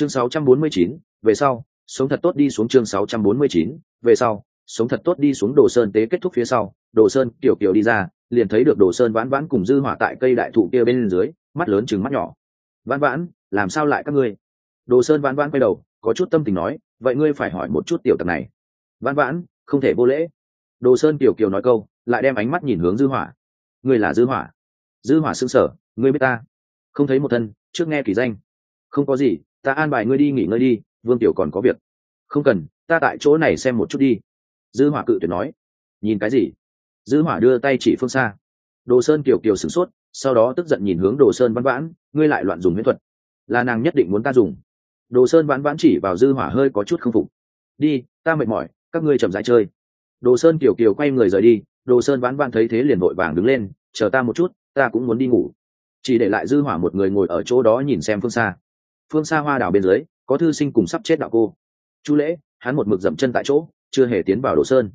chương 649, về sau sống thật tốt đi xuống chương 649, về sau sống thật tốt đi xuống đồ sơn tế kết thúc phía sau. Đồ sơn kiểu kiểu đi ra liền thấy được đồ sơn vãn vãn cùng dư hỏa tại cây đại thụ kia bên dưới mắt lớn chừng mắt nhỏ. Vãn vãn làm sao lại các ngươi? Đồ sơn vãn vãn quay đầu có chút tâm tình nói vậy ngươi phải hỏi một chút tiểu tặc này. Vãn vãn không thể vô lễ. Đồ sơn tiểu kiều nói câu lại đem ánh mắt nhìn hướng dư hỏa. Ngươi là dư hỏa. Dư hỏa sững sờ ngươi biết ta? Không thấy một thân trước nghe kỳ danh. Không có gì ta an bài ngươi đi nghỉ ngơi đi, vương tiểu còn có việc. Không cần, ta tại chỗ này xem một chút đi. Dư hỏa cự tuyệt nói. Nhìn cái gì? Dư hỏa đưa tay chỉ phương xa. Đồ sơn kiều kiều sửng sốt, sau đó tức giận nhìn hướng đồ sơn văn vãn, ngươi lại loạn dùng huyễn thuật. Là nàng nhất định muốn ta dùng. Đồ sơn vãn vãn chỉ vào dư hỏa hơi có chút không phục. Đi, ta mệt mỏi, các ngươi chậm rãi chơi. Đồ sơn kiều kiều quay người rời đi, đồ sơn vãn vãn thấy thế liền vội vàng đứng lên, chờ ta một chút, ta cũng muốn đi ngủ. Chỉ để lại dư hỏa một người ngồi ở chỗ đó nhìn xem phương xa phương xa hoa đảo bên dưới, có thư sinh cùng sắp chết đạo cô. Chu lễ, hắn một mực dậm chân tại chỗ, chưa hề tiến vào đồ sơn.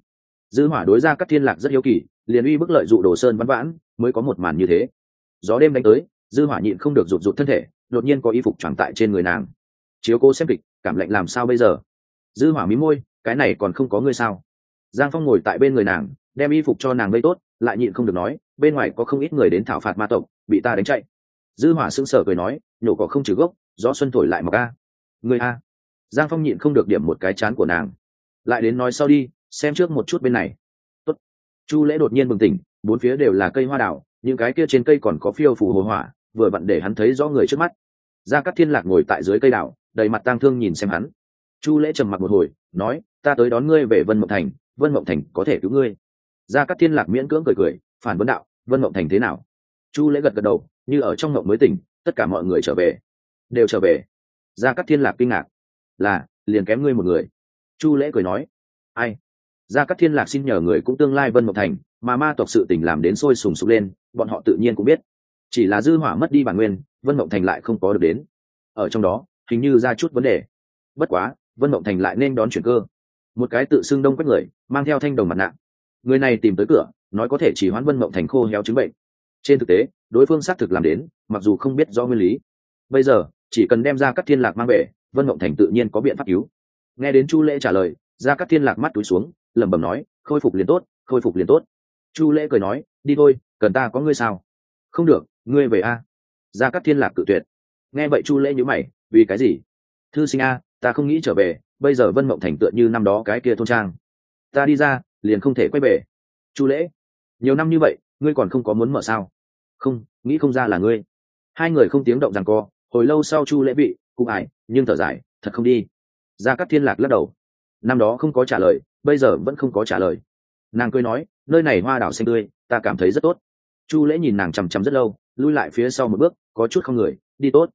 Dư hỏa đối ra các thiên lạc rất hiếu kỳ, liền uy bức lợi dụ đồ sơn văn vãn, mới có một màn như thế. Gió đêm đánh tới, dư hỏa nhịn không được rụt rụt thân thể, đột nhiên có y phục tròn tại trên người nàng. Chiếu cô xem kịch, cảm lạnh làm sao bây giờ? Dư hỏa mí môi, cái này còn không có ngươi sao? Giang phong ngồi tại bên người nàng, đem y phục cho nàng gây tốt, lại nhịn không được nói, bên ngoài có không ít người đến thảo phạt ma tộc, bị ta đánh chạy. Dư hỏa sững sờ cười nói, nhổ cỏ không trừ gốc gió xuân thổi lại mọc a. Người a. Giang phong nhịn không được điểm một cái chán của nàng. Lại đến nói sau đi, xem trước một chút bên này. Tốt. chu lễ đột nhiên bừng tỉnh, bốn phía đều là cây hoa đảo những cái kia trên cây còn có phiêu phù hồ hỏa, vừa vặn để hắn thấy rõ người trước mắt. Gia cát thiên lạc ngồi tại dưới cây đảo đầy mặt tang thương nhìn xem hắn. Chu lễ trầm mặc một hồi, nói, ta tới đón ngươi về vân mộng thành, vân mộng thành có thể cứu ngươi. Gia cát thiên lạc miễn cưỡng cười cười, phản vấn đạo, vân mộng thành thế nào? Chu lễ gật gật đầu, như ở trong mộng mới tỉnh, tất cả mọi người trở về đều trở về. Gia cát thiên lạc kinh ngạc. Là, liền kém ngươi một người. Chu lễ cười nói. Ai? Gia cát thiên lạc xin nhờ người cũng tương lai vân mộng thành, mà ma tộc sự tình làm đến sôi sùng sục lên, bọn họ tự nhiên cũng biết. Chỉ là dư hỏa mất đi bản nguyên, vân mộng thành lại không có được đến. Ở trong đó, hình như ra chút vấn đề. Bất quá, vân mộng thành lại nên đón chuyển cơ. Một cái tự xưng đông quách người, mang theo thanh đồng mặt nạ. Người này tìm tới cửa, nói có thể chỉ hoán vân mộng thành khô héo chứng bệnh. Trên thực tế, đối phương xác thực làm đến, mặc dù không biết do nguyên lý. Bây giờ chỉ cần đem ra các thiên lạc mang về, vân mộng thành tự nhiên có biện pháp cứu. Nghe đến chu lễ trả lời, ra các thiên lạc mắt túi xuống, lẩm bẩm nói, khôi phục liền tốt, khôi phục liền tốt. Chu lễ cười nói, đi thôi, cần ta có ngươi sao? Không được, ngươi về a. Ra các thiên lạc cự tuyệt. Nghe vậy chu lễ nhữ mày, vì cái gì? Thư sinh a, ta không nghĩ trở về, bây giờ vân mộng thành tựa như năm đó cái kia thôn trang. Ta đi ra, liền không thể quay về. Chu lễ, nhiều năm như vậy, ngươi còn không có muốn mở sao? Không, nghĩ không ra là ngươi. Hai người không tiếng động rằng co hồi lâu sau chu lễ bị cũng ải, nhưng thở dài, thật không đi. Ra các thiên lạc lắc đầu. Năm đó không có trả lời, bây giờ vẫn không có trả lời. Nàng cười nói, nơi này hoa đảo xanh tươi, ta cảm thấy rất tốt. Chu lễ nhìn nàng chằm chằm rất lâu, lui lại phía sau một bước, có chút không người, đi tốt.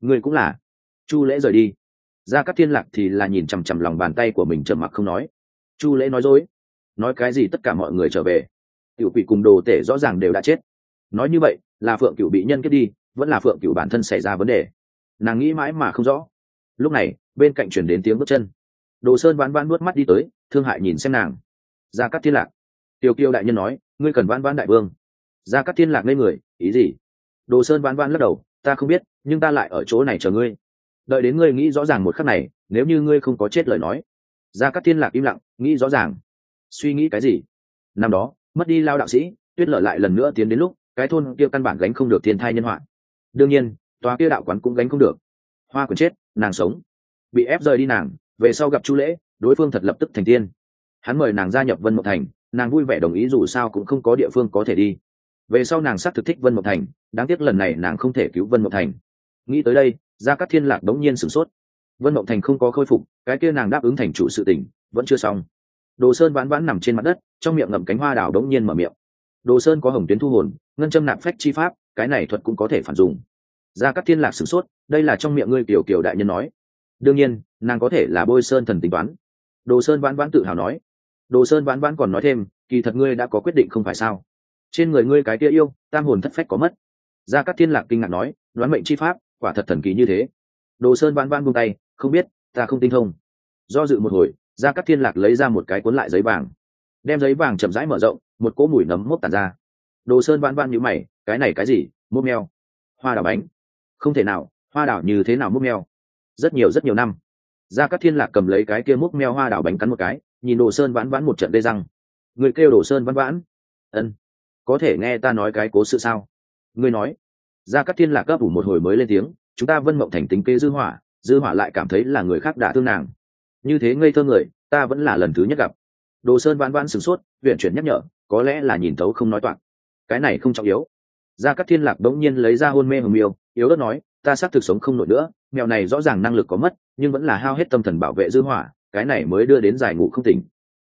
Người cũng là. Chu lễ rời đi. Ra các thiên lạc thì là nhìn chằm chằm lòng bàn tay của mình trầm mặc không nói. Chu lễ nói dối, nói cái gì tất cả mọi người trở về? Tiểu quỷ cùng đồ tể rõ ràng đều đã chết. Nói như vậy, là phượng cựu bị nhân kết đi vẫn là phượng cựu bản thân xảy ra vấn đề. Nàng nghĩ mãi mà không rõ. Lúc này, bên cạnh chuyển đến tiếng bước chân. Đồ sơn vãn vãn nuốt mắt đi tới, thương hại nhìn xem nàng. Ra các thiên lạc. Tiêu kiêu đại nhân nói, ngươi cần vãn vãn đại vương. Ra các thiên lạc ngây người, ý gì? Đồ sơn vãn vãn lắc đầu, ta không biết, nhưng ta lại ở chỗ này chờ ngươi. Đợi đến ngươi nghĩ rõ ràng một khắc này, nếu như ngươi không có chết lời nói. Ra các thiên lạc im lặng, nghĩ rõ ràng. Suy nghĩ cái gì? Năm đó, mất đi lao đạo sĩ, tuyết lợi lại lần nữa tiến đến lúc, cái thôn kia căn bản gánh không được thiên thai nhân họa đương nhiên, tòa kia đạo quán cũng gánh không được. Hoa quyền chết, nàng sống. Bị ép rời đi nàng, về sau gặp chu lễ, đối phương thật lập tức thành tiên. Hắn mời nàng gia nhập vân mộng thành, nàng vui vẻ đồng ý dù sao cũng không có địa phương có thể đi. Về sau nàng xác thực thích vân mộng thành, đáng tiếc lần này nàng không thể cứu vân mộng thành. Nghĩ tới đây, gia cát thiên lạc đống nhiên sửng sốt. Vân mộng thành không có khôi phục, cái kia nàng đáp ứng thành chủ sự tỉnh vẫn chưa xong. Đồ sơn vãn vãn nằm trên mặt đất, trong miệng ngậm cánh hoa đào đống nhiên mở miệng. Đồ sơn có hồng tuyến thu hồn, ngân châm nạp phách chi pháp cái này thuật cũng có thể phản dùng. Gia cát thiên lạc sửng sốt, đây là trong miệng ngươi kiểu kiểu đại nhân nói. Đương nhiên, nàng có thể là bôi sơn thần tính toán. Đồ sơn vãn vãn tự hào nói. Đồ sơn vãn vãn còn nói thêm, kỳ thật ngươi đã có quyết định không phải sao? Trên người ngươi cái kia yêu, tam hồn thất phách có mất. Gia cát thiên lạc kinh ngạc nói, đoán mệnh chi pháp, quả thật thần kỳ như thế. Đồ sơn vãn vãn buông tay, không biết, ta không tinh thông. Do dự một hồi, gia cát thiên lạc lấy ra một cái cuốn lại giấy vàng. Đem giấy vàng chậm rãi mở rộng, một cỗ mùi nấm mốc tàn ra. Đồ sơn vãn vãn nhíu mày cái này cái gì múc meo. Hoa đào bánh. Không thể nào, hoa đào như thế nào múc meo? Rất nhiều rất nhiều năm, gia cát thiên lạc cầm lấy cái kia múc meo hoa đảo bánh cắn một cái, nhìn đồ sơn vãn vãn một trận đê răng. Người kêu đồ sơn vãn vãn? Ân. Có thể nghe ta nói cái cố sự sao? Ngươi nói. Gia cát thiên lạc cấp ủ một hồi mới lên tiếng, chúng ta vân mộng thành tính kê dư hỏa dư hỏa lại cảm thấy là người khác đã thương nàng. Như thế ngây thơ người, ta vẫn là lần thứ nhất gặp. Đồ sơn vãn vãn sửng sốt viện chuyển nhắc nhở, có lẽ là nhìn thấu không nói toạc. Cái này không trọng yếu gia cát thiên lạc bỗng nhiên lấy ra hôn mê hồng miêu, yếu đất nói, ta xác thực sống không nổi nữa, mèo này rõ ràng năng lực có mất, nhưng vẫn là hao hết tâm thần bảo vệ dư hỏa, cái này mới đưa đến giải ngủ không tỉnh.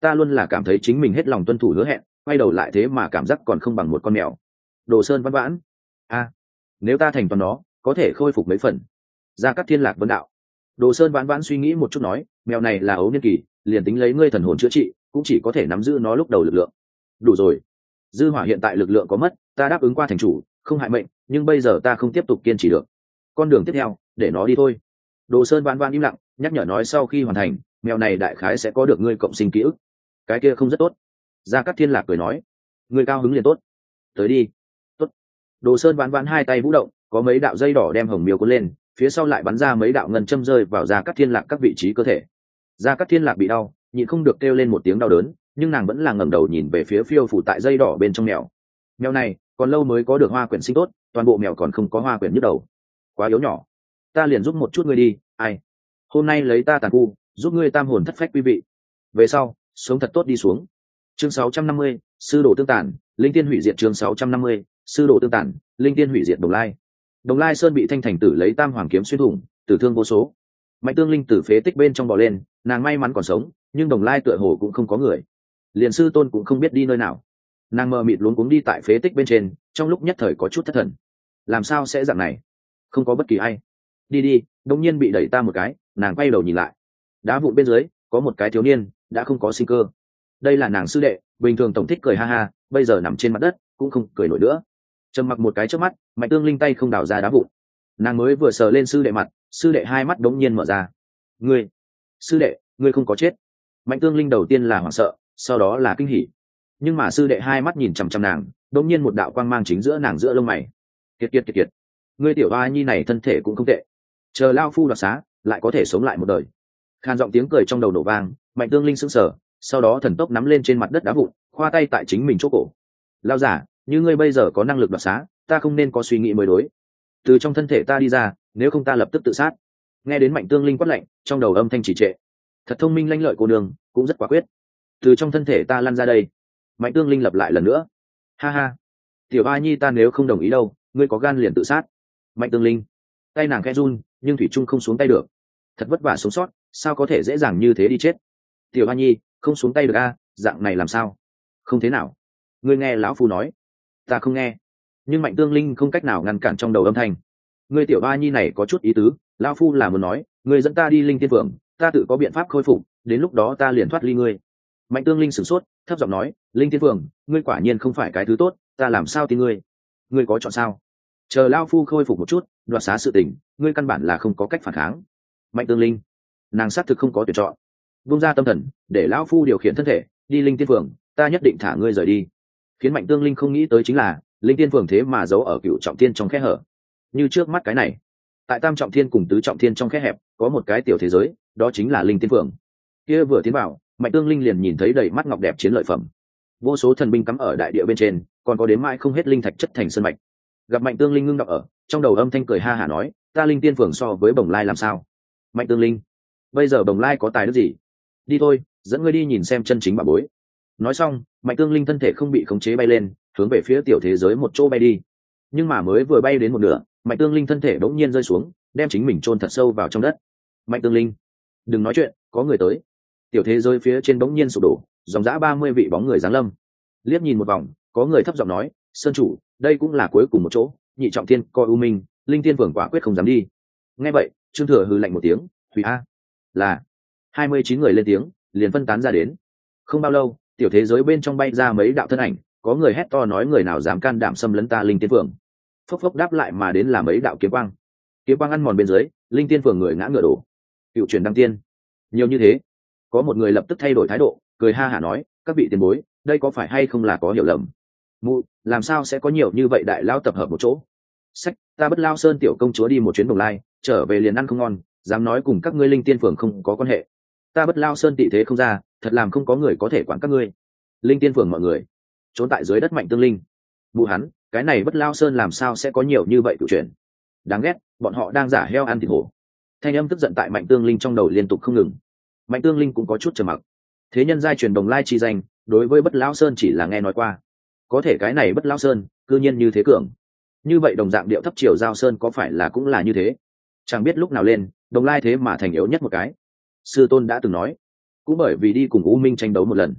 Ta luôn là cảm thấy chính mình hết lòng tuân thủ hứa hẹn, quay đầu lại thế mà cảm giác còn không bằng một con mèo. Đồ sơn văn vãn. A, nếu ta thành toàn nó, có thể khôi phục mấy phần. Gia cát thiên lạc vấn đạo. Đồ sơn vãn vãn suy nghĩ một chút nói, mèo này là ấu niên kỳ, liền tính lấy ngươi thần hồn chữa trị, cũng chỉ có thể nắm giữ nó lúc đầu lực lượng. Đủ rồi. Dư hỏa hiện tại lực lượng có mất ta đáp ứng qua thành chủ, không hại mệnh, nhưng bây giờ ta không tiếp tục kiên trì được. Con đường tiếp theo, để nó đi thôi. Đồ sơn vãn vãn im lặng, nhắc nhở nói sau khi hoàn thành, mèo này đại khái sẽ có được ngươi cộng sinh ký ức. Cái kia không rất tốt. Gia cát thiên lạc cười nói người cao hứng liền tốt. Tới đi. Tốt. Đồ sơn vãn vãn hai tay vũ động, có mấy đạo dây đỏ đem hồng miêu cuốn lên, phía sau lại bắn ra mấy đạo ngân châm rơi vào gia cát thiên lạc các vị trí cơ thể. Gia cát thiên lạc bị đau, nhịn không được kêu lên một tiếng đau đớn, nhưng nàng vẫn là ngẩng đầu nhìn về phía phiêu phủ tại dây đỏ bên trong mèo. Mèo này còn lâu mới có được hoa quyển sinh tốt toàn bộ mèo còn không có hoa quyển nhức đầu. Quá yếu nhỏ. Ta liền giúp một chút ngươi đi ai? Hôm nay lấy ta tàn cu giúp ngươi tam hồn thất phách quý vị. Về sau sống thật tốt đi xuống. Chương 650, sư đồ tương tản linh tiên hủy diệt chương 650, sư đồ tương tản linh tiên hủy diệt đồng lai. Đồng lai sơn bị thanh thành tử lấy tam hoàng kiếm xuyên thủng tử thương vô số. Mạnh tương linh tử phế tích bên trong bò lên nàng may mắn còn sống nhưng đồng lai tựa hồ cũng không có người. Liền sư tôn cũng không biết đi nơi nào nàng mờ mịt luống cuống đi tại phế tích bên trên, trong lúc nhất thời có chút thất thần. Làm sao sẽ dạng này? Không có bất kỳ ai. Đi đi đông nhiên bị đẩy ta một cái, nàng quay đầu nhìn lại. Đá vụn bên dưới, có một cái thiếu niên, đã không có sinh cơ. Đây là nàng sư đệ, bình thường tổng thích cười ha ha, bây giờ nằm trên mặt đất, cũng không cười nổi nữa. Trầm mặc một cái trước mắt, mạnh tương linh tay không đào ra đá vụn. Nàng mới vừa sờ lên sư đệ mặt, sư đệ hai mắt đống nhiên mở ra. Ngươi, sư đệ, ngươi không có chết. Mạnh tương linh đầu tiên là hoảng sợ, sau đó là kinh hỉ nhưng mà sư đệ hai mắt nhìn chằm chằm nàng đông nhiên một đạo quang mang chính giữa nàng giữa lông mày. Kiệt kiệt kiệt kiệt. Người tiểu ba nhi này thân thể cũng không tệ. Chờ lao phu đoạt xá, lại có thể sống lại một đời. Khan giọng tiếng cười trong đầu nổ vang, mạnh tương linh sững sờ, sau đó thần tốc nắm lên trên mặt đất đá vụn, khoa tay tại chính mình chỗ cổ. Lao giả, như ngươi bây giờ có năng lực đoạt xá, ta không nên có suy nghĩ mới đối. Từ trong thân thể ta đi ra, nếu không ta lập tức tự sát. Nghe đến mạnh tương linh quát lạnh, trong đầu âm thanh chỉ trệ. Thật thông minh lanh lợi cô đường cũng rất quả quyết. Từ trong thân thể ta lăn ra đây mạnh tương linh lập lại lần nữa. Ha ha. Tiểu a nhi ta nếu không đồng ý đâu, ngươi có gan liền tự sát. Mạnh tương linh. Tay nàng khe run, nhưng thủy trung không xuống tay được. Thật vất vả sống sót, sao có thể dễ dàng như thế đi chết? Tiểu a nhi, không xuống tay được a, dạng này làm sao? Không thế nào. Ngươi nghe lão phu nói. Ta không nghe. Nhưng mạnh tương linh không cách nào ngăn cản trong đầu âm thanh. Ngươi tiểu a nhi này có chút ý tứ, lão phu là muốn nói, ngươi dẫn ta đi linh tiên phượng, ta tự có biện pháp khôi phục, đến lúc đó ta liền thoát ly ngươi. Mạnh tương linh sửng sốt, thấp giọng nói linh Thiên phượng, ngươi quả nhiên không phải cái thứ tốt, ta làm sao tin ngươi? Ngươi có chọn sao? Chờ lao phu khôi phục một chút, đoạt xá sự tình, ngươi căn bản là không có cách phản kháng. Mạnh tương linh, nàng xác thực không có tuyển chọn. Vung ra tâm thần, để lão phu điều khiển thân thể, đi linh tiên phường ta nhất định thả ngươi rời đi. Khiến mạnh tương linh không nghĩ tới chính là, linh tiên phường thế mà giấu ở cựu trọng thiên trong khe hở. Như trước mắt cái này, tại tam trọng thiên cùng tứ trọng thiên trong khe hẹp, có một cái tiểu thế giới, đó chính là linh tiên phường kia vừa tiến vào, mạnh tương linh liền nhìn thấy đầy mắt ngọc đẹp chiến lợi phẩm vô số thần binh cắm ở đại địa bên trên, còn có đến mãi không hết linh thạch chất thành sân mạch. Gặp mạnh tương linh ngưng đọc ở, trong đầu âm thanh cười ha hả nói, ta linh tiên phường so với bồng lai làm sao? Mạnh tương linh, bây giờ bồng lai có tài đức gì? Đi thôi, dẫn ngươi đi nhìn xem chân chính bà bối. Nói xong, mạnh tương linh thân thể không bị khống chế bay lên, hướng về phía tiểu thế giới một chỗ bay đi. Nhưng mà mới vừa bay đến một nửa, mạnh tương linh thân thể bỗng nhiên rơi xuống, đem chính mình chôn thật sâu vào trong đất. Mạnh tương linh, đừng nói chuyện, có người tới tiểu thế giới phía trên bỗng nhiên sụp đổ, dòng dã ba mươi vị bóng người giáng lâm. Liếc nhìn một vòng, có người thấp giọng nói, sơn chủ, đây cũng là cuối cùng một chỗ, nhị trọng thiên coi u minh, linh tiên vương quả quyết không dám đi. Nghe vậy, trương thừa hư lạnh một tiếng, thủy a, là. Hai mươi chín người lên tiếng, liền phân tán ra đến. Không bao lâu, tiểu thế giới bên trong bay ra mấy đạo thân ảnh, có người hét to nói người nào dám can đảm xâm lấn ta linh tiên phường phốc phốc đáp lại mà đến là mấy đạo kiếm quang. Kiếm quang ăn mòn bên dưới, linh tiên phường người ngã ngựa đổ. Cựu truyền đăng tiên. Nhiều như thế có một người lập tức thay đổi thái độ, cười ha hả nói, các vị tiền bối, đây có phải hay không là có hiểu lầm? Mụ, làm sao sẽ có nhiều như vậy đại lao tập hợp một chỗ? Sách, ta bất lao sơn tiểu công chúa đi một chuyến đồng lai, trở về liền ăn không ngon, dám nói cùng các ngươi linh tiên phường không có quan hệ. Ta bất lao sơn tị thế không ra, thật làm không có người có thể quản các ngươi. Linh tiên phường mọi người, trốn tại dưới đất mạnh tương linh. Mụ hắn, cái này bất lao sơn làm sao sẽ có nhiều như vậy cựu chuyện đáng ghét, bọn họ đang giả heo ăn thịt hổ. Thanh âm tức giận tại mạnh tương linh trong đầu liên tục không ngừng mạnh tương linh cũng có chút trầm mặc. Thế nhân giai truyền đồng lai chi danh, đối với bất lão sơn chỉ là nghe nói qua. Có thể cái này bất lão sơn, cư nhiên như thế cường. Như vậy đồng dạng điệu thấp triều giao sơn có phải là cũng là như thế? Chẳng biết lúc nào lên, đồng lai thế mà thành yếu nhất một cái. Sư tôn đã từng nói, cũng bởi vì đi cùng u minh tranh đấu một lần.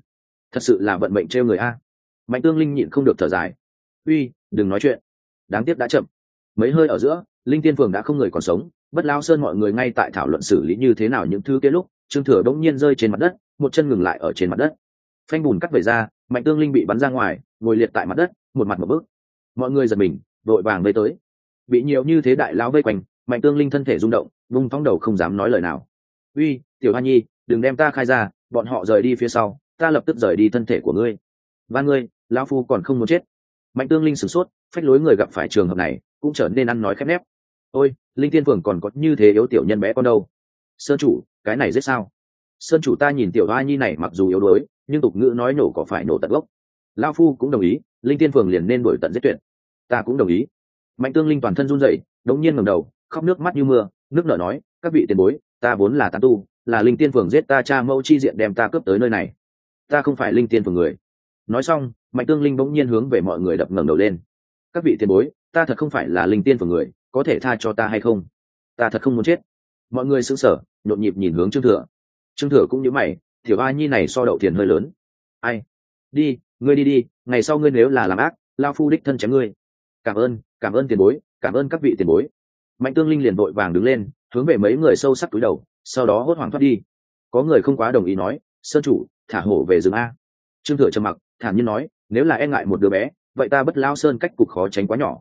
Thật sự là vận mệnh trêu người a. Mạnh tương linh nhịn không được thở dài. Uy, đừng nói chuyện. Đáng tiếc đã chậm. Mấy hơi ở giữa, linh tiên phường đã không người còn sống bất lao sơn mọi người ngay tại thảo luận xử lý như thế nào những thứ kia lúc, trương thừa đống nhiên rơi trên mặt đất, một chân ngừng lại ở trên mặt đất. Phanh bùn cắt về ra, mạnh tương linh bị bắn ra ngoài, ngồi liệt tại mặt đất, một mặt một bước. Mọi người giật mình vội vàng vây tới. Bị nhiều như thế đại lao vây quanh, mạnh tương linh thân thể rung động, vung phóng đầu không dám nói lời nào. Uy, tiểu hoa nhi, đừng đem ta khai ra, bọn họ rời đi phía sau, ta lập tức rời đi thân thể của ngươi. Và ngươi, lão phu còn không muốn chết. Mạnh tương linh sửng sốt, phách lối người gặp phải trường hợp này, cũng trở nên ăn nói khép nép. Ôi linh tiên phường còn có như thế yếu tiểu nhân bé con đâu. Sơn chủ, cái này rất sao? Sơn chủ ta nhìn tiểu hoa nhi này mặc dù yếu đuối, nhưng tục ngữ nói nổ có phải nổ tận gốc. Lao phu cũng đồng ý, linh tiên phường liền nên đổi tận giết tuyệt. Ta cũng đồng ý. Mạnh tương linh toàn thân run rẩy, đống nhiên ngầm đầu, khóc nước mắt như mưa, nước nở nói, các vị tiền bối, ta vốn là tán tu, là linh tiên phường giết ta cha mẫu chi diện đem ta cướp tới nơi này. Ta không phải linh tiên phường người. Nói xong, mạnh tương linh bỗng nhiên hướng về mọi người đập ngẩng đầu lên. Các vị tiền bối, ta thật không phải là linh tiên phường người có thể tha cho ta hay không? Ta thật không muốn chết. Mọi người sững sờ, nhộn nhịp nhìn hướng trương thừa. Trương thừa cũng nhớ mày, tiểu a nhi này so đậu tiền hơi lớn. Ai? Đi, ngươi đi đi, ngày sau ngươi nếu là làm ác, lao phu đích thân chém ngươi. Cảm ơn cảm ơn tiền bối, cảm ơn các vị tiền bối. Mạnh tương linh liền vội vàng đứng lên, hướng về mấy người sâu sắc túi đầu, sau đó hốt hoảng thoát đi. Có người không quá đồng ý nói, sơn chủ, thả hổ về rừng a. Trương thừa trầm mặc, thản nhiên nói, nếu là e ngại một đứa bé, vậy ta bất lao sơn cách cục khó tránh quá nhỏ.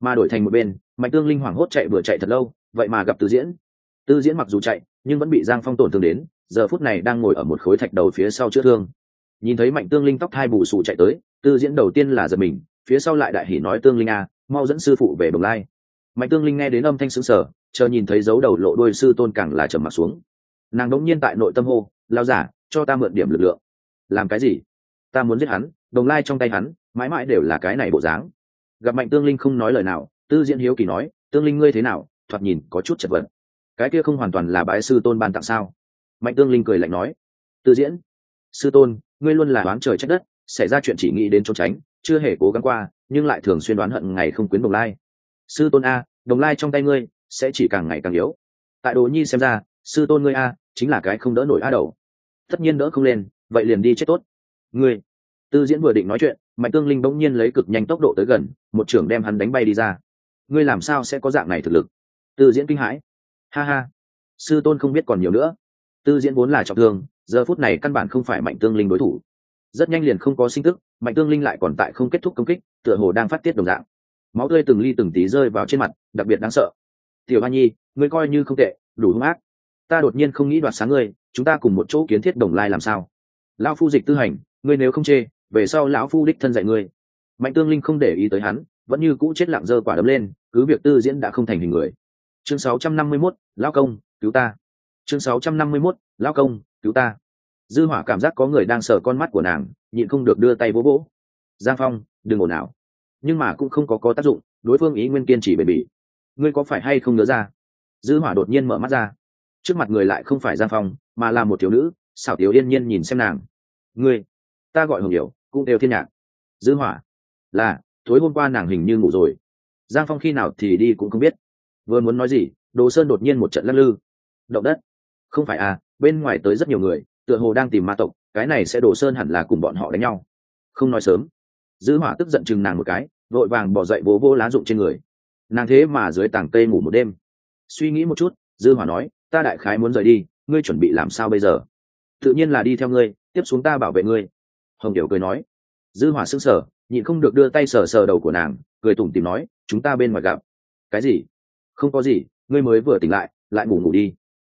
Mà đổi thành một bên mạnh tương linh hoảng hốt chạy vừa chạy thật lâu, vậy mà gặp tư diễn. Tư diễn mặc dù chạy, nhưng vẫn bị giang phong tổn thương đến, giờ phút này đang ngồi ở một khối thạch đầu phía sau chữa thương. Nhìn thấy mạnh tương linh tóc thai bù sù chạy tới, tư diễn đầu tiên là giật mình, phía sau lại đại hỉ nói tương linh a mau dẫn sư phụ về đồng lai. Mạnh tương linh nghe đến âm thanh xứng sở chờ nhìn thấy dấu đầu lộ đôi sư tôn càng là trầm mặt xuống. Nàng đống nhiên tại nội tâm hô lao giả, cho ta mượn điểm lực lượng. Làm cái gì? Ta muốn giết hắn, đồng lai trong tay hắn, mãi mãi đều là cái này bộ dáng. Gặp mạnh tương linh không nói lời nào tư diễn hiếu kỳ nói, tương linh ngươi thế nào? Thoạt nhìn có chút chật vật. Cái kia không hoàn toàn là bái sư tôn ban tặng sao? Mạnh tương linh cười lạnh nói, tư diễn, sư tôn, ngươi luôn là đoán trời trách đất, xảy ra chuyện chỉ nghĩ đến trốn tránh, chưa hề cố gắng qua, nhưng lại thường xuyên đoán hận ngày không quyến đồng lai. Sư tôn a, đồng lai trong tay ngươi sẽ chỉ càng ngày càng yếu. Tại đồ nhi xem ra, sư tôn ngươi a, chính là cái không đỡ nổi a đầu. Tất nhiên đỡ không lên, vậy liền đi chết tốt. Ngươi. Tư diễn vừa định nói chuyện, mạnh tương linh bỗng nhiên lấy cực nhanh tốc độ tới gần, một trưởng đem hắn đánh bay đi ra ngươi làm sao sẽ có dạng này thực lực? Tư diễn kinh hãi. Ha ha. Sư tôn không biết còn nhiều nữa. Tư diễn vốn là trọng thương, giờ phút này căn bản không phải mạnh tương linh đối thủ. Rất nhanh liền không có sinh tức, mạnh tương linh lại còn tại không kết thúc công kích, tựa hồ đang phát tiết đồng dạng. Máu tươi từng ly từng tí rơi vào trên mặt, đặc biệt đáng sợ. Tiểu hoa nhi, ngươi coi như không tệ, đủ hung ác. Ta đột nhiên không nghĩ đoạt sáng ngươi, chúng ta cùng một chỗ kiến thiết đồng lai làm sao? Lao phu dịch tư hành, ngươi nếu không chê, về sau lão phu đích thân dạy ngươi. Mạnh tương linh không để ý tới hắn vẫn như cũ chết lặng dơ quả đấm lên cứ việc tư diễn đã không thành hình người. Chương 651, lao công cứu ta. Chương 651, lao công cứu ta. Dư hỏa cảm giác có người đang sờ con mắt của nàng nhịn không được đưa tay vỗ vỗ. Giang phong đừng ồn ào. Nhưng mà cũng không có có tác dụng đối phương ý nguyên kiên trì bền bỉ. Ngươi có phải hay không nhớ ra? Dư hỏa đột nhiên mở mắt ra. Trước mặt người lại không phải giang phong mà là một thiếu nữ xảo tiểu yên nhiên nhìn xem nàng. Ngươi ta gọi hồng hiểu cũng đều thiên nhạc. Dư hỏa là tối hôm qua nàng hình như ngủ rồi. Giang phong khi nào thì đi cũng không biết. Vừa muốn nói gì, đồ sơn đột nhiên một trận lắc lư. Động đất. Không phải à bên ngoài tới rất nhiều người, tựa hồ đang tìm ma tộc, cái này sẽ đồ sơn hẳn là cùng bọn họ đánh nhau. Không nói sớm. Dư hỏa tức giận chừng nàng một cái, vội vàng bỏ dậy vỗ vô lá dụng trên người. Nàng thế mà dưới tảng cây ngủ một đêm. Suy nghĩ một chút, dư hỏa nói, ta đại khái muốn rời đi, ngươi chuẩn bị làm sao bây giờ? Tự nhiên là đi theo ngươi, tiếp xuống ta bảo vệ ngươi. Hồng điểu cười nói. Dư hỏa sững sờ nhịn không được đưa tay sờ sờ đầu của nàng, cười tủm tìm nói, chúng ta bên ngoài gặp. Cái gì? Không có gì, ngươi mới vừa tỉnh lại lại ngủ ngủ đi.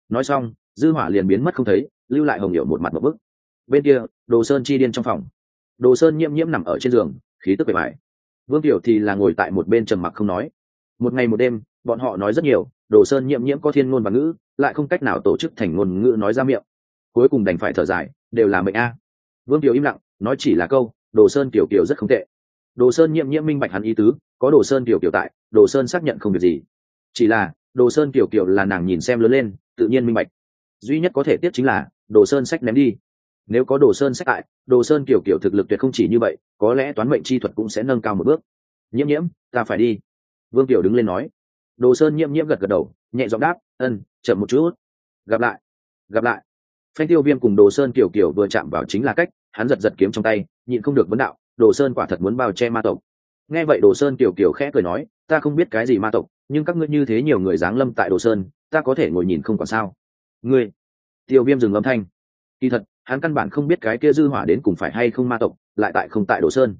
Nói xong, dư hỏa liền biến mất không thấy, lưu lại hồng hiệu một mặt một bức. Bên kia, đồ sơn chi điên trong phòng. Đồ sơn nhiễm nhiễm nằm ở trên giường, khí tức bề bài vương tiểu thì là ngồi tại một bên trầm mặc không nói. Một ngày một đêm, bọn họ nói rất nhiều, đồ sơn nhiễm nhiễm có thiên ngôn và ngữ, lại không cách nào tổ chức thành ngôn ngữ nói ra miệng. Cuối cùng đành phải thở dài, đều là mệnh a. Vương tiểu im lặng, nói chỉ là câu đồ sơn tiểu kiều rất không tệ đồ sơn nhiễm nhiễm minh bạch hắn ý tứ có đồ sơn tiểu kiều tại đồ sơn xác nhận không việc gì chỉ là đồ sơn tiểu kiều là nàng nhìn xem lớn lên tự nhiên minh bạch duy nhất có thể tiếp chính là đồ sơn sách ném đi nếu có đồ sơn sách tại đồ sơn kiểu kiểu thực lực tuyệt không chỉ như vậy có lẽ toán mệnh chi thuật cũng sẽ nâng cao một bước nhiễm nhiễm ta phải đi vương tiểu đứng lên nói đồ sơn nhiễm nhiễm gật gật đầu nhẹ giọng đáp ân chậm một chút gặp lại gặp lại phanh tiêu viêm cùng đồ sơn kiểu kiểu vừa chạm vào chính là cách hắn giật giật kiếm trong tay, nhịn không được vấn đạo, đồ sơn quả thật muốn bao che ma tộc. Nghe vậy đồ sơn kiểu kiểu khẽ cười nói, ta không biết cái gì ma tộc, nhưng các ngươi như thế nhiều người giáng lâm tại đồ sơn, ta có thể ngồi nhìn không còn sao. Ngươi? Tiêu viêm dừng âm thanh. Kỳ thật, hắn căn bản không biết cái kia dư hỏa đến cùng phải hay không ma tộc, lại tại không tại đồ sơn.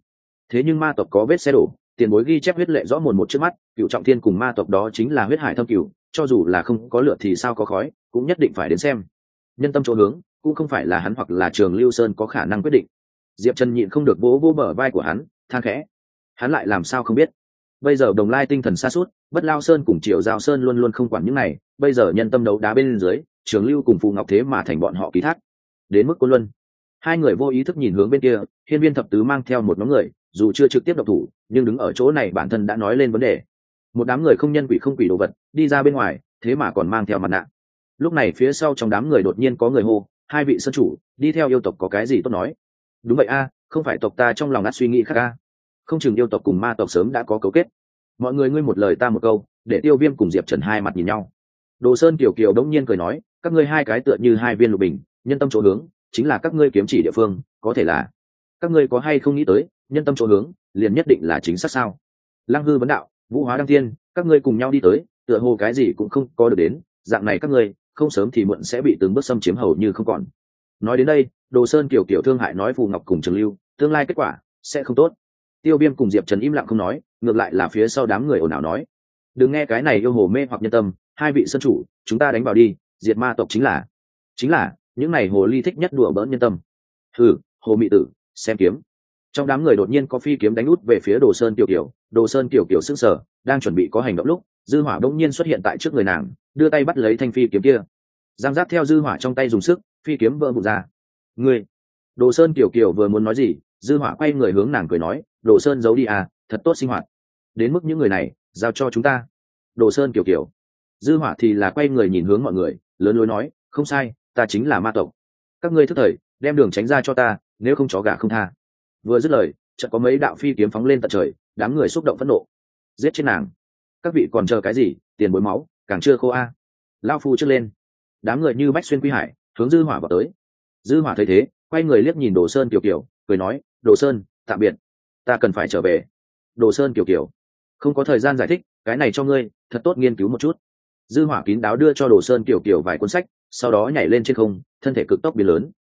Thế nhưng ma tộc có vết xe đổ, tiền bối ghi chép huyết lệ rõ mồn một trước mắt, cựu trọng thiên cùng ma tộc đó chính là huyết hải thâm cựu cho dù là không có lửa thì sao có khói, cũng nhất định phải đến xem. Nhân tâm chỗ hướng cũng không phải là hắn hoặc là trường lưu sơn có khả năng quyết định. Diệp trần nhịn không được vỗ vỗ bờ vai của hắn, than khẽ. Hắn lại làm sao không biết? Bây giờ đồng lai tinh thần xa suốt bất lao sơn cùng triệu giao sơn luôn luôn không quản những này, bây giờ nhân tâm đấu đá bên dưới, trường lưu cùng phù ngọc thế mà thành bọn họ ký thác. Đến mức quân luân. Hai người vô ý thức nhìn hướng bên kia, hiên viên thập tứ mang theo một nhóm người, dù chưa trực tiếp độc thủ, nhưng đứng ở chỗ này bản thân đã nói lên vấn đề. Một đám người không nhân quỷ không quỷ đồ vật, đi ra bên ngoài, thế mà còn mang theo mặt nạ. Lúc này phía sau trong đám người đột nhiên có người hô hai vị sân chủ, đi theo yêu tộc có cái gì tốt nói? Đúng vậy a, không phải tộc ta trong lòng ngắt suy nghĩ khác a. Không chừng yêu tộc cùng ma tộc sớm đã có cấu kết. Mọi người ngươi một lời ta một câu, để tiêu viêm cùng diệp trần hai mặt nhìn nhau. Đồ sơn kiều kiều đống nhiên cười nói, các ngươi hai cái tựa như hai viên lục bình, nhân tâm chỗ hướng, chính là các ngươi kiếm chỉ địa phương, có thể là, các ngươi có hay không nghĩ tới, nhân tâm chỗ hướng, liền nhất định là chính xác sao? Lăng hư vấn đạo, vũ hóa đăng thiên, các ngươi cùng nhau đi tới, tựa hồ cái gì cũng không có được đến, dạng này các ngươi không sớm thì muộn sẽ bị từng bước xâm chiếm hầu như không còn. Nói đến đây, đồ sơn kiểu kiểu thương hại nói phù ngọc cùng trường lưu, tương lai kết quả sẽ không tốt. Tiêu viêm cùng diệp trần im lặng không nói, ngược lại là phía sau đám người ồn ào nói. Đừng nghe cái này yêu hồ mê hoặc nhân tâm, hai vị sân chủ, chúng ta đánh vào đi, diệt ma tộc chính là chính là, những này hồ ly thích nhất đùa bỡn nhân tâm. Thử hồ mị tử, xem kiếm. Trong đám người đột nhiên có phi kiếm đánh út về phía đồ sơn tiểu kiểu đồ sơn tiểu kiểu s ư n g sở đang chuẩn bị có hành động lúc, dư hỏa đông nhiên xuất hiện tại trước người nàng đưa tay bắt lấy thanh phi kiếm kia. Giang giáp theo dư hỏa trong tay dùng sức, phi kiếm vỡ vụn ra. Ngươi! Đồ sơn tiểu kiểu vừa muốn nói gì, dư hỏa quay người hướng nàng cười nói, đồ sơn giấu đi à thật tốt sinh hoạt. Đến mức những người này, giao cho chúng ta. Đồ sơn kiểu kiểu dư hỏa thì là quay người nhìn hướng mọi người, lớn lối nói, không sai, ta chính là ma tộc. Các ngươi thức thời, đem đường tránh ra cho ta, nếu không chó gà không tha. Vừa dứt lời, chợt có mấy đạo phi kiếm phóng lên tận trời, đám người xúc động phẫn nộ. Giết chết nàng. Các vị còn chờ cái gì, tiền bối máu càng chưa khô a. Lao phu trước lên. Đám người như bách xuyên quy hải, hướng dư hỏa vào tới. Dư hỏa thấy thế, quay người liếc nhìn đồ sơn kiều kiều, cười nói, đồ sơn, tạm biệt. Ta cần phải trở về. Đồ sơn kiều kiều, không có thời gian giải thích, cái này cho ngươi, thật tốt nghiên cứu một chút. Dư hỏa kín đáo đưa cho đồ sơn kiều kiều vài cuốn sách, sau đó nhảy lên trên không, thân thể cực tốc biến lớn.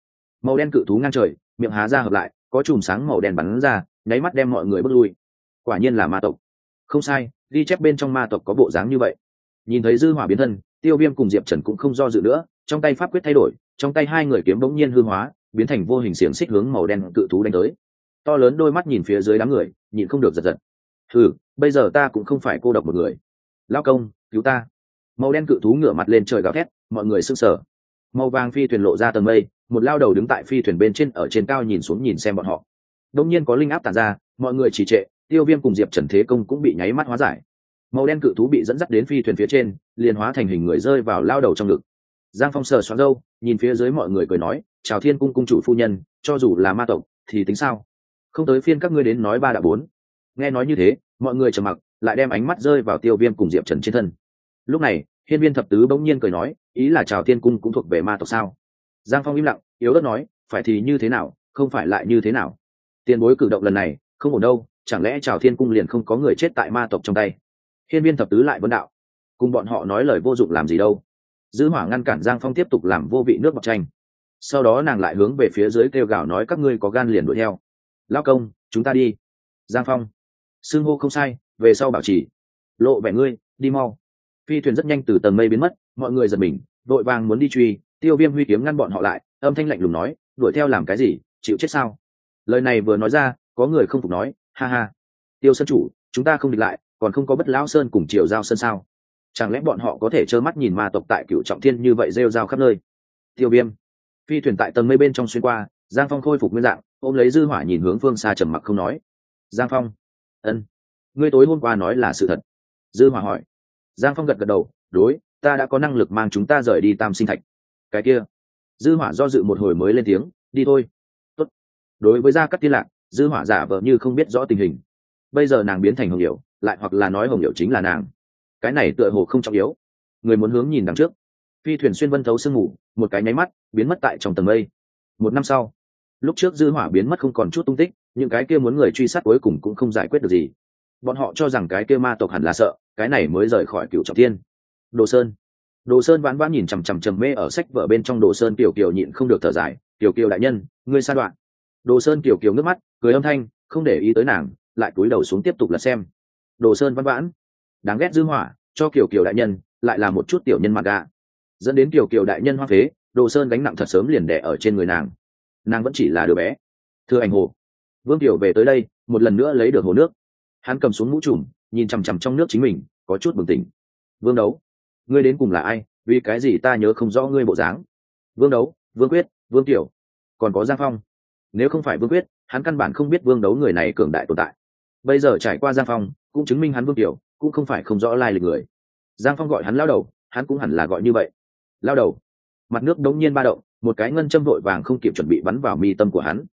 Màu đen cự thú ngang trời, miệng há ra hợp lại, có chùm sáng màu đen bắn ra, nháy mắt đem mọi người bước lui. Quả nhiên là ma tộc. Không sai, ghi chép bên trong ma tộc có bộ dáng như vậy nhìn thấy dư hỏa biến thân, tiêu viêm cùng diệp trần cũng không do dự nữa, trong tay pháp quyết thay đổi, trong tay hai người kiếm bỗng nhiên hư hóa, biến thành vô hình xiềng xích hướng màu đen cự thú đánh tới. To lớn đôi mắt nhìn phía dưới đám người nhìn không được giật giật. Ừ bây giờ ta cũng không phải cô độc một người. Lao công, cứu ta. Màu đen cự thú ngửa mặt lên trời gào thét, mọi người sững sờ. màu vàng phi thuyền lộ ra tầng mây, một lao đầu đứng tại phi thuyền bên trên ở trên cao nhìn xuống nhìn xem bọn họ. Đông nhiên có linh áp tàn ra, mọi người chỉ trệ, tiêu viêm cùng diệp trần thế công cũng bị nháy mắt hóa giải màu đen cự thú bị dẫn dắt đến phi thuyền phía trên, liền hóa thành hình người rơi vào lao đầu trong ngực. Giang phong sờ xoắn râu, nhìn phía dưới mọi người cười nói, chào thiên cung cung chủ phu nhân, cho dù là ma tộc, thì tính sao? Không tới phiên các ngươi đến nói ba đã bốn. Nghe nói như thế, mọi người trầm mặc, lại đem ánh mắt rơi vào tiêu viêm cùng diệp trần trên thân. Lúc này, hiên viên thập tứ bỗng nhiên cười nói, ý là chào thiên cung cũng thuộc về ma tộc sao? Giang phong im lặng, yếu đất nói, phải thì như thế nào, không phải lại như thế nào? Tiền bối cử động lần này, không ổn đâu, chẳng lẽ chào thiên cung liền không có người chết tại ma tộc trong tay? Hiên viên thập tứ lại vấn đạo, cùng bọn họ nói lời vô dụng làm gì đâu. Dư hỏa ngăn cản giang phong tiếp tục làm vô vị nước bọc tranh. Sau đó nàng lại hướng về phía dưới kêu gào nói các ngươi có gan liền đuổi theo. Lao công, chúng ta đi. Giang phong. Sương hô không sai, về sau bảo trì. Lộ vẻ ngươi, đi mau. Phi thuyền rất nhanh từ tầng mây biến mất, mọi người giật mình, đội vàng muốn đi truy, tiêu viêm huy kiếm ngăn bọn họ lại, âm thanh lạnh lùng nói, đuổi theo làm cái gì, chịu chết sao? Lời này vừa nói ra, có người không phục nói, ha ha. Tiêu sơn chủ, chúng ta không địch lại còn không có bất lão sơn cùng triều giao sơn sao? Chẳng lẽ bọn họ có thể trơ mắt nhìn ma tộc tại cựu trọng thiên như vậy rêu rao khắp nơi? Tiêu viêm, phi thuyền tại tầng mây bên trong xuyên qua, giang phong khôi phục nguyên dạng, ôm lấy dư hỏa nhìn hướng phương xa trầm mặc không nói. Giang phong, ân, ngươi tối hôm qua nói là sự thật. Dư hỏa hỏi. Giang phong gật gật đầu, đối, ta đã có năng lực mang chúng ta rời đi tam sinh thạch. Cái kia, dư hỏa do dự một hồi mới lên tiếng, đi thôi. Tốt. đối với gia cát tiên lạc, dư hỏa giả vờ như không biết rõ tình hình. Bây giờ nàng biến thành hồng hiểu lại hoặc là nói hồng hiệu chính là nàng. Cái này tựa hồ không trọng yếu. Người muốn hướng nhìn đằng trước. Phi thuyền xuyên vân thấu sương mù, một cái nháy mắt, biến mất tại trong tầng mây. Một năm sau, lúc trước dư hỏa biến mất không còn chút tung tích, những cái kia muốn người truy sát cuối cùng cũng không giải quyết được gì. Bọn họ cho rằng cái kia ma tộc hẳn là sợ, cái này mới rời khỏi cựu trọng thiên. Đồ sơn. Đồ sơn vãn vãn nhìn chằm chằm trầm mê ở sách vở bên trong đồ sơn tiểu kiều nhịn không được thở dài tiểu kiều đại nhân, ngươi sa đoạn. Đồ sơn tiểu kiều nước mắt, cười âm thanh, không để ý tới nàng, lại cúi đầu xuống tiếp tục là xem đồ sơn văn vãn. Đáng ghét dư hỏa, cho kiều kiều đại nhân, lại là một chút tiểu nhân mặt gà. Dẫn đến kiều kiều đại nhân hoa phế, đồ sơn gánh nặng thật sớm liền đẻ ở trên người nàng. Nàng vẫn chỉ là đứa bé. Thưa anh hồ, vương kiều về tới đây, một lần nữa lấy được hồ nước. Hắn cầm xuống mũ trùm, nhìn chằm chằm trong nước chính mình, có chút bừng tỉnh. Vương đấu, ngươi đến cùng là ai? Vì cái gì ta nhớ không rõ ngươi bộ dáng? Vương đấu, vương quyết, vương tiểu, còn có giang phong. Nếu không phải vương quyết, hắn căn bản không biết vương đấu người này cường đại tồn tại. Bây giờ trải qua giang phong cũng chứng minh hắn vương tiểu cũng không phải không rõ lai lịch người. Giang phong gọi hắn lao đầu, hắn cũng hẳn là gọi như vậy. Lao đầu. Mặt nước đống nhiên ba động, một cái ngân châm vội vàng không kịp chuẩn bị bắn vào mi tâm của hắn.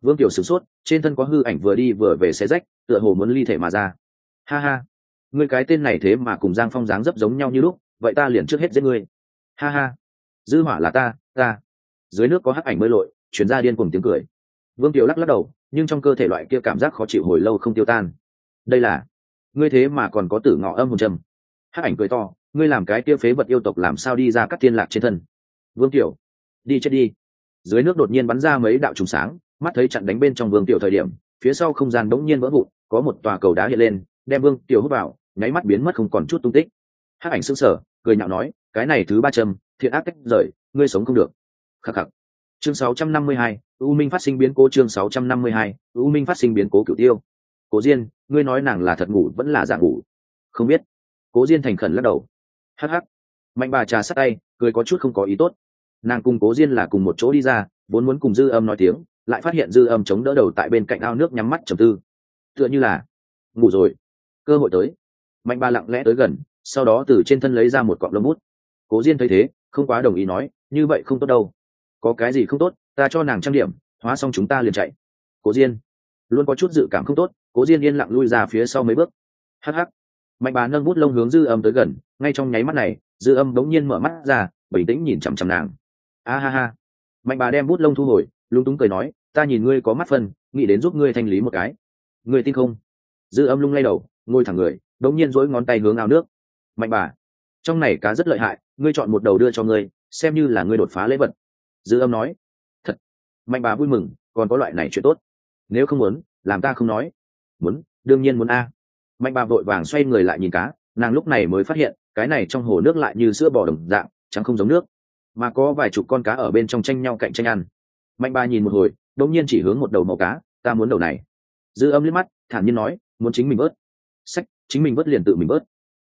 Vương tiểu sửng sốt, trên thân có hư ảnh vừa đi vừa về xe rách, tựa hồ muốn ly thể mà ra. Ha ha. Ngươi cái tên này thế mà cùng giang phong dáng dấp giống nhau như lúc, vậy ta liền trước hết giết ngươi. Ha ha. Dư hỏa là ta ta. Dưới nước có hắc ảnh bơi lội chuyển ra điên cùng tiếng cười. Vương tiểu lắc lắc đầu, nhưng trong cơ thể loại kia cảm giác khó chịu hồi lâu không tiêu tan. Đây là ngươi thế mà còn có tử ngọ âm hồn trầm. Hắc ảnh cười to ngươi làm cái kia phế vật yêu tộc làm sao đi ra các thiên lạc trên thân. Vương tiểu đi chết đi. Dưới nước đột nhiên bắn ra mấy đạo trùng sáng mắt thấy chặn đánh bên trong vương tiểu thời điểm phía sau không gian bỗng nhiên vỡ vụn có một tòa cầu đá hiện lên đem vương tiểu hút vào nháy mắt biến mất không còn chút tung tích. Hắc ảnh sững sờ cười nhạo nói cái này thứ ba châm thiện ác tách rời ngươi sống không được. Khắc khắc. Chương 652, u minh phát sinh biến cố chương 652, u minh phát sinh biến cố cửu tiêu cố diên, ngươi nói nàng là thật ngủ vẫn là giả ngủ? Không biết. Cố diên thành khẩn lắc đầu. Hắc hắc. Mạnh bà trà sát tay, cười có chút không có ý tốt. Nàng cùng cố diên là cùng một chỗ đi ra, vốn muốn cùng dư âm nói tiếng, lại phát hiện dư âm chống đỡ đầu tại bên cạnh ao nước nhắm mắt trầm tư. Tựa như là, ngủ rồi. Cơ hội tới. Mạnh bà lặng lẽ tới gần, sau đó từ trên thân lấy ra một cọng lông bút. Cố diên thấy thế, không quá đồng ý nói, như vậy không tốt đâu. Có cái gì không tốt, ta cho nàng trang điểm, hóa xong chúng ta liền chạy. Cố diên luôn có chút dự cảm không tốt, cố diên yên lặng lui ra phía sau mấy bước. Hh mạnh bà nâng bút lông hướng dư âm tới gần, ngay trong nháy mắt này, dư âm bỗng nhiên mở mắt ra, bình tĩnh nhìn chằm chằm nàng. A ha ha. Mạnh bà đem bút lông thu hồi, lúng túng cười nói, ta nhìn ngươi có mắt phân, nghĩ đến giúp ngươi thanh lý một cái. Ngươi tin không? Dư âm lung lay đầu, ngồi thẳng người đống nhiên dỗi ngón tay hướng ao nước. Mạnh bà, trong này cá rất lợi hại, ngươi chọn một đầu đưa cho ngươi, xem như là ngươi đột phá lễ vật. Dư âm nói. Thật. Mạnh bà vui mừng, còn có loại này chuyện tốt nếu không muốn, làm ta không nói. Muốn, đương nhiên muốn a. Mạnh bà vội vàng xoay người lại nhìn cá, nàng lúc này mới phát hiện, cái này trong hồ nước lại như sữa bò đồng dạng chẳng không giống nước. Mà có vài chục con cá ở bên trong tranh nhau cạnh tranh ăn. Mạnh bà nhìn một hồi, đột nhiên chỉ hướng một đầu màu cá, ta muốn đầu này. Dư âm liếc mắt, thản nhiên nói, muốn chính mình bớt. Sách, chính mình bớt liền tự mình bớt.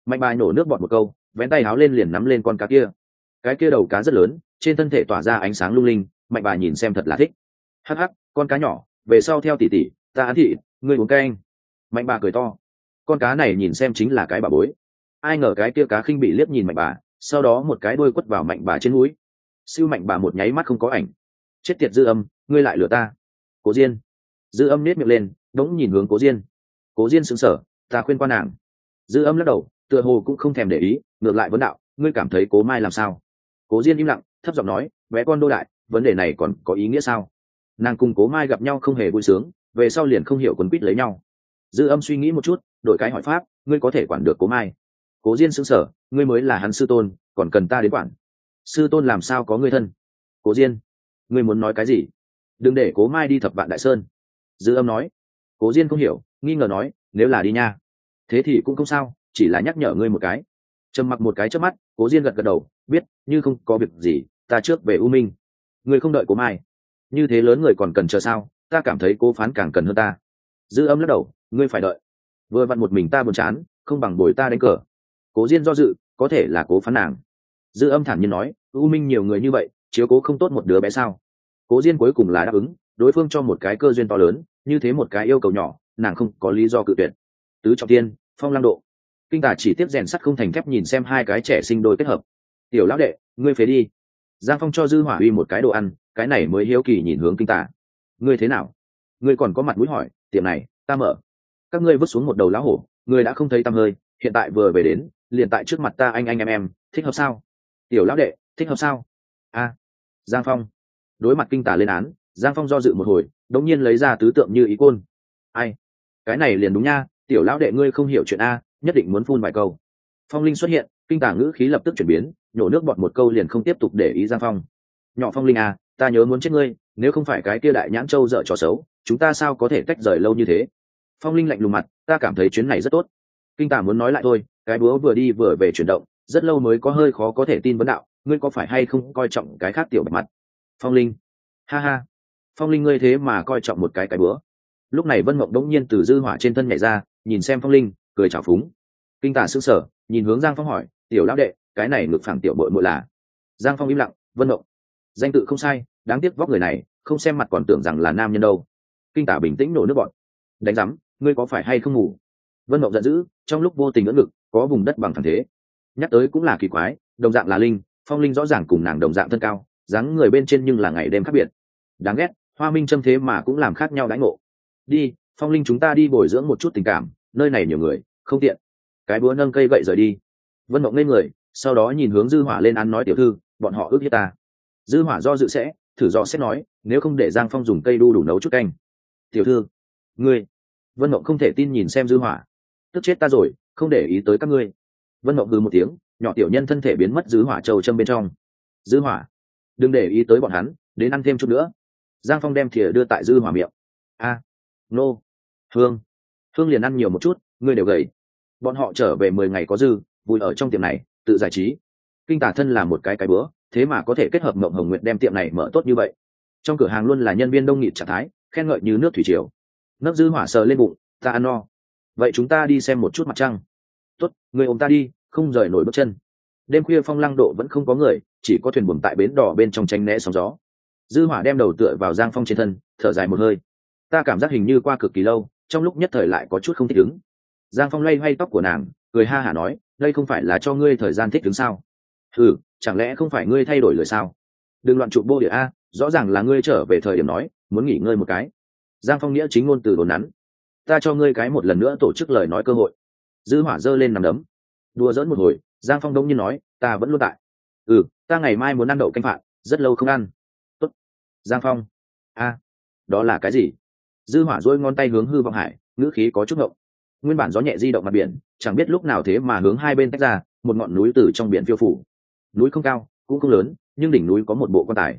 Mạnh bà nổ nước bọt một câu, vén tay háo lên liền nắm lên con cá kia. Cái kia đầu cá rất lớn, trên thân thể tỏa ra ánh sáng lung linh, mạnh bà nhìn xem thật là thích. Hắc hắc, con cá nhỏ về sau theo tỷ tỷ, ta ăn thị ngươi uống canh. Mạnh bà cười to. Con cá này nhìn xem chính là cái bà bối. Ai ngờ cái kia cá khinh bị liếc nhìn mạnh bà sau đó một cái đôi quất vào mạnh bà trên núi. Siêu mạnh bà một nháy mắt không có ảnh. Chết tiệt dư âm ngươi lại lừa ta. Cố diên. Dư âm nết miệng lên đống nhìn hướng cố diên. Cố diên sững sờ ta khuyên qua nàng. Dư âm lắc đầu tựa hồ cũng không thèm để ý ngược lại vấn đạo ngươi cảm thấy cố mai làm sao? Cố diên im lặng thấp giọng nói bé con đô đại vấn đề này còn có ý nghĩa sao? Nàng cùng cố mai gặp nhau không hề vui sướng, về sau liền không hiểu quấn quýt lấy nhau. Dư âm suy nghĩ một chút, đổi cái hỏi pháp, ngươi có thể quản được cố mai? Cố diên xứng sở ngươi mới là hắn sư tôn, còn cần ta đến quản. Sư tôn làm sao có ngươi thân? Cố diên, ngươi muốn nói cái gì? Đừng để cố mai đi thập vạn đại sơn. Dư âm nói. Cố diên không hiểu, nghi ngờ nói, nếu là đi nha. Thế thì cũng không sao, chỉ là nhắc nhở ngươi một cái. Trầm mặc một cái trước mắt, cố diên gật gật đầu, biết, như không có việc gì, ta trước về u minh. Ngươi không đợi cố mai như thế lớn người còn cần chờ sao? Ta cảm thấy cố phán càng cần hơn ta. Dư âm lắc đầu, ngươi phải đợi. Vừa vặn một mình ta buồn chán, không bằng bồi ta đánh cờ. Cố diên do dự, có thể là cố phán nàng. Dư âm thản nhiên nói, u minh nhiều người như vậy, chiếu cố không tốt một đứa bé sao? Cố diên cuối cùng là đáp ứng, đối phương cho một cái cơ duyên to lớn, như thế một cái yêu cầu nhỏ, nàng không có lý do cự tuyệt. Tứ trọng tiên, phong lăng độ. Kinh tả chỉ tiếp rèn sắt không thành thép nhìn xem hai cái trẻ sinh đôi kết hợp. Tiểu lão đệ, ngươi phế đi. Giang phong cho dư hỏa uy một cái đồ ăn cái này mới hiếu kỳ nhìn hướng kinh tả ngươi thế nào? Ngươi còn có mặt mũi hỏi, tiệm này, ta mở. Các ngươi vứt xuống một đầu lão hổ, ngươi đã không thấy tăm hơi, hiện tại vừa về đến, liền tại trước mặt ta anh anh em em, thích hợp sao? Tiểu lão đệ, thích hợp sao? A. Giang phong. Đối mặt kinh tả lên án, giang phong do dự một hồi, đống nhiên lấy ra tứ tượng như ý côn. Ai? Cái này liền đúng nha, tiểu lão đệ ngươi không hiểu chuyện a, nhất định muốn phun vài câu. Phong linh xuất hiện, kinh tả ngữ khí lập tức chuyển biến, nhổ nước bọt một câu liền không tiếp tục để ý giang phong. Nhỏ phong linh a ta nhớ muốn chết ngươi, nếu không phải cái kia đại nhãn châu dở trò xấu, chúng ta sao có thể tách rời lâu như thế? Phong linh lạnh lùng mặt, ta cảm thấy chuyến này rất tốt. Kinh tả muốn nói lại thôi, cái búa vừa đi vừa về chuyển động, rất lâu mới có hơi khó có thể tin vấn đạo, ngươi có phải hay không coi trọng cái khác tiểu bạch mặt? Phong linh, ha ha. Phong linh ngươi thế mà coi trọng một cái cái búa. Lúc này vân mộng đống nhiên từ dư hỏa trên thân nhảy ra, nhìn xem phong linh, cười chào phúng. Kinh tả sững sờ, nhìn hướng giang phong hỏi, tiểu lão đệ, cái này ngược phẳng tiểu bội muội là? Giang phong im lặng, vân mộng danh tự không sai, đáng tiếc vóc người này, không xem mặt còn tưởng rằng là nam nhân đâu. Kinh tả bình tĩnh nổ nước bọn. Đánh rắm ngươi có phải hay không ngủ? Vân mộng giận dữ, trong lúc vô tình ngỡ ngực, có vùng đất bằng thẳng thế. Nhắc tới cũng là kỳ quái, đồng dạng là linh, phong linh rõ ràng cùng nàng đồng dạng thân cao, dáng người bên trên nhưng là ngày đêm khác biệt. Đáng ghét, hoa minh châm thế mà cũng làm khác nhau đãi ngộ. Đi, phong linh chúng ta đi bồi dưỡng một chút tình cảm, nơi này nhiều người, không tiện. Cái búa nâng cây gậy rời đi. Vân mộng lên người, sau đó nhìn hướng dư hỏa lên ăn nói tiểu thư, bọn họ ước hiếp ta dư hỏa do dự sẽ, thử dò xét nói, nếu không để giang phong dùng cây đu đủ nấu chút canh. Tiểu thư, ngươi, vân mộng không thể tin nhìn xem dư hỏa. Tức chết ta rồi, không để ý tới các ngươi. Vân mộng hừ một tiếng, nhỏ tiểu nhân thân thể biến mất dư hỏa trầu châm bên trong. Dư hỏa, đừng để ý tới bọn hắn, đến ăn thêm chút nữa. Giang phong đem thìa đưa tại dư hỏa miệng. A, nô, hương hương liền ăn nhiều một chút, ngươi đều gầy. Bọn họ trở về mười ngày có dư, vui ở trong tiệm này, tự giải trí. Kinh tả thân là một cái cái bữa thế mà có thể kết hợp mộng hồng nguyện đem tiệm này mở tốt như vậy. Trong cửa hàng luôn là nhân viên đông nghịt trạng thái, khen ngợi như nước thủy triều. Nấc dư hỏa sờ lên bụng, ta ăn no. Vậy chúng ta đi xem một chút mặt trăng. Tốt, người ôm ta đi, không rời nổi bước chân. Đêm khuya phong lăng độ vẫn không có người, chỉ có thuyền buồm tại bến đỏ bên trong tranh né sóng gió. Dư hỏa đem đầu tựa vào giang phong trên thân, thở dài một hơi. Ta cảm giác hình như qua cực kỳ lâu, trong lúc nhất thời lại có chút không thích ứng. Giang phong loay hoay tóc của nàng, cười ha hả nói, đây không phải là cho ngươi thời gian thích ứng sao? Ừ chẳng lẽ không phải ngươi thay đổi lời sao? Đừng loạn chụp bô địa a, rõ ràng là ngươi trở về thời điểm nói, muốn nghỉ ngơi một cái. Giang phong nghĩa chính ngôn từ đồn nắn. Ta cho ngươi cái một lần nữa tổ chức lời nói cơ hội. Dư hỏa giơ lên nằm đấm. Đùa dỡn một hồi, giang phong đông nhiên nói, ta vẫn luôn tại. Ừ ta ngày mai muốn ăn đậu canh phạn rất lâu không ăn. Tốt. giang phong. A, đó là cái gì? Dư hỏa dôi ngón tay hướng hư vọng hải, ngữ khí có chút ngộng. Nguyên bản gió nhẹ di động mặt biển, chẳng biết lúc nào thế mà hướng hai bên tách ra, một ngọn núi từ trong biển phiêu phủ núi không cao cũng không lớn nhưng đỉnh núi có một bộ quan tài.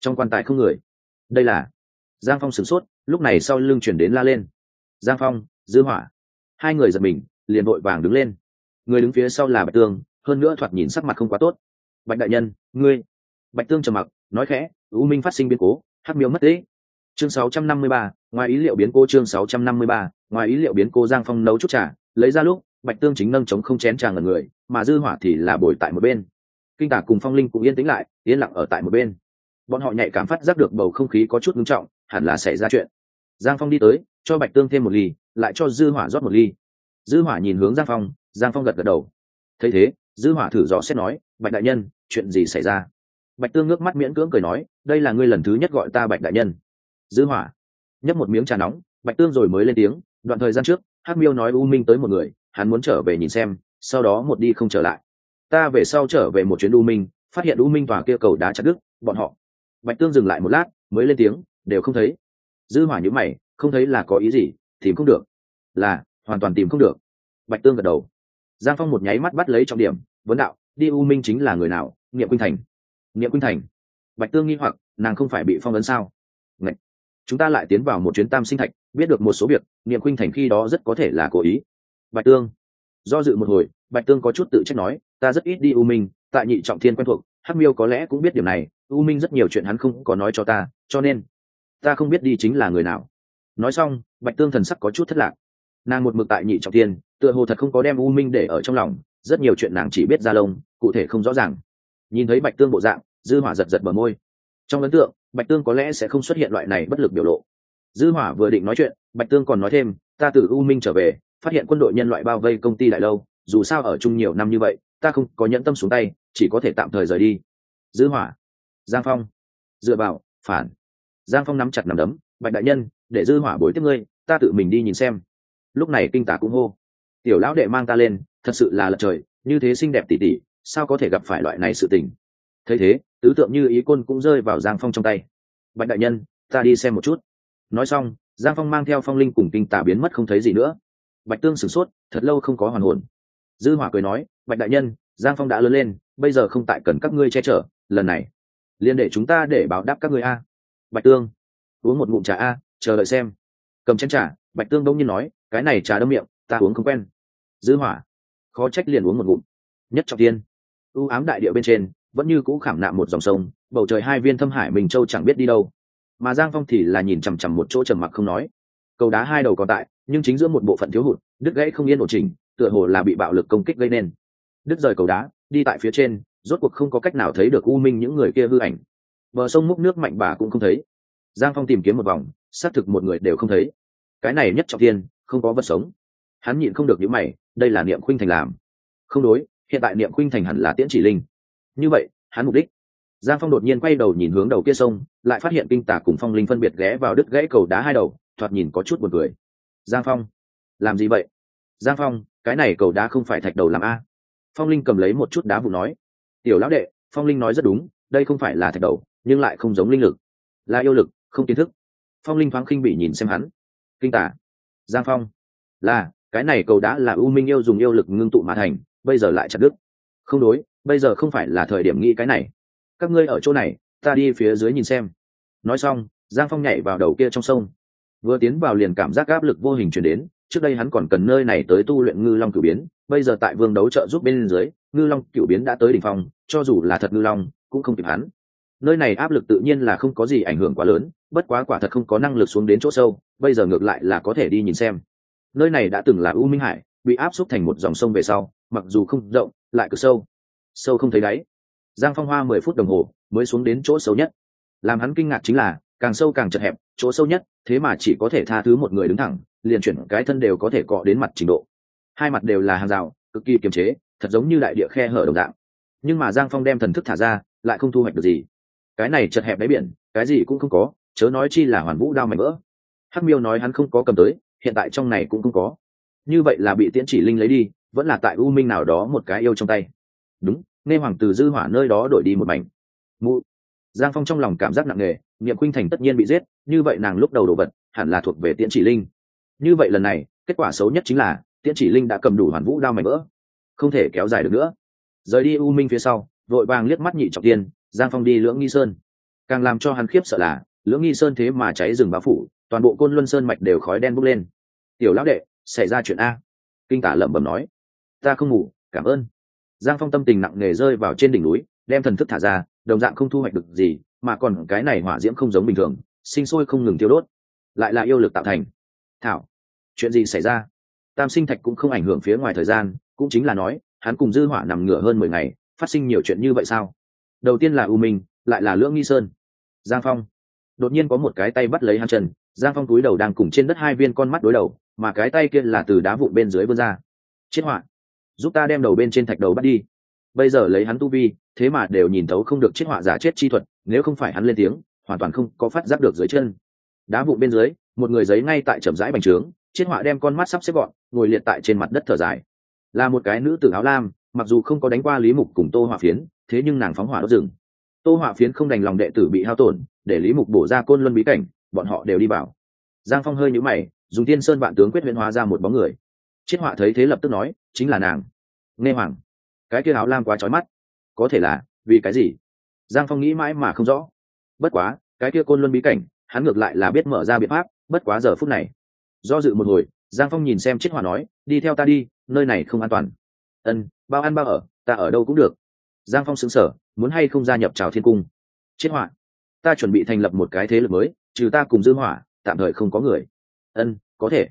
Trong quan tài không người. Đây là giang phong sửng sốt lúc này sau lưng chuyển đến la lên. Giang phong dư hỏa. Hai người giật mình liền vội vàng đứng lên. Người đứng phía sau là bạch tương hơn nữa thoạt nhìn sắc mặt không quá tốt. Bạch đại nhân ngươi. Bạch tương trầm mặc nói khẽ u minh phát sinh biến cố hắc miếu mất tích. Chương 653, ngoài ý liệu biến cô chương 653, ngoài ý liệu biến cô giang phong nấu chút trà lấy ra lúc bạch tương chính nâng chống không chén trà ngần người mà dư hỏa thì là bồi tại một bên kinh tả cùng phong linh cũng yên tĩnh lại, yên lặng ở tại một bên. Bọn họ nhạy cảm phát giác được bầu không khí có chút ngưng trọng, hẳn là xảy ra chuyện. Giang phong đi tới, cho bạch tương thêm một ly, lại cho dư hỏa rót một ly. Dư hỏa nhìn hướng giang phong giang phong gật gật đầu. Thấy thế, dư hỏa thử dò xét nói, bạch đại nhân, chuyện gì xảy ra? Bạch tương ngước mắt miễn cưỡng cười nói, đây là ngươi lần thứ nhất gọi ta bạch đại nhân. Dư hỏa nhấp một miếng trà nóng, bạch tương rồi mới lên tiếng, đoạn thời gian trước, hắc miêu nói u minh tới một người, hắn muốn trở về nhìn xem, sau đó một đi không trở lại ta về sau trở về một chuyến u minh, phát hiện u minh tòa kia cầu đá chặt đứt, bọn họ. Bạch tương dừng lại một lát, mới lên tiếng, đều không thấy. Dư hỏa nhíu mày, không thấy là có ý gì, tìm không được. Là, hoàn toàn tìm không được. Bạch tương gật đầu. Giang phong một nháy mắt bắt lấy trọng điểm, vấn đạo, đi u minh chính là người nào? Niệm quynh thành. Niệm quynh thành. Bạch tương nghi hoặc, nàng không phải bị phong ấn sao? Ngậy! chúng ta lại tiến vào một chuyến tam sinh thạch, biết được một số việc niệm quynh thành khi đó rất có thể là cố ý. Bạch tương. Do dự một hồi bạch tương có chút tự trách nói, ta rất ít đi u minh, tại nhị trọng thiên quen thuộc, hắc miêu có lẽ cũng biết điểm này, u minh rất nhiều chuyện hắn không có nói cho ta, cho nên ta không biết đi chính là người nào. Nói xong, bạch tương thần sắc có chút thất lạc. Nàng một mực tại nhị trọng thiên, tựa hồ thật không có đem u minh để ở trong lòng, rất nhiều chuyện nàng chỉ biết ra lông, cụ thể không rõ ràng. Nhìn thấy bạch tương bộ dạng, dư hỏa giật giật bờ môi. Trong ấn tượng, bạch tương có lẽ sẽ không xuất hiện loại này bất lực biểu lộ. Dư hỏa vừa định nói chuyện, bạch tương còn nói thêm, ta từ u minh trở về, phát hiện quân đội nhân loại bao vây công ty đại lâu dù sao ở chung nhiều năm như vậy, ta không có nhẫn tâm xuống tay, chỉ có thể tạm thời rời đi. Dư hỏa, giang phong, dựa vào phản. Giang phong nắm chặt nắm đấm, bạch đại nhân, để dư hỏa bối tiếp ngươi, ta tự mình đi nhìn xem. Lúc này kinh tả cũng hô, tiểu lão đệ mang ta lên, thật sự là lật trời, như thế xinh đẹp tỉ tỉ, sao có thể gặp phải loại này sự tình? Thấy thế, tứ tượng như ý côn cũng rơi vào giang phong trong tay. Bạch đại nhân, ta đi xem một chút. Nói xong, giang phong mang theo phong linh cùng kinh tả biến mất không thấy gì nữa. Bạch tương sửng sốt, thật lâu không có hoàn hồn dư hỏa cười nói, bạch đại nhân, giang phong đã lớn lên, bây giờ không tại cần các ngươi che chở, lần này liên để chúng ta để báo đáp các ngươi a. Bạch tương, uống một ngụm trà a, chờ đợi xem. Cầm chén trà, bạch tương đông nhiên nói, cái này trà đâm miệng, ta uống không quen. Dư hỏa, khó trách liền uống một ngụm. Nhất trọng tiên u ám đại địa bên trên, vẫn như cũ khảm nạm một dòng sông, bầu trời hai viên thâm hải mình châu chẳng biết đi đâu. Mà giang phong thì là nhìn chằm chằm một chỗ trầm mặc không nói. Cầu đá hai đầu còn tại, nhưng chính giữa một bộ phận thiếu hụt, đứt gãy không yên ổn chỉnh tựa hồ là bị bạo lực công kích gây nên. Đứt rời cầu đá, đi tại phía trên, rốt cuộc không có cách nào thấy được u minh những người kia hư ảnh. Bờ sông múc nước mạnh bà cũng không thấy. Giang phong tìm kiếm một vòng, xác thực một người đều không thấy. Cái này nhất trọng tiên không có vật sống. Hắn nhịn không được những mày, đây là niệm khuynh thành làm. Không đối, hiện tại niệm khuynh thành hẳn là tiễn chỉ linh. Như vậy, hắn mục đích. Giang phong đột nhiên quay đầu nhìn hướng đầu kia sông, lại phát hiện kinh tả cùng phong linh phân biệt ghé vào đứt gãy cầu đá hai đầu, thoạt nhìn có chút buồn cười. Giang phong, làm gì vậy? Giang phong cái này cầu đá không phải thạch đầu làm a. Phong linh cầm lấy một chút đá vụ nói, tiểu lão đệ, phong linh nói rất đúng, đây không phải là thạch đầu, nhưng lại không giống linh lực. Là yêu lực, không kiến thức. Phong linh thoáng khinh bị nhìn xem hắn. Kinh tả giang phong, là, cái này cầu đá là u minh yêu dùng yêu lực ngưng tụ mà thành, bây giờ lại chặt đứt. Không đối, bây giờ không phải là thời điểm nghĩ cái này. Các ngươi ở chỗ này, ta đi phía dưới nhìn xem. Nói xong, giang phong nhảy vào đầu kia trong sông. Vừa tiến vào liền cảm giác áp lực vô hình chuyển đến trước đây hắn còn cần nơi này tới tu luyện ngư long cửu biến, bây giờ tại vương đấu trợ giúp bên dưới, ngư long cửu biến đã tới đ ỉ n h phong, cho dù là thật ngư long, cũng không kịp hắn. Nơi này áp lực tự nhiên là không có gì ảnh hưởng quá lớn, bất quá quả thật không có năng lực xuống đến chỗ sâu, bây giờ ngược lại là có thể đi nhìn xem. Nơi này đã từng là u minh hải, bị áp xúc thành một dòng sông về sau, mặc dù không rộng, lại cực sâu. Sâu không thấy đáy. Giang phong hoa mười phút đồng hồ mới xuống đến chỗ sâu nhất. Làm hắn kinh ngạc chính là càng sâu càng chật hẹp, chỗ sâu nhất, thế mà chỉ có thể tha thứ một người đứng thẳng, liền chuyển cái thân đều có thể cọ đến mặt trình độ. Hai mặt đều là hàng rào, cực kỳ kiềm chế, thật giống như đại địa khe hở đồng dạng. Nhưng mà giang phong đem thần thức thả ra, lại không thu hoạch được gì. Cái này chật hẹp đáy biển, cái gì cũng không có, chớ nói chi là hoàn vũ đao mảnh vỡ. Hắc miêu nói hắn không có cầm tới, hiện tại trong này cũng không có. Như vậy là bị tiễn chỉ linh lấy đi, vẫn là tại u minh nào đó một cái yêu trong tay. Đúng, nghe hoàng từ dư hỏa nơi đó đổi đi một mảnh. Mụ. Giang phong trong lòng cảm giác nặng nề niệm khuynh thành tất nhiên bị giết, như vậy nàng lúc đầu đồ vật hẳn là thuộc về tiễn chỉ linh. Như vậy lần này, kết quả xấu nhất chính là tiễn chỉ linh đã cầm đủ hoàn vũ đao mảnh vỡ, không thể kéo dài được nữa. Rời đi u minh phía sau, vội vàng liếc mắt nhị trọng tiên, giang phong đi lưỡng nghi sơn. Càng làm cho hắn khiếp sợ là, lưỡng nghi sơn thế mà cháy rừng bao phủ, toàn bộ côn luân sơn mạch đều khói đen bốc lên. Tiểu lão đệ, xảy ra chuyện a? Kinh tả lẩm bẩm nói. Ta không ngủ, cảm ơn. Giang phong tâm tình nặng nề rơi vào trên đỉnh núi, đem thần thức thả ra, đồng dạng không thu hoạch được gì mà còn cái này hỏa diễm không giống bình thường, sinh sôi không ngừng tiêu đốt, lại là yêu lực tạo thành. Thảo, chuyện gì xảy ra? Tam sinh thạch cũng không ảnh hưởng phía ngoài thời gian, cũng chính là nói, hắn cùng dư hỏa nằm ngửa hơn mười ngày, phát sinh nhiều chuyện như vậy sao? Đầu tiên là u minh, lại là lưỡng nghi sơn. Giang phong, đột nhiên có một cái tay bắt lấy hắn chân, giang phong túi đầu đang cùng trên đất hai viên con mắt đối đầu, mà cái tay kia là từ đá vụn bên dưới vươn ra. Chết họa, giúp ta đem đầu bên trên thạch đầu bắt đi bây giờ lấy hắn tu vi, thế mà đều nhìn thấu không được chiếc họa giả chết chi thuật, nếu không phải hắn lên tiếng, hoàn toàn không có phát giác được dưới chân. Đá vụn bên dưới, một người giấy ngay tại chậm rãi bành trướng chiếc họa đem con mắt sắp xếp gọn, ngồi liệt tại trên mặt đất thở dài. Là một cái nữ tử áo lam, mặc dù không có đánh qua lý mục cùng tô hỏa phiến, thế nhưng nàng phóng hỏa đốt rừng. Tô hỏa phiến không đành lòng đệ tử bị hao tổn, để lý mục bổ ra côn luân bí cảnh, bọn họ đều đi vào. Giang phong hơi nhũ mày, dùng tiên sơn vạn tướng quyết huyễn hóa ra một bóng người. Chiết họa thấy thế lập tức nói, chính là nàng. Nghe hoàng cái kia áo lam quá trói mắt. Có thể là, vì cái gì? Giang phong nghĩ mãi mà không rõ. Bất quá, cái kia côn luân bí cảnh, hắn ngược lại là biết mở ra biện pháp, bất quá giờ phút này. Do dự một hồi, giang phong nhìn xem chiếc họa nói, đi theo ta đi, nơi này không an toàn. Ân, bao ăn bao ở, ta ở đâu cũng được. Giang phong xứng sở muốn hay không gia nhập trào thiên cung? Chiết họa, ta chuẩn bị thành lập một cái thế lực mới, trừ ta cùng dư hỏa tạm thời không có người. Ân, có thể.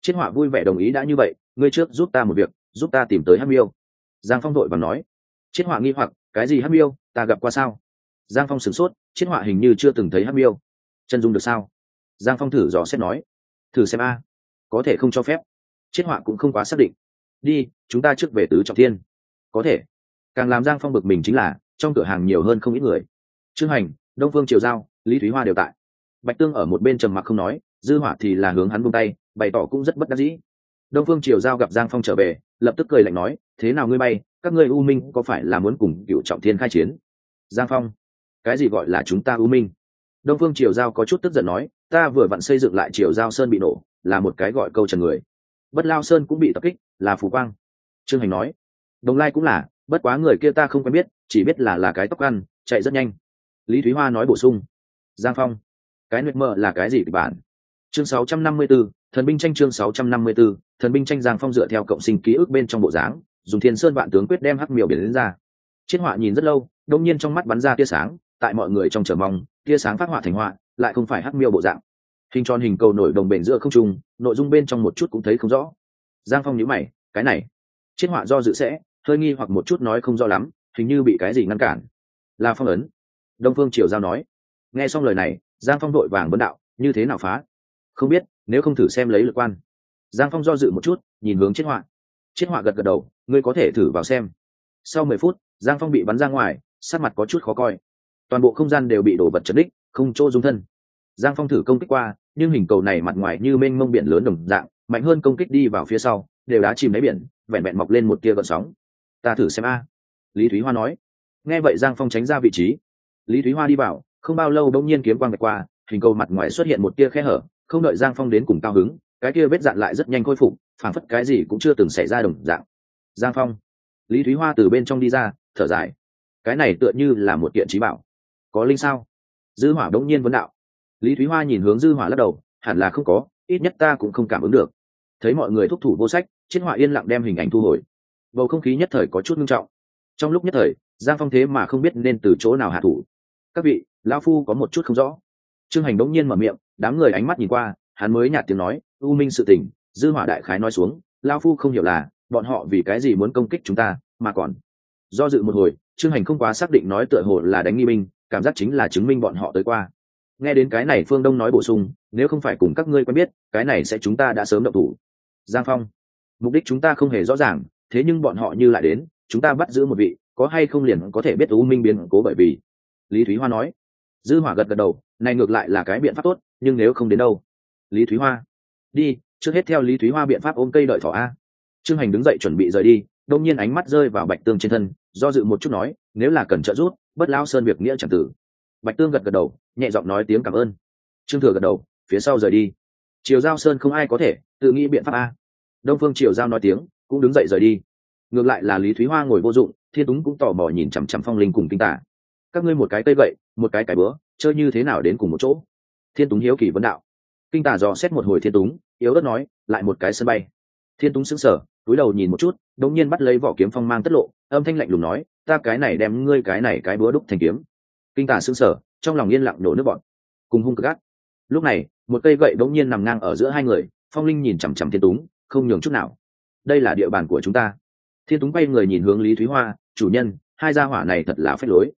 Chiết hỏa vui vẻ đồng ý đã như vậy, ngươi trước giúp ta một việc, giúp ta tìm tới hát miêu giang phong đội và nói chiết họa nghi hoặc, cái gì hát miêu, ta gặp qua sao? Giang phong sửng sốt chiết họa hình như chưa từng thấy hát miêu. Chân dung được sao? Giang phong thử dò xét nói, thử xem a, có thể không cho phép. Chiết họa cũng không quá xác định. Đi, chúng ta trước về tứ trọng thiên. Có thể. Càng làm giang phong bực mình chính là, trong cửa hàng nhiều hơn không ít người. Trương hành, đông phương triều giao, lý thúy hoa đều tại. Bạch tương ở một bên trầm mặc không nói, dư hỏa thì là hướng hắn buông tay, bày tỏ cũng rất bất đắc dĩ đông phương triều giao gặp giang phong trở về, lập tức cười lạnh nói, thế nào ngươi bay, các ngươi u minh có phải là muốn cùng cựu trọng thiên khai chiến? Giang phong, cái gì gọi là chúng ta u minh? Đông phương triều giao có chút tức giận nói, ta vừa vặn xây dựng lại triều giao sơn bị nổ, là một cái gọi câu trần người. Bất lao sơn cũng bị tập kích, là phù quang. Trương hành nói, đồng lai cũng là, bất quá người kia ta không quen biết, chỉ biết là là cái tóc ăn, chạy rất nhanh. Lý thúy hoa nói bổ sung, giang phong, cái nguyệt mơ là cái gì kịch bản chương 654, thần binh tranh chương 654, thần binh tranh giang phong dựa theo cộng sinh ký ức bên trong bộ dáng dùng thiên sơn vạn tướng quyết đem hắc miêu biển đến ra. Chiết họa nhìn rất lâu đông nhiên trong mắt bắn ra tia sáng tại mọi người trong chờ mong tia sáng phát họa thành họa lại không phải hắc miêu bộ dạng. Hình tròn hình cầu nổi đồng bền giữa không trung nội dung bên trong một chút cũng thấy không rõ. Giang phong nhíu mày cái này chiết họa do dự sẽ hơi nghi hoặc một chút nói không rõ lắm hình như bị cái gì ngăn cản. Là phong ấn. Đông phương triều giao nói. Nghe xong lời này giang phong đội vàng vấn đạo như thế nào phá? Không biết, nếu không thử xem lấy lực quan. Giang phong do dự một chút, nhìn hướng chiết họa. Chiết họa gật gật đầu, ngươi có thể thử vào xem. Sau mười phút, giang phong bị bắn ra ngoài sát mặt có chút khó coi. Toàn bộ không gian đều bị đổ vật chấn đích không chỗ dung thân. Giang phong thử công kích qua, nhưng hình cầu này mặt ngoài như mênh mông biển lớn đồng dạng, mạnh hơn công kích đi vào phía sau, đều đá chìm lấy biển, vẹn vẹn mọc lên một tia gợn sóng. Ta thử xem a. Lý thúy hoa nói. Nghe vậy giang phong tránh ra vị trí. Lý thúy hoa đi vào, không bao lâu bỗng nhiên kiếm quang vạch qua, hình cầu mặt ngoài xuất hiện một tia khe hở không đợi giang phong đến cùng cao hứng, cái kia vết dạn lại rất nhanh khôi phục, phảng phất cái gì cũng chưa từng xảy ra đồng dạng. Giang phong, lý thúy hoa từ bên trong đi ra, thở dài. Cái này tựa như là một kiện trí bảo. Có linh sao? Dư hỏa đống nhiên vấn đạo. Lý thúy hoa nhìn hướng dư hỏa lắc đầu, hẳn là không có, ít nhất ta cũng không cảm ứng được. Thấy mọi người thúc thủ vô sách chiến hỏa yên lặng đem hình ảnh thu hồi. Bầu không khí nhất thời có chút nghiêm trọng. Trong lúc nhất thời, giang phong thế mà không biết nên từ chỗ nào hạ thủ. Các vị, lão phu có một chút không rõ trương hành đống nhiên mở miệng đám người ánh mắt nhìn qua hắn mới nhạt tiếng nói u minh sự tình dư hỏa đại khái nói xuống lão phu không hiểu là bọn họ vì cái gì muốn công kích chúng ta mà còn. Do dự một hồi trương hành không quá xác định nói tựa hồ là đánh nghi minh, cảm giác chính là chứng minh bọn họ tới qua. Nghe đến cái này phương đông nói bổ sung nếu không phải cùng các ngươi quen biết cái này sẽ chúng ta đã sớm động thủ. Giang phong mục đích chúng ta không hề rõ ràng thế nhưng bọn họ như lại đến chúng ta bắt giữ một vị có hay không liền có thể biết u minh biến cố bởi vì? Lý thúy hoa nói dư hỏa gật gật đầu, này ngược lại là cái biện pháp tốt, nhưng nếu không đến đâu? Lý thúy hoa. Đi, trước hết theo lý thúy hoa biện pháp ôm cây đợi thỏ a. Trương hành đứng dậy chuẩn bị rời đi, đông nhiên ánh mắt rơi vào bạch tương trên thân, do dự một chút nói, nếu là cần trợ giúp, bất lao sơn việc nghĩa chẳng tử. Bạch tương gật gật đầu, nhẹ giọng nói tiếng cảm ơn. Trương thừa gật đầu, phía sau rời đi. Triều giao sơn không ai có thể, tự nghĩ biện pháp a. Đông phương triều giao nói tiếng, cũng đứng dậy rời đi. Ngược lại là lý thúy hoa ngồi vô dụng, thiên túng cũng tò mò nhìn chằm chằm phong linh cùng kinh tả. Các ngươi một cái cây gậy một cái cái bữa, chơi như thế nào đến cùng một chỗ? Thiên túng hiếu kỳ vấn đạo. Kinh tả dò xét một hồi thiên túng, yếu đất nói, lại một cái sân bay. Thiên túng sững sờ, túi đầu nhìn một chút đống nhiên bắt lấy vỏ kiếm phong mang tất lộ, âm thanh lạnh lùng nói, ta cái này đem ngươi cái này cái búa đúc thành kiếm. Kinh tả sững sờ, trong lòng yên lặng nổ nước bọn cùng hung cực gắt lúc này, một cây gậy đống nhiên nằm ngang ở giữa hai người, phong linh nhìn chằm chằm thiên túng, không nhường chút nào. Đây là địa bàn của chúng ta. Thiên túng bay người nhìn hướng lý thúy hoa, chủ nhân, hai gia hỏa này thật là phép lối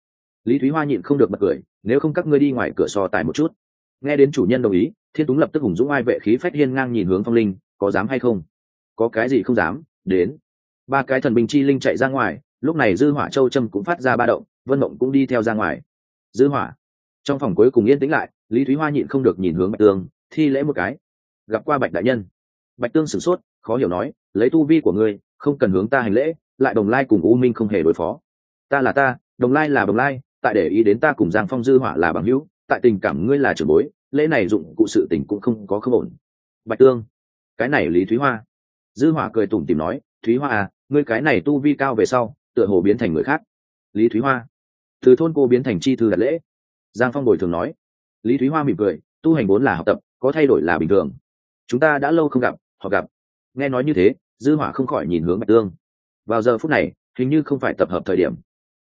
lý thúy hoa nhịn không được bật cười, nếu không các ngươi đi ngoài cửa so tài một chút. Nghe đến chủ nhân đồng ý, thiên túng lập tức hùng dũng ai vệ khí phách hiên ngang nhìn hướng phong linh, có dám hay không? Có cái gì không dám, đến. Ba cái thần binh chi linh chạy ra ngoài, lúc này dư hỏa châu trâm cũng phát ra ba động, vân mộng cũng đi theo ra ngoài. Dư hỏa. Trong phòng cuối cùng yên tĩnh lại, lý thúy hoa nhịn không được nhìn hướng bạch tương, thi lễ một cái. Gặp qua bạch đại nhân. Bạch tương sửng sốt, khó hiểu nói, lấy tu vi của ngươi, không cần hướng ta hành lễ, lại đồng lai cùng u minh không hề đối phó. Ta là ta, đồng lai là đồng lai tại để ý đến ta cùng giang phong dư hỏa là bằng hữu, tại tình cảm ngươi là trưởng bối, lễ này dụng cụ sự tình cũng không có không ổn. Bạch tương, cái này lý thúy hoa. Dư hỏa cười tủm tỉm nói, thúy hoa à ngươi cái này tu vi cao về sau, tựa hồ biến thành người khác. Lý thúy hoa, từ thôn cô biến thành chi thư đặt lễ. Giang phong bồi thường nói, lý thúy hoa mỉm cười, tu hành vốn là học tập, có thay đổi là bình thường. Chúng ta đã lâu không gặp họ gặp. Nghe nói như thế, dư hỏa không khỏi nhìn hướng bạch tương. Vào giờ phút này, hình như không phải tập hợp thời điểm.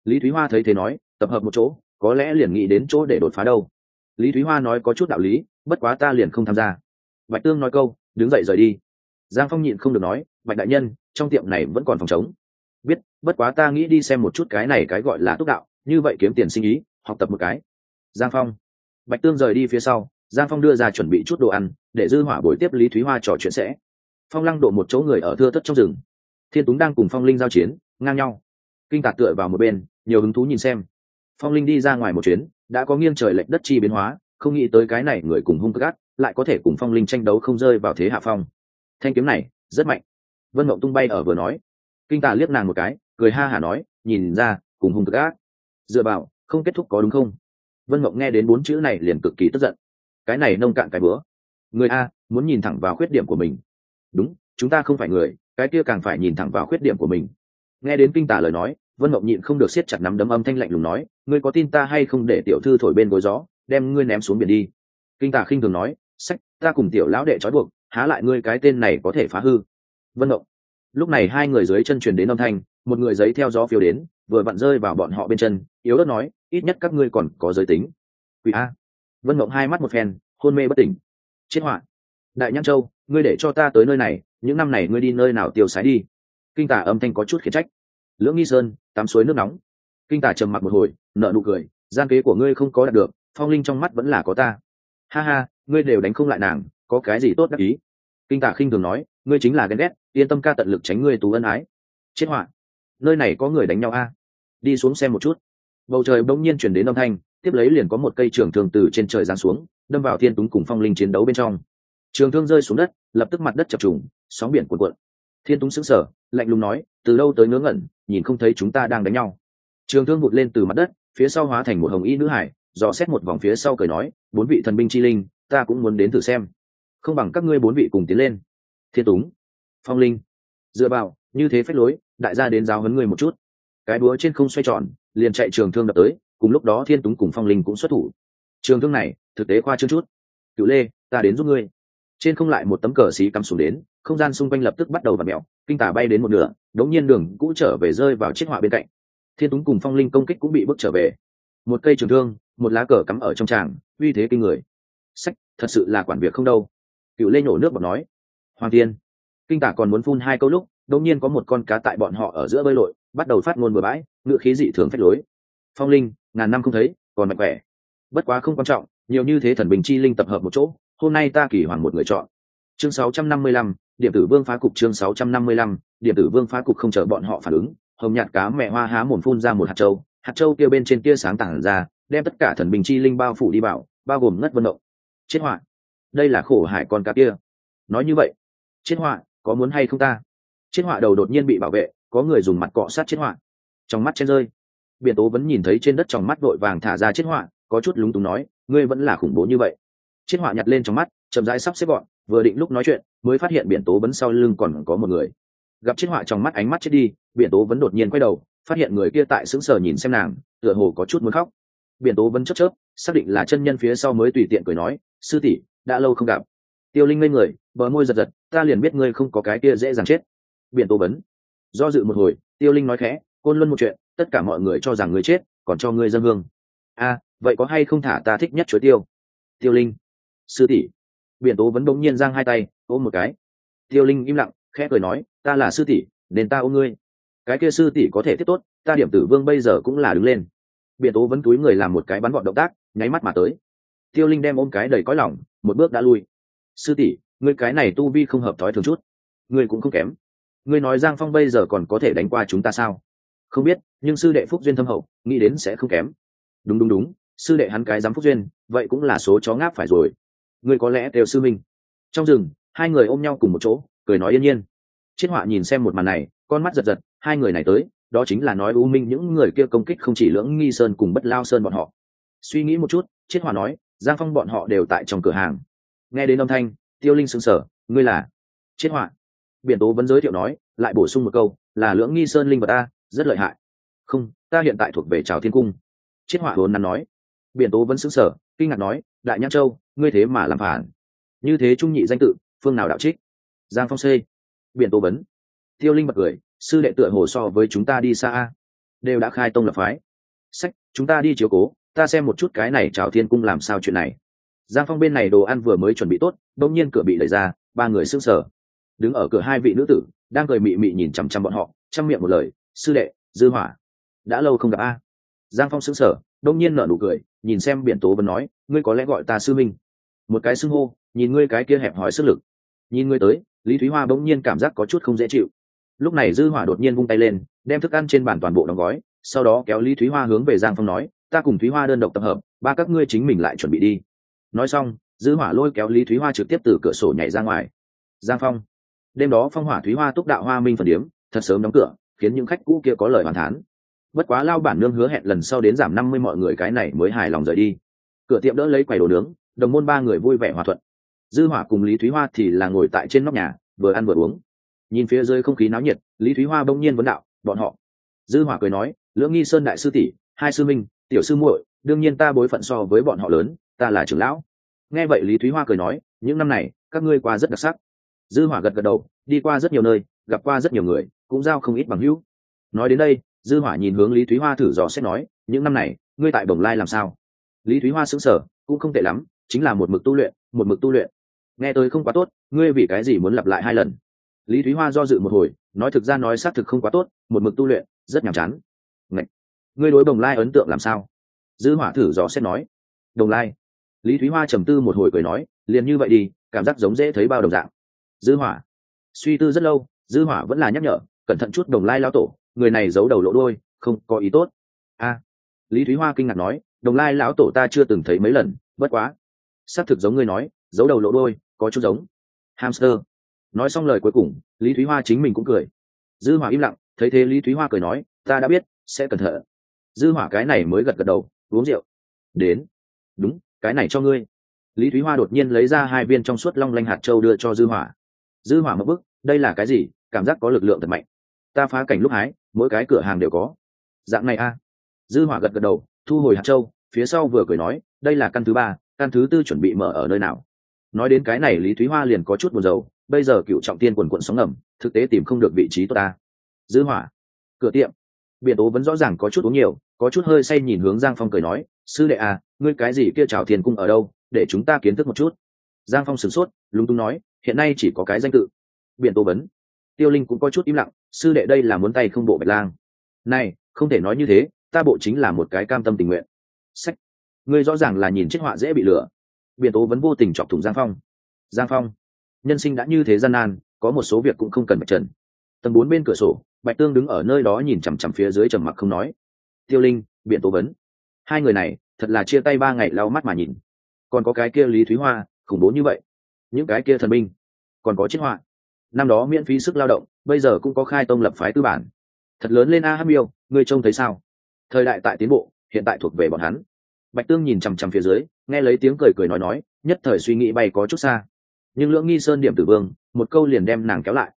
Lý thúy hoa thấy thế nói tập hợp một chỗ, có lẽ liền nghĩ đến chỗ để đột phá đâu. Lý thúy hoa nói có chút đạo lý, bất quá ta liền không tham gia. Bạch tương nói câu, đứng dậy rời đi. Giang phong nhịn không được nói, bạch đại nhân, trong tiệm này vẫn còn phòng chống biết, bất quá ta nghĩ đi xem một chút cái này cái gọi là túc đạo, như vậy kiếm tiền sinh ý, học tập một cái. Giang phong. Bạch tương rời đi phía sau, giang phong đưa ra chuẩn bị chút đồ ăn, để dư hỏa buổi tiếp lý thúy hoa trò chuyện sẽ. Phong lăng độ một chỗ người ở thưa thất trong rừng. Thiên túng đang cùng phong linh giao chiến, ngang nhau. Kinh tạc tựa vào một bên, nhiều hứng thú nhìn xem phong linh đi ra ngoài một chuyến, đã có nghiêng trời lệch đất chi biến hóa, không nghĩ tới cái này người cùng hung gắt lại có thể cùng phong linh tranh đấu không rơi vào thế hạ phong. Thanh kiếm này, rất mạnh. Vân mộng tung bay ở vừa nói. Kinh tà liếc nàng một cái, cười ha hả nói, nhìn ra, cùng hung gắt dựa vào, không kết thúc có đúng không? Vân mộng nghe đến bốn chữ này liền cực kỳ tức giận. Cái này nông cạn cái bữa. Người a, muốn nhìn thẳng vào khuyết điểm của mình. Đúng, chúng ta không phải người, cái kia càng phải nhìn thẳng vào khuyết điểm của mình. Nghe đến kinh tả lời nói vân mộng nhịn không được siết chặt nắm đấm âm thanh lạnh lùng nói, ngươi có tin ta hay không để tiểu thư thổi bên gối gió, đem ngươi ném xuống biển đi? Kinh tả khinh thường nói, sách, ta cùng tiểu lão đệ trói buộc, há lại ngươi cái tên này có thể phá hư? Vân mộng. Lúc này hai người dưới chân truyền đến âm thanh, một người giấy theo gió phiêu đến, vừa vặn rơi vào bọn họ bên chân, yếu đất nói, ít nhất các ngươi còn có giới tính. Quỷ a. Vân mộng hai mắt một phen, hôn mê bất tỉnh. Chết họa đại nhãn châu, ngươi để cho ta tới nơi này, những năm này ngươi đi nơi nào tiêu sái đi? Kinh tả âm thanh có chút khiển trách lưỡng nghi sơn tắm suối nước nóng. Kinh tả trầm mặc một hồi nợ nụ cười, gian kế của ngươi không có đạt được, phong linh trong mắt vẫn là có ta. Ha ha, ngươi đều đánh không lại nàng, có cái gì tốt đắc ý? Kinh tả khinh thường nói, ngươi chính là ghen ghét, yên tâm ca tận lực tránh ngươi tú ân ái. Chết họa. Nơi này có người đánh nhau a? Đi xuống xem một chút. Bầu trời bỗng nhiên chuyển đến âm thanh, tiếp lấy liền có một cây trường thương từ trên trời giáng xuống, đâm vào thiên túng cùng phong linh chiến đấu bên trong. Trường thương rơi xuống đất, lập tức mặt đất chập trùng, sóng biển cuộn cuộn thiên túng sững sờ, lạnh lùng nói, từ đâu tới ngớ ngẩn, nhìn không thấy chúng ta đang đánh nhau. Trường thương vụt lên từ mặt đất, phía sau hóa thành một hồng y nữ hải, dò xét một vòng phía sau cười nói, bốn vị thần binh chi linh, ta cũng muốn đến thử xem. Không bằng các ngươi bốn vị cùng tiến lên. Thiên túng, phong linh, dựa vào, như thế phách lối, đại gia đến giáo huấn người một chút. Cái búa trên không xoay tròn, liền chạy trường thương đập tới, cùng lúc đó thiên túng cùng phong linh cũng xuất thủ. Trường thương này, thực tế khoa trương chút. Cựu lê, ta đến giúp ngươi. Trên không lại một tấm cờ xí cắm xuống đến không gian xung quanh lập tức bắt đầu và mẹo kinh tả bay đến một nửa đống nhiên đường cũ trở về rơi vào chiếc họa bên cạnh. Thiên túng cùng phong linh công kích cũng bị bước trở về. Một cây trường thương một lá cờ cắm ở trong tràng uy thế kinh người. Sách thật sự là quản việc không đâu. Cựu lê nhổ nước bọt nói hoàng tiên kinh tả còn muốn phun hai câu lúc đống nhiên có một con cá tại bọn họ ở giữa bơi lội bắt đầu phát ngôn bừa bãi ngựa khí dị thường phách lối. Phong linh ngàn năm không thấy còn mạnh khỏe. Bất quá không quan trọng nhiều như thế thần bình chi linh tập hợp một chỗ hôm nay ta kỳ hoàng một người chọn. Chương 655, điểm tử vương phá cục chương 655, điểm tử vương phá cục không chờ bọn họ phản ứng hồng nhạt cá mẹ hoa há mồm phun ra một hạt châu hạt châu kia bên trên kia sáng tảng ra đem tất cả thần bình chi linh bao phủ đi bảo bao gồm ngất vân động. Chết họa đây là khổ hải con cá kia. Nói như vậy chết họa có muốn hay không ta? Chết họa đầu đột nhiên bị bảo vệ có người dùng mặt cọ sát chết họa trong mắt trên rơi biển tố vẫn nhìn thấy trên đất trong mắt vội vàng thả ra chết họa có chút lúng túng nói ngươi vẫn là khủng bố như vậy chiết họa nhặt lên trong mắt, chậm rãi sắp xếp gọn, vừa định lúc nói chuyện, mới phát hiện biển tố vấn sau lưng còn có một người. Gặp chiết họa trong mắt ánh mắt chết đi, biển tố vấn đột nhiên quay đầu, phát hiện người kia tại sững sờ nhìn xem nàng, tựa hồ có chút muốn khóc. Biển tố vấn chớp chớp, xác định là chân nhân phía sau mới tùy tiện cười nói, sư tỷ, đã lâu không gặp. Tiêu linh ngây người, bờ môi giật giật, ta liền biết ngươi không có cái kia dễ dàng chết. Biển tố vấn. Do dự một hồi, tiêu linh nói khẽ, côn luân một chuyện, tất cả mọi người cho rằng ngươi chết, còn cho ngươi dân hương. A, vậy có hay không thả ta thích nhất chuối tiêu? Tiêu linh sư tỷ. Biển tố vẫn bỗng nhiên giang hai tay, ôm một cái. Tiêu linh im lặng, khẽ cười nói, ta là sư tỷ, nên ta ôm ngươi. Cái kia sư tỷ có thể tiếp tốt, ta điểm tử vương bây giờ cũng là đứng lên. Biển tố vẫn túi người làm một cái bắn gọn động tác, nháy mắt mà tới. Tiêu linh đem ôm cái đầy cõi lỏng một bước đã lui. Sư tỷ, ngươi cái này tu vi không hợp thói thường chút. Ngươi cũng không kém. Ngươi nói giang phong bây giờ còn có thể đánh qua chúng ta sao? Không biết, nhưng sư đệ phúc duyên thâm hậu, nghĩ đến sẽ không kém. Đúng đúng đúng, sư đệ hắn cái dám phúc duyên, vậy cũng là số chó ngáp phải rồi ngươi có lẽ đều sư minh. Trong rừng, hai người ôm nhau cùng một chỗ, cười nói yên nhiên. Chiết họa nhìn xem một màn này, con mắt giật giật, hai người này tới, đó chính là nói u minh những người kia công kích không chỉ lưỡng nghi sơn cùng bất lao sơn bọn họ. Suy nghĩ một chút chiết họa nói, giang phong bọn họ đều tại trong cửa hàng. Nghe đến âm thanh, tiêu linh sững sở ngươi là? Chiết họa. Biển tố vẫn giới thiệu nói, lại bổ sung một câu, là lưỡng nghi sơn linh vật ta, rất lợi hại. Không, ta hiện tại thuộc về trào thiên cung. Chiết họa vốn nắn nói. Biển tố vẫn sững sở kinh ngạc nói, đại nhãn châu ngươi thế mà làm phản. Như thế trung nhị danh tự, phương nào đạo trích? Giang phong xê biển Tô vấn. Tiêu linh bật cười, sư đệ tựa hồ so với chúng ta đi xa đều đã khai tông lập phái. Sách, chúng ta đi chiếu cố, ta xem một chút cái này chào thiên cung làm sao chuyện này. Giang phong bên này đồ ăn vừa mới chuẩn bị tốt đ nhiên cửa bị đẩy ra, ba người s ư n g sở đứng ở cửa hai vị nữ tử, đang cười mị mị nhìn chằm chằm bọn họ, chăm miệng một lời, sư đệ, dư hỏa, đã lâu không gặp a. Giang phong sững sờ đông nhiên nở nụ cười, nhìn xem biển tố vẫn nói, ngươi có lẽ gọi ta sư minh một cái xưng hô, nhìn ngươi cái kia hẹp hỏi sức lực. Nhìn ngươi tới, lý thúy hoa bỗng nhiên cảm giác có chút không dễ chịu. Lúc này dư hỏa đột nhiên vung tay lên, đem thức ăn trên bàn toàn bộ đóng gói, sau đó kéo lý thúy hoa hướng về giang phong nói, ta cùng thúy hoa đơn độc tập hợp, ba các ngươi chính mình lại chuẩn bị đi. Nói xong, dư hỏa lôi kéo lý thúy hoa trực tiếp từ cửa sổ nhảy ra ngoài. Giang phong. Đêm đó phong hỏa thúy hoa túc đạo hoa minh phần điếm, thật sớm đóng cửa, khiến những khách cũ kia có lời hoàn thán. Bất quá lao bản nương hứa hẹn lần sau đến giảm năm mươi mọi người cái này mới hài lòng rời đi. Cửa tiệm đỡ lấy quầy đồ nướng đồng môn ba người vui vẻ hòa thuận. Dư hỏa cùng lý thúy hoa thì là ngồi tại trên nóc nhà, vừa ăn vừa uống. Nhìn phía dưới không khí náo nhiệt, lý thúy hoa bỗng nhiên vấn đạo, bọn họ? Dư hỏa cười nói, lưỡng nghi sơn đại sư tỷ, hai sư minh, tiểu sư muội, đương nhiên ta bối phận so với bọn họ lớn, ta là trưởng lão. Nghe vậy lý thúy hoa cười nói, những năm này, các ngươi qua rất đặc sắc. Dư hỏa gật gật đầu, đi qua rất nhiều nơi, gặp qua rất nhiều người, cũng giao không ít bằng hữu. Nói đến đây, dư hỏa nhìn hướng lý thúy hoa thử dò xét nói, những năm này, ngươi tại bồng lai làm sao? Lý thúy hoa sững sờ, cũng không tệ lắm chính là một mực tu luyện, một mực tu luyện. Nghe tôi không quá tốt, ngươi vì cái gì muốn lặp lại hai lần? Lý thúy hoa do dự một hồi, nói thực ra nói xác thực không quá tốt, một mực tu luyện, rất nhàm chán. Ngậy! ngươi đối bồng lai ấn tượng làm sao? Dư hỏa thử dò xét nói. Đồng lai? Lý thúy hoa trầm tư một hồi cười nói, liền như vậy đi, cảm giác giống dễ thấy bao đồng dạng. Dư hỏa? Suy tư rất lâu, dư hỏa vẫn là nhắc nhở, cẩn thận chút đồng lai lao tổ, người này giấu đầu lộ đôi không có ý tốt. A. Lý thúy hoa kinh ngạc nói, đồng lai lão tổ ta chưa từng thấy mấy lần, bất quá xác thực giống ngươi nói, giấu đầu lộ đôi có chút giống. Hamster. Nói xong lời cuối cùng, lý thúy hoa chính mình cũng cười. Dư hỏa im lặng, thấy thế lý thúy hoa cười nói, ta đã biết, sẽ cẩn thận. Dư hỏa cái này mới gật gật đầu, uống rượu. Đến. Đúng, cái này cho ngươi. Lý thúy hoa đột nhiên lấy ra hai viên trong suốt long lanh hạt châu đưa cho dư hỏa. Dư hỏa một bức, đây là cái gì? Cảm giác có lực lượng thật mạnh. Ta phá cảnh lúc hái, mỗi cái cửa hàng đều có. Dạng này a dư hỏa gật gật đầu, thu hồi hạt châu, phía sau vừa cười nói, đây là căn thứ ba căn thứ tư chuẩn bị mở ở nơi nào? Nói đến cái này, lý thúy hoa liền có chút buồn rầu, bây giờ cựu trọng tiên quần quận sóng ngầm, thực tế tìm không được vị trí tốt ta. Dư hỏa, cửa tiệm. Biển tố vẫn rõ ràng có chút uống nhiều, có chút hơi say nhìn hướng giang phong cười nói, sư đệ à ngươi cái gì kia chào thiền cung ở đâu, để chúng ta kiến thức một chút. Giang phong sửng sốt, lúng túng nói, hiện nay chỉ có cái danh tự. Biển tố vấn. Tiêu linh cũng có chút im lặng, sư đệ đây là muốn tay không bộ bạch lang. Này, không thể nói như thế, ta bộ chính là một cái cam tâm tình nguyện. Sách ngươi rõ ràng là nhìn chết họa dễ bị lửa biển tố vẫn vô tình chọc thủng giang phong. Giang phong, nhân sinh đã như thế gian nan, có một số việc cũng không cần bạch trần. Tầng bốn bên cửa sổ, bạch tương đứng ở nơi đó nhìn chằm chằm phía dưới trầm mặc không nói. Tiêu linh biện tố vấn. Hai người này, thật là chia tay ba ngày lau mắt mà nhìn. Còn có cái kia lý thúy hoa, khủng bố như vậy. Những cái kia thần binh, còn có chiếc họa. Năm đó miễn phí sức lao động, bây giờ cũng có khai tông lập phái tư bản. Thật lớn lên a hâm yêu ngươi trông thấy sao? Thời đại tại tiến bộ, hiện tại thuộc về bọn hắn bạch tương nhìn chằm chằm phía dưới, nghe lấy tiếng cười cười nói nói, nhất thời suy nghĩ bay có chút xa. Nhưng lưỡng nghi sơn điểm tử vương, một câu liền đem nàng kéo lại.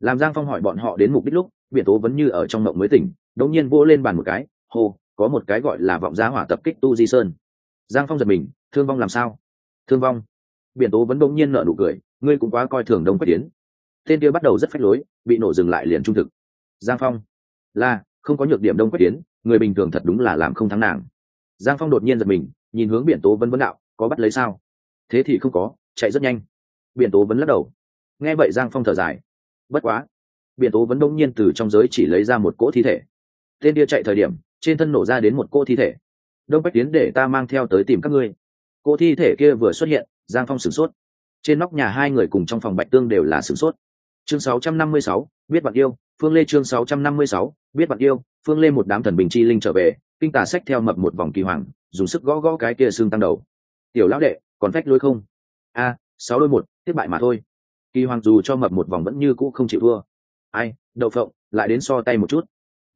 Làm giang phong hỏi bọn họ đến mục đích lúc, biển tố vẫn như ở trong mộng mới tỉnh, đống nhiên vỗ lên bàn một cái, hô, có một cái gọi là vọng giá hỏa tập kích tu di sơn. Giang phong giật mình, thương vong làm sao? Thương vong. Biển tố vẫn đống nhiên nợ nụ cười, ngươi cũng quá coi thường đông quách tiến tên kia bắt đầu rất phách lối, bị nổ dừng lại liền trung thực. Giang phong, là, không có nhược điểm đông quách tiến người bình thường thật đúng là làm không thắng nàng giang phong đột nhiên giật mình nhìn hướng biển tố vẫn vấn đạo có bắt lấy sao? Thế thì không có chạy rất nhanh. Biển tố vẫn lắc đầu. Nghe vậy giang phong thở dài. Bất quá. Biển tố vẫn đông nhiên từ trong giới chỉ lấy ra một cỗ thi thể. Tên đia chạy thời điểm trên thân nổ ra đến một cỗ thi thể. Đông bách tiến để ta mang theo tới tìm các ngươi. Cỗ thi thể kia vừa xuất hiện giang phong sửng sốt. Trên nóc nhà hai người cùng trong phòng bạch tương đều là sửng sốt. Chương 656, biết bạn yêu phương lê chương 656, biết bạn yêu phương lê một đám thần bình chi linh trở về kinh tà sách theo mập một vòng kỳ hoàng, dùng sức gõ gõ cái kia xương tăng đầu. Tiểu lão đệ, còn phách lối không? A, sáu đôi một thất bại mà thôi. Kỳ hoàng dù cho mập một vòng vẫn như cũ không chịu thua. Ai, đậu phộng, lại đến so tay một chút.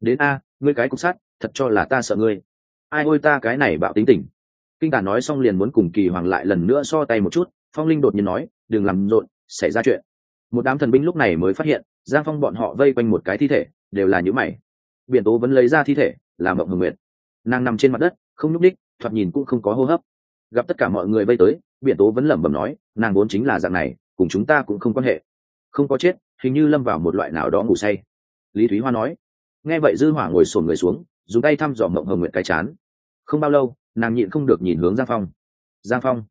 Đến a, ngươi cái cục sát thật cho là ta sợ ngươi. Ai ôi ta cái này bạo tính tình. Kinh tả nói xong liền muốn cùng kỳ hoàng lại lần nữa so tay một chút, phong linh đột nhiên nói, đừng làm rộn, xảy ra chuyện. Một đám thần binh lúc này mới phát hiện, giang phong bọn họ vây quanh một cái thi thể, đều là những mày. Biển tố vẫn lấy ra thi thể là mộng hồng nguyệt nàng nằm trên mặt đất, không nhúc ních thoạt nhìn cũng không có hô hấp. Gặp tất cả mọi người vây tới, biển tố vẫn lẩm bẩm nói, nàng vốn chính là dạng này, cùng chúng ta cũng không quan hệ. Không có chết, hình như lâm vào một loại nào đó ngủ say. Lý thúy hoa nói. Nghe vậy dư hỏa ngồi sồn người xuống, dùng tay thăm dò mộng hồng nguyện cái chán. Không bao lâu, nàng nhịn không được nhìn hướng giang phong. Giang phong,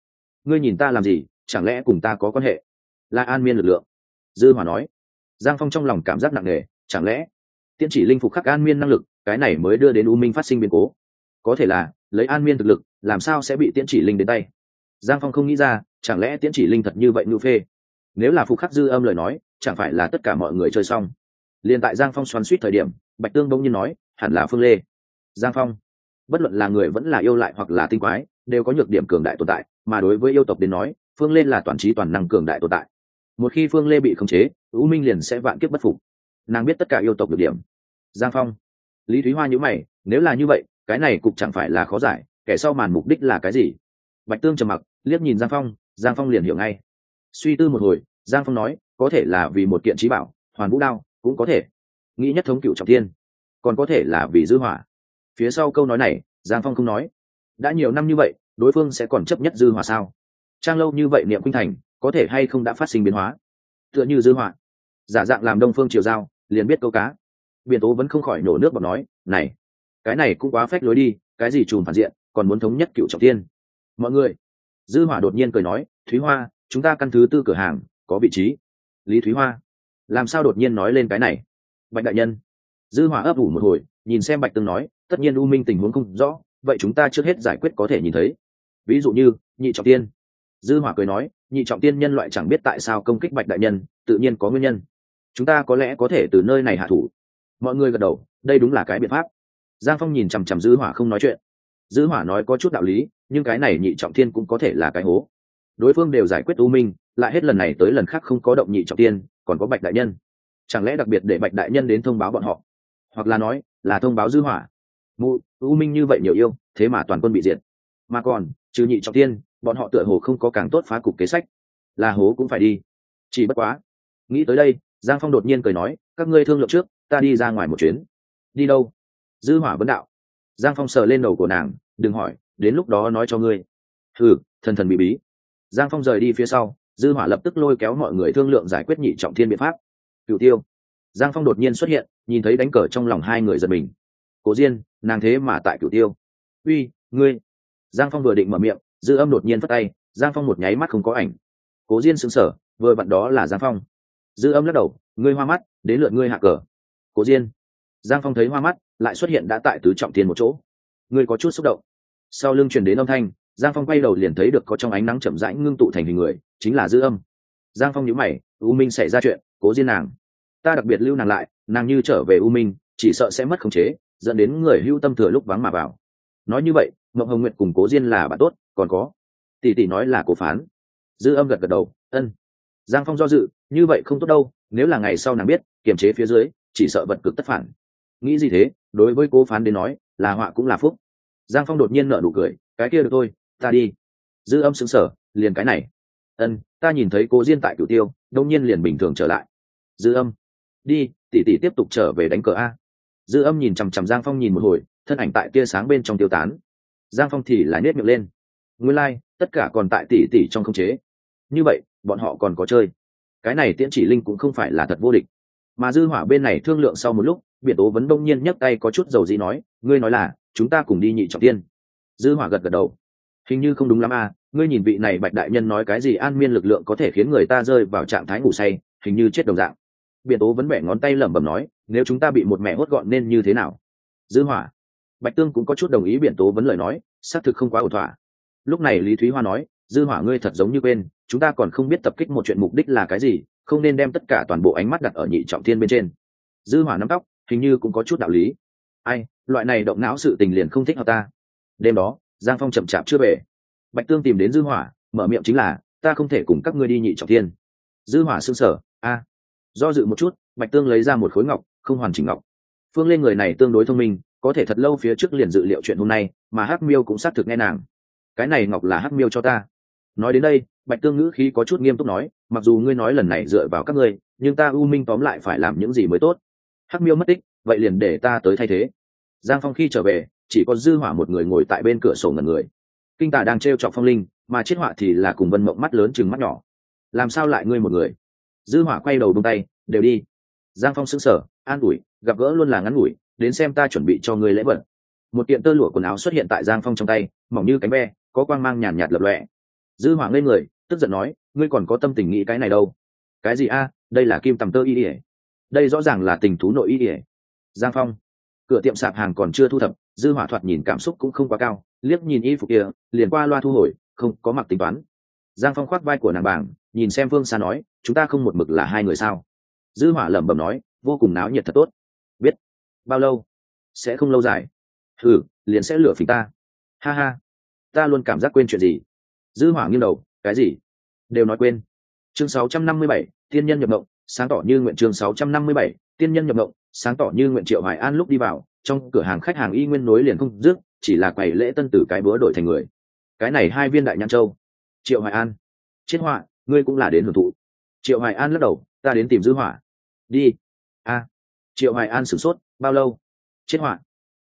ngươi nhìn ta làm gì, chẳng lẽ cùng ta có quan hệ? Là an miên lực lượng. Dư hỏa nói. Giang phong trong lòng cảm giác nặng nề, chẳng lẽ tiễn chỉ linh phục khắc an miên năng lực, cái này mới đưa đến u minh phát sinh biến cố? Có thể là, lấy an miên thực lực, làm sao sẽ bị tiễn chỉ linh đến tay? Giang phong không nghĩ ra, chẳng lẽ tiễn chỉ linh thật như vậy ngưu phê? Nếu là phục khắc dư âm lời nói, chẳng phải là tất cả mọi người chơi xong? Liền tại giang phong xoắn suýt thời điểm, bạch tương bỗng nhiên nói, hẳn là phương lê. Giang phong, bất luận là người vẫn là yêu lại hoặc là tinh quái, đều có nhược điểm cường đại tồn tại, mà đối với yêu tộc đến nói, phương lê là toàn trí toàn năng cường đại tồn tại. Một khi phương lê bị khống chế, u minh liền sẽ vạn kiếp bất phục. Nàng biết tất cả yêu tộc được điểm. Giang phong, lý thúy hoa nhữ mày, nếu là như vậy cái này cục chẳng phải là khó giải, kẻ sau màn mục đích là cái gì? Bạch tương trầm mặc, liếc nhìn giang phong giang phong liền hiểu ngay. Suy tư một hồi, giang phong nói, có thể là vì một kiện trí bảo, hoàn vũ đao, cũng có thể. Nghĩ nhất thống cựu trọng tiên còn có thể là vì dư hỏa. Phía sau câu nói này, giang phong không nói. Đã nhiều năm như vậy, đối phương sẽ còn chấp nhất dư hỏa sao? Trang lâu như vậy niệm khuynh thành, có thể hay không đã phát sinh biến hóa? Tựa như dư hỏa. Giả dạng làm đông phương triều giao, liền biết câu cá. Biển tố vẫn không khỏi nổ nước bọt nói, này cái này cũng quá phách lối đi, cái gì trùm phản diện, còn muốn thống nhất cựu trọng tiên mọi người, dư hỏa đột nhiên cười nói, thúy hoa, chúng ta căn thứ tư cửa hàng, có vị trí. Lý thúy hoa, làm sao đột nhiên nói lên cái này? Bạch đại nhân, dư hỏa ấp ủ một hồi, nhìn xem bạch tương nói, tất nhiên u minh tình huống không rõ, vậy chúng ta trước hết giải quyết có thể nhìn thấy. Ví dụ như, nhị trọng tiên. Dư hỏa cười nói, nhị trọng tiên nhân loại chẳng biết tại sao công kích bạch đại nhân, tự nhiên có nguyên nhân. Chúng ta có lẽ có thể từ nơi này hạ thủ. Mọi người gật đầu, đây đúng là cái biện pháp giang phong nhìn chằm chằm dư hỏa không nói chuyện. Dư hỏa nói có chút đạo lý, nhưng cái này nhị trọng thiên cũng có thể là cái hố. Đối phương đều giải quyết u minh, lại hết lần này tới lần khác không có động nhị trọng tiên còn có bạch đại nhân. Chẳng lẽ đặc biệt để bạch đại nhân đến thông báo bọn họ? Hoặc là nói, là thông báo dư hỏa. Mụ, u minh như vậy nhiều yêu, thế mà toàn quân bị diệt. Mà còn, trừ nhị trọng tiên bọn họ tựa hồ không có càng tốt phá cục kế sách. Là hố cũng phải đi. Chỉ bất quá. Nghĩ tới đây, giang phong đột nhiên cười nói, các ngươi thương lượng trước, ta đi ra ngoài một chuyến. Đi đâu? Dư hỏa vấn đạo. Giang phong sờ lên đầu của nàng, đừng hỏi, đến lúc đó nói cho ngươi. Thử thần thần bị bí. Giang phong rời đi phía sau, dư hỏa lập tức lôi kéo mọi người thương lượng giải quyết nhị trọng thiên biện pháp. Cựu tiêu. Giang phong đột nhiên xuất hiện, nhìn thấy đánh cờ trong lòng hai người giật mình. Cố diên, nàng thế mà tại cựu tiêu. Uy, ngươi. Giang phong vừa định mở miệng, dư âm đột nhiên phất tay, giang phong một nháy mắt không có ảnh. Cố diên sững sờ, vừa vặn đó là giang phong. Dư âm lắc đầu, ngươi hoa mắt, đến lượt ngươi hạ cờ. Cố diên. Giang phong thấy hoa mắt lại xuất hiện đã tại tứ trọng thiên một chỗ. Ngươi có chút xúc động. Sau lưng truyền đến âm thanh, giang phong quay đầu liền thấy được có trong ánh nắng chậm rãi ngưng tụ thành hình người, chính là dư âm. Giang phong nhíu mày, u minh xảy ra chuyện, cố diên nàng. Ta đặc biệt lưu nàng lại, nàng như trở về u minh, chỉ sợ sẽ mất khống chế, dẫn đến người hưu tâm thừa lúc vắng mà vào. Nói như vậy, mộng hồng nguyện cùng cố diên là bạn tốt, còn có. Tỷ tỷ nói là cố phán. Dư âm gật gật đầu, ân. Giang phong do dự, như vậy không tốt đâu, nếu là ngày sau nàng biết, kiềm chế phía dưới, chỉ sợ vật cực tất phản nghĩ gì thế? Đối với cố phán đến nói là họa cũng là phúc. Giang phong đột nhiên nợ nụ cười cái kia được thôi ta đi. Dư âm xứng sở liền cái này. Ân ta nhìn thấy cô diên tại cửu tiêu đông nhiên liền bình thường trở lại. Dư âm đi tỷ tỷ tiếp tục trở về đánh cờ a. Dư âm nhìn chằm chằm giang phong nhìn một hồi thân ảnh tại tia sáng bên trong tiêu tán. Giang phong thì lại nết miệng lên. Nguyên lai、like, tất cả còn tại tỷ tỷ trong không chế. Như vậy bọn họ còn có chơi. Cái này tiễn chỉ linh cũng không phải là thật vô địch. Mà dư hỏa bên này thương lượng sau một lúc biển tố vấn đông nhiên nhấc tay có chút dầu dĩ nói, ngươi nói là, chúng ta cùng đi nhị trọng tiên. Dư hỏa gật gật đầu. Hình như không đúng lắm à ngươi nhìn vị này bạch đại nhân nói cái gì an miên lực lượng có thể khiến người ta rơi vào trạng thái ngủ say, hình như chết đồng dạng. Biển tố vấn bẻ ngón tay lẩm bẩm nói, nếu chúng ta bị một mẹ hốt gọn nên như thế nào? Dư hỏa. Bạch tương cũng có chút đồng ý biển tố vấn lời nói, xác thực không quá ổn thỏa. Lúc này lý thúy hoa nói, dư hỏa ngươi thật giống như quên, chúng ta còn không biết tập kích một chuyện mục đích là cái gì, không nên đem tất cả toàn bộ ánh mắt đặt ở nhị trọng thiên bên trên. Dư hỏa nắm tóc hình như cũng có chút đạo lý. Ai, loại này động não sự tình liền không thích hợp ta. Đêm đó, giang phong chậm chạp chưa về. Bạch tương tìm đến dư hỏa, mở miệng chính là, ta không thể cùng các ngươi đi nhị trọng thiên. Dư hỏa sương sở a. Do dự một chút, bạch tương lấy ra một khối ngọc, không hoàn chỉnh ngọc. Phương lên người này tương đối thông minh, có thể thật lâu phía trước liền dự liệu chuyện hôm nay, mà hắc miêu cũng xác thực nghe nàng. Cái này ngọc là hắc miêu cho ta. Nói đến đây, bạch tương ngữ khí có chút nghiêm túc nói, mặc dù ngươi nói lần này dựa vào các ngươi, nhưng ta u minh tóm lại phải làm những gì mới tốt hắc miêu mất tích, vậy liền để ta tới thay thế. Giang phong khi trở về, chỉ có dư hỏa một người ngồi tại bên cửa sổ ngẩn người. Kinh tả đang trêu chọc phong linh, mà chết họa thì là cùng vân mộng mắt lớn chừng mắt nhỏ. Làm sao lại ngươi một người? Dư hỏa quay đầu đông tay, đều đi. Giang phong sững sờ, an ủi, gặp gỡ luôn là ngắn ngủi, đến xem ta chuẩn bị cho ngươi lễ vật. Một kiện tơ lụa quần áo xuất hiện tại giang phong trong tay, mỏng như cánh ve, có quang mang nhàn nhạt lập lọe dư hỏa ngây người, tức giận nói, ngươi còn có tâm tình nghĩ cái này đâu? Cái gì a? Đây là kim tầm tơ y ỉa đây rõ ràng là tình thú nội y ỉa. Giang phong cửa tiệm sạp hàng còn chưa thu thập dư hỏa thoạt nhìn cảm xúc cũng không quá cao liếc nhìn y phục kia liền qua loa thu hồi không có mặc tính toán. Giang phong khoác vai của nàng bảng nhìn xem phương xa nói chúng ta không một mực là hai người sao? Dư hỏa lẩm bẩm nói vô cùng náo nhiệt thật tốt. Biết. Bao lâu? Sẽ không lâu dài. Ừ liền sẽ lửa phình ta. Ha ha. Ta luôn cảm giác quên chuyện gì. Dư hỏa nghiêng đầu cái gì? Đều nói quên. Chương 657, tiên nhân nhập mộng sáng tỏ như nguyện chương 657, tiên nhân nhập mộng sáng tỏ như nguyện triệu hoài an lúc đi vào trong cửa hàng khách hàng y nguyên nối liền không dứt chỉ là quầy lễ tân tử cái bữa đổi thành người. Cái này hai viên đại nhãn châu. Triệu hoài an. Chết họa ngươi cũng là đến hưởng thụ. Triệu hoài an lắc đầu ta đến tìm dư hỏa đi. A. Triệu hoài an sửng sốt bao lâu? Chết họa.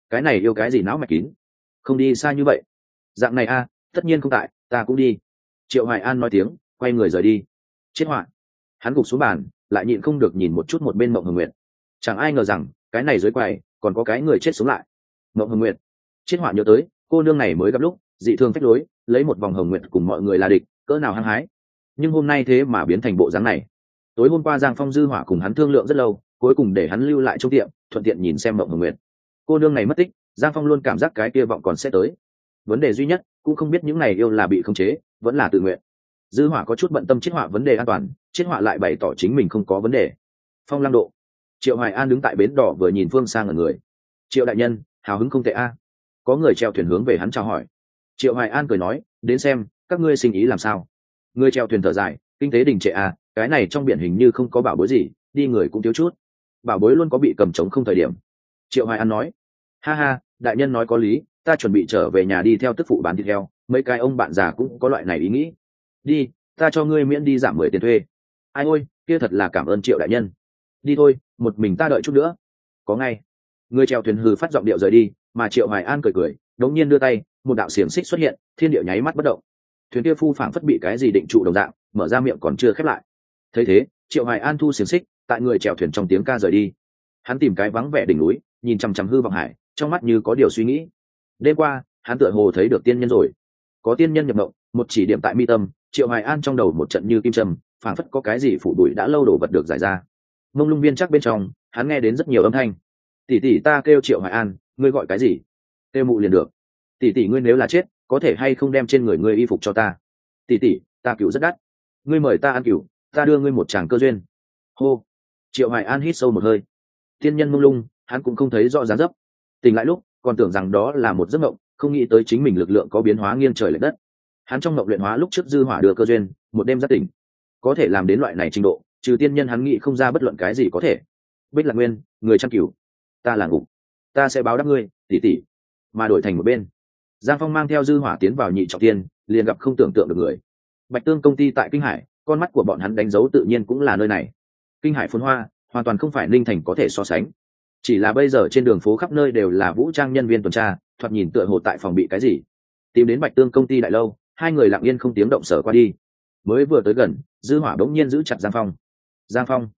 Cái này yêu cái gì não mạch kín? Không đi xa như vậy. Dạng này a tất nhiên không tại ta cũng đi. Triệu hoài an nói tiếng quay người rời đi. Chết họa. Hắn gục xuống bàn lại nhịn không được nhìn một chút một bên mộng hồng nguyệt. Chẳng ai ngờ rằng, cái này dưới quầy, còn có cái người chết sống lại. Mộng hồng nguyệt. Chết họa nhớ tới, cô nương này mới gặp lúc, dị thường phách lối, lấy một vòng hồng nguyệt cùng mọi người là địch, cỡ nào hăng hái. Nhưng hôm nay thế mà biến thành bộ dáng này. Tối hôm qua giang phong dư hỏa cùng hắn thương lượng rất lâu, cuối cùng để hắn lưu lại trong tiệm, thuận tiện nhìn xem mộng hồng nguyệt. Cô nương này mất tích, giang phong luôn cảm giác cái kia vọng còn sẽ tới. Vấn đề duy nhất, cũng không biết những này yêu là bị khống chế, vẫn là tự nguyện. Dư hỏa có chút bận tâm chiết họa vấn đề an toàn chết họa lại bày tỏ chính mình không có vấn đề. Phong lăng độ. Triệu hoài an đứng tại bến đỏ vừa nhìn phương sang ở người. Triệu đại nhân, hào hứng không tệ a. À? Có người treo thuyền hướng về hắn chào hỏi. Triệu hoài an cười nói, đến xem, các ngươi sinh ý làm sao? Người treo thuyền thở dài, kinh tế đình trệ a à? cái này trong biển hình như không có bảo bối gì, đi người cũng thiếu chút. Bảo bối luôn có bị cầm trống không thời điểm. Triệu hoài an nói, ha ha, đại nhân nói có lý, ta chuẩn bị trở về nhà đi theo tức phụ bán thịt heo, mấy cái ông bạn già cũng có loại này ý nghĩ. Đi, ta cho ngươi miễn đi giảm mười tiền thuê ai ôi, kia thật là cảm ơn triệu đại nhân. Đi thôi, một mình ta đợi chút nữa. Có ngay. Người trèo thuyền hư phát giọng điệu rời đi, mà triệu hoài an cười cười, đống nhiên đưa tay, một đạo xiềng xích xuất hiện, thiên điệu nháy mắt bất động. Thuyền kia phu phảng phất bị cái gì định trụ đồng dạng, mở ra miệng còn chưa khép lại. Thấy thế, triệu hoài an thu xiềng xích, tại người chèo thuyền trong tiếng ca rời đi. Hắn tìm cái vắng vẻ đỉnh núi, nhìn chằm chằm hư vọng hải, trong mắt như có điều suy nghĩ. Đêm qua, hắn tựa hồ thấy được tiên nhân rồi. Có tiên nhân nhập mộng, một chỉ điểm tại mi tâm, triệu hoài an trong đầu một trận như kim trầm phảng phất có cái gì phủ đuổi đã lâu đổ vật được giải ra. Mông lung viên chắc bên trong, hắn nghe đến rất nhiều âm thanh. Tỷ tỷ ta kêu triệu hoài an, ngươi gọi cái gì? Kêu mụ liền được. Tỷ tỷ ngươi nếu là chết, có thể hay không đem trên người ngươi y phục cho ta? Tỷ tỷ, ta cựu rất đắt. Ngươi mời ta ăn cựu, ta đưa ngươi một tràng cơ duyên. Hô. Triệu hoài an hít sâu một hơi. Tiên nhân mông lung, hắn cũng không thấy rõ ràng dấp. Tỉnh lại lúc, còn tưởng rằng đó là một giấc mộng, không nghĩ tới chính mình lực lượng có biến hóa nghiêng trời l ệ đất. Hắn trong mộng luyện hóa lúc trước dư hỏa đưa cơ duyên, một đêm giác tỉnh có thể làm đến loại này trình độ, trừ tiên nhân hắn nghĩ không ra bất luận cái gì có thể. Bích lạc nguyên, người chăm cửu, ta là ngục, ta sẽ báo đáp ngươi tỉ tỉ mà đổi thành một bên, giang phong mang theo dư hỏa tiến vào nhị trọng tiên, liền gặp không tưởng tượng được người. Bạch tương công ty tại kinh hải, con mắt của bọn hắn đánh dấu tự nhiên cũng là nơi này. Kinh hải phồn hoa, hoàn toàn không phải ninh thành có thể so sánh. Chỉ là bây giờ trên đường phố khắp nơi đều là vũ trang nhân viên tuần tra, thoạt nhìn tựa hồ tại phòng bị cái gì. Tìm đến bạch tương công ty đại lâu, hai người lặng yên không tiếng động sở qua đi mới vừa tới gần, dư hỏa đống nhiên giữ chặt giang phong. Giang phong.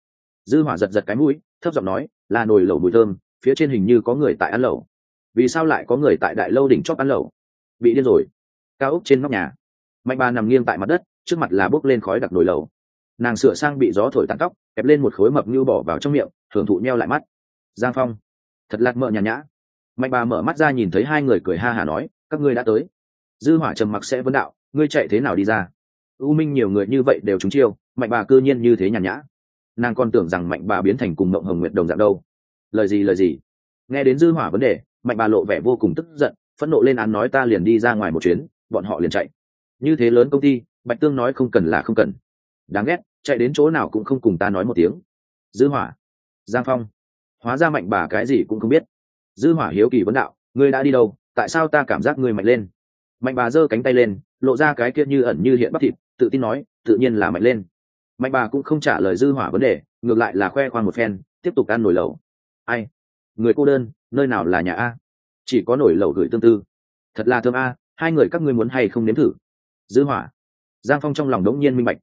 Dư hỏa giật giật cái mũi, thấp giọng nói, là nồi lẩu mùi thơm, phía trên hình như có người tại ăn lẩu. Vì sao lại có người tại đại lâu đỉnh chóp ăn lẩu? Bị điên rồi. Cao ốc trên nóc nhà. Mạnh bà nằm nghiêng tại mặt đất, trước mặt là bốc lên khói đặc nồi lẩu. Nàng sửa sang bị gió thổi tàn tóc, kẹp lên một khối mập như bỏ vào trong miệng, thưởng thụ nheo lại mắt. Giang phong. Thật lạc mợ nhàn nhã. Mạnh bà mở mắt ra nhìn thấy hai người cười ha hà nói, các ngươi đã tới. Dư hỏa trầm mặc sẽ vấn đạo, ngươi chạy thế nào đi ra? U minh nhiều người như vậy đều trúng chiêu, mạnh bà cư nhiên như thế nhàn nhã. Nàng còn tưởng rằng mạnh bà biến thành cùng mộng hồng nguyệt đồng dạng đâu. Lời gì lời gì? Nghe đến dư hỏa vấn đề, mạnh bà lộ vẻ vô cùng tức giận, phẫn nộ lên án nói ta liền đi ra ngoài một chuyến, bọn họ liền chạy. Như thế lớn công ty, bạch tương nói không cần là không cần. Đáng ghét, chạy đến chỗ nào cũng không cùng ta nói một tiếng. Dư hỏa. Giang phong. Hóa ra mạnh bà cái gì cũng không biết. Dư hỏa hiếu kỳ vấn đạo, ngươi đã đi đâu? Tại sao ta cảm giác ngươi mạnh lên? Mạnh bà giơ cánh tay lên, lộ ra cái kia như ẩn như hiện bắp thịt tự tin nói, tự nhiên là mạnh lên. Mạnh bà cũng không trả lời dư hỏa vấn đề, ngược lại là khoe khoang một phen, tiếp tục ăn nổi lẩu. Ai? Người cô đơn, nơi nào là nhà a? Chỉ có nổi lẩu gửi tương tư. Thật là thơm a, hai người các ngươi muốn hay không nếm thử? Dư hỏa. Giang phong trong lòng đống nhiên minh bạch.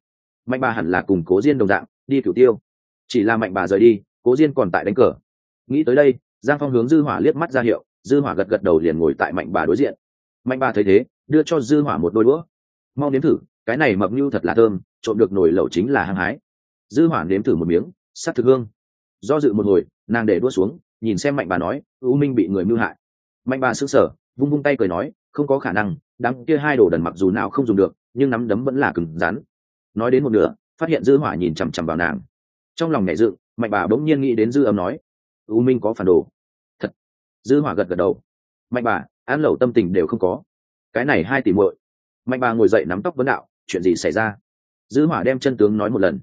Mạnh bà hẳn là cùng cố diên đồng dạng, đi cửu tiêu. Chỉ là mạnh bà rời đi, cố diên còn tại đánh cờ. Nghĩ tới đây, giang phong hướng dư hỏa liếc mắt ra hiệu, dư hỏa gật gật đầu liền ngồi tại mạnh bà đối diện. Mạnh bà thấy thế, đưa cho dư hỏa một đôi đũa. Mau nếm thử cái này mập nhu thật là thơm trộn được nồi lẩu chính là hăng hái. Dư hỏa nếm thử một miếng sát thực hương. Do dự một hồi, nàng để đua xuống, nhìn xem mạnh bà nói, u minh bị người mưu hại. Mạnh bà sững sờ, vung vung tay cười nói, không có khả năng, đám kia hai đồ đần mặc dù nào không dùng được, nhưng nắm đấm vẫn là cứng rắn. Nói đến một nửa, phát hiện dư hỏa nhìn chằm chằm vào nàng. Trong lòng nhẹ dựng, mạnh bà bỗng nhiên nghĩ đến dư âm nói, u minh có phản đồ. Thật. Dư hỏa gật gật đầu. Mạnh bà ăn lẩu tâm tình đều không có. Cái này hai tỷ muội. Mạnh bà ngồi dậy nắm tóc vấn đạo chuyện gì xảy ra? Dư hỏa đem chân tướng nói một lần.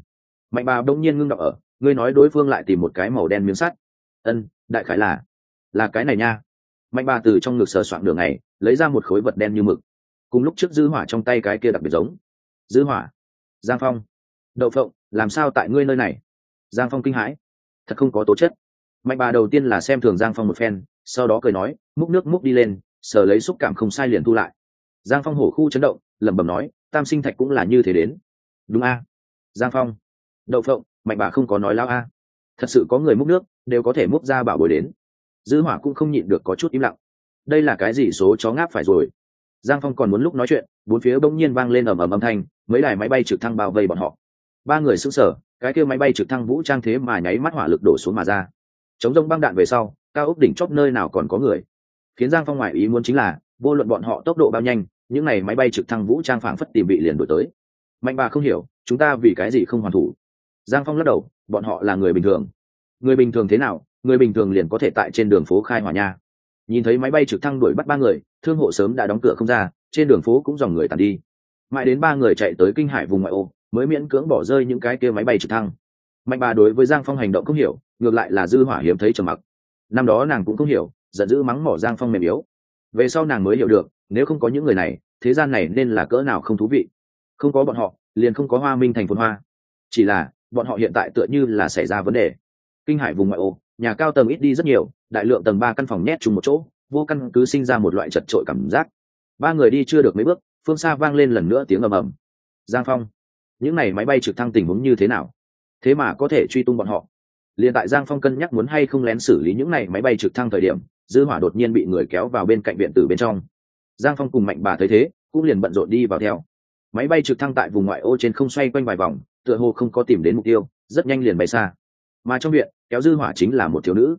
Mạnh bà đông nhiên ngưng đọc ở, ngươi nói đối phương lại tìm một cái màu đen miếng sắt. Ân, đại khái là là cái này nha. Mạnh bà từ trong ngực sờ soạn đường này lấy ra một khối vật đen như mực. Cùng lúc trước dư hỏa trong tay cái kia đặc biệt giống. Dư hỏa, giang phong, đậu phộng, làm sao tại ngươi nơi này? Giang phong kinh hãi. Thật không có tố chất. Mạnh bà đầu tiên là xem thường giang phong một phen, sau đó cười nói, múc nước múc đi lên, sờ lấy xúc cảm không sai liền thu lại. Giang phong hổ khu chấn động, lẩm bẩm nói tam sinh thạch cũng là như thế đến. Đúng a. Giang phong. Đậu phộng, mạnh bà không có nói lao a. Thật sự có người múc nước, đều có thể múc ra bảo bồi đến. Dư hỏa cũng không nhịn được có chút im lặng. Đây là cái gì số chó ngáp phải rồi? Giang phong còn muốn lúc nói chuyện, bốn phía bỗng nhiên vang lên ầm ầm âm thanh, mấy đài máy bay trực thăng bao vây bọn họ. Ba người sững sờ, cái kia máy bay trực thăng vũ trang thế mà nháy mắt hỏa lực đổ xuống mà ra. Chống rông băng đạn về sau, cao ốc đỉnh chóp nơi nào còn có người? Khiến giang phong ngoại ý muốn chính là, vô luận bọn họ tốc độ bao nhanh những này máy bay trực thăng vũ trang phảng phất tìm bị liền đổi tới. Mạnh bà không hiểu, chúng ta vì cái gì không hoàn thủ? Giang phong lắc đầu, bọn họ là người bình thường. Người bình thường thế nào? Người bình thường liền có thể tại trên đường phố khai hỏa nha. Nhìn thấy máy bay trực thăng đuổi bắt ba người, thương hộ sớm đã đóng cửa không ra, trên đường phố cũng dòng người tàn đi. Mãi đến ba người chạy tới kinh hải vùng ngoại ô, mới miễn cưỡng bỏ rơi những cái kia máy bay trực thăng. Mạnh bà đối với giang phong hành động không hiểu, ngược lại là dư hỏa hiếm thấy trầm mặc. Năm đó nàng cũng không hiểu, giận dữ mắng mỏ giang phong mềm yếu về sau nàng mới hiểu được, nếu không có những người này, thế gian này nên là cỡ nào không thú vị. Không có bọn họ, liền không có hoa minh thành phồn hoa. Chỉ là, bọn họ hiện tại tựa như là xảy ra vấn đề. Kinh hải vùng ngoại ô, nhà cao tầng ít đi rất nhiều, đại lượng tầng ba căn phòng nhét chung một chỗ, vô căn cứ sinh ra một loại chật trội cảm giác. Ba người đi chưa được mấy bước, phương xa vang lên lần nữa tiếng ầm ầm. Giang phong, những n à y máy bay trực thăng tình huống như thế nào? Thế mà có thể truy tung bọn họ. Liền tại giang phong cân nhắc muốn hay không lén xử lý những n à y máy bay trực thăng thời điểm dư hỏa đột nhiên bị người kéo vào bên cạnh viện tử bên trong. Giang phong cùng mạnh bà thấy thế, cũng liền bận rộn đi vào theo. Máy bay trực thăng tại vùng ngoại ô trên không xoay quanh vài vòng, tựa hồ không có tìm đến mục tiêu, rất nhanh liền bay xa. Mà trong viện, kéo dư hỏa chính là một thiếu nữ.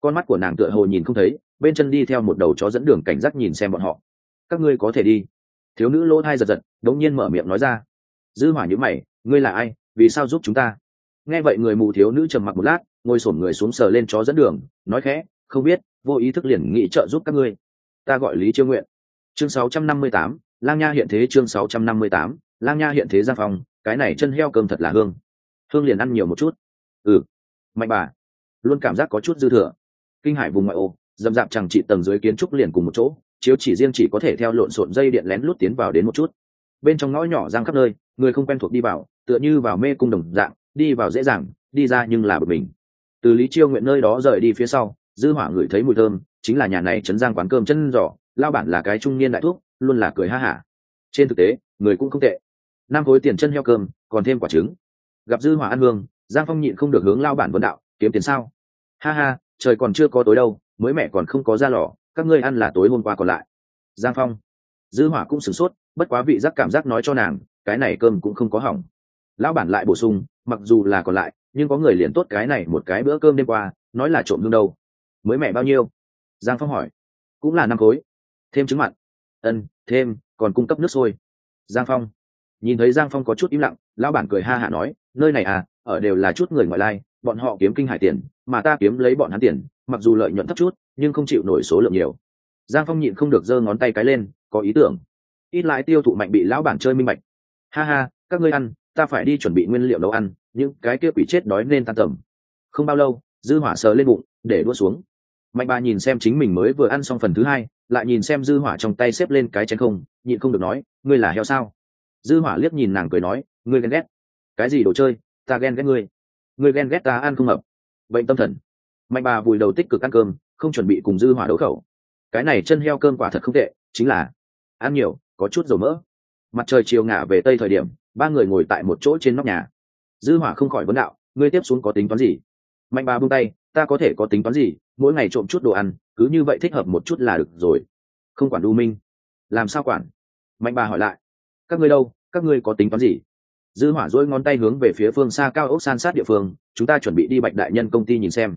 Con mắt của nàng tựa hồ nhìn không thấy, bên chân đi theo một đầu chó dẫn đường cảnh giác nhìn xem bọn họ. Các ngươi có thể đi. Thiếu nữ lỗ thai giật giật, đống nhiên mở miệng nói ra. Dư hỏa nhíu mày, ngươi là ai? Vì sao giúp chúng ta? Nghe vậy người mù thiếu nữ trầm mặc một lát, ngồi xổm người xuống sờ lên chó dẫn đường, nói khẽ, không biết vô ý thức liền nghĩ trợ giúp các ngươi. Ta gọi lý chiêu nguyện. Chương 658, lang nha hiện thế chương 658, lang nha hiện thế giang phòng cái này chân heo cơm thật là hương. Hương liền ăn nhiều một chút. Ừ. Mạnh bà. Luôn cảm giác có chút dư thừa. Kinh hải vùng ngoại ô dầm dạp chẳng trị tầng dưới kiến trúc liền cùng một chỗ chiếu chỉ riêng chỉ có thể theo lộn xộn dây điện lén lút tiến vào đến một chút. Bên trong ngõ nhỏ giang khắp nơi người không quen thuộc đi vào tựa như vào mê cung đồng dạng đi vào dễ dàng đi ra nhưng là bực mình. Từ lý chiêu nguyện nơi đó rời đi phía sau dư hỏa ngửi thấy mùi thơm, chính là nhà này chấn giang quán cơm chân giỏ lao bản là cái trung niên đại thuốc luôn là cười ha hả. Trên thực tế, người cũng không tệ. Năm khối tiền chân heo cơm, còn thêm quả trứng. Gặp dư hỏa ăn hương, giang phong nhịn không được hướng lao bản vấn đạo, kiếm tiền sao? Ha ha, trời còn chưa có tối đâu, mới mẹ còn không có ra lò, các ngươi ăn là tối hôm qua còn lại. Giang phong. Dư hỏa cũng sửng sốt, bất quá vị giác cảm giác nói cho nàng, cái này cơm cũng không có hỏng. Lão bản lại bổ sung, mặc dù là còn lại, nhưng có người liền tốt cái này một cái bữa cơm đêm qua, nói là trộm lương đâu mới mẹ bao nhiêu? Giang phong hỏi. Cũng là năm khối. Thêm trứng mặn. Ân, thêm, còn cung cấp nước sôi. Giang phong. Nhìn thấy giang phong có chút im lặng, lão bản cười ha hả nói, nơi này à ở đều là chút người ngoại lai, bọn họ kiếm kinh hải tiền, mà ta kiếm lấy bọn hắn tiền, mặc dù lợi nhuận thấp chút, nhưng không chịu nổi số lượng nhiều. Giang phong nhịn không được giơ ngón tay cái lên, có ý tưởng. Ít lại tiêu thụ mạnh bị lão bản chơi minh bạch. Ha ha, các ngươi ăn, ta phải đi chuẩn bị nguyên liệu nấu ăn, những cái kia quỷ chết đói nên tan tầm. Không bao lâu, dư hỏa sờ lên bụng, để đua xuống mạnh bà nhìn xem chính mình mới vừa ăn xong phần thứ hai, lại nhìn xem dư hỏa trong tay xếp lên cái chén không, nhịn không được nói, ngươi là heo sao? Dư hỏa liếc nhìn nàng cười nói, ngươi ghen ghét. Cái gì đồ chơi? Ta ghen ghét ngươi. Ngươi ghen ghét ta ăn không hợp. Bệnh tâm thần. Mạnh bà vùi đầu tích cực ăn cơm, không chuẩn bị cùng dư hỏa đấu khẩu. Cái này chân heo cơm quả thật không tệ, chính là ăn nhiều, có chút dầu mỡ. Mặt trời chiều ngả về tây thời điểm, ba người ngồi tại một chỗ trên nóc nhà. Dư hỏa không khỏi vấn đạo, ngươi tiếp xuống có tính toán gì? Mạnh bà buông tay ta có thể có tính toán gì, mỗi ngày trộm chút đồ ăn, cứ như vậy thích hợp một chút là được rồi. Không quản u minh. Làm sao quản? Mạnh bà hỏi lại. Các ngươi đâu, các ngươi có tính toán gì? Dư hỏa dỗi ngón tay hướng về phía phương xa cao ốc san sát địa phương, chúng ta chuẩn bị đi bạch đại nhân công ty nhìn xem.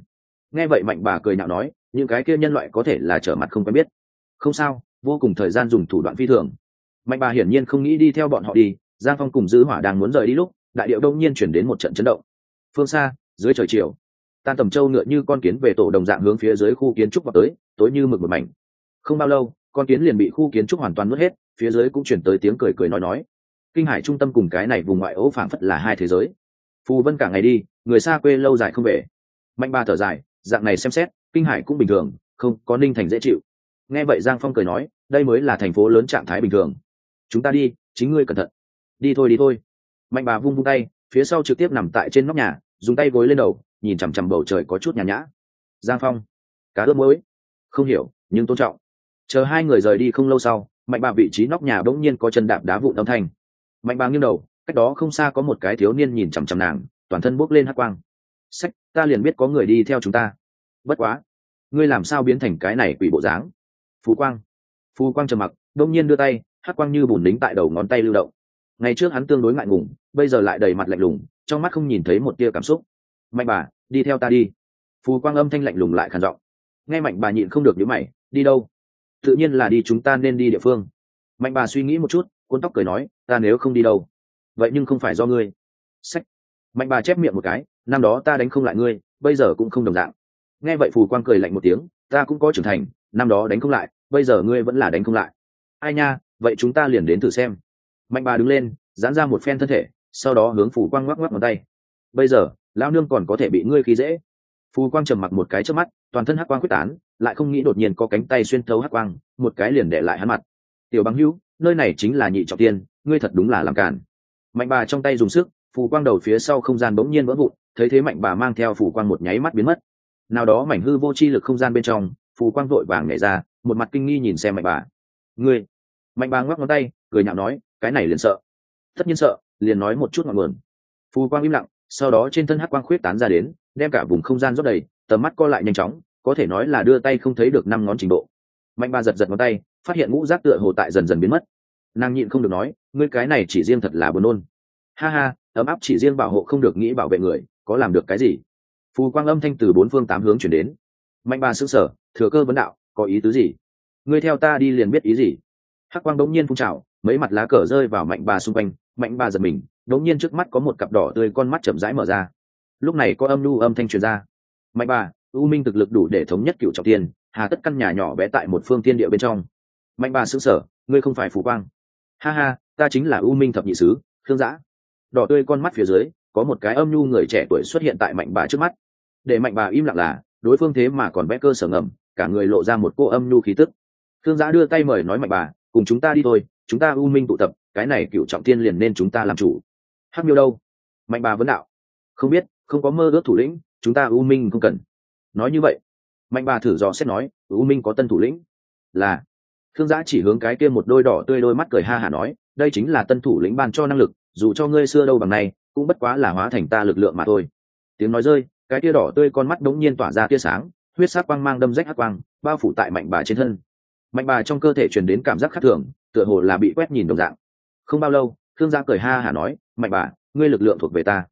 Nghe vậy mạnh bà cười nhạo nói, những cái kia nhân loại có thể là trở mặt không quen biết. Không sao, vô cùng thời gian dùng thủ đoạn phi thường. Mạnh bà hiển nhiên không nghĩ đi theo bọn họ đi, giang phong cùng dư hỏa đang muốn rời đi lúc, đại điệu đông nhiên chuyển đến một trận chấn động. Phương xa, dưới trời chiều tan tầm châu ngựa như con kiến về tổ đồng dạng hướng phía dưới khu kiến trúc vào tới, tối như mực một mảnh. Không bao lâu, con kiến liền bị khu kiến trúc hoàn toàn mất hết, phía dưới cũng chuyển tới tiếng cười cười nói nói. Kinh hải trung tâm cùng cái này vùng ngoại ô phảng phất là hai thế giới. Phù vân cả ngày đi, người xa quê lâu dài không về. Mạnh ba thở dài, dạng này xem xét, kinh hải cũng bình thường, không có ninh thành dễ chịu. Nghe vậy giang phong cười nói, đây mới là thành phố lớn trạng thái bình thường. Chúng ta đi, chính ngươi cẩn thận. Đi thôi đi thôi. Mạnh bà vung vung tay, phía sau trực tiếp nằm tại trên nóc nhà, dùng tay gối lên đầu nhìn chằm chằm bầu trời có chút nhàn nhã. Giang phong, cá ướp mới không hiểu, nhưng tôn trọng. Chờ hai người rời đi không lâu sau, mạnh bà vị trí nóc nhà bỗng nhiên có chân đạp đá vụn âm thanh. Mạnh bà nghiêng đầu, cách đó không xa có một cái thiếu niên nhìn chằm chằm nàng, toàn thân bốc lên hát quang. Sách, ta liền biết có người đi theo chúng ta. Bất quá, ngươi làm sao biến thành cái này quỷ bộ dáng? Phú quang. Phú quang trầm mặc đông nhiên đưa tay hát quang như bùn lính tại đầu ngón tay lưu động. Ngày trước hắn tương đối ngại ngùng, bây giờ lại đầy mặt lạnh lùng, trong mắt không nhìn thấy một tia cảm xúc mạnh bà, đi theo ta đi. Phù quang âm thanh lạnh lùng lại khàn giọng. Nghe mạnh bà nhịn không được nhíu mày, đi đâu? Tự nhiên là đi chúng ta nên đi địa phương. Mạnh bà suy nghĩ một chút, cuốn tóc cười nói, ta nếu không đi đâu? Vậy nhưng không phải do ngươi. Sách. Mạnh bà chép miệng một cái, năm đó ta đánh không lại ngươi, bây giờ cũng không đồng dạng. Nghe vậy phù quang cười lạnh một tiếng, ta cũng có trưởng thành, năm đó đánh không lại, bây giờ ngươi vẫn là đánh không lại. Ai nha, vậy chúng ta liền đến thử xem. Mạnh bà đứng lên, giãn ra một phen thân thể, sau đó hướng phù quang ngoắc ngoắc ngón tay. Bây giờ lao nương còn có thể bị ngươi khí dễ. Phù quang trầm mặc một cái trước mắt, toàn thân hắc quang quyết tán, lại không nghĩ đột nhiên có cánh tay xuyên thấu hắc quang, một cái liền để lại hắn mặt. Tiểu bằng hữu, nơi này chính là nhị trọng tiên, ngươi thật đúng là làm cản mạnh bà trong tay dùng sức, phù quang đầu phía sau không gian bỗng nhiên vỡ vụn, thấy thế mạnh bà mang theo phù quang một nháy mắt biến mất. Nào đó mảnh hư vô chi lực không gian bên trong, phù quang vội vàng nhảy ra, một mặt kinh nghi nhìn xem mạnh bà. Ngươi? Mạnh bà ngoắc ngón tay, cười nhạo nói, cái này liền sợ. Tất nhiên sợ, liền nói một chút ngọn nguồn. Phù quang im lặng sau đó trên thân hắc quang khuyết tán ra đến, đem cả vùng không gian rót đầy, tầm mắt co lại nhanh chóng, có thể nói là đưa tay không thấy được năm ngón trình độ. Mạnh Ba giật giật ngón tay, phát hiện ngũ rác tựa hồ tại dần dần biến mất. Nàng nhịn không được nói, ngươi cái này chỉ riêng thật là buồn nôn. Ha ha, ấm áp chỉ riêng bảo hộ không được nghĩ bảo vệ người, có làm được cái gì? Phù quang âm thanh từ bốn phương tám hướng chuyển đến. Mạnh Ba xứng sở thừa cơ vấn đạo, có ý tứ gì? Ngươi theo ta đi liền biết ý gì? Hắc quang đống nhiên phun trào, mấy mặt lá cờ rơi vào mạnh Ba xung quanh. Mạnh Ba giật mình đột nhiên trước mắt có một cặp đỏ tươi con mắt chậm rãi mở ra. Lúc này có âm lưu âm thanh truyền ra. Mạnh bà, u minh thực lực đủ để thống nhất cựu trọng tiên, hà tất căn nhà nhỏ bé tại một phương tiên địa bên trong. Mạnh bà xứng sở ngươi không phải phù quang. Ha ha, ta chính là u minh thập nhị sứ, khương giã. Đỏ tươi con mắt phía dưới, có một cái âm nhu người trẻ tuổi xuất hiện tại mạnh bà trước mắt. Để mạnh bà im lặng là, đối phương thế mà còn vẽ cơ sở ngầm, cả người lộ ra một cô âm nhu khí tức. Khương giã đưa tay mời nói mạnh bà, cùng chúng ta đi thôi, chúng ta u minh tụ tập, cái này cựu trọng tiên liền nên chúng ta làm chủ hắc miêu đâu? Mạnh bà vấn đạo. Không biết, không có mơ ước thủ lĩnh, chúng ta u minh không cần. Nói như vậy, mạnh bà thử dò xét nói, u minh có tân thủ lĩnh? Là. Thương giã chỉ hướng cái kia một đôi đỏ tươi đôi mắt cười ha hả nói, đây chính là tân thủ lĩnh ban cho năng lực, dù cho ngươi xưa đâu bằng này cũng bất quá là hóa thành ta lực lượng mà thôi. Tiếng nói rơi, cái tia đỏ tươi con mắt đống nhiên tỏa ra tia sáng, huyết sát quang mang đâm rách hắc quang, bao phủ tại mạnh bà trên thân. Mạnh bà trong cơ thể truyền đến cảm giác khác thường, tựa hồ là bị quét nhìn đồng dạng. Không bao lâu thương gia cười ha hả nói, mạnh bà, ngươi lực lượng thuộc về ta.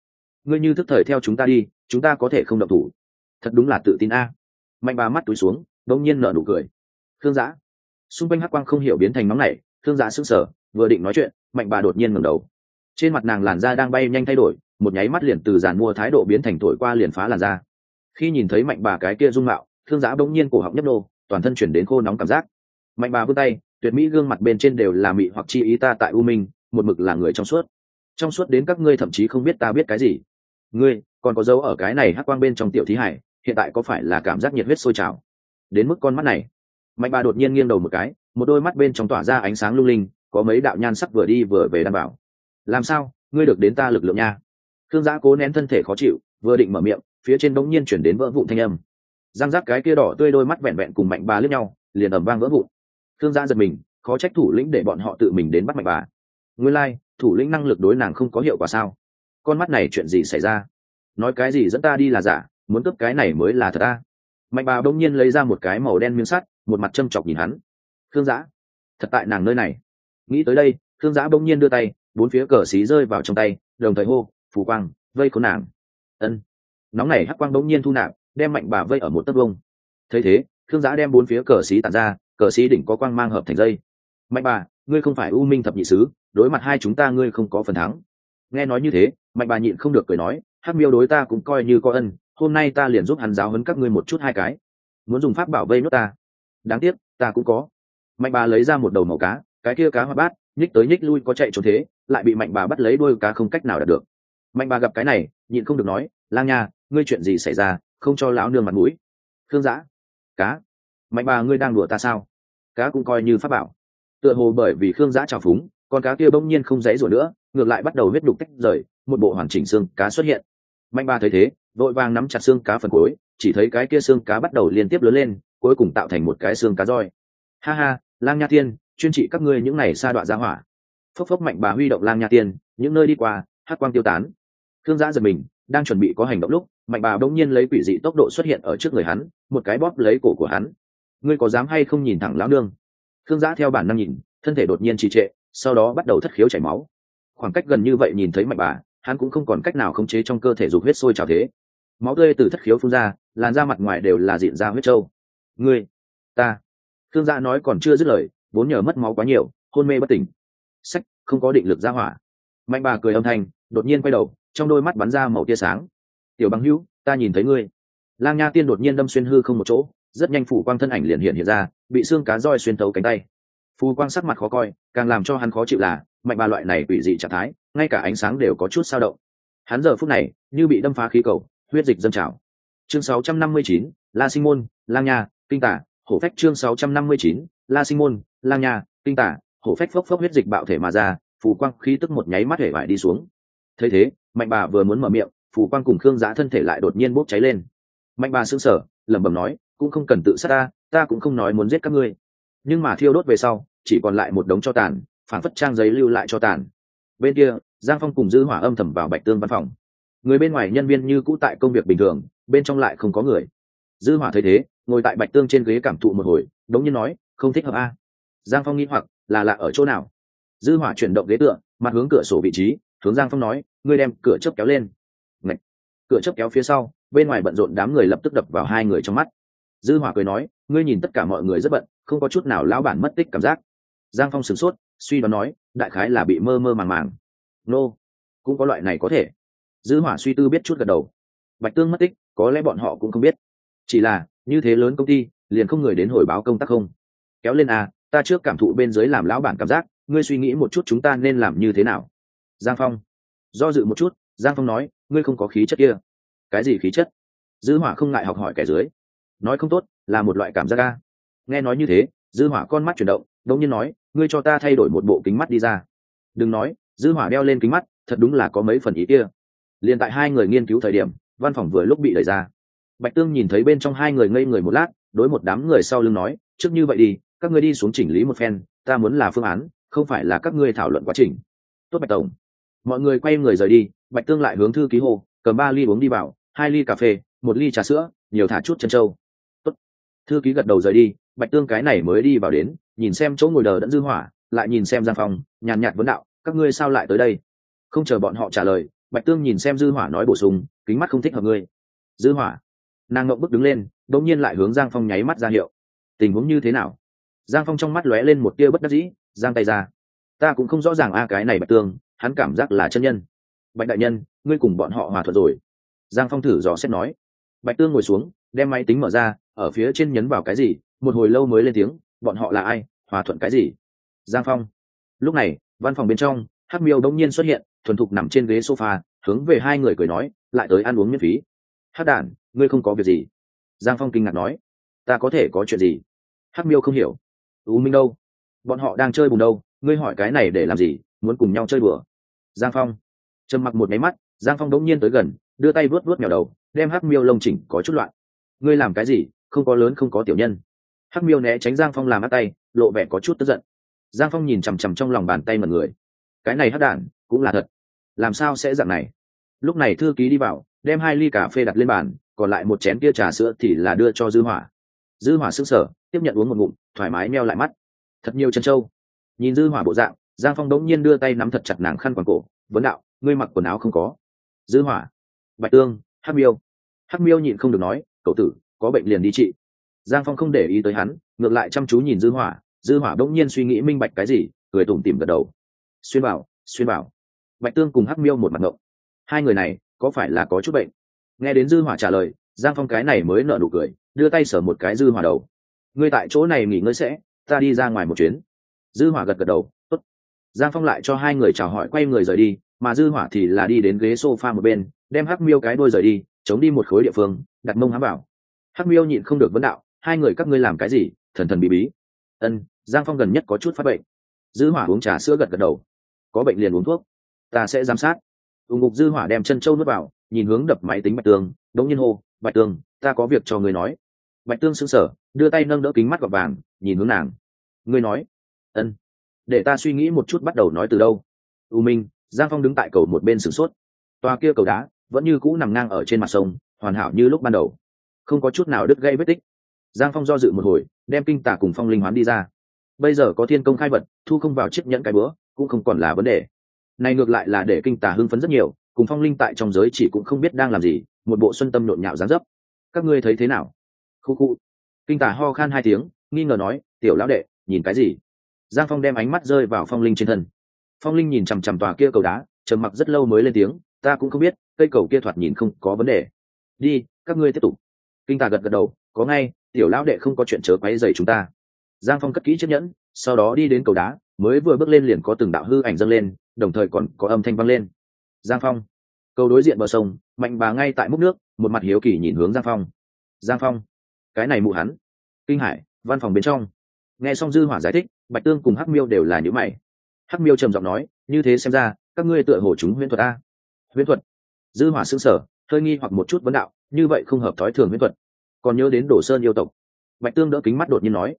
Ngươi như thức thời theo chúng ta đi, chúng ta có thể không động thủ. Thật đúng là tự tin a. Mạnh bà mắt túi xuống đống nhiên nở nụ cười. Thương giã xung quanh hắc quang không hiểu biến thành nóng này. thương giã sững sờ, vừa định nói chuyện, mạnh bà đột nhiên ngẩng đầu. Trên mặt nàng làn da đang bay nhanh thay đổi, một nháy mắt liền từ giàn mua thái độ biến thành thổi qua liền phá làn da. Khi nhìn thấy mạnh bà cái kia dung mạo thương giã bỗng nhiên cổ họng nhấp nô, toàn thân chuyển đến khô nóng cảm giác. Mạnh bà vươn tay, tuyệt mỹ gương mặt bên trên đều là mị hoặc chi ý ta tại u minh một mực là người trong suốt. Trong suốt đến các ngươi thậm chí không biết ta biết cái gì. Ngươi, còn có dấu ở cái này hắc quang bên trong tiểu thí hải, hiện tại có phải là cảm giác nhiệt huyết sôi trào? Đến mức con mắt này. Mạnh bà đột nhiên nghiêng đầu một cái, một đôi mắt bên trong tỏa ra ánh sáng lung linh, có mấy đạo nhan sắc vừa đi vừa về đảm bảo. Làm sao? Ngươi được đến ta lực lượng nha. Thương giã cố nén thân thể khó chịu, vừa định mở miệng, phía trên bỗng nhiên chuyển đến vỡ vụn thanh âm. Giang giác cái kia đỏ tươi đôi mắt vẹn vẹn cùng mạnh bà lướt nhau, liền ẩm vang vỡ vụn. Thương giã giật mình, khó trách thủ lĩnh để bọn họ tự mình đến bắt mạnh bà nguyên lai、like, thủ lĩnh năng lực đối nàng không có hiệu quả sao? Con mắt này chuyện gì xảy ra? Nói cái gì dẫn ta đi là giả muốn cướp cái này mới là thật ta. Mạnh bà đông nhiên lấy ra một cái màu đen miếng sắt một mặt châm chọc nhìn hắn. Thương giã thật tại nàng nơi này. Nghĩ tới đây thương giã bỗng nhiên đưa tay bốn phía cờ xí rơi vào trong tay đồng thời hô phù quang vây khốn nàng. Ân. Nóng này hắc quang bỗng nhiên thu nạp đem mạnh bà vây ở một tấc vông thấy thế Thương giã đem bốn phía cờ xí tàn ra cờ xí đỉnh có quang mang hợp thành dây. Mạnh bà ngươi không phải u minh thập nhị sứ đối mặt hai chúng ta ngươi không có phần thắng. Nghe nói như thế, mạnh bà nhịn không được cười nói, hắc miêu đối ta cũng coi như có ân, hôm nay ta liền giúp hắn giáo hấn các ngươi một chút hai cái. Muốn dùng pháp bảo vây nốt ta? Đáng tiếc, ta cũng có. Mạnh bà lấy ra một đầu màu cá, cái kia cá hoa bát, nhích tới nhích lui có chạy trốn thế, lại bị mạnh bà bắt lấy đôi cá không cách nào đạt được. Mạnh bà gặp cái này, nhịn không được nói, lang nha, ngươi chuyện gì xảy ra, không cho lão nương mặt mũi. Khương giã. Cá. Mạnh bà, ngươi đang đùa ta sao? Cá cũng coi như pháp bảo. Tựa hồ bởi vì khương giã trào phúng con cá kia bỗng nhiên không dãy rồi nữa, ngược lại bắt đầu huyết đục tách rời, một bộ hoàn chỉnh xương cá xuất hiện. Mạnh bà thấy thế, vội vàng nắm chặt xương cá phần cuối, chỉ thấy cái kia xương cá bắt đầu liên tiếp lớn lên, cuối cùng tạo thành một cái xương cá roi. Ha ha, lang nha tiên, chuyên trị các ngươi những này sa đoạn ra hỏa. Phốc phốc mạnh bà huy động lang nha tiên, những nơi đi qua hát quang tiêu tán. Thương giã giật mình, đang chuẩn bị có hành động lúc, mạnh bà bỗng nhiên lấy quỷ dị tốc độ xuất hiện ở trước người hắn, một cái bóp lấy cổ của hắn. Ngươi có dám hay không nhìn thẳng lão nương? Thương giã theo bản năng nhìn, thân thể đột nhiên trì trệ sau đó bắt đầu thất khiếu chảy máu. Khoảng cách gần như vậy nhìn thấy mạnh bà, hắn cũng không còn cách nào khống chế trong cơ thể dục huyết sôi trào thế. Máu tươi từ thất khiếu phun ra, làn da mặt ngoài đều là diện da huyết trâu. Ngươi, ta. Thương gia dạ nói còn chưa dứt lời, vốn nhờ mất máu quá nhiều, hôn mê bất tỉnh. Sách, không có định lực ra hỏa. Mạnh bà cười âm thanh, đột nhiên quay đầu, trong đôi mắt bắn ra màu tia sáng. Tiểu bằng hữu, ta nhìn thấy ngươi. Lang nha tiên đột nhiên đâm xuyên hư không một chỗ, rất nhanh phủ quang thân ảnh liền hiện hiện ra, bị xương cá roi xuyên tấu cánh tay phù quang sắc mặt khó coi càng làm cho hắn khó chịu là mạnh bà loại này quỷ dị trạng thái ngay cả ánh sáng đều có chút sao động. Hắn giờ phút này như bị đâm phá khí cầu huyết dịch dâng trào. Chương 659, la sinh môn lang nha kinh tả hổ phách chương 659, la sinh môn lang nha kinh tả hổ phách phốc phốc huyết dịch bạo thể mà ra phù quang khí tức một nháy mắt hể vải đi xuống. Thấy thế mạnh bà vừa muốn mở miệng phù quang cùng khương giã thân thể lại đột nhiên bốc cháy lên. Mạnh bà sững sờ lẩm bẩm nói cũng không cần tự sát ta ta cũng không nói muốn giết các ngươi nhưng mà thiêu đốt về sau, chỉ còn lại một đống cho tàn phản phất trang giấy lưu lại cho tàn. Bên kia, giang phong cùng dư hỏa âm thầm vào bạch tương văn phòng. Người bên ngoài nhân viên như cũ tại công việc bình thường, bên trong lại không có người. Dư hỏa thấy thế, ngồi tại bạch tương trên ghế cảm thụ một hồi, đống nhiên nói, không thích hợp a. Giang phong nghĩ hoặc, là lạ ở chỗ nào? Dư hỏa chuyển động ghế tựa, mặt hướng cửa sổ vị trí, hướng giang phong nói, ngươi đem cửa chớp kéo lên. Ngậy. cửa chớp kéo phía sau, bên ngoài bận rộn đám người lập tức đập vào hai người trong mắt dư hỏa cười nói, ngươi nhìn tất cả mọi người rất bận, không có chút nào lão bản mất tích cảm giác. Giang phong sửng sốt, suy đoán nói, đại khái là bị mơ mơ màng màng. Nô、no. cũng có loại này có thể. Dư hỏa suy tư biết chút gật đầu. Bạch tương mất tích, có lẽ bọn họ cũng không biết. Chỉ là, như thế lớn công ty, liền không người đến hồi báo công tác không? Kéo lên à ta trước cảm thụ bên dưới làm lão bản cảm giác, ngươi suy nghĩ một chút chúng ta nên làm như thế nào. Giang phong do dự một chút, giang phong nói, ngươi không có khí chất kia. Cái gì khí chất? Dư hỏa không ngại học hỏi kẻ dưới nói không tốt, là một loại cảm giác ca nghe nói như thế, dư hỏa con mắt chuyển động đống nhiên nói, ngươi cho ta thay đổi một bộ kính mắt đi ra. Đừng nói, dư hỏa đeo lên kính mắt, thật đúng là có mấy phần ý kia. Liền tại hai người nghiên cứu thời điểm, văn phòng vừa lúc bị đẩy ra. Bạch tương nhìn thấy bên trong hai người ngây người một lát, đối một đám người sau lưng nói, trước như vậy đi, các ngươi đi xuống chỉnh lý một phen, ta muốn là phương án, không phải là các ngươi thảo luận quá trình. Tốt bạch tổng. Mọi người quay người rời đi, bạch tương lại hướng thư ký hồ, cầm ba ly uống đi vào, hai ly cà phê, một ly trà sữa, nhiều thả chút chân trâu thư ký gật đầu rời đi, bạch tương cái này mới đi vào đến, nhìn xem chỗ ngồi đờ đẫn dư hỏa, lại nhìn xem giang phong, nhàn nhạt vấn đạo, các ngươi sao lại tới đây? Không chờ bọn họ trả lời, bạch tương nhìn xem dư hỏa nói bổ sung, kính mắt không thích hợp ngươi. Dư hỏa? Nàng ngậm bức đứng lên, đột nhiên lại hướng giang phong nháy mắt ra hiệu. Tình huống như thế nào? Giang phong trong mắt lóe lên một tia bất đắc dĩ, giang tay ra. Ta cũng không rõ ràng a, cái này bạch tương, hắn cảm giác là chân nhân. Bạch đại nhân, ngươi cùng bọn họ hòa thuận rồi. Giang phong thử dò xét nói. Bạch tương ngồi xuống, đem máy tính mở ra ở phía trên nhấn vào cái gì, một hồi lâu mới lên tiếng, bọn họ là ai? Hòa thuận cái gì? Giang phong. Lúc này, văn phòng bên trong, hắc miêu đông nhiên xuất hiện, thuần thục nằm trên ghế sofa, hướng về hai người cười nói, lại tới ăn uống miễn phí. Hắc đản, ngươi không có việc gì? Giang phong kinh ngạc nói, ta có thể có chuyện gì? Hắc miêu không hiểu. U minh đâu? Bọn họ đang chơi bùn đâu? Ngươi hỏi cái này để làm gì? Muốn cùng nhau chơi bừa giang phong. Trầm mặc một máy mắt, giang phong đống nhiên tới gần, đưa tay vuốt vuốt mèo đầu, đem hắc miêu lông chỉnh có chút loạn. Ngươi làm cái gì? Không có lớn không có tiểu nhân. Hắc miêu né tránh giang phong làm át tay, lộ vẻ có chút tức giận. Giang phong nhìn chằm chằm trong lòng bàn tay mật người. Cái này hắc đản cũng là thật. Làm sao sẽ dạng này? Lúc này thư ký đi vào, đem hai ly cà phê đặt lên bàn, còn lại một chén kia trà sữa thì là đưa cho dư hỏa. Dư hỏa sững sờ, tiếp nhận uống một ngụm, thoải mái meo lại mắt. Thật nhiều chân trâu. Nhìn dư hỏa bộ dạng, giang phong đống nhiên đưa tay nắm thật chặt nàng khăn quàng cổ, vấn đạo, ngươi mặc quần áo không có. Dư hỏa. Bạch tương, hắc miêu. Hắc miêu nhịn không được nói, cậu tử có bệnh liền đi trị. Giang phong không để ý tới hắn, ngược lại chăm chú nhìn dư hỏa. Dư hỏa đỗng nhiên suy nghĩ minh bạch cái gì, cười tủm tỉm gật đầu. Xuyên bảo xuyên bảo. Bạch tương cùng hắc miêu một mặt ngộng. Hai người này, có phải là có chút bệnh? Nghe đến dư hỏa trả lời, giang phong cái này mới nở nụ cười, đưa tay sờ một cái dư hỏa đầu. Ngươi tại chỗ này nghỉ ngơi sẽ, ta đi ra ngoài một chuyến. Dư hỏa gật gật đầu, tốt. Giang phong lại cho hai người chào hỏi quay người rời đi, mà dư hỏa thì là đi đến ghế sofa một bên, đem hắc miêu cái đôi rời đi, chống đi một khối địa phương, đặt mông hám bảo hắc miêu nhịn không được vấn đạo, hai người các ngươi làm cái gì? Thần thần bí bí. Ân, giang phong gần nhất có chút phát bệnh. Dư hỏa uống trà sữa gật gật đầu. Có bệnh liền uống thuốc, ta sẽ giám sát. Ủng ngục dư hỏa đem chân trâu nuốt vào, nhìn hướng đập máy tính bạch tường, đống nhiên hô, bạch tường, ta có việc cho ngươi nói. Bạch tương sững sờ, đưa tay nâng đỡ kính mắt gọt vàng, nhìn hướng nàng. Ngươi nói. Ân, để ta suy nghĩ một chút bắt đầu nói từ đâu. U minh, giang phong đứng tại cầu một bên sửng sốt. Toa kia cầu đá vẫn như cũ nằm ngang ở trên mặt sông, hoàn hảo như lúc ban đầu không có chút nào đứt gây vết tích. Giang phong do dự một hồi, đem kinh tả cùng phong linh hoán đi ra. Bây giờ có thiên công khai vật, thu không vào chiếc nhẫn cái bữa, cũng không còn là vấn đề. Này ngược lại là để kinh tả hưng phấn rất nhiều, cùng phong linh tại trong giới chỉ cũng không biết đang làm gì, một bộ xuân tâm nhộn nhạo dán dấp. Các ngươi thấy thế nào? Khu khu. Kinh tả ho khan hai tiếng, nghi ngờ nói, tiểu lão đệ, nhìn cái gì? Giang phong đem ánh mắt rơi vào phong linh trên thân. Phong linh nhìn chằm chằm tòa kia cầu đá, trầm mặc rất lâu mới lên tiếng, ta cũng không biết, cây cầu kia thoạt nhìn không có vấn đề. Đi, các ngươi tiếp tục kinh tà gật gật đầu, có ngay, tiểu lão đệ không có chuyện chớ quấy dày chúng ta. Giang phong cất kỹ chiếc nhẫn, sau đó đi đến cầu đá, mới vừa bước lên liền có từng đạo hư ảnh dâng lên, đồng thời còn có âm thanh vang lên. Giang phong. Cầu đối diện bờ sông, mạnh bà ngay tại múc nước, một mặt hiếu kỳ nhìn hướng giang phong. Giang phong, cái này mụ hắn. Kinh hải, văn phòng bên trong. Nghe xong dư hỏa giải thích, bạch tương cùng hắc miêu đều là những mày. Hắc miêu trầm giọng nói, như thế xem ra, các ngươi tựa hồ chúng huyễn thuật a. Huyễn thuật? Dư hỏa sững sờ, hơi nghi hoặc một chút vấn đạo như vậy không hợp thói thường huyễn thuật. Còn nhớ đến đổ sơn yêu tộc. Bạch tương đỡ kính mắt đột nhiên nói.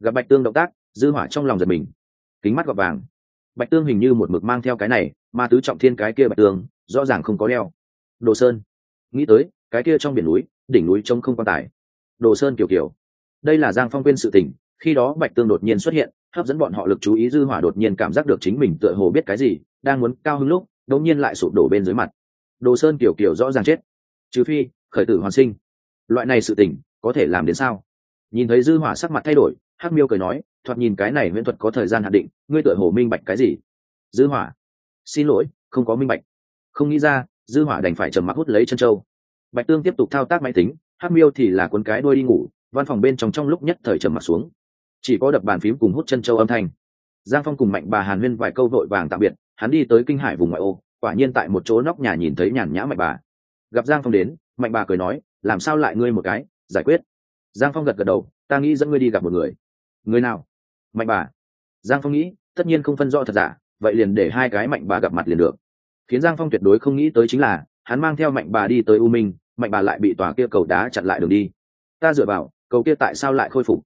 Gặp bạch tương động tác, dư hỏa trong lòng giật mình. Kính mắt gọt vàng. Bạch tương hình như một mực mang theo cái này, mà tứ trọng thiên cái kia bạch tương, rõ ràng không có đeo. Đồ sơn. Nghĩ tới, cái kia trong biển núi, đỉnh núi trông không quan tài. Đồ sơn kiểu kiểu. Đây là giang phong quên sự tình, khi đó bạch tương đột nhiên xuất hiện, hấp dẫn bọn họ lực chú ý dư hỏa đột nhiên cảm giác được chính mình tựa hồ biết cái gì, đang muốn cao hứng lúc, đột nhiên lại sụp đổ bên dưới mặt. Đồ sơn kiểu kiểu rõ ràng chết. Trừ phi khởi tử hoàn sinh. Loại này sự tình, có thể làm đến sao? Nhìn thấy dư hỏa sắc mặt thay đổi, hắc miêu cười nói, thoạt nhìn cái này miễn thuật có thời gian hạn định, ngươi tựa hồ minh bạch cái gì? Dư hỏa, xin lỗi, không có minh bạch. Không nghĩ ra, dư hỏa đành phải trầm mặc hút lấy chân châu. Bạch tương tiếp tục thao tác máy tính, hắc miêu thì là cuốn cái đuôi đi ngủ, văn phòng bên trong trong lúc nhất thời trầm mặc xuống. Chỉ có đập bàn phím cùng hút chân châu âm thanh. Giang phong cùng mạnh bà hàn huyên vài câu vội vàng tạm biệt, hắn đi tới kinh hải vùng ngoại ô, quả nhiên tại một chỗ nóc nhà nhìn thấy nhàn nhã mạnh bà. Gặp giang phong đến mạnh bà cười nói, làm sao lại ngươi một cái? Giải quyết. Giang phong gật gật đầu, ta nghĩ dẫn ngươi đi gặp một người. Người nào? Mạnh bà. Giang phong nghĩ, tất nhiên không phân rõ thật giả, vậy liền để hai cái mạnh bà gặp mặt liền được. Khiến giang phong tuyệt đối không nghĩ tới chính là, hắn mang theo mạnh bà đi tới u minh, mạnh bà lại bị tòa kia cầu đá chặn lại đường đi. Ta dựa vào, cầu kia tại sao lại khôi phục?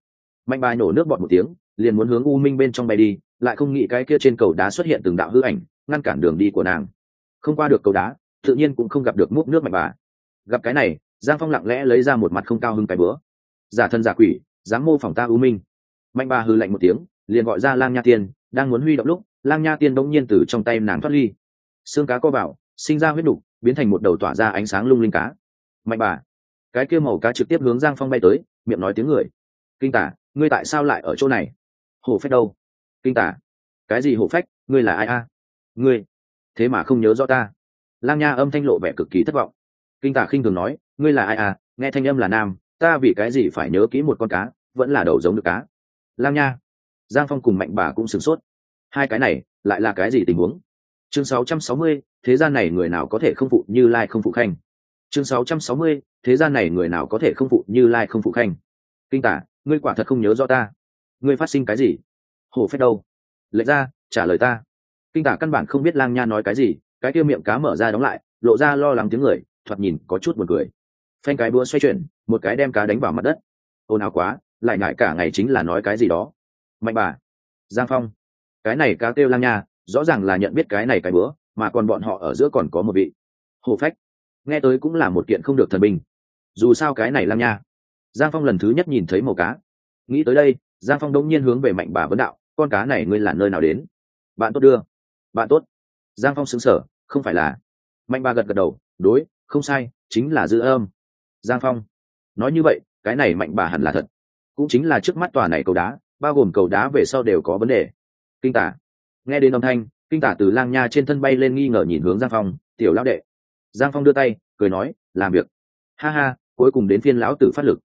Mạnh bà nổ nước bọt một tiếng, liền muốn hướng u minh bên trong bay đi, lại không nghĩ cái kia trên cầu đá xuất hiện từng đạo hư ảnh, ngăn cản đường đi của nàng. Không qua được cầu đá, tự nhiên cũng không gặp được múc nước mạnh bà gặp cái này, giang phong lặng lẽ lấy ra một mặt không cao hưng cái bữa. Giả thân giả quỷ, dám mô phỏng ta u minh. Mạnh bà hư lạnh một tiếng, liền gọi ra lang nha tiên, đang muốn huy động lúc, lang nha tiên bỗng nhiên từ trong tay nàng thoát ly. Xương cá co vào, sinh ra huyết đục, biến thành một đầu tỏa ra ánh sáng lung linh cá. Mạnh bà, cái kia màu cá trực tiếp hướng giang phong bay tới, miệng nói tiếng người. Kinh tả, ngươi tại sao lại ở chỗ này? Hổ phách đâu? Kinh tả, cái gì hổ phách, ngươi là ai a? Ngươi, thế mà không nhớ rõ ta. Lang nha âm thanh lộ vẻ cực kỳ thất vọng kinh tả khinh thường nói ngươi là ai à? Nghe thanh âm là nam ta vì cái gì phải nhớ kỹ một con cá vẫn là đầu giống được cá? Lang nha. Giang phong cùng mạnh bà cũng sửng sốt. Hai cái này lại là cái gì tình huống? Chương 660, thế gian này người nào có thể không phụ như lai không phụ khanh? Chương 660, thế gian này người nào có thể không phụ như lai không phụ khanh? Kinh tả ngươi quả thật không nhớ rõ ta. Ngươi phát sinh cái gì? Hổ phép đâu? Lệch ra trả lời ta. Kinh tả căn bản không biết lang nha nói cái gì cái kia miệng cá mở ra đóng lại lộ ra lo lắng tiếng người thoạt nhìn có chút buồn cười. Phanh cái búa xoay chuyển một cái đem cá đánh vào mặt đất. Ồn ào quá lại ngại cả ngày chính là nói cái gì đó. Mạnh bà giang phong. Cái này cá kêu lang nha rõ ràng là nhận biết cái này cái búa, mà còn bọn họ ở giữa còn có một vị. Hồ phách. Nghe tới cũng là một kiện không được thần bình dù sao cái này lang nha. Giang phong lần thứ nhất nhìn thấy màu cá. Nghĩ tới đây giang phong đông nhiên hướng về mạnh bà vấn đạo con cá này ngươi là nơi nào đến? Bạn tốt đưa. Bạn tốt. Giang phong xứng sở không phải là. Mạnh bà gật gật đầu đối không sai, chính là dư âm. Giang phong, nói như vậy, cái này mạnh bà hẳn là thật. Cũng chính là trước mắt tòa này cầu đá, bao gồm cầu đá về sau đều có vấn đề. Kinh tả. Nghe đến âm thanh, kinh tả từ lang nha trên thân bay lên nghi ngờ nhìn hướng giang phong, tiểu lão đệ. Giang phong đưa tay, cười nói, làm việc. Ha ha, cuối cùng đến phiên lão tử phát lực.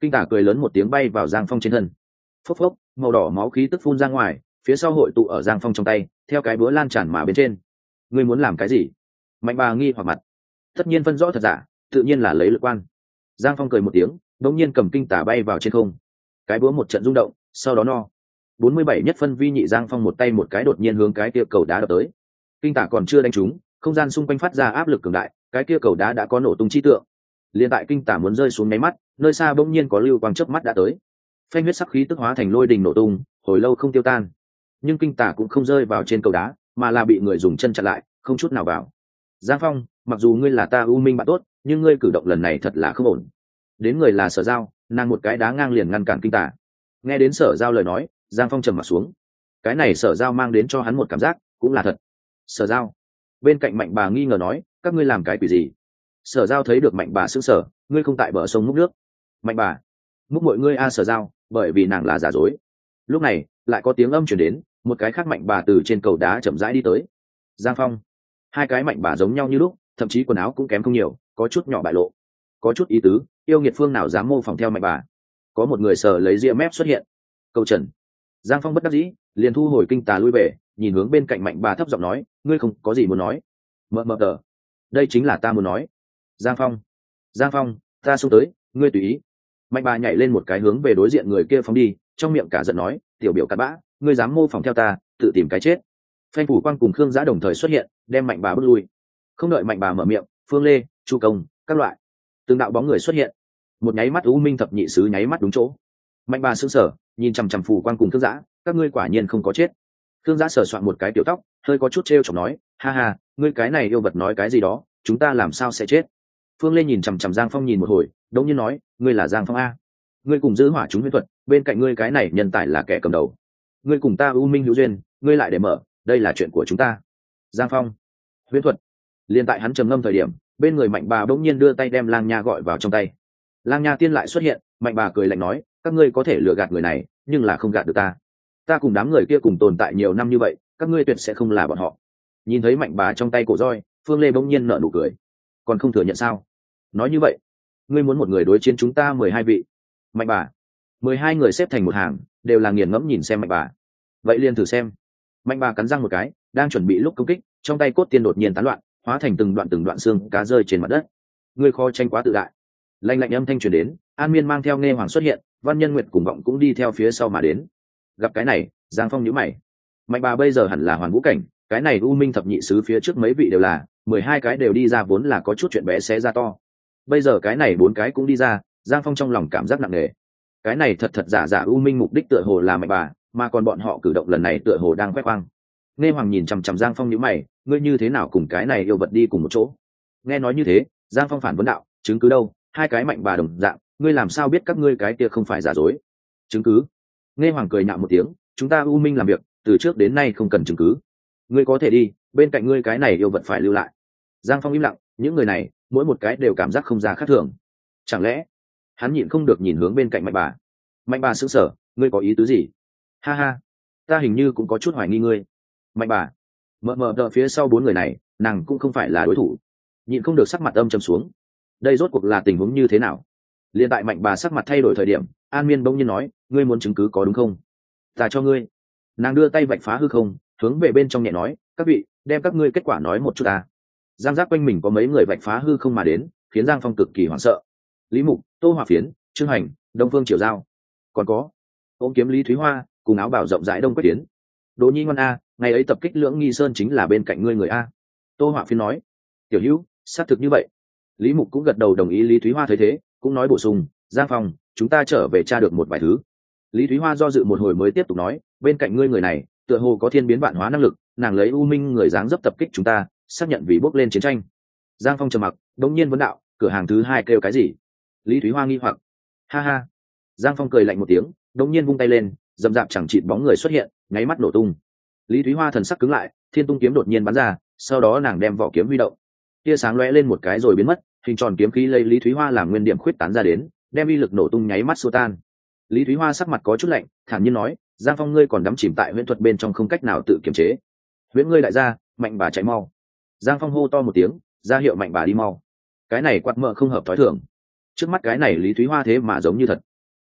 Kinh tả cười lớn một tiếng bay vào giang phong trên thân. Phốc phốc, màu đỏ máu khí tức phun ra ngoài, phía sau hội tụ ở giang phong trong tay, theo cái búa lan tràn mà bên trên. Ngươi muốn làm cái gì? Mạnh bà nghi hoặc mặt tất nhiên phân rõ thật giả, tự nhiên là lấy lực quan. Giang phong cười một tiếng, đống nhiên cầm kinh tả bay vào trên không. Cái búa một trận rung động, sau đó no. Bốn mươi bảy nhất phân vi nhị giang phong một tay một cái đột nhiên hướng cái kia cầu đá đập tới. Kinh tả còn chưa đánh trúng, không gian xung quanh phát ra áp lực cường đại, cái kia cầu đá đã có nổ tung chi tượng. Liền tại kinh tả muốn rơi xuống máy mắt, nơi xa bỗng nhiên có lưu quang chớp mắt đã tới. Phanh huyết sắc khí tức hóa thành lôi đình nổ tung, hồi lâu không tiêu tan. Nhưng kinh tả cũng không rơi vào trên cầu đá, mà là bị người dùng chân chặn lại, không chút nào vào giang phong, mặc dù ngươi là ta u minh bạn tốt, nhưng ngươi cử động lần này thật là không ổn. Đến người là sở giao, nàng một cái đá ngang liền ngăn cản kinh tả nghe đến sở giao lời nói, giang phong trầm m ặ t xuống. Cái này sở giao mang đến cho hắn một cảm giác, cũng là thật. Sở giao. Bên cạnh mạnh bà nghi ngờ nói, các ngươi làm cái quỷ gì? Sở giao thấy được mạnh bà xứng sở ngươi không tại bờ sông múc nước. Mạnh bà. Múc mọi ngươi a sở giao, bởi vì nàng là giả dối. Lúc này, lại có tiếng âm chuyển đến, một cái khác mạnh bà từ trên cầu đá chậm rãi đi tới. Giang phong hai cái mạnh bà giống nhau như lúc, thậm chí quần áo cũng kém không nhiều, có chút nhỏ bại lộ. Có chút ý tứ, yêu nghiệt phương nào dám mô phỏng theo mạnh bà? Có một người sờ lấy ria mép xuất hiện. Câu trần. Giang phong bất đắc dĩ, liền thu hồi kinh tà lui về, nhìn hướng bên cạnh mạnh bà thấp giọng nói, ngươi không có gì muốn nói. Mờ mờ tờ. Đây chính là ta muốn nói. Giang phong. Giang phong, ta xuống tới, ngươi tùy ý. Mạnh bà nhảy lên một cái hướng về đối diện người kia phóng đi, trong miệng cả giận nói, tiểu biểu cặn bã, ngươi dám mô phỏng theo ta, tự tìm cái chết phanh phủ quang cùng khương giã đồng thời xuất hiện, đem mạnh bà bước lui. Không đợi mạnh bà mở miệng, phương lê, chu công, các loại. Từng đạo bóng người xuất hiện. Một nháy mắt u minh thập nhị sứ nháy mắt đúng chỗ. Mạnh bà xương sở nhìn chằm chằm phủ quang cùng khương giã, các ngươi quả nhiên không có chết. Khương giã sờ soạn một cái tiểu tóc, hơi có chút t r e o chọc nói, ha ha, ngươi cái này yêu vật nói cái gì đó, chúng ta làm sao sẽ chết? Phương lê nhìn chằm chằm giang phong nhìn một hồi, đống nhiên nói, ngươi là giang phong a. Ngươi cùng giữ hỏa chúng huyễn thuật, bên cạnh ngươi cái này nhân tài là kẻ cầm đầu. Ngươi cùng ta u minh hữu duyên, ngươi lại để mở đây là chuyện của chúng ta. Giang phong, huyễn thuật. Liền tại hắn trầm ngâm thời điểm, bên người mạnh bà bỗng nhiên đưa tay đem lang nha gọi vào trong tay. Lang nha tiên lại xuất hiện, mạnh bà cười lạnh nói, các ngươi có thể lừa gạt người này, nhưng là không gạt được ta. Ta cùng đám người kia cùng tồn tại nhiều năm như vậy, các ngươi tuyệt sẽ không là bọn họ. Nhìn thấy mạnh bà trong tay cổ roi, phương lê bỗng nhiên nở nụ cười. Còn không thừa nhận sao? Nói như vậy, ngươi muốn một người đối chiến chúng ta mười hai vị. Mạnh bà. Mười hai người xếp thành một hàng, đều là nghiền ngẫm nhìn xem mạnh bà. Vậy liền thử xem mạnh bà cắn răng một cái, đang chuẩn bị lúc công kích, trong tay cốt tiên đột nhiên tán loạn, hóa thành từng đoạn từng đoạn xương cá rơi trên mặt đất. Ngươi kho tranh quá tự đại. Lạnh lạnh âm thanh truyền đến, an miên mang theo nghe hoàng xuất hiện, văn nhân nguyệt cùng vọng cũng đi theo phía sau mà đến. Gặp cái này, giang phong nhíu mày. Mạnh bà bây giờ hẳn là hoàn vũ cảnh, cái này u minh thập nhị sứ phía trước mấy vị đều là, mười hai cái đều đi ra vốn là có chút chuyện bé xé ra to. Bây giờ cái này bốn cái cũng đi ra, giang phong trong lòng cảm giác nặng nề. Cái này thật thật giả giả u minh mục đích tựa hồ là mạnh bà mà còn bọn họ cử động lần này tựa hồ đang quét quang nghe hoàng nhìn chằm chằm giang phong nhữ mày, ngươi như thế nào cùng cái này yêu vật đi cùng một chỗ? Nghe nói như thế, giang phong phản vấn đạo, chứng cứ đâu? Hai cái mạnh bà đồng dạng, ngươi làm sao biết các ngươi cái kia không phải giả dối? Chứng cứ? Nghe hoàng cười nhạo một tiếng, chúng ta u minh làm việc, từ trước đến nay không cần chứng cứ. Ngươi có thể đi, bên cạnh ngươi cái này yêu vật phải lưu lại. Giang phong im lặng, những người này, mỗi một cái đều cảm giác không ra khác thường. Chẳng lẽ, hắn nhịn không được nhìn hướng bên cạnh mạnh bà? Mạnh bà xứng sở ngươi có ý tứ gì? Ha ha. Ta hình như cũng có chút hoài nghi ngươi. Mạnh bà. Mờ mờ đợi phía sau bốn người này, nàng cũng không phải là đối thủ. Nhịn không được sắc mặt âm trầm xuống. Đây rốt cuộc là tình huống như thế nào? Liền tại mạnh bà sắc mặt thay đổi thời điểm, an miên bỗng nhiên nói, ngươi muốn chứng cứ có đúng không? Ta cho ngươi. Nàng đưa tay vạch phá hư không, hướng về bên trong nhẹ nói, các vị, đem các ngươi kết quả nói một chút ta. Giang giác quanh mình có mấy người vạch phá hư không mà đến, khiến giang phong cực kỳ hoảng sợ. Lý mục, tô hòa phiến, trương hành, đông phương triều giao. Còn có, ôm kiếm lý thúy hoa cùng áo bảo rộng rãi đông quách tiến. Đỗ nhi ngoan a, ngày ấy tập kích lưỡng nghi sơn chính là bên cạnh ngươi người a. Tô họa phiên nói. Tiểu hữu, xác thực như vậy. Lý mục cũng gật đầu đồng ý lý thúy hoa thấy thế, cũng nói bổ sung, giang phong, chúng ta trở về tra được một vài thứ. Lý thúy hoa do dự một hồi mới tiếp tục nói, bên cạnh ngươi người này, tựa hồ có thiên biến vạn hóa năng lực, nàng lấy u minh người dáng dấp tập kích chúng ta, xác nhận vì bốc lên chiến tranh. Giang phong trầm mặc, đống nhiên vấn đạo, cửa hàng thứ hai kêu cái gì? Lý thúy hoa nghi hoặc, ha ha. Giang phong cười lạnh một tiếng, đống nhiên vung tay lên dầm dạp chẳng chịt bóng người xuất hiện, nháy mắt nổ tung. Lý thúy hoa thần sắc cứng lại, thiên tung kiếm đột nhiên bắn ra, sau đó nàng đem vỏ kiếm huy động. Tia sáng lóe lên một cái rồi biến mất, hình tròn kiếm khí lấy lý thúy hoa làm nguyên điểm khuyết tán ra đến, đem uy lực nổ tung nháy mắt xua tan. Lý thúy hoa sắc mặt có chút lạnh, thản nhiên nói, giang phong ngươi còn đắm chìm tại huyễn thuật bên trong không cách nào tự kiềm chế. Huyễn ngươi đại gia, mạnh bà chạy mau. Giang phong hô to một tiếng, ra hiệu mạnh bà đi mau. Cái này quạt mợ không hợp thói thường. Trước mắt cái này lý thúy hoa thế mà giống như thật.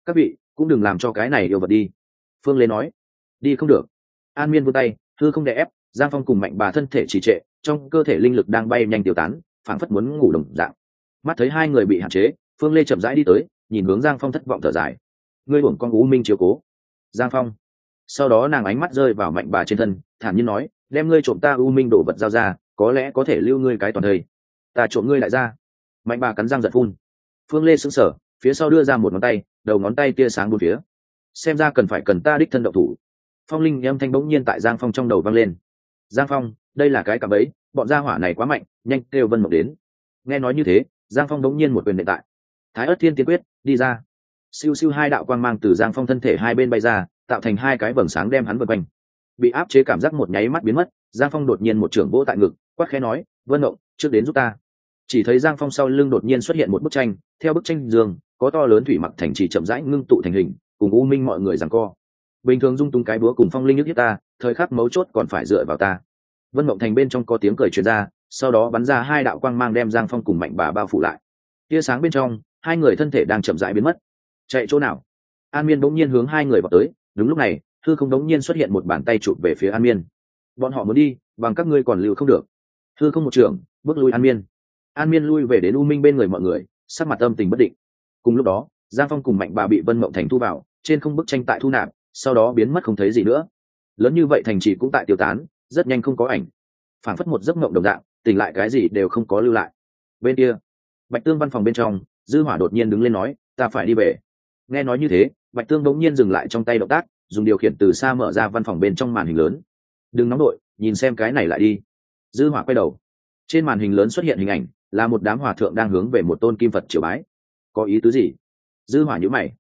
Các vị cũng đừng làm cho cái này yêu vật đi phương lê nói, đi không được. An miên vươn tay thư không đè ép, giang phong cùng mạnh bà thân thể trì trệ, trong cơ thể linh lực đang bay nhanh tiêu tán, phảng phất muốn ngủ đồng dạng. Mắt thấy hai người bị hạn chế, phương lê chậm rãi đi tới, nhìn hướng giang phong thất vọng thở dài. Ngươi hưởng con u minh chiếu cố. Giang phong. Sau đó nàng ánh mắt rơi vào mạnh bà trên thân, thản nhiên nói, đem ngươi trộm ta u minh đổ vật giao ra, có lẽ có thể lưu ngươi cái toàn thây ta trộm ngươi lại ra. Mạnh bà cắn răng giật phun. Phương lê sững sờ, phía sau đưa ra một ngón tay, đầu ngón tay tia sáng bốn phía xem ra cần phải cần ta đích thân động thủ. Phong linh âm thanh bỗng nhiên tại giang phong trong đầu vang lên. Giang phong, đây là cái cặp ấy bọn gia hỏa này quá mạnh, nhanh, kêu vân mộng đến. Nghe nói như thế, giang phong bỗng nhiên một quyền đệ tại. Thái ớt thiên tiên quyết, đi ra. Siêu siêu hai đạo quang mang từ giang phong thân thể hai bên bay ra, tạo thành hai cái vầng sáng đem hắn vượt quanh. Bị áp chế cảm giác một nháy mắt biến mất, giang phong đột nhiên một trưởng vỗ tại ngực, quát khẽ nói, vân mộng trước đến giúp ta. Chỉ thấy giang phong sau lưng đột nhiên xuất hiện một bức tranh, theo bức tranh dương, có to lớn thủy mặc thành trì chậm rãi ngưng tụ thành hình cùng u minh mọi người rằng co. Bình thường dung tung cái búa cùng phong linh nhức nhất ta, thời khắc mấu chốt còn phải dựa vào ta. Vân mộng thành bên trong có tiếng cười truyền ra, sau đó bắn ra hai đạo quang mang đem giang phong cùng mạnh bà bao phủ lại. Tia sáng bên trong, hai người thân thể đang chậm rãi biến mất. Chạy chỗ nào? An miên bỗng nhiên hướng hai người vào tới, đúng lúc này thư không đống nhiên xuất hiện một bàn tay chụp về phía an miên. Bọn họ muốn đi, bằng các ngươi còn lưu không được. Thư không một trường, bước lui an miên. An miên lui về đến u minh bên người mọi người, sắc mặt âm tình bất định. Cùng lúc đó giang phong cùng mạnh bà bị vân mộng thành thu vào, trên không bức tranh tại thu nạp, sau đó biến mất không thấy gì nữa. Lớn như vậy thành trì cũng tại tiêu tán, rất nhanh không có ảnh. Phản phất một giấc mộng đồng dạng, tỉnh lại cái gì đều không có lưu lại. Bên kia, bạch tương văn phòng bên trong, dư hỏa đột nhiên đứng lên nói, ta phải đi về. Nghe nói như thế, bạch tương đống nhiên dừng lại trong tay động tác, dùng điều khiển từ xa mở ra văn phòng bên trong màn hình lớn. Đừng nóng đội, nhìn xem cái này lại đi. Dư hỏa quay đầu. Trên màn hình lớn xuất hiện hình ảnh, là một đám hòa thượng đang hướng về một tôn kim phật triều bái. Có ý tứ gì? Dư hỏa nhíu mày.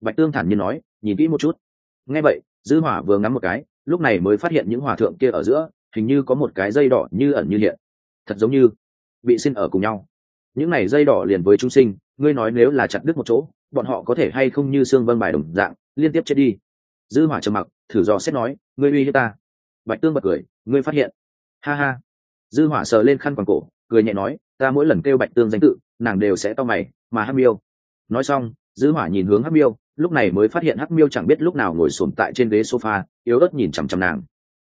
Bạch tương thản nhiên nói, nhìn kỹ một chút. Nghe vậy, dư hỏa vừa ngắm một cái, lúc này mới phát hiện những hỏa thượng kia ở giữa, hình như có một cái dây đỏ như ẩn như hiện. Thật giống như bị xin ở cùng nhau. Những này dây đỏ liền với chúng sinh, ngươi nói nếu là chặt đứt một chỗ, bọn họ có thể hay không như xương vân bài đồng dạng, liên tiếp chết đi. Dư hỏa trầm mặc, thử dò xét nói, ngươi uy hiếp ta. Bạch tương bật cười, ngươi phát hiện. Ha ha. Dư hỏa sờ lên khăn quàng cổ, cười nhẹ nói, ta mỗi lần kêu bạch tương danh tự, nàng đều sẽ to mày, mà ham yêu. nói xong dư hỏa nhìn hướng hắc miêu lúc này mới phát hiện hắc miêu chẳng biết lúc nào ngồi xổm tại trên ghế sofa yếu ớt nhìn chằm chằm nàng.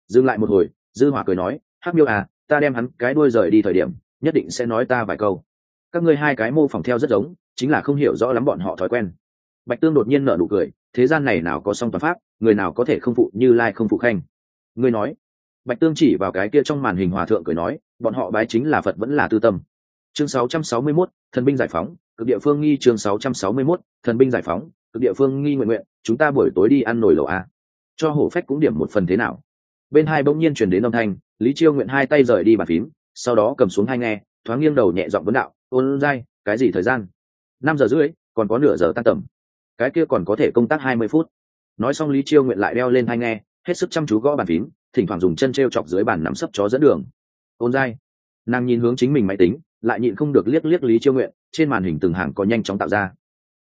Dừng lại một hồi dư hỏa cười nói hắc miêu à ta đem hắn cái đuôi rời đi thời điểm nhất định sẽ nói ta vài câu. Các ngươi hai cái mô phỏng theo rất giống chính là không hiểu rõ lắm bọn họ thói quen. Bạch tương đột nhiên nở nụ cười thế gian này nào có song toàn pháp người nào có thể không phụ như lai không phụ khanh? Ngươi nói. Bạch tương chỉ vào cái kia trong màn hình hòa thượng cười nói bọn họ bái chính là phật vẫn là tư tâm. Chương 661, thần binh giải phóng cực địa phương nghi chương 661, thần binh giải phóng cực địa phương nghi nguyện nguyện chúng ta buổi tối đi ăn nồi lẩu a cho hổ phách cũng điểm một phần thế nào? Bên hai bỗng nhiên truyền đến âm thanh lý chiêu nguyện hai tay rời đi bàn phím sau đó cầm xuống hai nghe thoáng nghiêng đầu nhẹ giọng vấn đạo ôn dai cái gì thời gian? Năm giờ rưỡi còn có nửa giờ tan tầm. Cái kia còn có thể công tác hai mươi phút. Nói xong lý chiêu nguyện lại đeo lên hai nghe hết sức chăm chú gõ bàn phím thỉnh thoảng dùng chân treo chọc dưới bàn nắm sấp chó dẫn đường. Ôn dai nàng nhìn hướng chính mình máy tính lại nhịn không được liếc liếc lý chiêu nguyện, trên màn hình từng hàng có nhanh chóng tạo ra.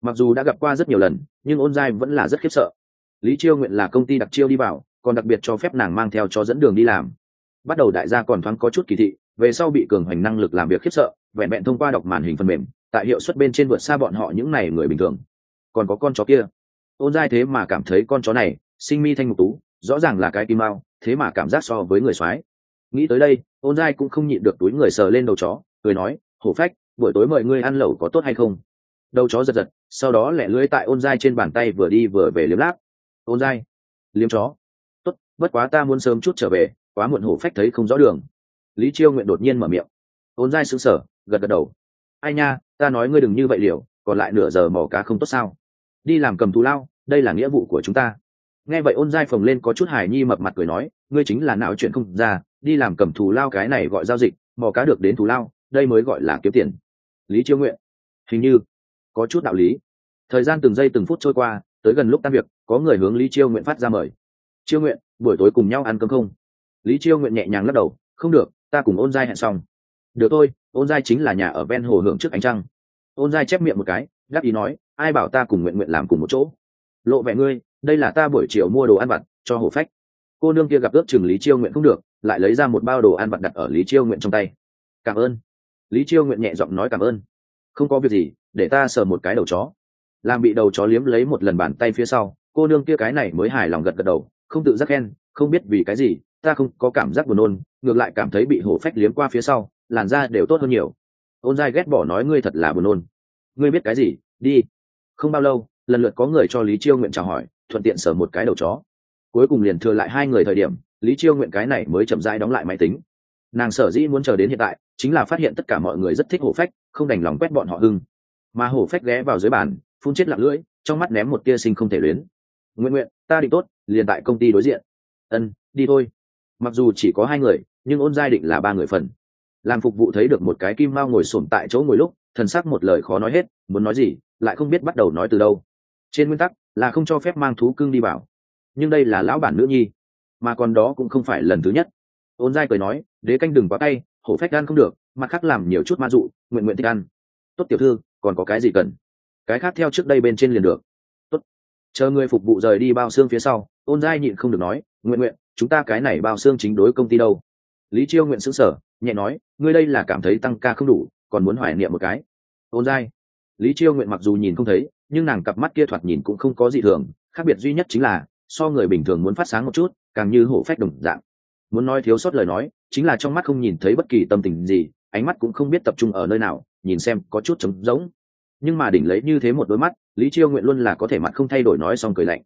Mặc dù đã gặp qua rất nhiều lần, nhưng ôn Giai vẫn là rất khiếp sợ. Lý chiêu nguyện là công ty đặc chiêu đi vào, còn đặc biệt cho phép nàng mang theo cho dẫn đường đi làm. Bắt đầu đại gia còn thoáng có chút kỳ thị, về sau bị cường hoành năng lực làm việc khiếp sợ, vẹn vẹn thông qua đọc màn hình phần mềm, tại hiệu suất bên trên vượt xa bọn họ những này người bình thường. Còn có con chó kia. Ôn Giai thế mà cảm thấy con chó này, sinh mi thanh ngục tú, rõ ràng là cái kim mao, thế mà cảm giác so với người soái. Nghĩ tới đây, ôn Giai cũng không nhịn được túi người sờ lên đầu chó cười nói, hổ phách, buổi tối mời ngươi ăn lẩu có tốt hay không? Đầu chó giật giật, sau đó lẹ lưỡi tại ôn dai trên bàn tay vừa đi vừa về liếm láp. Ôn dai, liếm chó. Tốt, bất quá ta muốn sớm chút trở về, quá muộn hổ phách thấy không rõ đường. Lý chiêu nguyện đột nhiên mở miệng. Ôn dai sững sờ, gật gật đầu. Ai nha, ta nói ngươi đừng như vậy liều, còn lại nửa giờ mò cá không tốt sao? Đi làm cầm thù lao, đây là nghĩa vụ của chúng ta. Nghe vậy ôn dai phồng lên có chút hài nhi mập mặt cười nói, ngươi chính là não chuyện không ra, đi làm cầm thù lao cái này gọi giao dịch, mò cá được đến thù lao đây mới gọi là kiếm tiền. Lý chiêu nguyện, hình như có chút đạo lý. Thời gian từng giây từng phút trôi qua, tới gần lúc tan việc, có người hướng lý chiêu nguyện phát ra mời. Chiêu nguyện, buổi tối cùng nhau ăn cơm không? Lý chiêu nguyện nhẹ nhàng lắc đầu, không được, ta cùng ôn giai hẹn xong. Được thôi, ôn giai chính là nhà ở ven hồ hưởng trước ánh trăng. Ôn giai chép miệng một cái gác ý nói, ai bảo ta cùng nguyện nguyện làm cùng một chỗ? Lộ vẻ ngươi, đây là ta buổi chiều mua đồ ăn vặt, cho hồ phách. Cô nương kia gặp ước chừng lý chiêu nguyện không được, lại lấy ra một bao đồ ăn vặt đặt ở lý chiêu nguyện trong tay. Cảm ơn lý chiêu nguyện nhẹ giọng nói cảm ơn. Không có việc gì, để ta sờ một cái đầu chó. Làm bị đầu chó liếm lấy một lần bàn tay phía sau, cô nương kia cái này mới hài lòng gật gật đầu, không tự giác khen, không biết vì cái gì, ta không có cảm giác buồn nôn, ngược lại cảm thấy bị hổ phách liếm qua phía sau, làn da đều tốt hơn nhiều. Ôn dai ghét bỏ nói ngươi thật là buồn nôn. Ngươi biết cái gì? Đi. Không bao lâu, lần lượt có người cho lý chiêu nguyện chào hỏi, thuận tiện sở một cái đầu chó. Cuối cùng liền thừa lại hai người thời điểm, lý chiêu nguyện cái này mới chậm rãi đóng lại máy tính nàng sở dĩ muốn chờ đến hiện tại, chính là phát hiện tất cả mọi người rất thích hổ phách, không đành lòng quét bọn họ hưng. Mà hổ phách ghé vào dưới bàn, phun chết lặng lưỡi, trong mắt ném một tia sinh không thể luyến. Nguyện nguyện, ta định tốt, liền tại công ty đối diện. Ân, đi thôi. Mặc dù chỉ có hai người, nhưng ôn giai định là ba người phần. Làm phục vụ thấy được một cái kim mao ngồi sổm tại chỗ ngồi lúc, thần sắc một lời khó nói hết, muốn nói gì, lại không biết bắt đầu nói từ đâu. Trên nguyên tắc, là không cho phép mang thú cưng đi vào. Nhưng đây là lão bản nữ nhi, mà còn đó cũng không phải lần thứ nhất ôn giai cười nói, đế canh đừng quá tay hổ phách ăn không được, mặt khác làm nhiều chút ma dụ, nguyện nguyện thích ăn. Tốt tiểu thư, còn có cái gì cần? Cái khác theo trước đây bên trên liền được. Tốt. Chờ người phục vụ rời đi bao xương phía sau. Ôn giai nhịn không được nói, nguyện nguyện, chúng ta cái này bao xương chính đối công ty đâu? Lý chiêu nguyện xứng sở nhẹ nói, ngươi đây là cảm thấy tăng ca không đủ, còn muốn hoài niệm một cái. Ôn giai, lý chiêu nguyện mặc dù nhìn không thấy, nhưng nàng cặp mắt kia thoạt nhìn cũng không có gì thường, khác biệt duy nhất chính là, so người bình thường muốn phát sáng một chút, càng như hổ phách đồng dạng muốn nói thiếu sót lời nói, chính là trong mắt không nhìn thấy bất kỳ tâm tình gì, ánh mắt cũng không biết tập trung ở nơi nào, nhìn xem có chút trống rỗng. Nhưng mà đỉnh lấy như thế một đôi mắt, lý chiêu nguyện luôn là có thể mặt không thay đổi nói xong cười lạnh.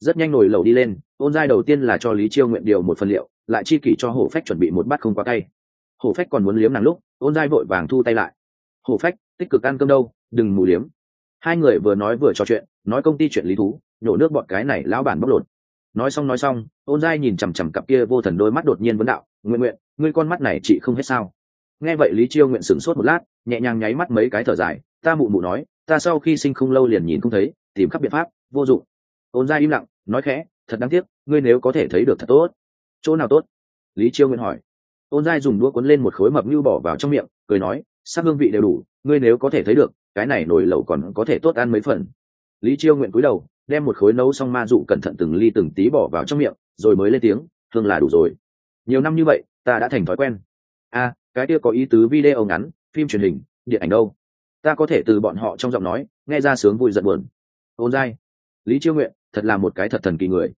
Rất nhanh nổi lầu đi lên, ôn giai đầu tiên là cho lý chiêu nguyện điều một phần liệu, lại chi kỷ cho hổ phách chuẩn bị một bát không quá tay hổ phách còn muốn liếm nàng lúc, ôn giai vội vàng thu tay lại. Hổ phách, tích cực ăn cơm đâu, đừng mù liếm. Hai người vừa nói vừa trò chuyện, nói công ty chuyện lý thú, nhổ nước bọn cái này lão bản bóc lột nói xong nói xong, ôn giai nhìn chằm chằm cặp kia vô thần đôi mắt đột nhiên vấn đạo, nguyện nguyện, ngươi con mắt này chị không hết sao? Nghe vậy lý chiêu nguyện sửng sốt một lát, nhẹ nhàng nháy mắt mấy cái thở dài, ta mụ mụ nói, ta sau khi sinh không lâu liền nhìn không thấy, tìm khắp biện pháp, vô dụng. Ôn giai im lặng, nói khẽ, thật đáng tiếc, ngươi nếu có thể thấy được thật tốt. Chỗ nào tốt? Lý chiêu nguyện hỏi. Ôn giai dùng đũa cuốn lên một khối mập như bỏ vào trong miệng, cười nói, sắc hương vị đều đủ, ngươi nếu có thể thấy được, cái này nồi lẩu còn có thể tốt ăn mấy phần. Lý chiêu nguyện cúi đầu đem một khối nấu xong ma dụ cẩn thận từng ly từng tí bỏ vào trong miệng, rồi mới lên tiếng, hương là đủ rồi. Nhiều năm như vậy, ta đã thành thói quen. A, cái kia có ý tứ video ngắn, phim truyền hình, điện ảnh đâu? Ta có thể từ bọn họ trong giọng nói, nghe ra sướng vui giận buồn. Ôn giai lý chiêu nguyện thật là một cái thật thần kỳ người.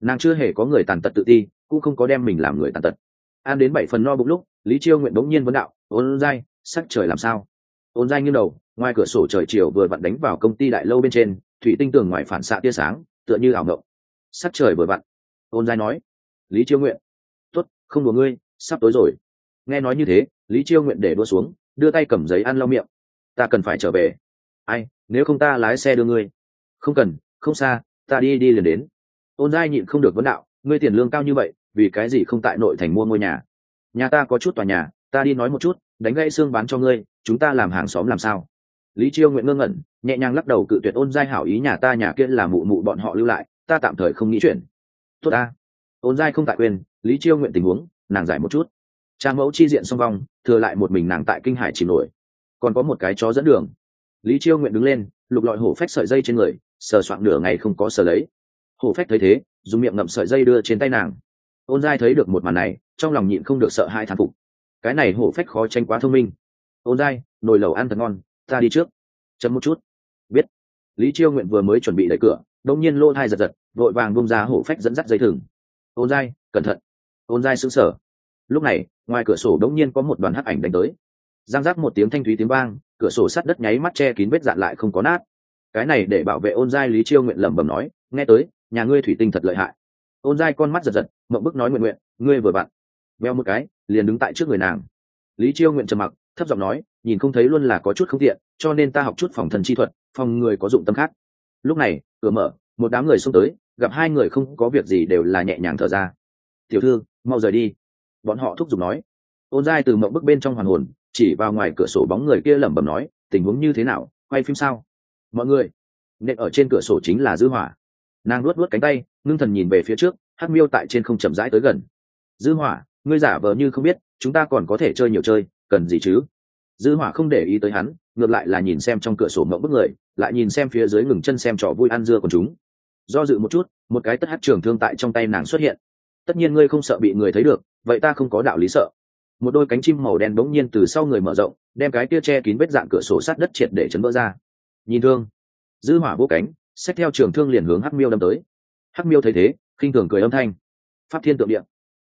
Nàng chưa hề có người tàn tật tự ti, cũng không có đem mình làm người tàn tật. Ăn đến bảy phần no bụng lúc, lý chiêu nguyện bỗng nhiên vấn đạo, ôn giai sắc trời làm sao? Ôn giai nghiêng đầu, ngoài cửa sổ trời chiều vừa vặn đánh vào công ty đại lâu bên trên thủy tinh tường ngoài phản xạ tia sáng, tựa như ảo ngộng sắc trời vừa vặn. Ôn giai nói, lý chiêu nguyện. Tuất không đùa ngươi, sắp tối rồi. Nghe nói như thế, lý chiêu nguyện để đua xuống, đưa tay cầm giấy ăn lau miệng. Ta cần phải trở về. Ai, nếu không ta lái xe đưa ngươi. Không cần, không xa, ta đi đi liền đến. Ôn giai nhịn không được vấn đạo, ngươi tiền lương cao như vậy, vì cái gì không tại nội thành mua ngôi nhà? Nhà ta có chút tòa nhà, ta đi nói một chút, đánh gãy xương bán cho ngươi, chúng ta làm hàng xóm làm sao? Lý chiêu nguyện ngơ ngẩn nhẹ nhàng lắc đầu cự tuyệt ôn giai hảo ý nhà ta nhà kia là mụ mụ bọn họ lưu lại, ta tạm thời không nghĩ chuyển tốt ta. Ôn giai không tại quên, lý chiêu nguyện tình huống, nàng giải một chút. Cha mẫu chi diện song vong, thừa lại một mình nàng tại kinh hải chìm nổi. Còn có một cái chó dẫn đường. Lý chiêu nguyện đứng lên, lục lọi hổ phách sợi dây trên người, sờ soạn nửa ngày không có sờ lấy. Hổ phách thấy thế, dùng miệng ngậm sợi dây đưa trên tay nàng. Ôn giai thấy được một màn này, trong lòng nhịn không được sợ hai thán phục. Cái này hổ phách khó tranh quá thông minh. Ôn giai, nồi lẩu ăn thật ngon, ta đi trước. Chấm một chút lý chiêu nguyện vừa mới chuẩn bị đẩy cửa đông nhiên lô thai giật giật, vội vàng bung ra hổ phách dẫn dắt dây thừng. Ôn dai cẩn thận. Ôn dai sững sờ. Lúc này, ngoài cửa sổ Đông nhiên có một đoàn hắc ảnh đánh tới. Giang giác một tiếng thanh thúy tiếng vang, cửa sổ sắt đất nháy mắt che kín vết dạn lại không có nát. Cái này để bảo vệ ôn giai, lý chiêu nguyện lẩm bẩm nói, nghe tới, nhà ngươi thủy tinh thật lợi hại. Ôn giai con mắt giật giật, mộng bức nói nguyện nguyện, ngươi vừa vặn. Veo một cái, liền đứng tại trước người nàng. Lý chiêu nguyện trầm mặc, thấp giọng nói, nhìn không thấy luôn là có chút không tiện, cho nên ta học chút phòng thần chi thuật phòng người có dụng tâm khác. Lúc này, cửa mở, một đám người xông tới, gặp hai người không có việc gì đều là nhẹ nhàng thở ra. Tiểu thư, mau rời đi. Bọn họ thúc giục nói. Ôn giai từ mộng bức bên trong hoàn hồn, chỉ vào ngoài cửa sổ bóng người kia lẩm bẩm nói, tình huống như thế nào? Quay phim sao? Mọi người, nện ở trên cửa sổ chính là dư hỏa. Nàng luốt luốt cánh tay, ngưng thần nhìn về phía trước, hắc miêu tại trên không chậm rãi tới gần. Dư hỏa, ngươi giả vờ như không biết, chúng ta còn có thể chơi nhiều chơi, cần gì chứ? Dư hỏa không để ý tới hắn ngược lại là nhìn xem trong cửa sổ mộng bức người lại nhìn xem phía dưới ngừng chân xem trò vui ăn dưa của chúng. Do dự một chút một cái tất hát trường thương tại trong tay nàng xuất hiện. Tất nhiên ngươi không sợ bị người thấy được vậy ta không có đạo lý sợ. Một đôi cánh chim màu đen bỗng nhiên từ sau người mở rộng đem cái tia che kín vết dạng cửa sổ sát đất triệt để chấn vỡ ra. Nhìn thương. Dư hỏa vô cánh xét theo trường thương liền hướng hắc miêu đâm tới. Hắc miêu thấy thế khinh thường cười âm thanh. Pháp thiên tượng điện,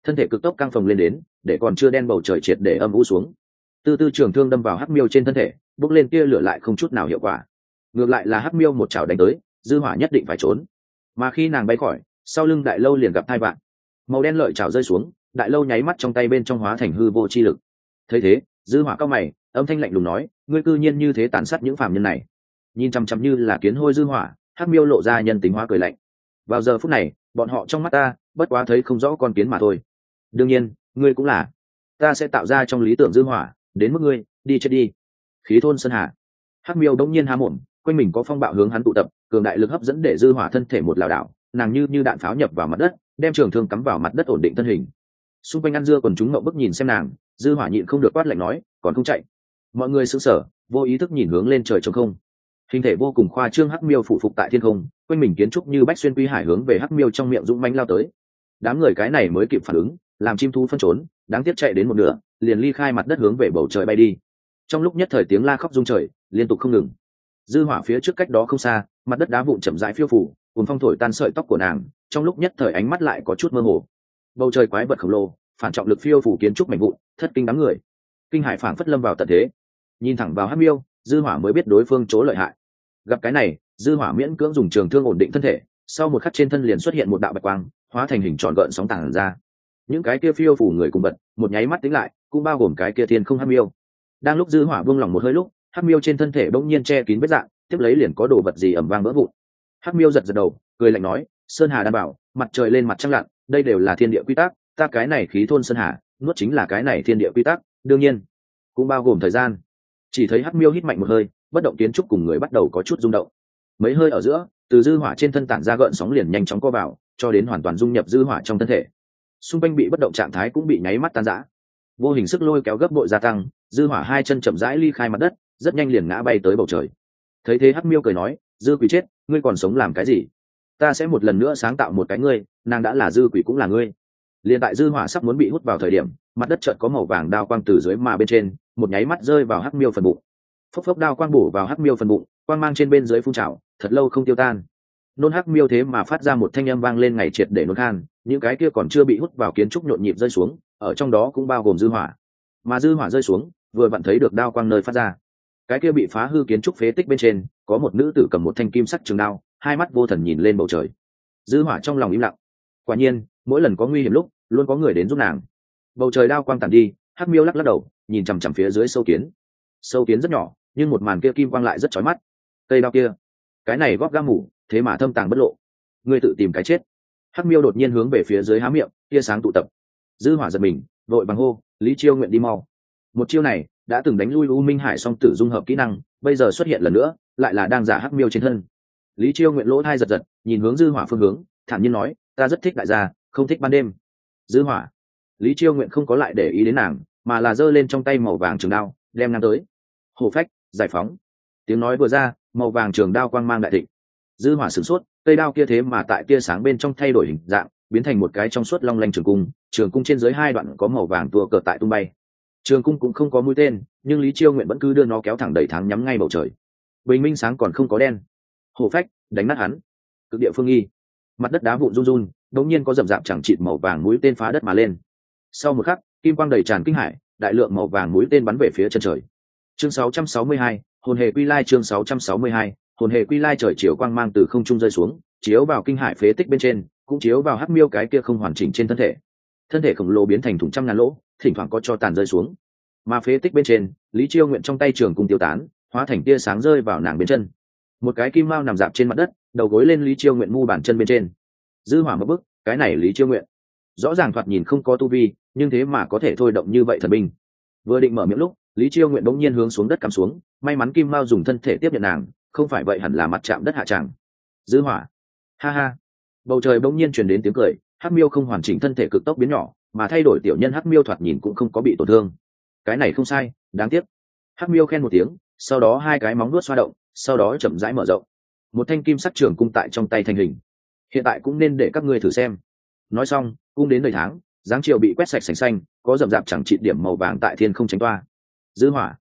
thân thể cực tốc căng phồng lên đến để còn chưa đen bầu trời triệt để âm u xuống. Tư tư trường thương đâm vào hắc miêu trên thân thể bốc lên kia lửa lại không chút nào hiệu quả. Ngược lại là hắc miêu một chảo đánh tới, dư hỏa nhất định phải trốn. Mà khi nàng bay khỏi, sau lưng đại lâu liền gặp hai bạn màu đen lợi chảo rơi xuống, đại lâu nháy mắt trong tay bên trong hóa thành hư vô chi lực. Thấy thế, dư hỏa cao mày, âm thanh lạnh lùng nói, ngươi cư nhiên như thế tàn sát những phàm nhân này. Nhìn chăm chăm như là kiến hôi dư hỏa, hắc miêu lộ ra nhân tính hóa cười lạnh. Vào giờ phút này, bọn họ trong mắt ta, bất quá thấy không rõ con kiến mà thôi. Đương nhiên, ngươi cũng là. Ta sẽ tạo ra trong lý tưởng dư hỏa, đến mức ngươi, đi chết đi khí thôn sơn hà. Hắc miêu đống nhiên há mồm, quanh mình có phong bạo hướng hắn tụ tập, cường đại lực hấp dẫn để dư hỏa thân thể một lảo đảo, nàng như như đạn pháo nhập vào mặt đất, đem trường thương cắm vào mặt đất ổn định thân hình. Xung quanh ăn dưa còn chúng ngậu bức nhìn xem nàng, dư hỏa nhịn không được quát lạnh nói, còn không chạy? Mọi người sững sờ, vô ý thức nhìn hướng lên trời trống không. Hình thể vô cùng khoa trương hắc miêu phụ phục tại thiên không, quanh mình kiến trúc như bách xuyên quy hải hướng về hắc miêu trong miệng dũng mãnh lao tới. Đám người cái này mới kịp phản ứng, làm chim thú phân trốn, đáng tiếc chạy đến một nửa, liền ly khai mặt đất hướng về bầu trời bay đi trong lúc nhất thời tiếng la khóc rung trời, liên tục không ngừng. Dư hỏa phía trước cách đó không xa, mặt đất đá vụn chậm rãi phiêu phủ cùng phong thổi tan sợi tóc của nàng, trong lúc nhất thời ánh mắt lại có chút mơ hồ. Bầu trời quái vật khổng lồ, phản trọng lực phiêu phủ kiến trúc mảnh vụn, thất kinh đám người. Kinh hải phảng phất lâm vào tận thế. Nhìn thẳng vào hắc miêu, dư hỏa mới biết đối phương chỗ lợi hại. Gặp cái này, dư hỏa miễn cưỡng dùng trường thương ổn định thân thể, sau một khắc trên thân liền xuất hiện một đạo bạch quang, hóa thành hình tròn gợn sóng tàng ra. Những cái kia phiêu phủ người cùng vật, một nháy mắt tính lại, cũng bao gồm cái kia thiên không hắc miêu đang lúc dư hỏa buông lỏng một hơi lúc, hắc miêu trên thân thể bỗng nhiên che kín vết dạng, tiếp lấy liền có đồ vật gì ẩm vang vỡ vụn. Hắc miêu giật giật đầu, cười lạnh nói, sơn hà đảm bảo, mặt trời lên mặt trăng lặn, đây đều là thiên địa quy tắc, ta cái này khí thôn sơn hà, nuốt chính là cái này thiên địa quy tắc, đương nhiên cũng bao gồm thời gian. Chỉ thấy hắc miêu hít mạnh một hơi, bất động kiến trúc cùng người bắt đầu có chút rung động. Mấy hơi ở giữa, từ dư hỏa trên thân tản ra gợn sóng liền nhanh chóng co vào, cho đến hoàn toàn dung nhập dư hỏa trong thân thể. Xung quanh bị bất động trạng thái cũng bị nháy mắt tan rã. Vô hình sức lôi kéo gấp bội gia tăng dư hỏa hai chân chậm rãi ly khai mặt đất, rất nhanh liền ngã bay tới bầu trời. Thấy thế hắc miêu cười nói, dư quỷ chết, ngươi còn sống làm cái gì? Ta sẽ một lần nữa sáng tạo một cái ngươi, nàng đã là dư quỷ cũng là ngươi. Liền tại dư hỏa sắp muốn bị hút vào thời điểm, mặt đất chợt có màu vàng đao quang từ dưới mà bên trên, một nháy mắt rơi vào hắc miêu phần bụng. Phốc phốc đao quang bổ vào hắc miêu phần bụng, quang mang trên bên dưới phun trào, thật lâu không tiêu tan. Nôn hắc miêu thế mà phát ra một thanh âm vang lên ngày triệt để nôn khan, những cái kia còn chưa bị hút vào kiến trúc nhộn nhịp rơi xuống, ở trong đó cũng bao gồm dư hỏa. Mà dư hỏa rơi xuống vừa vặn thấy được đao quang nơi phát ra. Cái kia bị phá hư kiến trúc phế tích bên trên, có một nữ tử cầm một thanh kim sắc trường đao, hai mắt vô thần nhìn lên bầu trời. Dư hỏa trong lòng im lặng. Quả nhiên, mỗi lần có nguy hiểm lúc, luôn có người đến giúp nàng. Bầu trời đao quang tàn đi, hắc miêu lắc lắc đầu, nhìn chằm chằm phía dưới sâu kiến. Sâu kiến rất nhỏ, nhưng một màn kia kim quang lại rất chói mắt. Cây đao kia, cái này góp gam mủ, thế mà thâm tàng bất lộ. Ngươi tự tìm cái chết. Hắc miêu đột nhiên hướng về phía dưới há miệng, tia sáng tụ tập. Dư hỏa giật mình, đội bằng hô, lý chiêu nguyện đi mau một chiêu này, đã từng đánh lui u minh hải song tử dung hợp kỹ năng, bây giờ xuất hiện lần nữa, lại là đang giả hắc miêu trên thân. Lý chiêu nguyện lỗ thai giật giật, nhìn hướng dư hỏa phương hướng, thản nhiên nói, ta rất thích đại gia, không thích ban đêm. Dư hỏa, lý chiêu nguyện không có lại để ý đến nàng, mà là giơ lên trong tay màu vàng trường đao, đem ngang tới. Hồ phách, giải phóng. Tiếng nói vừa ra, màu vàng trường đao quang mang đại thịnh. Dư hỏa sửng sốt, cây đao kia thế mà tại tia sáng bên trong thay đổi hình dạng, biến thành một cái trong suốt long lanh trường cung trường cung trên dưới hai đoạn có màu vàng tua cờ tại tung bay trường cung cũng không có mũi tên nhưng lý chiêu nguyện vẫn cứ đưa nó kéo thẳng đầy tháng nhắm ngay bầu trời. Bình minh sáng còn không có đen. Hồ phách đánh nát hắn. Cực địa phương nghi. Mặt đất đá vụn run run đột nhiên có rậm rạp chẳng chịt màu vàng mũi tên phá đất mà lên. Sau một khắc kim quang đầy tràn kinh hải đại lượng màu vàng mũi tên bắn về phía chân trời. Chương 662, hồn hề quy lai chương 662, hồn hề quy lai trời chiều quang mang từ không trung rơi xuống chiếu vào kinh hải phế tích bên trên cũng chiếu vào hắc miêu cái kia không hoàn chỉnh trên thân thể thân thể khổng lồ biến thành thùng trăm ngàn lỗ, thỉnh thoảng có cho tàn rơi xuống. Mà phế tích bên trên, lý chiêu nguyện trong tay trường cùng tiêu tán, hóa thành tia sáng rơi vào nàng bên chân. Một cái kim mao nằm dạp trên mặt đất, đầu gối lên lý chiêu nguyện mu bàn chân bên trên. Dư hỏa mất bức, cái này lý chiêu nguyện. Rõ ràng thoạt nhìn không có tu vi, nhưng thế mà có thể thôi động như vậy thần binh. Vừa định mở miệng lúc, lý chiêu nguyện bỗng nhiên hướng xuống đất cắm xuống, may mắn kim mao dùng thân thể tiếp nhận nàng, không phải vậy hẳn là mặt chạm đất hạ tràng. Dư hỏa. Ha ha. Bầu trời bỗng nhiên truyền đến tiếng cười hắc miêu không hoàn chỉnh thân thể cực tốc biến nhỏ, mà thay đổi tiểu nhân hắc miêu thoạt nhìn cũng không có bị tổn thương. Cái này không sai, đáng tiếc. Hắc miêu khen một tiếng, sau đó hai cái móng nuốt xoa động, sau đó chậm rãi mở rộng. Một thanh kim sắc trường cung tại trong tay thành hình. Hiện tại cũng nên để các ngươi thử xem. Nói xong cung đến đời tháng, dáng chiều bị quét sạch sành xanh, có rậm rạp chẳng trị điểm màu vàng tại thiên không tránh toa. Dư hỏa.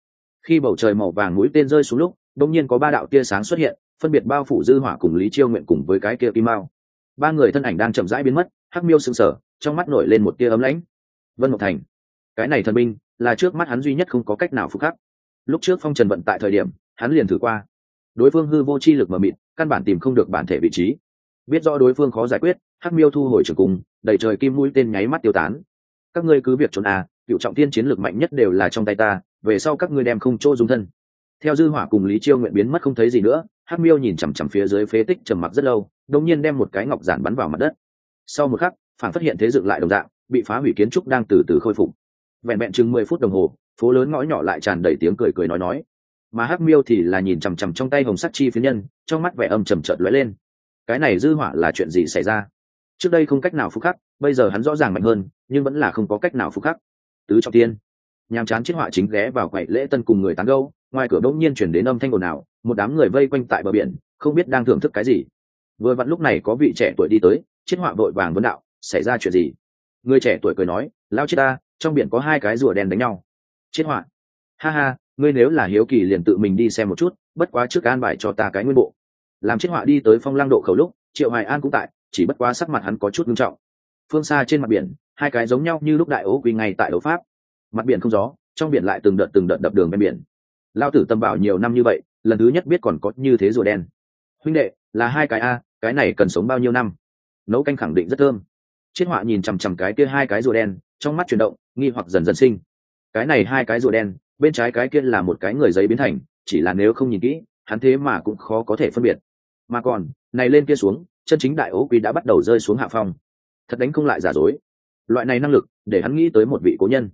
Khi bầu trời màu vàng mũi tên rơi xuống lúc đông nhiên có ba đạo tia sáng xuất hiện, phân biệt bao phủ dư hỏa cùng lý chiêu nguyện cùng với cái kia kim mao. Ba người thân ảnh đang chậm rãi biến mất hắc miêu sững sờ, trong mắt nổi lên một tia ấm lãnh. Vân mộc thành, cái này thần binh, là trước mắt hắn duy nhất không có cách nào phục khắc. Lúc trước phong trần vận tại thời điểm, hắn liền thử qua. Đối phương hư vô chi lực mờ mịt, căn bản tìm không được bản thể vị trí. Biết rõ đối phương khó giải quyết, hắc miêu thu hồi trường cung đẩy trời kim mũi tên nháy mắt tiêu tán. Các ngươi cứ việc trốn à cựu trọng tiên chiến lược mạnh nhất đều là trong tay ta, về sau các ngươi đem không chỗ dung thân. Theo dư hỏa cùng lý chiêu nguyện biến mất không thấy gì nữa, hắc miêu nhìn chằm chằm phía dưới phế tích trầm mặc rất lâu, đột nhiên đem một cái ngọc giản bắn vào mặt đất sau một khắc, phản phát hiện thế dựng lại đồng dạng, bị phá hủy kiến trúc đang từ từ khôi phục. Vẹn vẹn chừng mười phút đồng hồ, phố lớn ngõ nhỏ lại tràn đầy tiếng cười cười nói nói. Mà hắc miêu thì là nhìn chằm chằm trong tay hồng sắt chi phiến nhân, trong mắt vẻ âm trầm trợt lóe lên. Cái này dư hỏa là chuyện gì xảy ra? Trước đây không cách nào phục khắc, bây giờ hắn rõ ràng mạnh hơn, nhưng vẫn là không có cách nào phục khắc. Tứ trọng tiên. Nhàm chán chiếc họa chính ghé vào quậy lễ tân cùng người tán gâu ngoài cửa bỗng nhiên chuyển đến âm thanh ồn ào, một đám người vây quanh tại bờ biển, không biết đang thưởng thức cái gì. Vừa vặn lúc này có vị trẻ tuổi đi tới chiết họa vội vàng vấn đạo, xảy ra chuyện gì? Người trẻ tuổi cười nói lao chết ta, trong biển có hai cái rùa đen đánh nhau. Chiết họa ha ha, ngươi nếu là hiếu kỳ liền tự mình đi xem một chút, bất quá trước an bài cho ta cái nguyên bộ. Làm chiết họa đi tới phong lang độ khẩu lúc, triệu hoài an cũng tại, chỉ bất quá sắc mặt hắn có chút nghiêm trọng. Phương xa trên mặt biển, hai cái giống nhau như lúc đại ố quy ngay tại đấu pháp. Mặt biển không gió, trong biển lại từng đợt từng đợt đập đường bên biển. Lao tử tâm bảo nhiều năm như vậy, lần thứ nhất biết còn có như thế rùa đen. Huynh đệ, là hai cái a, cái này cần sống bao nhiêu năm? Nấu canh khẳng định rất thơm. Chiết họa nhìn chằm chằm cái kia hai cái rùa đen, trong mắt chuyển động, nghi hoặc dần dần sinh. Cái này hai cái rùa đen, bên trái cái kia là một cái người giấy biến thành, chỉ là nếu không nhìn kỹ, hắn thế mà cũng khó có thể phân biệt. Mà còn, này lên kia xuống, chân chính đại ố quý đã bắt đầu rơi xuống hạ phong. Thật đánh không lại giả dối. Loại này năng lực, để hắn nghĩ tới một vị cố nhân.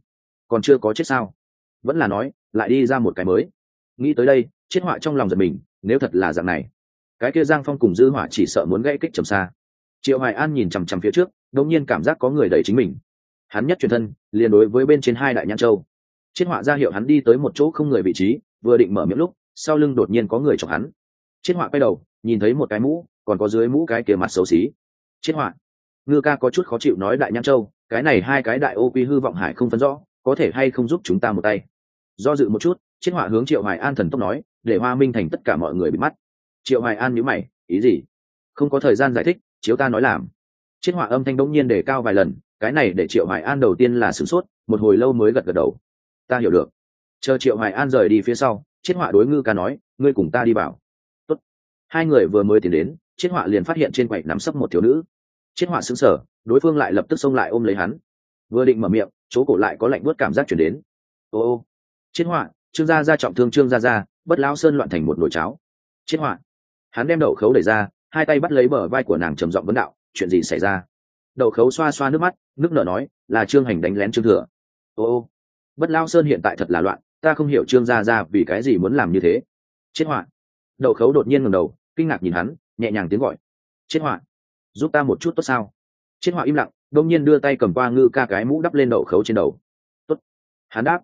Còn chưa có chết sao? Vẫn là nói, lại đi ra một cái mới. Nghĩ tới đây chết họa trong lòng giật mình, nếu thật là dạng này, cái kia giang phong cùng dư họa chỉ sợ muốn gãy kích trầm xa triệu hoài an nhìn chằm chằm phía trước đột nhiên cảm giác có người đẩy chính mình. Hắn nhất truyền thân, liền đối với bên trên hai đại nhãn châu. Chiết họa ra hiệu hắn đi tới một chỗ không người vị trí, vừa định mở miệng lúc, sau lưng đột nhiên có người chọc hắn. Chiết họa quay đầu, nhìn thấy một cái mũ, còn có dưới mũ cái kia mặt xấu xí. Chiết họa, ngư ca có chút khó chịu nói đại nhãn châu, cái này hai cái đại ô quy hư vọng hải không phân rõ, có thể hay không giúp chúng ta một tay? Do dự một chút, chiết họa hướng triệu hoài an thần tốc nói, để hoa minh thành tất cả mọi người bị mắt. Triệu hoài an nhíu mày, ý gì? Không có thời gian giải thích chiếu ta nói làm. Chiết họa âm thanh đống nhiên để cao vài lần, cái này để triệu hoài an đầu tiên là sửng sốt, một hồi lâu mới gật gật đầu. Ta hiểu được. Chờ triệu hoài an rời đi phía sau, chiết họa đối ngư ca nói, ngươi cùng ta đi vào. Tốt. hai người vừa mới tiến đến, chiết họa liền phát hiện trên quầy nắm sấp một thiếu nữ. Chiết họa sững sờ, đối phương lại lập tức xông lại ôm lấy hắn. Vừa định mở miệng, chỗ cổ lại có lạnh buốt cảm giác chuyển đến. Ô ô. Chiết họa, trương gia gia trọng thương trương gia gia, bất lão sơn loạn thành một nồi cháo. Chiết họa, hắn đem đậu khấu đẩy ra hai tay bắt lấy bờ vai của nàng trầm giọng vấn đạo, chuyện gì xảy ra? Đậu khấu xoa xoa nước mắt nước nở nói, là trương hành đánh lén trương thừa. Ô ô, bất lao sơn hiện tại thật là loạn, ta không hiểu trương gia gia vì cái gì muốn làm như thế. Chết họa đậu khấu đột nhiên ngẩng đầu, kinh ngạc nhìn hắn, nhẹ nhàng tiếng gọi, chết họa giúp ta một chút tốt sao? Chết họa im lặng đông nhiên đưa tay cầm qua ngư ca cái mũ đắp lên đậu khấu trên đầu. Tốt. Hắn đáp,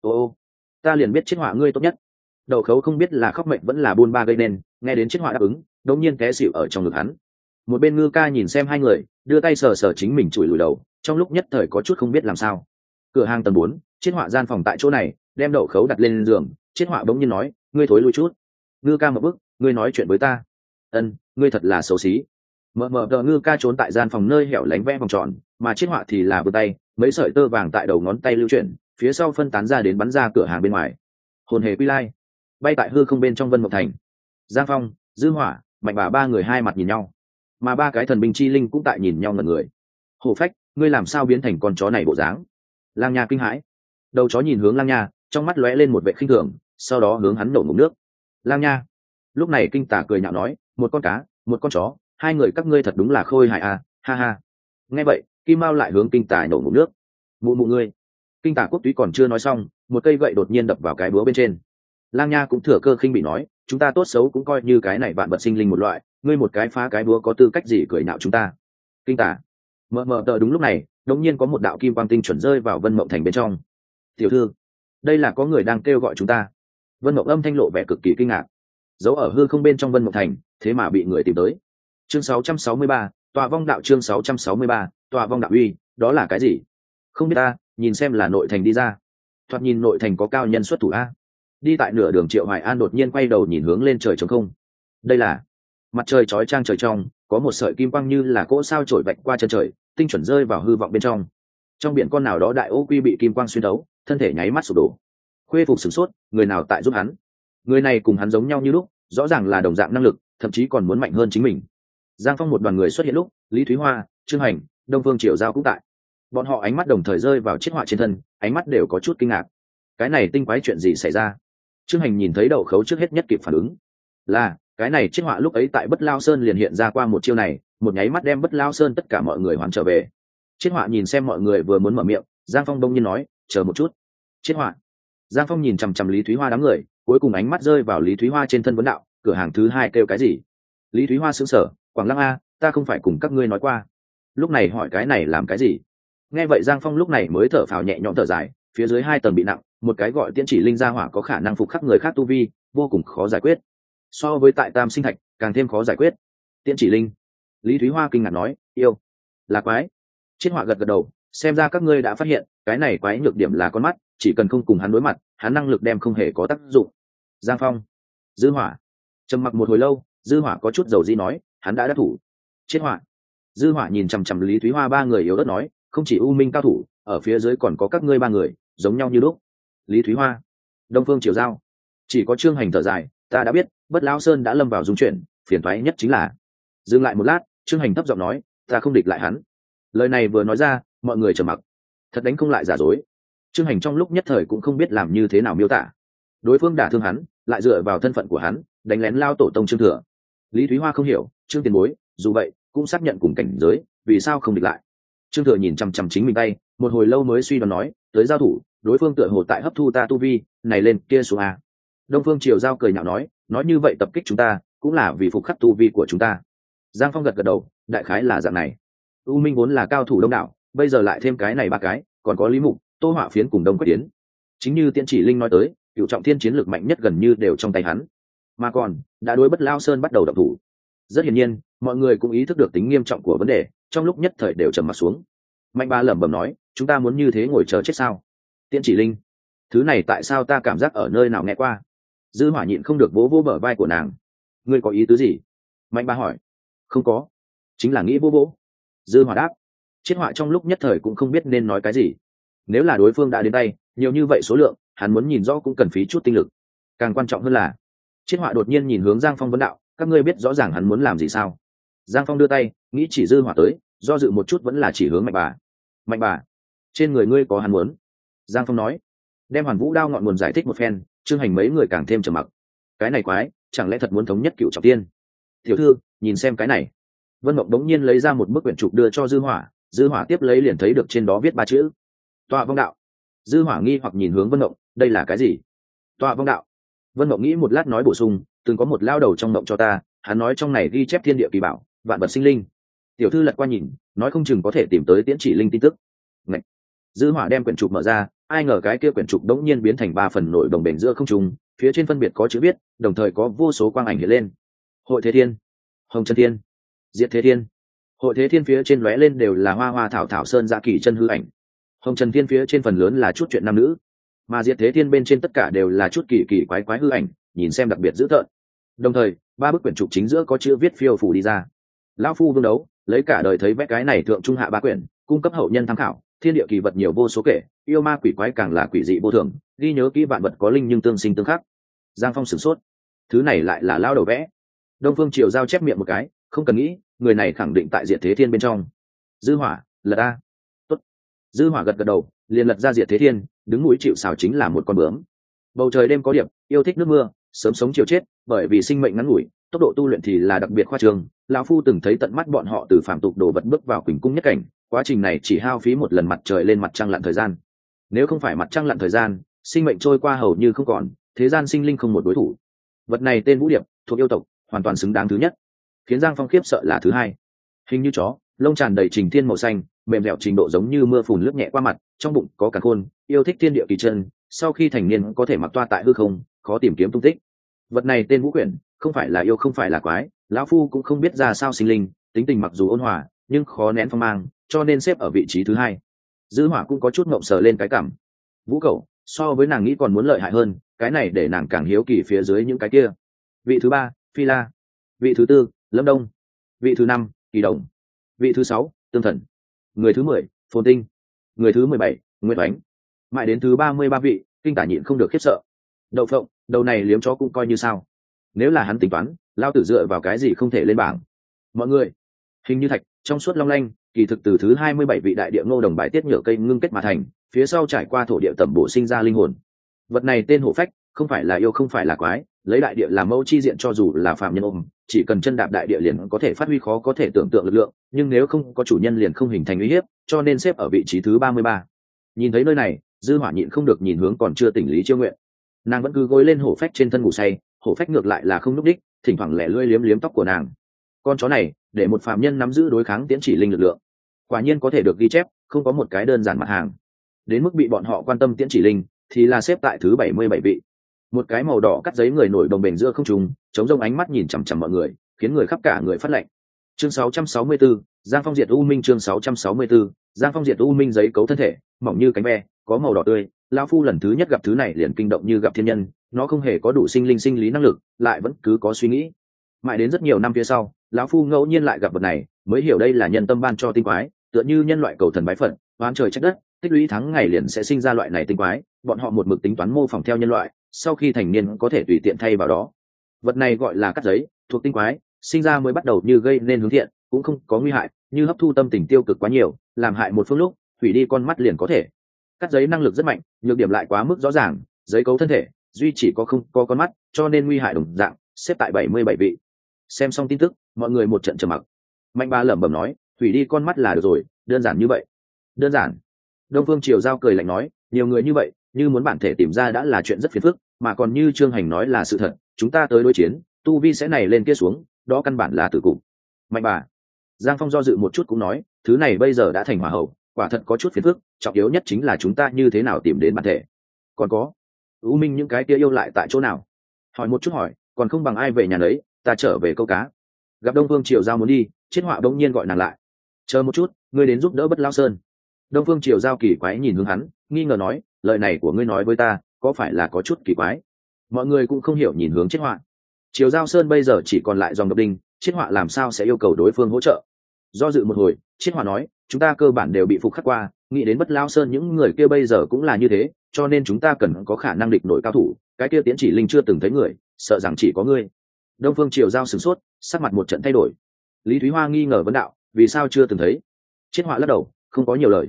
ô ô, ta liền biết chết họa ngươi tốt nhất. Đậu khấu không biết là khóc mệnh vẫn là buôn ba gây nên, nghe đến chết họa đáp ứng đông nhiên té xịu ở trong ngực hắn. Một bên ngư ca nhìn xem hai người, đưa tay sờ sờ chính mình chùi lùi đầu, trong lúc nhất thời có chút không biết làm sao. Cửa hàng tầng bốn chết họa gian phòng tại chỗ này, đem đậu khấu đặt lên giường chết họa bỗng nhiên nói, ngươi thối lui chút. Ngư ca một bức ngươi nói chuyện với ta. Ân, ngươi thật là xấu xí. Mờ mờ đờ ngư ca trốn tại gian phòng nơi hẻo lánh vẽ vòng tròn, mà chết họa thì là vươn tay, mấy sợi tơ vàng tại đầu ngón tay lưu chuyển, phía sau phân tán ra đến bắn ra cửa hàng bên ngoài. Hồn hề quy lai, bay tại hư không bên trong vân mộc thành. Giang phong dư hỏa mạnh bà ba người hai mặt nhìn nhau. Mà ba cái thần binh chi linh cũng tại nhìn nhau ngần người. Hổ phách, ngươi làm sao biến thành con chó này bộ dáng? Lang nha kinh hãi. Đầu chó nhìn hướng lang nha, trong mắt lóe lên một vệ khinh thường, sau đó hướng hắn nổ ngụm nước. Lang nha, lúc này kinh tả cười nhạo nói, một con cá, một con chó, hai người các ngươi thật đúng là khôi hài à ha ha. Nghe vậy, kim mao lại hướng kinh tả nổ ngụm nước. Mụ mụ ngươi. Kinh tả quốc túy còn chưa nói xong, một cây gậy đột nhiên đập vào cái búa bên trên. Lang nha cũng thừa cơ khinh bị nói chúng ta tốt xấu cũng coi như cái này bạn bật sinh linh một loại ngươi một cái phá cái búa có tư cách gì cười nhạo chúng ta? Kinh tả. Mờ mờ tờ đúng lúc này đống nhiên có một đạo kim quang tinh chuẩn rơi vào vân mộng thành bên trong. Tiểu thư đây là có người đang kêu gọi chúng ta. Vân mộng âm thanh lộ vẻ cực kỳ kinh ngạc. Giấu ở hư không bên trong vân mộng thành thế mà bị người tìm tới. Chương 663, tòa vong đạo chương 663, tòa vong đạo uy đó là cái gì? Không biết ta nhìn xem là nội thành đi ra. Thoạt nhìn nội thành có cao nhân xuất thủ a đi tại nửa đường triệu hoài an đột nhiên quay đầu nhìn hướng lên trời trống không. Đây là mặt trời chói trang trời trong, có một sợi kim quang như là cỗ sao trổi vạch qua chân trời, tinh chuẩn rơi vào hư vọng bên trong. Trong biển con nào đó đại ô quy bị kim quang xuyên đấu thân thể nháy mắt sụp đổ. Khuê phục sửng sốt, người nào tại giúp hắn? Người này cùng hắn giống nhau như lúc, rõ ràng là đồng dạng năng lực, thậm chí còn muốn mạnh hơn chính mình. Giang phong một đoàn người xuất hiện lúc, lý thúy hoa, trương hành, đông phương triều giao cũng tại. Bọn họ ánh mắt đồng thời rơi vào chiếc họa trên thân, ánh mắt đều có chút kinh ngạc. Cái này tinh quái chuyện gì xảy ra? Trương hành nhìn thấy đầu khấu trước hết nhất kịp phản ứng. Là, cái này chiếc họa lúc ấy tại bất lao sơn liền hiện ra qua một chiêu này, một nháy mắt đem bất lao sơn tất cả mọi người hoàn trở về. Chiếc họa nhìn xem mọi người vừa muốn mở miệng, giang phong đông nhiên nói, chờ một chút. Chiếc họa. Giang phong nhìn chằm chằm lý thúy hoa đám người, cuối cùng ánh mắt rơi vào lý thúy hoa trên thân vấn đạo, cửa hàng thứ hai kêu cái gì? Lý thúy hoa xứng sở quảng lăng a, ta không phải cùng các ngươi nói qua. Lúc này hỏi cái này làm cái gì? Nghe vậy giang phong lúc này mới thở phào nhẹ nhõm thở dài, phía dưới hai tầng bị nặng một cái gọi tiễn chỉ linh gia hỏa có khả năng phục khắc người khác tu vi, vô cùng khó giải quyết. So với tại tam sinh thạch, càng thêm khó giải quyết. Tiễn chỉ linh. Lý thúy hoa kinh ngạc nói, yêu, là quái. Chiết họa gật gật đầu, xem ra các ngươi đã phát hiện, cái này quái nhược điểm là con mắt, chỉ cần không cùng hắn đối mặt, hắn năng lực đem không hề có tác dụng. Giang phong. Dư hỏa trầm mặc một hồi lâu, dư hỏa có chút dầu dĩ nói, hắn đã đắc thủ. Chiết họa. Dư hỏa nhìn chằm chằm lý thúy hoa ba người yếu đất nói, không chỉ u minh cao thủ, ở phía dưới còn có các ngươi ba người, giống nhau như lúc lý thúy hoa. Đông phương triều giao. Chỉ có trương hành thở dài, ta đã biết, bất lão sơn đã lâm vào dung chuyển, phiền thoái nhất chính là. Dừng lại một lát, trương hành thấp giọng nói, ta không địch lại hắn. Lời này vừa nói ra, mọi người trầm mặc. Thật đánh không lại giả dối. Trương hành trong lúc nhất thời cũng không biết làm như thế nào miêu tả. Đối phương đả thương hắn, lại dựa vào thân phận của hắn, đánh lén lao tổ tông trương thừa. Lý thúy hoa không hiểu, trương tiền bối, dù vậy, cũng xác nhận cùng cảnh giới, vì sao không địch lại? Trương thừa nhìn chằm chằm chính mình tay, một hồi lâu mới suy đoán nói, tới giao thủ đối phương tựa hồ tại hấp thu ta tu vi, này lên, kia xuống a. Đông phương triều giao cười nhạo nói nói như vậy tập kích chúng ta, cũng là vì phục khắc tu vi của chúng ta. Giang phong gật gật đầu, đại khái là dạng này. U minh vốn là cao thủ đông đảo, bây giờ lại thêm cái này ba cái, còn có lý mục, tô họa phiến cùng đông quyết tiến chính như tiên chỉ linh nói tới, cựu trọng thiên chiến lược mạnh nhất gần như đều trong tay hắn. Mà còn, đã đối bất lao sơn bắt đầu đập thủ. Rất hiển nhiên, mọi người cũng ý thức được tính nghiêm trọng của vấn đề, trong lúc nhất thời đều trầm mặt xuống. Mạnh ba lẩm bẩm nói, chúng ta muốn như thế ngồi chờ chết sao? Tiễn chỉ linh. Thứ này tại sao ta cảm giác ở nơi nào nghe qua? Dư hỏa nhịn không được vỗ vỗ bờ vai của nàng. Ngươi có ý tứ gì? Mạnh ba hỏi. Không có. Chính là nghĩ vỗ vỗ. Dư hỏa đáp. Chiết họa trong lúc nhất thời cũng không biết nên nói cái gì. Nếu là đối phương đã đến tay, nhiều như vậy số lượng, hắn muốn nhìn rõ cũng cần phí chút tinh lực. Càng quan trọng hơn là chiết họa đột nhiên nhìn hướng giang phong vấn đạo, các ngươi biết rõ ràng hắn muốn làm gì sao? Giang phong đưa tay, nghĩ chỉ dư hỏa tới, do dự một chút vẫn là chỉ hướng mạnh bà. Mạnh bà, trên người ngươi có hắn muốn giang phong nói. Đem hoàn vũ đao ngọn nguồn giải thích một phen, trương hành mấy người càng thêm trầm mặc. Cái này quái, chẳng lẽ thật muốn thống nhất cựu trọng tiên? Tiểu thư, nhìn xem cái này. Vân mộng đống nhiên lấy ra một bức quyển trục đưa cho dư hỏa dư hỏa tiếp lấy liền thấy được trên đó viết ba chữ. Tọa vong đạo. Dư hỏa nghi hoặc nhìn hướng vân mộng, đây là cái gì? Tọa vong đạo. Vân mộng nghĩ một lát nói bổ sung, từng có một lao đầu trong mộng cho ta, hắn nói trong này ghi chép thiên địa kỳ bảo, vạn vật sinh linh. Tiểu thư lật qua nhìn, nói không chừng có thể tìm tới tiễn chỉ linh tin tức. Ngậy. dư hỏa đem quyển trục mở ra ai ngờ cái kia quyển trục đống nhiên biến thành ba phần nội đồng bền giữa không trung, phía trên phân biệt có chữ viết, đồng thời có vô số quang ảnh hiện lên. Hội thế thiên, hồng Trần thiên, diệt thế thiên. Hội thế thiên phía trên lóe lên đều là hoa hoa thảo thảo sơn dạ kỳ chân hư ảnh. Hồng trần thiên phía trên phần lớn là chút chuyện nam nữ, mà diệt thế thiên bên trên tất cả đều là chút kỳ kỳ quái quái hư ảnh, nhìn xem đặc biệt dữ tợn. Đồng thời, ba bức quyển trục chính giữa có chữ viết phiêu phủ đi ra. Lão phu vương đấu, lấy cả đời thấy vẽ cái này thượng trung hạ ba quyển, cung cấp hậu nhân tham khảo thiên địa kỳ vật nhiều vô số kể, yêu ma quỷ quái càng là quỷ dị vô thường, ghi nhớ kỹ vạn vật có linh nhưng tương sinh tương khắc. Giang phong sửng sốt. Thứ này lại là lao đầu vẽ. Đông phương triều giao chép miệng một cái, không cần nghĩ, người này khẳng định tại diệt thế thiên bên trong. Dư hỏa, lật a tốt. Dư hỏa gật gật đầu, liền lật ra diệt thế thiên, đứng núi chịu xào chính là một con bướm. Bầu trời đêm có điểm yêu thích nước mưa, sớm sống chiều chết, bởi vì sinh mệnh ngắn ngủi, tốc độ tu luyện thì là đặc biệt khoa trương. Lão phu từng thấy tận mắt bọn họ từ phạm tục đồ vật bước vào quỳnh cung nhất cảnh quá trình này chỉ hao phí một lần mặt trời lên mặt trăng lặn thời gian. Nếu không phải mặt trăng lặn thời gian, sinh mệnh trôi qua hầu như không còn, thế gian sinh linh không một đối thủ. Vật này tên vũ điệp, thuộc yêu tộc, hoàn toàn xứng đáng thứ nhất. Khiến giang phong khiếp sợ là thứ hai. Hình như chó, lông tràn đầy trình thiên màu xanh, mềm dẻo trình độ giống như mưa phùn lướt nhẹ qua mặt, trong bụng có cả khôn, yêu thích thiên địa kỳ chân, sau khi thành niên có thể mặc toa tại hư không, khó tìm kiếm tung tích. Vật này tên vũ quyển, không phải là yêu không phải là quái, lão phu cũng không biết ra sao sinh linh, tính tình mặc dù ôn hòa, nhưng khó nén phong mang cho nên xếp ở vị trí thứ hai. Dư hỏa cũng có chút ngộng sờ lên cái cảm. Vũ cậu so với nàng nghĩ còn muốn lợi hại hơn, cái này để nàng càng hiếu kỳ phía dưới những cái kia. Vị thứ ba, phi la. Vị thứ tư, lâm đông. Vị thứ năm, kỳ đồng. Vị thứ sáu, tương thần. Người thứ mười, phồn tinh. Người thứ mười bảy nguyễn oánh. Mãi đến thứ ba mươi ba vị, kinh tả nhịn không được khiếp sợ. Đậu phộng, đầu này liếm chó cũng coi như sao. Nếu là hắn tính toán, lao tử dựa vào cái gì không thể lên bảng? Mọi người, hình như thạch, trong suốt long lanh kỳ thực từ thứ hai mươi bảy vị đại địa ngô đồng bài tiết nhựa cây ngưng kết mà thành, phía sau trải qua thổ địa tẩm bổ sinh ra linh hồn. Vật này tên hổ phách, không phải là yêu không phải là quái, lấy đại địa làm mẫu chi diện cho dù là phạm nhân ôm, chỉ cần chân đạp đại địa liền có thể phát huy khó có thể tưởng tượng lực lượng, nhưng nếu không có chủ nhân liền không hình thành uy hiếp, cho nên xếp ở vị trí thứ ba mươi ba. Nhìn thấy nơi này, dư hỏa nhịn không được nhìn hướng còn chưa tỉnh lý chiêu nguyện. Nàng vẫn cứ gối lên hổ phách trên thân ngủ say, hổ phách ngược lại là không lúc đích, thỉnh thoảng lẻ lươi liếm liếm tóc của nàng. Con chó này, để một phạm nhân nắm giữ đối kháng tiễn chỉ linh lực lượng quả nhiên có thể được ghi chép không có một cái đơn giản mặt hàng. Đến mức bị bọn họ quan tâm tiễn chỉ linh thì là xếp tại thứ bảy mươi bảy vị. Một cái màu đỏ cắt giấy người nổi đồng bền giữa không trùng chống rông ánh mắt nhìn chằm chằm mọi người khiến người khắp cả người phát lệnh chương 664, giang phong diệt u minh chương 664, giang phong diệt u minh giấy cấu thân thể mỏng như cánh ve có màu đỏ tươi. Lão phu lần thứ nhất gặp thứ này liền kinh động như gặp thiên nhân nó không hề có đủ sinh linh sinh lý năng lực lại vẫn cứ có suy nghĩ. Mãi đến rất nhiều năm phía sau lão phu ngẫu nhiên lại gặp vật này mới hiểu đây là nhân tâm ban cho tinh quái tựa như nhân loại cầu thần bái phận oán trời trách đất, tích lũy tháng ngày liền sẽ sinh ra loại này tinh quái, bọn họ một mực tính toán mô phỏng theo nhân loại, sau khi thành niên có thể tùy tiện thay vào đó. Vật này gọi là cắt giấy, thuộc tinh quái, sinh ra mới bắt đầu như gây nên hướng thiện, cũng không có nguy hại, như hấp thu tâm tình tiêu cực quá nhiều, làm hại một phương lúc, hủy đi con mắt liền có thể. Cắt giấy năng lực rất mạnh, nhược điểm lại quá mức rõ ràng, giấy cấu thân thể, duy chỉ có không có con mắt, cho nên nguy hại đồng dạng, xếp tại bảy mươi bảy vị. Xem xong tin tức, mọi người một trận trầm mặc. Mạnh ba lẩm bẩm nói hủy đi con mắt là được rồi, đơn giản như vậy. Đơn giản. Đông phương triều giao cười lạnh nói, nhiều người như vậy, như muốn bản thể tìm ra đã là chuyện rất phiền phức, mà còn như trương hành nói là sự thật, chúng ta tới đối chiến, tu vi sẽ này lên kia xuống, đó căn bản là tử cục. Mạnh bà. Giang phong do dự một chút cũng nói, thứ này bây giờ đã thành hỏa hậu, quả thật có chút phiền phức, trọng yếu nhất chính là chúng ta như thế nào tìm đến bản thể. Còn có, u minh những cái kia yêu lại tại chỗ nào? Hỏi một chút hỏi, còn không bằng ai về nhà lấy ta trở về câu cá. Gặp đông phương triều giao muốn đi, chết họa đông nhiên gọi nàng lại chờ một chút, ngươi đến giúp đỡ bất lao sơn. Đông phương triều giao kỳ quái nhìn hướng hắn, nghi ngờ nói, lời này của ngươi nói với ta, có phải là có chút kỳ quái? Mọi người cũng không hiểu nhìn hướng chết họa. Triều giao sơn bây giờ chỉ còn lại dòng độc đinh chết họa làm sao sẽ yêu cầu đối phương hỗ trợ? Do dự một hồi chết họa nói, chúng ta cơ bản đều bị phục khắc qua, nghĩ đến bất lao sơn những người kia bây giờ cũng là như thế, cho nên chúng ta cần có khả năng địch nổi cao thủ, cái kia tiến chỉ linh chưa từng thấy người, sợ rằng chỉ có ngươi. Đông phương triều giao sửng sốt, sắc mặt một trận thay đổi. Lý thúy hoa nghi ngờ vấn đạo vì sao chưa từng thấy? Chiết họa lắc đầu, không có nhiều lời.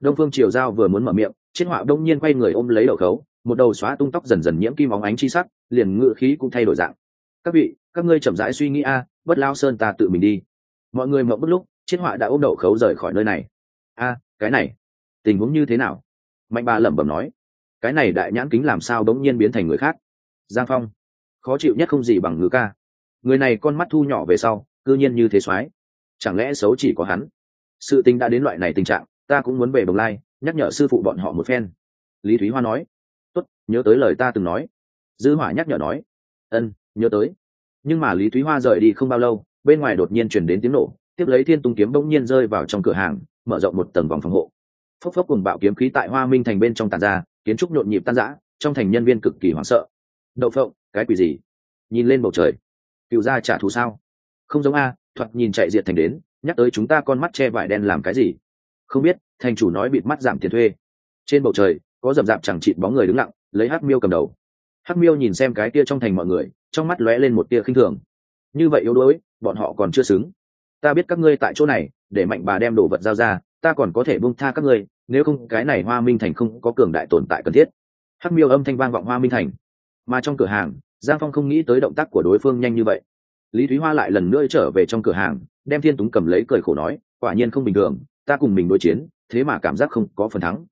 Đông phương triều giao vừa muốn mở miệng, chiết họa đông nhiên quay người ôm lấy đầu khấu, một đầu xóa tung tóc dần dần nhiễm kim óng ánh chi sắc, liền ngự khí cũng thay đổi dạng. Các vị, các ngươi chậm rãi suy nghĩ a, bất lao sơn ta tự mình đi. Mọi người mộng bất lúc, chiết họa đã ôm đậu khấu rời khỏi nơi này. A, cái này, tình huống như thế nào? Mạnh bà lẩm bẩm nói. Cái này đại nhãn kính làm sao Đông nhiên biến thành người khác? Giang phong, khó chịu nhất không gì bằng ngữ ca. Người này con mắt thu nhỏ về sau, cư nhiên như thế soái chẳng lẽ xấu chỉ có hắn? Sự tình đã đến loại này tình trạng, ta cũng muốn về bồng lai, nhắc nhở sư phụ bọn họ một phen. Lý thúy hoa nói. Tốt, nhớ tới lời ta từng nói. Dư hỏa nhắc nhở nói. Ân, nhớ tới. Nhưng mà lý thúy hoa rời đi không bao lâu, bên ngoài đột nhiên chuyển đến tiếng nổ, tiếp lấy thiên tung kiếm bỗng nhiên rơi vào trong cửa hàng, mở rộng một tầng vòng phòng hộ. Phốc phốc cùng bạo kiếm khí tại hoa minh thành bên trong tàn ra, kiến trúc nhộn nhịp tan rã, trong thành nhân viên cực kỳ hoảng sợ. Đậu phộng, cái quỷ gì? Nhìn lên bầu trời. Cựu gia trả thù sao? Không giống a thoạt nhìn chạy diệt thành đến, nhắc tới chúng ta con mắt che vải đen làm cái gì? Không biết, thành chủ nói bịt mắt giảm tiền thuê. Trên bầu trời, có rậm rạp chẳng chịt bóng người đứng lặng, lấy hắc miêu cầm đầu. Hắc miêu nhìn xem cái tia trong thành mọi người, trong mắt lóe lên một tia khinh thường. Như vậy yếu đuối, bọn họ còn chưa xứng. Ta biết các ngươi tại chỗ này, để mạnh bà đem đồ vật giao ra, ta còn có thể buông tha các ngươi, nếu không cái này hoa minh thành không có cường đại tồn tại cần thiết. Hắc miêu âm thanh vang vọng hoa minh thành. Mà trong cửa hàng, giang phong không nghĩ tới động tác của đối phương nhanh như vậy lý thúy hoa lại lần nữa trở về trong cửa hàng, đem thiên túng cầm lấy cười khổ nói, quả nhiên không bình thường, ta cùng mình đối chiến, thế mà cảm giác không có phần thắng.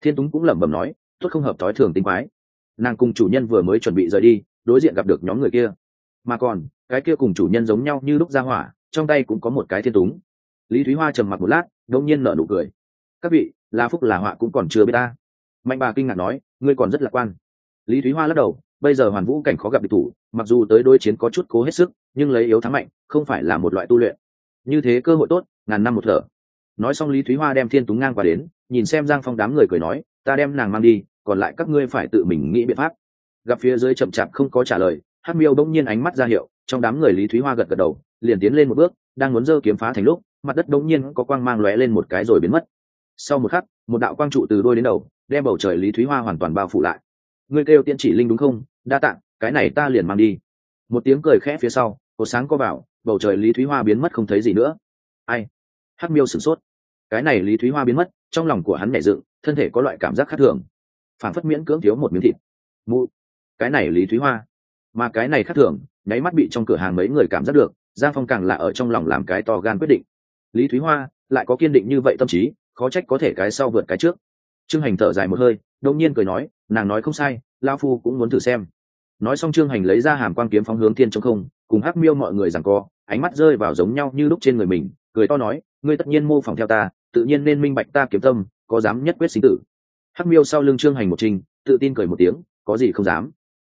Thiên túng cũng lẩm bẩm nói, tốt không hợp thói thường tinh quái. Nàng cùng chủ nhân vừa mới chuẩn bị rời đi, đối diện gặp được nhóm người kia. Mà còn, cái kia cùng chủ nhân giống nhau như lúc ra hỏa, trong tay cũng có một cái thiên túng. Lý thúy hoa trầm mặc một lát đông nhiên nở nụ cười. Các vị là phúc là họa cũng còn chưa biết ta. Mạnh bà kinh ngạc nói, ngươi còn rất lạc quan. Lý thúy hoa lắc đầu bây giờ hoàn vũ cảnh khó gặp địch thủ, mặc dù tới đối chiến có chút cố hết sức, nhưng lấy yếu thắng mạnh, không phải là một loại tu luyện. Như thế cơ hội tốt, ngàn năm một thở. Nói xong lý thúy hoa đem thiên túng ngang qua đến, nhìn xem giang phong đám người cười nói, ta đem nàng mang đi, còn lại các ngươi phải tự mình nghĩ biện pháp. Gặp phía dưới chậm chạp không có trả lời hát miêu bỗng nhiên ánh mắt ra hiệu, trong đám người lý thúy hoa gật gật đầu, liền tiến lên một bước, đang muốn giơ kiếm phá thành lúc, mặt đất bỗng nhiên có quang mang lóe lên một cái rồi biến mất. Sau một khắc, một đạo quang trụ từ đôi đến đầu, đem bầu trời lý thúy hoa hoàn toàn bao phủ lại ngươi kêu tiên chỉ linh đúng không? Đa tạng cái này ta liền mang đi. Một tiếng cười khẽ phía sau cột sáng có vào bầu trời lý thúy hoa biến mất không thấy gì nữa. Ai? Hắc miêu sửng sốt. Cái này lý thúy hoa biến mất, trong lòng của hắn nhảy dựng, thân thể có loại cảm giác khác thường. Phản phất miễn cưỡng thiếu một miếng thịt. Mụ. Cái này lý thúy hoa. Mà cái này khác thường, nháy mắt bị trong cửa hàng mấy người cảm giác được, giang phong càng là ở trong lòng làm cái to gan quyết định. Lý thúy hoa, lại có kiên định như vậy tâm trí, khó trách có thể cái sau vượt cái trước. Trương hành thở dài một hơi đông nhiên cười nói, nàng nói không sai lao phu cũng muốn thử xem. Nói xong trương hành lấy ra hàm quang kiếm phóng hướng thiên trong không, cùng hắc miêu mọi người rằng co, ánh mắt rơi vào giống nhau như lúc trên người mình, cười to nói, ngươi tất nhiên mô phỏng theo ta, tự nhiên nên minh bạch ta kiếm tâm, có dám nhất quyết sinh tử. Hắc miêu sau lưng trương hành một trình, tự tin cười một tiếng, có gì không dám.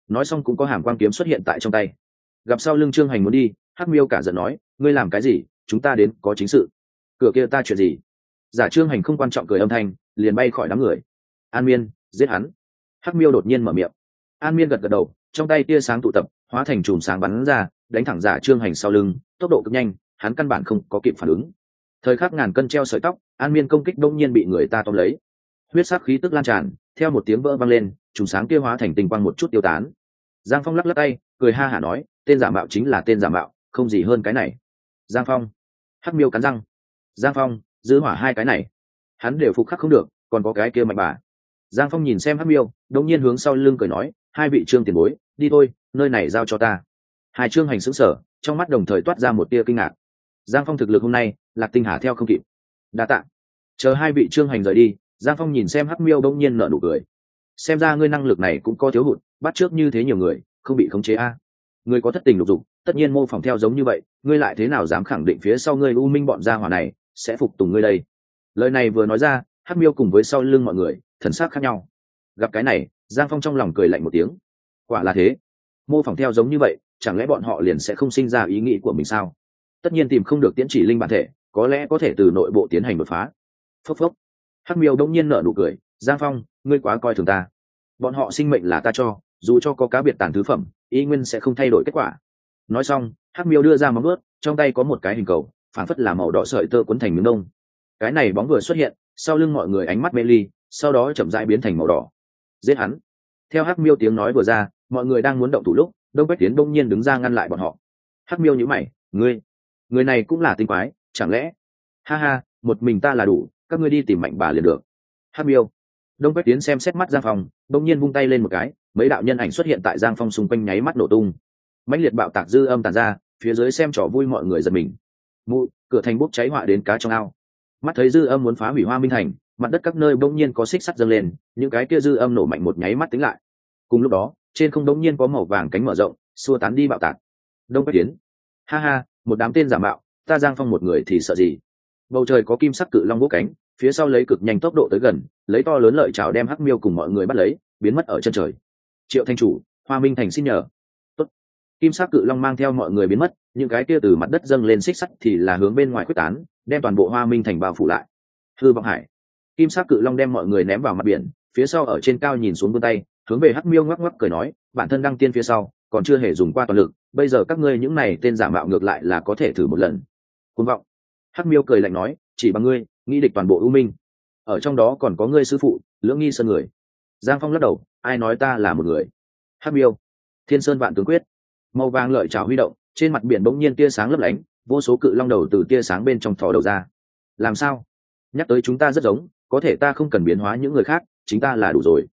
Nói xong cũng có hàm quang kiếm xuất hiện tại trong tay. Gặp sau lưng trương hành muốn đi, hắc miêu cả giận nói, ngươi làm cái gì? Chúng ta đến có chính sự. Cửa kia ta chuyện gì? Giả trương hành không quan trọng cười âm thanh, liền bay khỏi đám người. An miên giết hắn. Hắc miêu đột nhiên mở miệng. An miên gật gật đầu, trong tay tia sáng tụ tập, hóa thành chùm sáng bắn ra, đánh thẳng giả trương hành sau lưng, tốc độ cực nhanh, hắn căn bản không có kịp phản ứng. Thời khắc ngàn cân treo sợi tóc, an miên công kích đông nhiên bị người ta tóm lấy. Huyết sắc khí tức lan tràn, theo một tiếng vỡ vang lên, chùm sáng kia hóa thành tinh quang một chút tiêu tán. Giang phong lắc lắc tay, cười ha hả nói, tên giả mạo chính là tên giả mạo, không gì hơn cái này. Giang phong. Hắc miêu cắn răng. Giang phong, giữ hỏa hai cái này. Hắn đều phục khắc không được, còn có cái kia mạnh bà giang phong nhìn xem hắc miêu đông nhiên hướng sau lưng cười nói, hai vị trương tiền bối, đi thôi, nơi này giao cho ta. Hai trương hành xứng sở trong mắt đồng thời toát ra một tia kinh ngạc. Giang phong thực lực hôm nay, lạc tinh hà theo không kịp. Đa t ạ chờ hai vị trương hành rời đi, giang phong nhìn xem hắc miêu đông nhiên nợ nụ cười. Xem ra ngươi năng lực này cũng có thiếu hụt, bắt trước như thế nhiều người, không bị khống chế a. Ngươi có thất tình lục dục, tất nhiên mô phỏng theo giống như vậy, ngươi lại thế nào dám khẳng định phía sau ngươi u minh bọn gia hỏa này sẽ phục tùng ngươi đây? Lời này vừa nói ra, hắc miêu cùng với sau lưng mọi người thần sắc khác nhau. Gặp cái này, giang phong trong lòng cười lạnh một tiếng. Quả là thế. Mô phỏng theo giống như vậy, chẳng lẽ bọn họ liền sẽ không sinh ra ý nghĩ của mình sao? Tất nhiên tìm không được tiến chỉ linh bản thể, có lẽ có thể từ nội bộ tiến hành đột phá. Phốc phốc. Hắc miêu đông nhiên nở nụ cười, giang phong, ngươi quá coi thường ta. Bọn họ sinh mệnh là ta cho, dù cho có cá biệt tàn thứ phẩm, y nguyên sẽ không thay đổi kết quả. Nói xong, hắc miêu đưa ra móng ướt trong tay có một cái hình cầu phản phất là màu đỏ sợi tơ quấn thành miếng đông. Cái này bóng vừa xuất hiện, sau lưng mọi người ánh mắt mê ly sau đó chậm rãi biến thành màu đỏ. Giết hắn. Theo hắc miêu tiếng nói vừa ra, mọi người đang muốn động thủ lúc, đông bách tiến đông nhiên đứng ra ngăn lại bọn họ. Hắc miêu nhữ mày, ngươi, người này cũng là tinh quái, chẳng lẽ? Ha ha, một mình ta là đủ, các ngươi đi tìm mạnh bà liền được. Hắc miêu. Đông bách tiến xem xét mắt giang phong đông nhiên vung tay lên một cái, mấy đạo nhân ảnh xuất hiện tại giang phong xung quanh nháy mắt nổ tung. Mãnh liệt bạo tạc dư âm tàn ra, phía dưới xem trò vui mọi người giật mình. Mụ, cửa thành bốc cháy họa đến cá trong ao. Mắt thấy dư âm muốn phá hủy hoa minh thành mặt đất các nơi bỗng nhiên có xích sắt dâng lên, những cái kia dư âm nổ mạnh một nháy mắt tính lại. Cùng lúc đó, trên không bỗng nhiên có màu vàng cánh mở rộng, xua tán đi bạo tạc. Đông bách tiến ha ha, một đám tên giả mạo, ta giang phong một người thì sợ gì? Bầu trời có kim sắc cự long bốc cánh, phía sau lấy cực nhanh tốc độ tới gần, lấy to lớn lợi chảo đem hắc miêu cùng mọi người bắt lấy, biến mất ở chân trời. Triệu thanh chủ, hoa minh thành xin nhờ. Tốt. kim sắc cự long mang theo mọi người biến mất, những cái kia từ mặt đất dâng lên xích sắt thì là hướng bên ngoài quyết tán, đem toàn bộ hoa minh thành bao phủ lại. Hư vọng hải kim sắc cự long đem mọi người ném vào mặt biển, phía sau ở trên cao nhìn xuống vươn tay, hướng về hắc miêu ngoắc ngoắc cười nói, bản thân đăng tiên phía sau, còn chưa hề dùng qua toàn lực, bây giờ các ngươi những này tên giả mạo ngược lại là có thể thử một lần. Côn vọng. Hắc miêu cười lạnh nói, chỉ bằng ngươi, nghĩ địch toàn bộ ưu minh. Ở trong đó còn có ngươi sư phụ, lưỡng nghi sơn người. Giang phong lắc đầu, ai nói ta là một người? Hắc miêu. Thiên sơn vạn tướng quyết. Màu vàng lợi trào huy động, trên mặt biển bỗng nhiên tia sáng lấp lánh, vô số cự long đầu từ tia sáng bên trong thò đầu ra. Làm sao? Nhắc tới chúng ta rất giống có thể ta không cần biến hóa những người khác, chính ta là đủ rồi.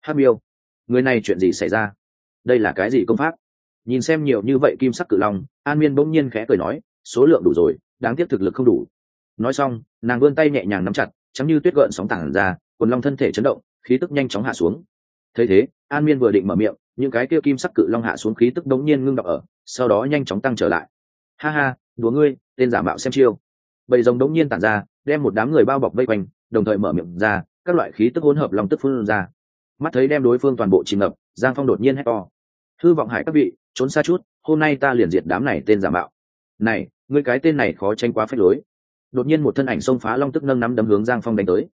Hát miêu, người này chuyện gì xảy ra? Đây là cái gì công pháp? Nhìn xem nhiều như vậy kim sắc cự long, an miên bỗng nhiên khẽ cười nói, số lượng đủ rồi, đáng tiếc thực lực không đủ. Nói xong, nàng vươn tay nhẹ nhàng nắm chặt chắm như tuyết gợn sóng tảng ra, quần long thân thể chấn động, khí tức nhanh chóng hạ xuống. Thấy thế, an miên vừa định mở miệng, những cái kia kim sắc cự long hạ xuống khí tức đống nhiên ngưng đọc ở, sau đó nhanh chóng tăng trở lại. Ha ha, đùa ngươi, tên giả mạo xem chiêu. Bầy rồng đống nhiên tản ra, đem một đám người bao bọc vây quanh đồng thời mở miệng ra, các loại khí tức hỗn hợp long tức phun ra. Mắt thấy đem đối phương toàn bộ chìm ngập, giang phong đột nhiên hét to. Hư vọng hải các vị, trốn xa chút, hôm nay ta liền diệt đám này tên giả mạo. Này người cái tên này khó tranh quá phép lối. Đột nhiên một thân ảnh xông phá long tức nâng nắm đấm hướng giang phong đánh tới.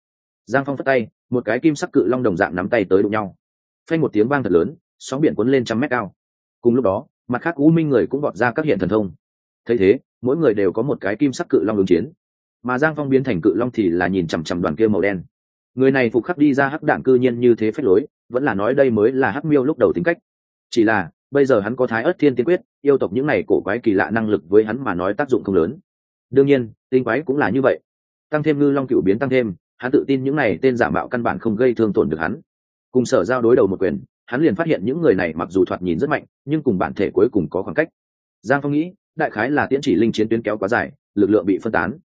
Giang phong phất tay, một cái kim sắc cự long đồng dạng nắm tay tới đụng nhau. Phanh một tiếng vang thật lớn, sóng biển cuốn lên trăm mét cao. Cùng lúc đó, mặt khác u minh người cũng vọt ra các hiện thần thông. Thấy thế, mỗi người đều có một cái kim sắc cự long ứng chiến mà giang phong biến thành cự long thì là nhìn chằm chằm đoàn kia màu đen. Người này phục khắc đi ra hắc đạn cư nhiên như thế phép lối, vẫn là nói đây mới là hắc miêu lúc đầu tính cách. Chỉ là, bây giờ hắn có thái ớt thiên tiên quyết, yêu tộc những này cổ quái kỳ lạ năng lực với hắn mà nói tác dụng không lớn. Đương nhiên, tinh quái cũng là như vậy. Tăng thêm ngư long cựu biến tăng thêm, hắn tự tin những này tên giả mạo căn bản không gây thương tổn được hắn. Cùng sở giao đối đầu một quyền, hắn liền phát hiện những người này mặc dù thoạt nhìn rất mạnh, nhưng cùng bản thể cuối cùng có khoảng cách. Giang phong nghĩ, đại khái là tiễn chỉ linh chiến tuyến kéo quá dài, lực lượng bị phân tán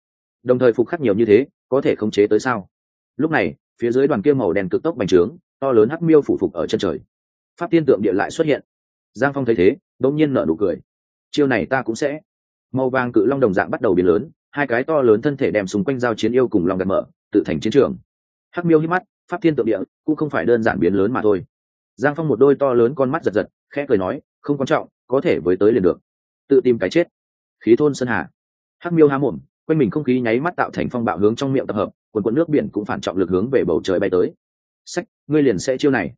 đồng thời phục khắc nhiều như thế, có thể khống chế tới sao? Lúc này, phía dưới đoàn kia màu đen cực tốc bành trướng, to lớn hắc miêu phủ phục ở chân trời. Pháp tiên tượng địa lại xuất hiện. Giang phong thấy thế, đống nhiên nở nụ cười. Chiêu này ta cũng sẽ. Màu vàng cự long đồng dạng bắt đầu biến lớn, hai cái to lớn thân thể đem xung quanh giao chiến yêu cùng lòng gạt mở, tự thành chiến trường. Hắc miêu hít mắt, pháp thiên tượng địa cũng không phải đơn giản biến lớn mà thôi. Giang phong một đôi to lớn con mắt giật giật, khẽ cười nói, không quan trọng, có thể với tới liền được. Tự tìm cái chết. Khí thôn sơn hà. Hắc miêu há mồm quanh mình không khí nháy mắt tạo thành phong bạo hướng trong miệng tập hợp, quần quần nước biển cũng phản trọng lực hướng về bầu trời bay tới. Sách, ngươi liền sẽ chiêu này.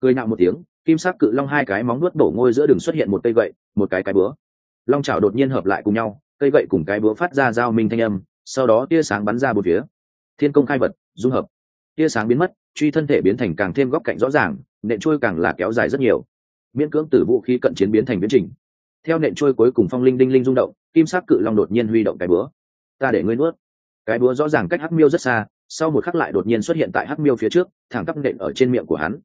Cười nạo một tiếng, kim sắc cự long hai cái móng nuốt đổ ngôi giữa đường xuất hiện một cây gậy, một cái cái búa. Long chảo đột nhiên hợp lại cùng nhau, cây gậy cùng cái búa phát ra giao minh thanh âm, sau đó tia sáng bắn ra một phía. Thiên công khai vật, dung hợp. Tia sáng biến mất, truy thân thể biến thành càng thêm góc cạnh rõ ràng, nện trôi càng là kéo dài rất nhiều. Miễn cưỡng từ vũ khí cận chiến biến thành biến trình theo nện trôi cuối cùng phong linh đinh linh rung động, kim sắc cự long đột nhiên huy động cái búa ta để ngươi nuốt. Cái búa rõ ràng cách hắc miêu rất xa, sau một khắc lại đột nhiên xuất hiện tại hắc miêu phía trước, thẳng tắp nện ở trên miệng của hắn.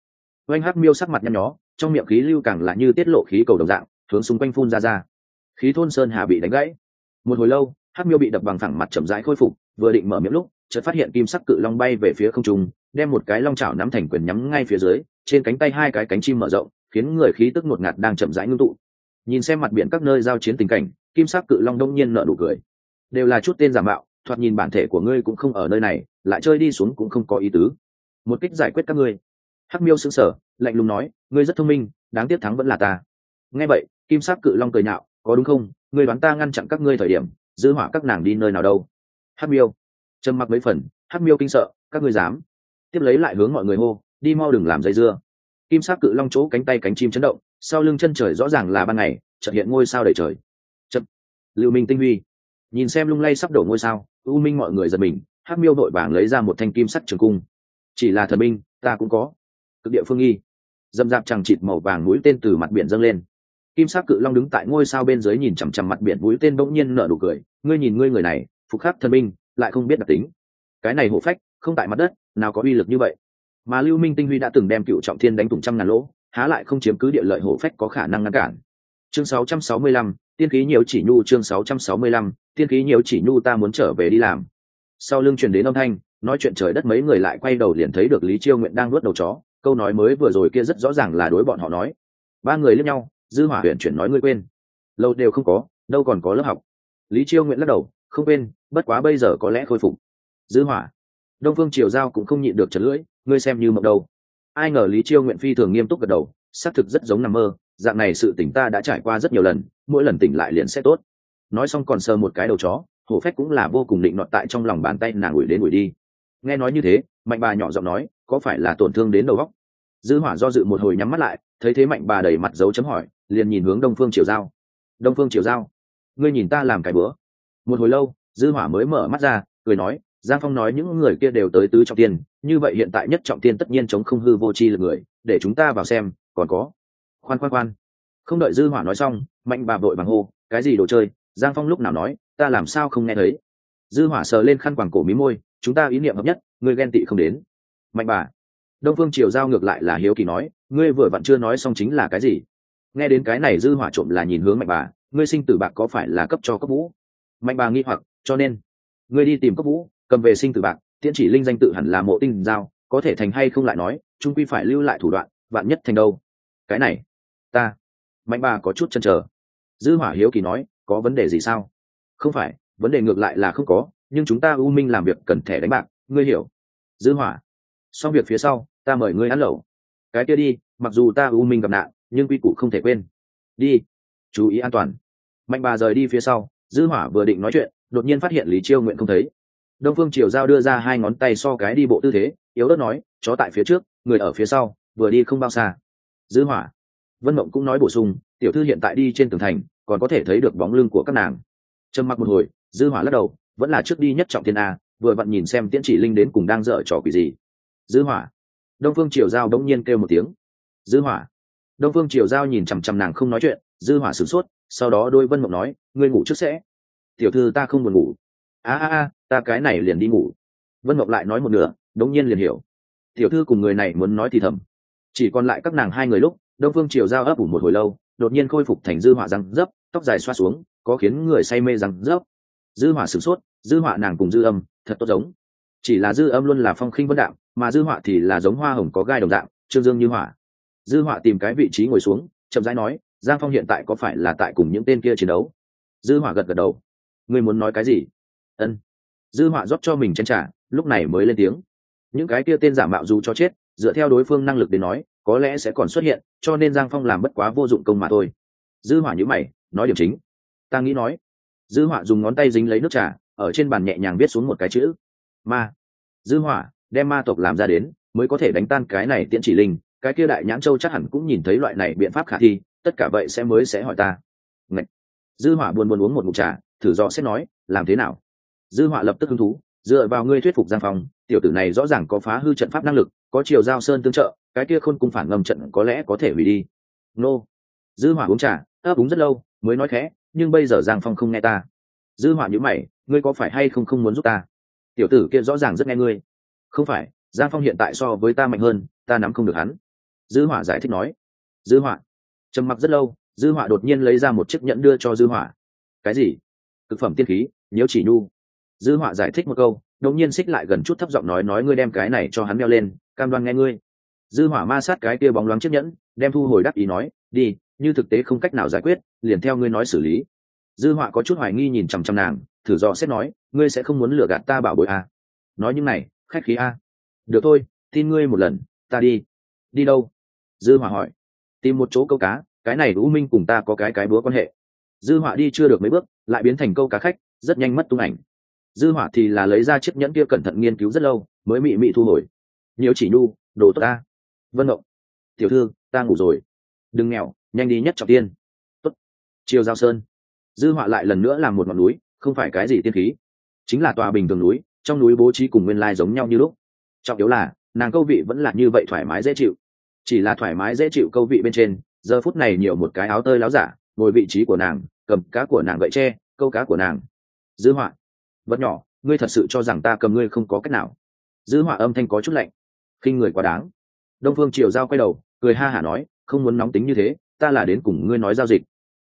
Oanh hắc miêu sắc mặt nhăn nhó, trong miệng khí lưu càng là như tiết lộ khí cầu đồng dạng, hướng xung quanh phun ra ra. Khí thôn sơn hà bị đánh gãy. Một hồi lâu, hắc miêu bị đập bằng thẳng mặt chậm rãi khôi phục, vừa định mở miệng lúc, chợt phát hiện kim sắc cự long bay về phía không trung, đem một cái long chảo nắm thành quyền nhắm ngay phía dưới, trên cánh tay hai cái cánh chim mở rộng, khiến người khí tức ngột ngạt đang chậm rãi ngưng tụ. Nhìn xem mặt biển các nơi giao chiến tình cảnh, kim sắc cự long đông nhiên nở nụ cười đều là chút tên giả mạo, thoạt nhìn bản thể của ngươi cũng không ở nơi này, lại chơi đi xuống cũng không có ý tứ. Một kích giải quyết các ngươi. Hắc miêu xứng sở lạnh lùng nói, ngươi rất thông minh, đáng tiếc thắng vẫn là ta. Nghe vậy, kim sắc cự long cười nhạo, có đúng không? Ngươi đoán ta ngăn chặn các ngươi thời điểm giữ hỏa các nàng đi nơi nào đâu? Hắc miêu. Trầm mặc mấy phần, hắc miêu kinh sợ, các ngươi dám. Tiếp lấy lại hướng mọi người hô, đi mau đừng làm dây dưa. Kim sắc cự long chỗ cánh tay cánh chim chấn động, sau lưng chân trời rõ ràng là ban ngày, chợt hiện ngôi sao đầy trời. Chậm. Lưu minh tinh huy nhìn xem lung lay sắp đổ ngôi sao u minh mọi người giật mình hắc miêu vội vàng lấy ra một thanh kim sắc trường cung. Chỉ là thần binh ta cũng có. Cực địa phương nghi. Dâm dạp chẳng chịt màu vàng mũi tên từ mặt biển dâng lên. Kim sắc cự long đứng tại ngôi sao bên dưới nhìn chằm chằm mặt biển mũi tên bỗng nhiên nở nụ cười. Ngươi nhìn ngươi người này phục khắc thần binh lại không biết đặc tính. Cái này hổ phách không tại mặt đất nào có uy lực như vậy. Mà lưu minh tinh huy đã từng đem cựu trọng thiên đánh thủng trăm ngàn lỗ há lại không chiếm cứ địa lợi hổ phách có khả năng ngăn cản. Chương 665, tiên khí nhiều chỉ nhu chương 665, tiên khí nhiều chỉ nhu ta muốn trở về đi làm. Sau lưng truyền đến âm thanh nói chuyện trời đất mấy người lại quay đầu liền thấy được lý chiêu nguyện đang nuốt đầu chó câu nói mới vừa rồi kia rất rõ ràng là đối bọn họ nói. Ba người liếc nhau dư hỏa huyện chuyển nói ngươi quên. Lâu đều không có đâu còn có lớp học. Lý chiêu nguyện lắc đầu không quên bất quá bây giờ có lẽ khôi phục. Dư hỏa đông phương triều giao cũng không nhịn được chật lưỡi ngươi xem như mộng đầu. ai ngờ lý chiêu nguyện phi thường nghiêm túc gật đầu xác thực rất giống nằm mơ dạng này sự tỉnh ta đã trải qua rất nhiều lần, mỗi lần tỉnh lại liền sẽ tốt. Nói xong còn sờ một cái đầu chó, hổ phách cũng là vô cùng định nọt tại trong lòng bàn tay nàng ủi đến ủi đi. Nghe nói như thế, mạnh bà nhỏ giọng nói, có phải là tổn thương đến đầu góc dư hỏa do dự một hồi nhắm mắt lại, thấy thế mạnh bà đầy mặt dấu chấm hỏi, liền nhìn hướng đông phương triều giao. Đông phương triều giao, ngươi nhìn ta làm cái bữa. Một hồi lâu, dư hỏa mới mở mắt ra, cười nói, giang phong nói những người kia đều tới tứ trọng tiên, như vậy hiện tại nhất trọng tiên tất nhiên chống không hư vô chi lực người, để chúng ta vào xem, còn có khoan khoan khoan. Không đợi dư hỏa nói xong, mạnh bà vội bằng hô, cái gì đồ chơi? Giang phong lúc nào nói, ta làm sao không nghe thấy? Dư hỏa sờ lên khăn quàng cổ mí môi, chúng ta ý niệm hợp nhất, ngươi ghen tị không đến. Mạnh bà, đông phương triều giao ngược lại là hiếu kỳ nói, ngươi vừa vặn chưa nói xong chính là cái gì? Nghe đến cái này dư hỏa trộm là nhìn hướng mạnh bà, ngươi sinh tử bạc có phải là cấp cho cấp vũ? Mạnh bà nghi hoặc, cho nên, ngươi đi tìm cấp vũ, cầm về sinh tử bạc, tiễn chỉ linh danh tự hẳn là mộ tinh giao, có thể thành hay không lại nói trung quy phải lưu lại thủ đoạn, vạn nhất thành đâu? Cái này ta. Mạnh bà có chút chần chờ. Dư hỏa hiếu kỳ nói, có vấn đề gì sao? Không phải, vấn đề ngược lại là không có, nhưng chúng ta u minh làm việc cần thẻ đánh bạc, ngươi hiểu. Dư hỏa, xong việc phía sau, ta mời ngươi ăn lẩu. Cái kia đi, mặc dù ta u minh gặp nạn, nhưng quy củ không thể quên. Đi, chú ý an toàn. Mạnh bà rời đi phía sau, dư hỏa vừa định nói chuyện, đột nhiên phát hiện lý chiêu nguyện không thấy. Đông phương triều giao đưa ra hai ngón tay so cái đi bộ tư thế, yếu đất nói, chó tại phía trước, người ở phía sau, vừa đi không bao xa. Dư hỏa vân mộng cũng nói bổ sung, tiểu thư hiện tại đi trên tường thành, còn có thể thấy được bóng lưng của các nàng. Trầm mặc một hồi, dư hỏa lắc đầu, vẫn là trước đi nhất trọng thiên a, vừa vặn nhìn xem tiễn chỉ linh đến cùng đang dở trò quỷ gì. Dư hỏa. Đông phương triều giao đống nhiên kêu một tiếng. Dư hỏa. Đông phương triều giao nhìn chằm chằm nàng không nói chuyện, dư hỏa sửng sốt, sau đó đôi vân mộng nói, ngươi ngủ trước sẽ. Tiểu thư, ta không buồn ngủ. A a a, ta cái này liền đi ngủ. Vân mộng lại nói một nửa, đống nhiên liền hiểu. Tiểu thư cùng người này muốn nói thì thầm. Chỉ còn lại các nàng hai người lúc đông phương triều giao ấp ủ một hồi lâu, đột nhiên khôi phục thành dư hỏa răng dấp, tóc dài xoa xuống, có khiến người say mê răng dấp. Dư hỏa sửng sốt, dư hỏa nàng cùng dư âm, thật tốt giống. Chỉ là dư âm luôn là phong khinh vân đạm mà dư hỏa thì là giống hoa hồng có gai đồng dạng, trương dương như hỏa. Dư hỏa tìm cái vị trí ngồi xuống, chậm rãi nói, giang phong hiện tại có phải là tại cùng những tên kia chiến đấu? Dư hỏa gật gật đầu. Ngươi muốn nói cái gì? Ân. Dư hỏa rót cho mình chân trà, lúc này mới lên tiếng. Những cái kia tên giả mạo dù cho chết, dựa theo đối phương năng lực đến nói có lẽ sẽ còn xuất hiện, cho nên giang phong làm bất quá vô dụng công mà thôi. Dư hỏa nhữ mày, nói điểm chính. Ta nghĩ nói. Dư hỏa dùng ngón tay dính lấy nước trà, ở trên bàn nhẹ nhàng viết xuống một cái chữ. Ma. Dư hỏa, đem ma tộc làm ra đến, mới có thể đánh tan cái này tiễn chỉ linh. Cái kia đại nhãn châu chắc hẳn cũng nhìn thấy loại này biện pháp khả thi, tất cả vậy sẽ mới sẽ hỏi ta. Ngậy. dư hỏa buồn buồn uống một ngụm trà, thử dò sẽ nói, làm thế nào? Dư hỏa lập tức hứng thú, dựa vào ngươi thuyết phục giang phong, tiểu tử này rõ ràng có phá hư trận pháp năng lực, có chiều giao sơn tương trợ cái kia khôn cung phản ngầm trận có lẽ có thể hủy đi. Nô. Dư hỏa uống trà, ấp uống rất lâu, mới nói khẽ, nhưng bây giờ giang phong không nghe ta. Dư hỏa nhíu mày, ngươi có phải hay không không muốn giúp ta? Tiểu tử kia rõ ràng rất nghe ngươi. Không phải, giang phong hiện tại so với ta mạnh hơn, ta nắm không được hắn. Dư hỏa giải thích nói. Dư hỏa. Trầm mặc rất lâu, dư hỏa đột nhiên lấy ra một chiếc nhẫn đưa cho dư hỏa. Cái gì? Thực phẩm tiên khí, nhiễu chỉ nhu. Dư hỏa giải thích một câu, đột nhiên xích lại gần chút thấp giọng nói nói ngươi đem cái này cho hắn đeo lên, cam đoan nghe ngươi dư hỏa ma sát cái kia bóng loáng chiếc nhẫn, đem thu hồi đáp ý nói, đi, như thực tế không cách nào giải quyết, liền theo ngươi nói xử lý. Dư hỏa có chút hoài nghi nhìn chằm chằm nàng, thử dò xét nói, ngươi sẽ không muốn lừa gạt ta bảo bối à. nói những này, khách khí à. được thôi, tin ngươi một lần, ta đi. Đi đâu? Dư hỏa hỏi. Tìm một chỗ câu cá, cái này u minh cùng ta có cái cái búa quan hệ. Dư hỏa đi chưa được mấy bước, lại biến thành câu cá khách, rất nhanh mất tung ảnh. Dư hỏa thì là lấy ra chiếc nhẫn kia cẩn thận nghiên cứu rất lâu, mới mị mị thu hồi. Nhiều chỉ nu đồ tốt ta vân động tiểu thư, ta ngủ rồi. Đừng nghèo, nhanh đi nhất trọng tiên. Tốt. Chiều giao sơn. Dư họa lại lần nữa làm một ngọn núi, không phải cái gì tiên khí, chính là tòa bình thường núi, trong núi bố trí cùng nguyên lai giống nhau như lúc. Trọng yếu là, nàng câu vị vẫn là như vậy thoải mái dễ chịu. Chỉ là thoải mái dễ chịu câu vị bên trên, giờ phút này nhiều một cái áo tơi láo giả, ngồi vị trí của nàng, cầm cá của nàng gậy tre, câu cá của nàng. Dư họa, vật nhỏ, ngươi thật sự cho rằng ta cầm ngươi không có cách nào? Dư họa âm thanh có chút lạnh. Khinh người quá đáng đông phương triều giao quay đầu, cười ha hả nói, không muốn nóng tính như thế, ta là đến cùng ngươi nói giao dịch.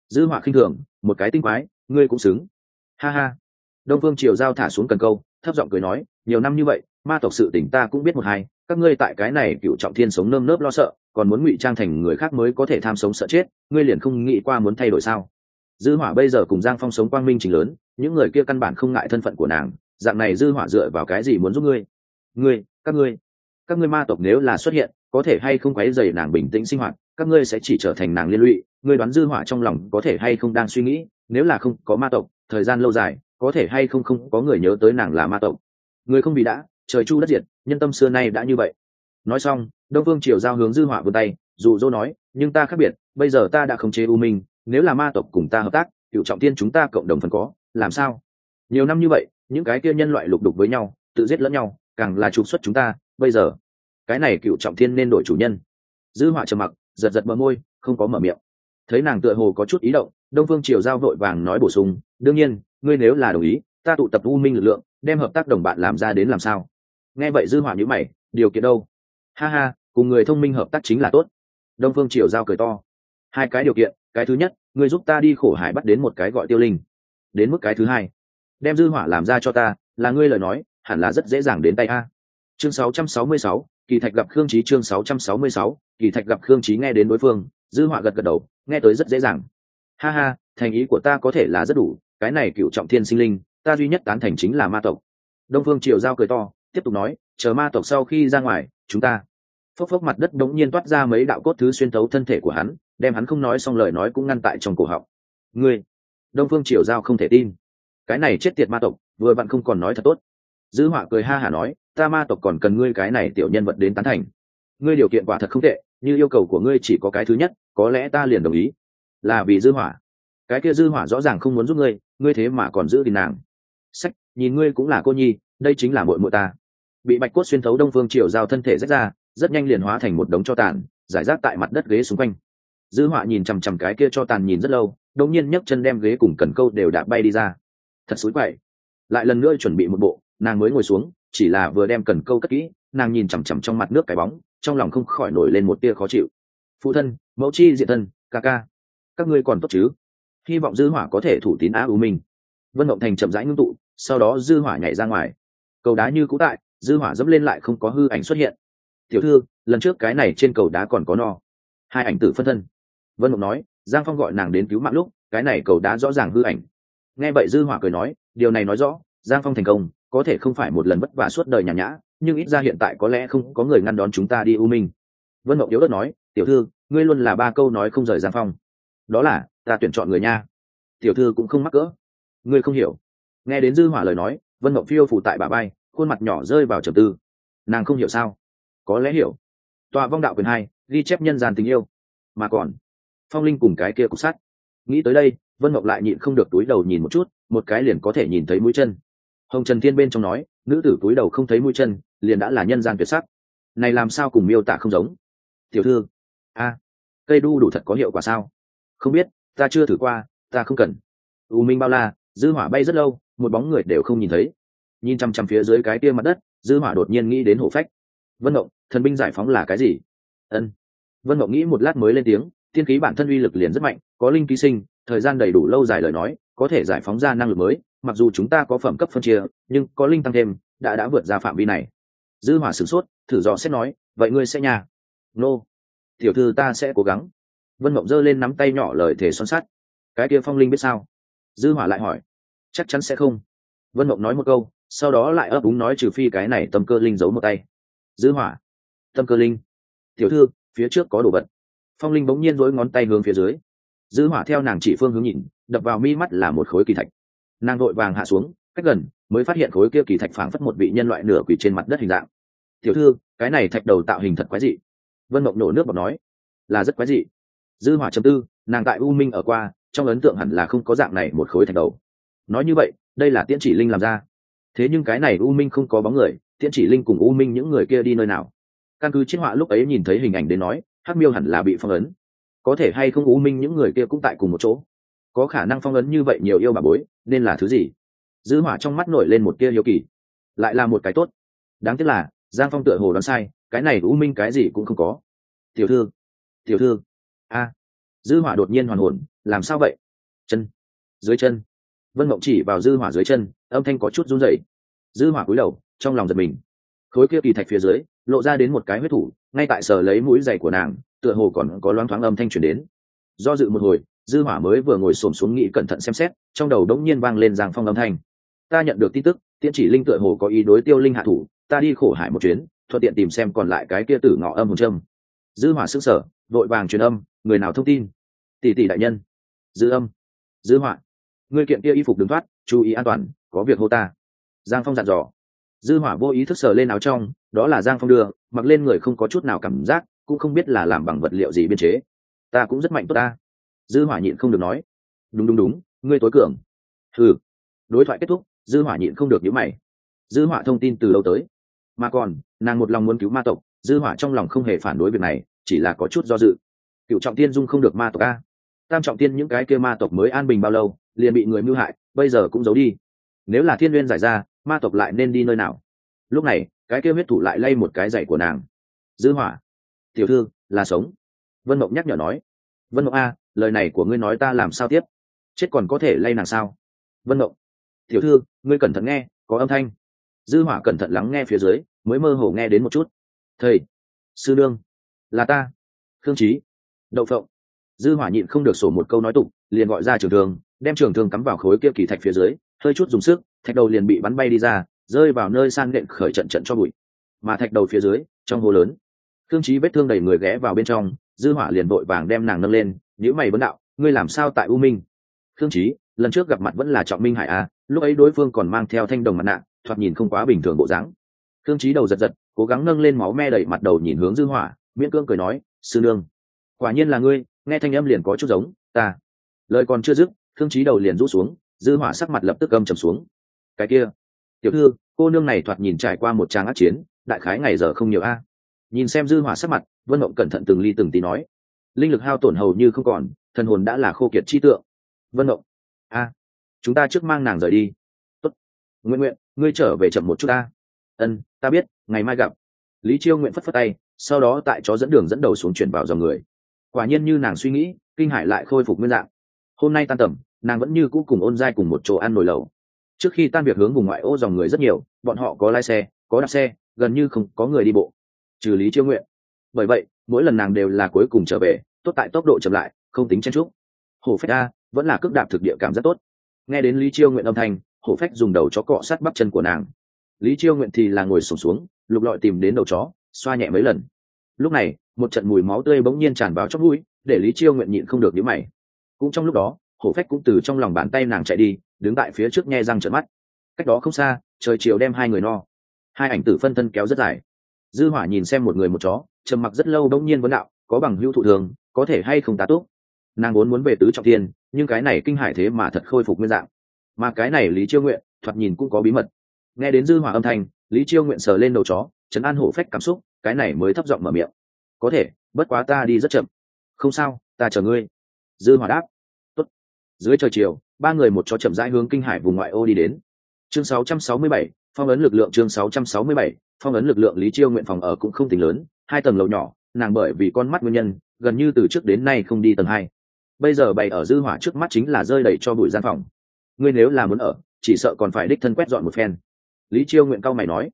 Dư họa khinh thường, một cái tinh quái, ngươi cũng xứng. Ha ha. Đông phương triều giao thả xuống cần câu, thấp giọng cười nói, nhiều năm như vậy, ma tộc sự tỉnh ta cũng biết một hai, các ngươi tại cái này cựu trọng thiên sống nơm nớp lo sợ, còn muốn ngụy trang thành người khác mới có thể tham sống sợ chết, ngươi liền không nghĩ qua muốn thay đổi sao? Dư hỏa bây giờ cùng giang phong sống quang minh trình lớn, những người kia căn bản không ngại thân phận của nàng, dạng này dư hỏa dựa vào cái gì muốn giúp ngươi? Ngươi, các ngươi các ngươi ma tộc nếu là xuất hiện có thể hay không quấy rầy nàng bình tĩnh sinh hoạt, các ngươi sẽ chỉ trở thành nàng liên lụy, ngươi đoán dư hỏa trong lòng có thể hay không đang suy nghĩ, nếu là không có ma tộc, thời gian lâu dài, có thể hay không không có người nhớ tới nàng là ma tộc. Người không bị đã, trời chu đất diệt, nhân tâm xưa nay đã như vậy. Nói xong, đông phương triều giao hướng dư hỏa vươn tay dù dô nói, nhưng ta khác biệt, bây giờ ta đã khống chế u minh, nếu là ma tộc cùng ta hợp tác, cựu trọng tiên chúng ta cộng đồng phần có, làm sao? Nhiều năm như vậy, những cái kia nhân loại lục đục với nhau, tự giết lẫn nhau, càng là trục xuất chúng ta, bây giờ cái này cựu trọng thiên nên đổi chủ nhân. Dư họa trầm mặc giật giật bờ môi không có mở miệng. Thấy nàng tựa hồ có chút ý động đông phương triều giao vội vàng nói bổ sung đương nhiên ngươi nếu là đồng ý ta tụ tập u minh lực lượng đem hợp tác đồng bạn làm ra đến làm sao? Nghe vậy dư họa nhữ mày điều kiện đâu? Ha ha cùng người thông minh hợp tác chính là tốt. Đông phương triều giao cười to hai cái điều kiện cái thứ nhất ngươi giúp ta đi khổ hải bắt đến một cái gọi tiêu linh đến mức cái thứ hai đem dư hỏa làm ra cho ta là ngươi lời nói hẳn là rất dễ dàng đến tay a. Chương 666, kỳ thạch gặp khương trí chương 666, kỳ thạch gặp khương trí nghe đến đối phương dư họa gật gật đầu nghe tới rất dễ dàng. Ha ha thành ý của ta có thể là rất đủ cái này cựu trọng thiên sinh linh ta duy nhất tán thành chính là ma tộc. Đông phương triều giao cười to tiếp tục nói chờ ma tộc sau khi ra ngoài chúng ta. Phốc phốc mặt đất đống nhiên toát ra mấy đạo cốt thứ xuyên tấu thân thể của hắn đem hắn không nói xong lời nói cũng ngăn tại trong cổ họng. Ngươi. Đông phương triều giao không thể tin. Cái này chết tiệt ma tộc vừa bạn không còn nói thật tốt dư họa cười ha hả nói, ta ma tộc còn cần ngươi cái này tiểu nhân vật đến tán thành. Ngươi điều kiện quả thật không tệ, như yêu cầu của ngươi chỉ có cái thứ nhất, có lẽ ta liền đồng ý. Là vì dư hỏa cái kia dư hỏa rõ ràng không muốn giúp ngươi ngươi thế mà còn giữ thì nàng. Sách, nhìn ngươi cũng là cô nhi, đây chính là muội muội ta. Bị bạch cốt xuyên thấu đông phương triều giao thân thể rách ra, rất nhanh liền hóa thành một đống cho tàn, giải rác tại mặt đất ghế xung quanh. Dư họa nhìn chằm chằm cái kia cho tàn nhìn rất lâu, đột nhiên nhấc chân đem ghế cùng cần câu đều đạp bay đi ra. Thật xối quậy. Lại lần nữa chuẩn bị một bộ nàng mới ngồi xuống, chỉ là vừa đem cần câu cất kỹ, nàng nhìn chằm chằm trong mặt nước cái bóng, trong lòng không khỏi nổi lên một tia khó chịu. Phụ thân, mẫu chi diện thân, ca ca. Các ngươi còn tốt chứ? Hy vọng dư hỏa có thể thủ tín á ưu minh vân mộng thành chậm rãi ngưng tụ, sau đó dư hỏa nhảy ra ngoài. Cầu đá như cũ tại, dư hỏa dẫm lên lại không có hư ảnh xuất hiện. Tiểu thư, lần trước cái này trên cầu đá còn có no. Hai ảnh tử phân thân. Vân mộng nói, giang phong gọi nàng đến cứu mạng lúc, cái này cầu đá rõ ràng hư ảnh. Nghe vậy dư hỏa cười nói, điều này nói rõ, giang phong thành công có thể không phải một lần vất vả suốt đời nhàn nhã, nhưng ít ra hiện tại có lẽ không có người ngăn đón chúng ta đi u minh. Vân mộng yếu đất nói, tiểu thư, ngươi luôn là ba câu nói không rời giang phong. Đó là, ta tuyển chọn người nha. Tiểu thư cũng không mắc cỡ. Ngươi không hiểu. Nghe đến dư hỏa lời nói, vân mộng phiêu phủ tại bà bay khuôn mặt nhỏ rơi vào trầm tư. Nàng không hiểu sao? Có lẽ hiểu. Tòa vong đạo quyền hai, ghi chép nhân gian tình yêu. Mà còn, phong linh cùng cái kia cục sắt. Nghĩ tới đây, vân mộng lại nhịn không được túi đầu nhìn một chút, một cái liền có thể nhìn thấy mũi chân hồng trần thiên bên trong nói, nữ tử cúi đầu không thấy mũi chân, liền đã là nhân gian tuyệt sắc. Này làm sao cùng miêu tả không giống? Tiểu thư, a, cây đu đủ thật có hiệu quả sao? Không biết, ta chưa thử qua, ta không cần. U minh bao la, dư hỏa bay rất lâu, một bóng người đều không nhìn thấy. Nhìn chăm chăm phía dưới cái kia mặt đất, dư hỏa đột nhiên nghĩ đến hổ phách. Vân động thần binh giải phóng là cái gì? Ân. Vân động nghĩ một lát mới lên tiếng tiên khí bản thân uy lực liền rất mạnh, có linh ký sinh, thời gian đầy đủ lâu dài lời nói có thể giải phóng ra năng lực mới, mặc dù chúng ta có phẩm cấp phân chia, nhưng có linh tăng thêm, đã đã vượt ra phạm vi này. Dư hỏa sửng sốt, thử dò xét nói, vậy ngươi sẽ nhà? Nô. Tiểu thư ta sẽ cố gắng. Vân mộng giơ lên nắm tay nhỏ lời thể son sắt. Cái kia phong linh biết sao? Dư hỏa lại hỏi. Chắc chắn sẽ không. Vân mộng nói một câu, sau đó lại ấp úng nói trừ phi cái này tâm cơ linh giấu một tay. Dư hỏa. Tâm cơ linh. Tiểu thư, phía trước có đồ vật. Phong linh bỗng nhiên dối ngón tay hướng phía dưới. Dư hỏa theo nàng chỉ phương hướng nhìn đập vào mi mắt là một khối kỳ thạch. Nàng vội vàng hạ xuống, cách gần, mới phát hiện khối kia kỳ thạch phảng phất một vị nhân loại nửa quỷ trên mặt đất hình dạng. Tiểu thư, cái này thạch đầu tạo hình thật quái dị. Vân mộng nổ nước bọc nói. Là rất quái dị. Dư hỏa chấm tư, nàng tại u minh ở qua, trong ấn tượng hẳn là không có dạng này một khối thạch đầu. Nói như vậy, đây là tiễn chỉ linh làm ra. Thế nhưng cái này u minh không có bóng người, tiễn chỉ linh cùng u minh những người kia đi nơi nào? Căn cứ chiết họa lúc ấy nhìn thấy hình ảnh đến nói, hắc miêu hẳn là bị phong ấn. Có thể hay không u minh những người kia cũng tại cùng một chỗ? Có khả năng phong ấn như vậy nhiều yêu bà bối, nên là thứ gì? Dư hỏa trong mắt nổi lên một tia yêu kỳ. Lại là một cái tốt. Đáng tiếc là, giang phong tựa hồ đoán sai, cái này u minh cái gì cũng không có. Tiểu thư tiểu thư. A. Dư hỏa đột nhiên hoàn hồn, làm sao vậy? Chân. Dưới chân. Vân mộng chỉ vào dư hỏa dưới chân, âm thanh có chút run rẩy. Dư hỏa cúi đầu, trong lòng giật mình. Khối kia kỳ thạch phía dưới, lộ ra đến một cái huyết thủ, ngay tại sở lấy mũi giày của nàng, tựa hồ còn có loáng thoáng âm thanh truyền đến. Do dự một hồi dư hỏa mới vừa ngồi xổm xuống nghĩ cẩn thận xem xét, trong đầu đống nhiên vang lên giang phong âm thanh. Ta nhận được tin tức, tiễn chỉ linh tựa hồ có ý đối tiêu linh hạ thủ, ta đi khổ hải một chuyến, thuận tiện tìm xem còn lại cái kia tử ngọ âm hồn trâm dư hỏa sức sở vội vàng truyền âm, người nào thông tin? Tỷ tỷ đại nhân. Dư âm. Dư hỏa. Người kiện kia y phục đứng thoát, chú ý an toàn, có việc hô ta. Giang phong dặn dò. Dư hỏa vô ý thức sờ lên áo trong, đó là giang phong đưa, mặc lên người không có chút nào cảm giác, cũng không biết là làm bằng vật liệu gì biên chế. Ta cũng rất mạnh tốt ta dư hỏa nhịn không được nói. Đúng đúng đúng, ngươi tối cường. Ừ đối thoại kết thúc, dư hỏa nhịn không được nhíu mày. Dư hỏa thông tin từ lâu tới? Mà còn, nàng một lòng muốn cứu ma tộc, dư hỏa trong lòng không hề phản đối việc này, chỉ là có chút do dự. Cựu trọng tiên dung không được ma tộc a. Tam trọng tiên những cái kia ma tộc mới an bình bao lâu, liền bị người mưu hại, bây giờ cũng giấu đi. Nếu là thiên nguyên giải ra, ma tộc lại nên đi nơi nào? Lúc này, cái kia huyết thủ lại lay một cái giày của nàng. Dư hỏa. Tiểu thư, là sống. Vân mộng nhắc nhở nói. Vân mộng a lời này của ngươi nói ta làm sao tiếp? Chết còn có thể lay nàng sao? Vân mộng tiểu thư ngươi cẩn thận nghe có âm thanh. Dư hỏa cẩn thận lắng nghe phía dưới mới mơ hồ nghe đến một chút. Thầy sư đương, là ta. Thương trí đậu phộng. Dư hỏa nhịn không được sổ một câu nói tục liền gọi ra trường thương đem trường thương cắm vào khối kia kỳ thạch phía dưới hơi chút dùng sức thạch đầu liền bị bắn bay đi ra rơi vào nơi sang nện khởi trận trận cho bụi. Mà thạch đầu phía dưới trong hồ lớn thương trí vết thương đầy người ghé vào bên trong dư hỏa liền vội vàng đem nàng nâng lên nếu mày vấn đạo, ngươi làm sao tại u minh? Thương trí lần trước gặp mặt vẫn là trọng minh hải a, lúc ấy đối phương còn mang theo thanh đồng mặt nạ, thoạt nhìn không quá bình thường bộ dáng. Thương trí đầu giật giật, cố gắng nâng lên máu me đẩy mặt đầu nhìn hướng dư hỏa, miễn cương cười nói, sư nương, quả nhiên là ngươi, nghe thanh âm liền có chút giống, ta. Lời còn chưa dứt thương trí đầu liền rũ xuống, dư hỏa sắc mặt lập tức âm trầm xuống. Cái kia, tiểu thư, cô nương này thoạt nhìn trải qua một trang ác chiến, đại khái ngày giờ không nhiều a. Nhìn xem dư hỏa sắc mặt, vân mộng cẩn thận từng ly từng tí nói linh lực hao tổn hầu như không còn, thần hồn đã là khô kiệt chi tượng. Vân mộng a, chúng ta trước mang nàng rời đi. Tốt. Nguyện nguyện, ngươi trở về chậm một chút ta. Ân, ta biết, ngày mai gặp. Lý chiêu nguyện phất phất tay, sau đó tại chó dẫn đường dẫn đầu xuống chuyển vào dòng người. Quả nhiên như nàng suy nghĩ, kinh hải lại khôi phục nguyên dạng. Hôm nay tan tầm, nàng vẫn như cũ cùng ôn giai cùng một chỗ ăn nồi lẩu. Trước khi tan việc hướng vùng ngoại ô dòng người rất nhiều, bọn họ có lái xe, có đạp xe, gần như không có người đi bộ. Trừ lý chiêu nguyện. Bởi vậy, mỗi lần nàng đều là cuối cùng trở về tốt tại tốc độ chậm lại không tính chen trúc hổ phách a vẫn là cước đạp thực địa cảm rất tốt. Nghe đến lý chiêu nguyện âm thanh hổ phách dùng đầu chó cọ sát bắp chân của nàng. Lý chiêu nguyện thì là ngồi sùng xuống, xuống lục lọi tìm đến đầu chó xoa nhẹ mấy lần. Lúc này một trận mùi máu tươi bỗng nhiên tràn vào trong mũi để lý chiêu nguyện nhịn không được nhíu mày. Cũng trong lúc đó hổ phách cũng từ trong lòng bàn tay nàng chạy đi đứng tại phía trước nghe răng trợn mắt. Cách đó không xa trời chiều đem hai người no. Hai ảnh tử phân thân kéo rất dài. Dư hỏa nhìn xem một người một chó trầm mặc rất lâu đông nhiên vấn đạo có bằng hữu thụ thường có thể hay không tá túc. Nàng vốn muốn về tứ trọng thiên nhưng cái này kinh hải thế mà thật khôi phục nguyên dạng. Mà cái này lý chiêu nguyện thoạt nhìn cũng có bí mật. Nghe đến dư hỏa âm thanh lý chiêu nguyện sờ lên đầu chó chấn an hổ phách cảm xúc cái này mới thấp giọng mở miệng. Có thể bất quá ta đi rất chậm. Không sao ta chờ ngươi. Dư hỏa đáp. Tốt. dưới trời chiều ba người một chó chậm rãi hướng kinh hải vùng ngoại ô đi đến. Chương 667, phong ấn lực lượng chương 667, phong ấn lực lượng lý chiêu nguyện phòng ở cũng không tính lớn hai tầng lầu nhỏ nàng bởi vì con mắt nguyên nhân, gần như từ trước đến nay không đi tầng hai. Bây giờ bày ở dư hỏa trước mắt chính là rơi đầy cho bụi gian phòng. Ngươi nếu là muốn ở, chỉ sợ còn phải đích thân quét dọn một phen. Lý chiêu nguyện cao mày nói.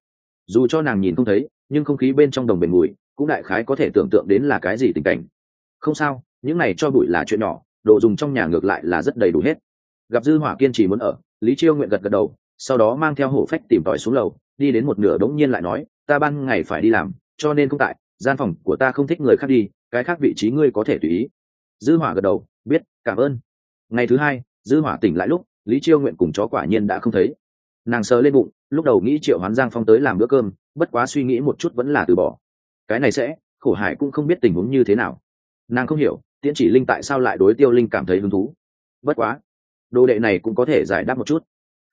Dù cho nàng nhìn không thấy, nhưng không khí bên trong đồng bền mùi, cũng đại khái có thể tưởng tượng đến là cái gì tình cảnh. Không sao, những này cho bụi là chuyện nhỏ, đồ dùng trong nhà ngược lại là rất đầy đủ hết. Gặp dư hỏa kiên trì muốn ở, lý chiêu nguyện gật gật đầu, sau đó mang theo hổ phách tìm tòi xuống lầu, đi đến một nửa đống nhiên lại nói, ta ban ngày phải đi làm, cho nên không tại gian phòng của ta không thích người khác đi, cái khác vị trí ngươi có thể tùy ý. Dư hỏa gật đầu, biết, cảm ơn. Ngày thứ hai, dư hỏa tỉnh lại lúc, lý chiêu nguyện cùng chó quả nhiên đã không thấy. Nàng sờ lên bụng, lúc đầu nghĩ triệu hoán giang phong tới làm bữa cơm, bất quá suy nghĩ một chút vẫn là từ bỏ. Cái này sẽ, khổ hải cũng không biết tình huống như thế nào. Nàng không hiểu, tiễn chỉ linh tại sao lại đối tiêu linh cảm thấy hứng thú. Bất quá, đồ đệ này cũng có thể giải đáp một chút.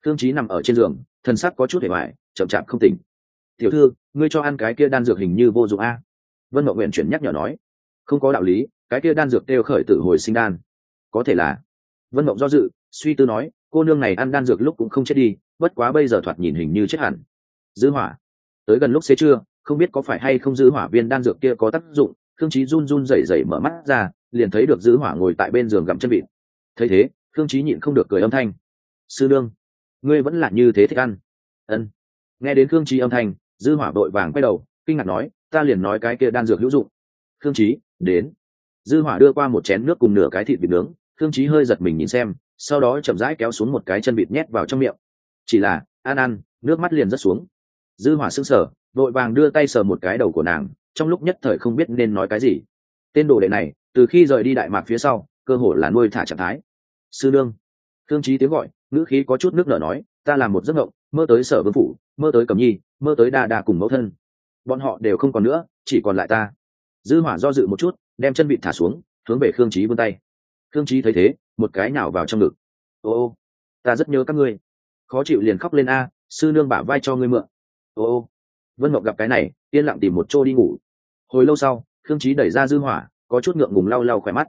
Thương trí nằm ở trên giường, thân sắc có chút hề hoài, chậm chạp không tỉnh. Tiểu thư, ngươi cho ăn cái kia đan dược hình như vô dụng a vân mậu nguyện chuyển nhắc nhở nói không có đạo lý cái kia đan dược kêu khởi tử hồi sinh đan. Có thể là. Vân mậu do dự suy tư nói cô nương này ăn đan dược lúc cũng không chết đi bất quá bây giờ thoạt nhìn hình như chết hẳn. Dư hỏa tới gần lúc xế trưa không biết có phải hay không dư hỏa viên đan dược kia có tác dụng? Khương chí run run rẩy rẩy mở mắt ra liền thấy được dư hỏa ngồi tại bên giường gặm chân vịt. Thấy thế khương chí nhịn không được cười âm thanh. Sư đương, ngươi vẫn là như thế thích ăn. Ân. Nghe đến khương chí âm thanh dư hỏa đội vàng quay đầu kinh ngạc nói ta liền nói cái kia đan dược hữu dụng. Khương chí đến. Dư hỏa đưa qua một chén nước cùng nửa cái thịt vịt nướng. Khương chí hơi giật mình nhìn xem sau đó chậm rãi kéo xuống một cái chân vịt nhét vào trong miệng. Chỉ là ăn ăn nước mắt liền rất xuống. Dư hỏa sững sờ vội vàng đưa tay sờ một cái đầu của nàng trong lúc nhất thời không biết nên nói cái gì. Tên đồ đệ này từ khi rời đi đại mạc phía sau cơ hồ là nuôi thả trạng thái. Sư đương, thương trí tiếng gọi ngữ khí có chút nước nở nói ta làm một giấc mộng mơ tới sở vương phủ mơ tới cẩm nhi mơ tới đa đa cùng mẫu thân bọn họ đều không còn nữa, chỉ còn lại ta. Dư hỏa do dự một chút, đem chân vịt thả xuống, hướng về khương trí vươn tay. Khương trí thấy thế, một cái nào vào trong ngực. Ô ô, ta rất nhớ các ngươi. Khó chịu liền khóc lên a, sư nương bả vai cho ngươi mượn. Ô ô. Vân ngọc gặp cái này, yên lặng tìm một chỗ đi ngủ. Hồi lâu sau, khương trí đẩy ra dư hỏa, có chút ngượng ngùng lau lau khỏe mắt.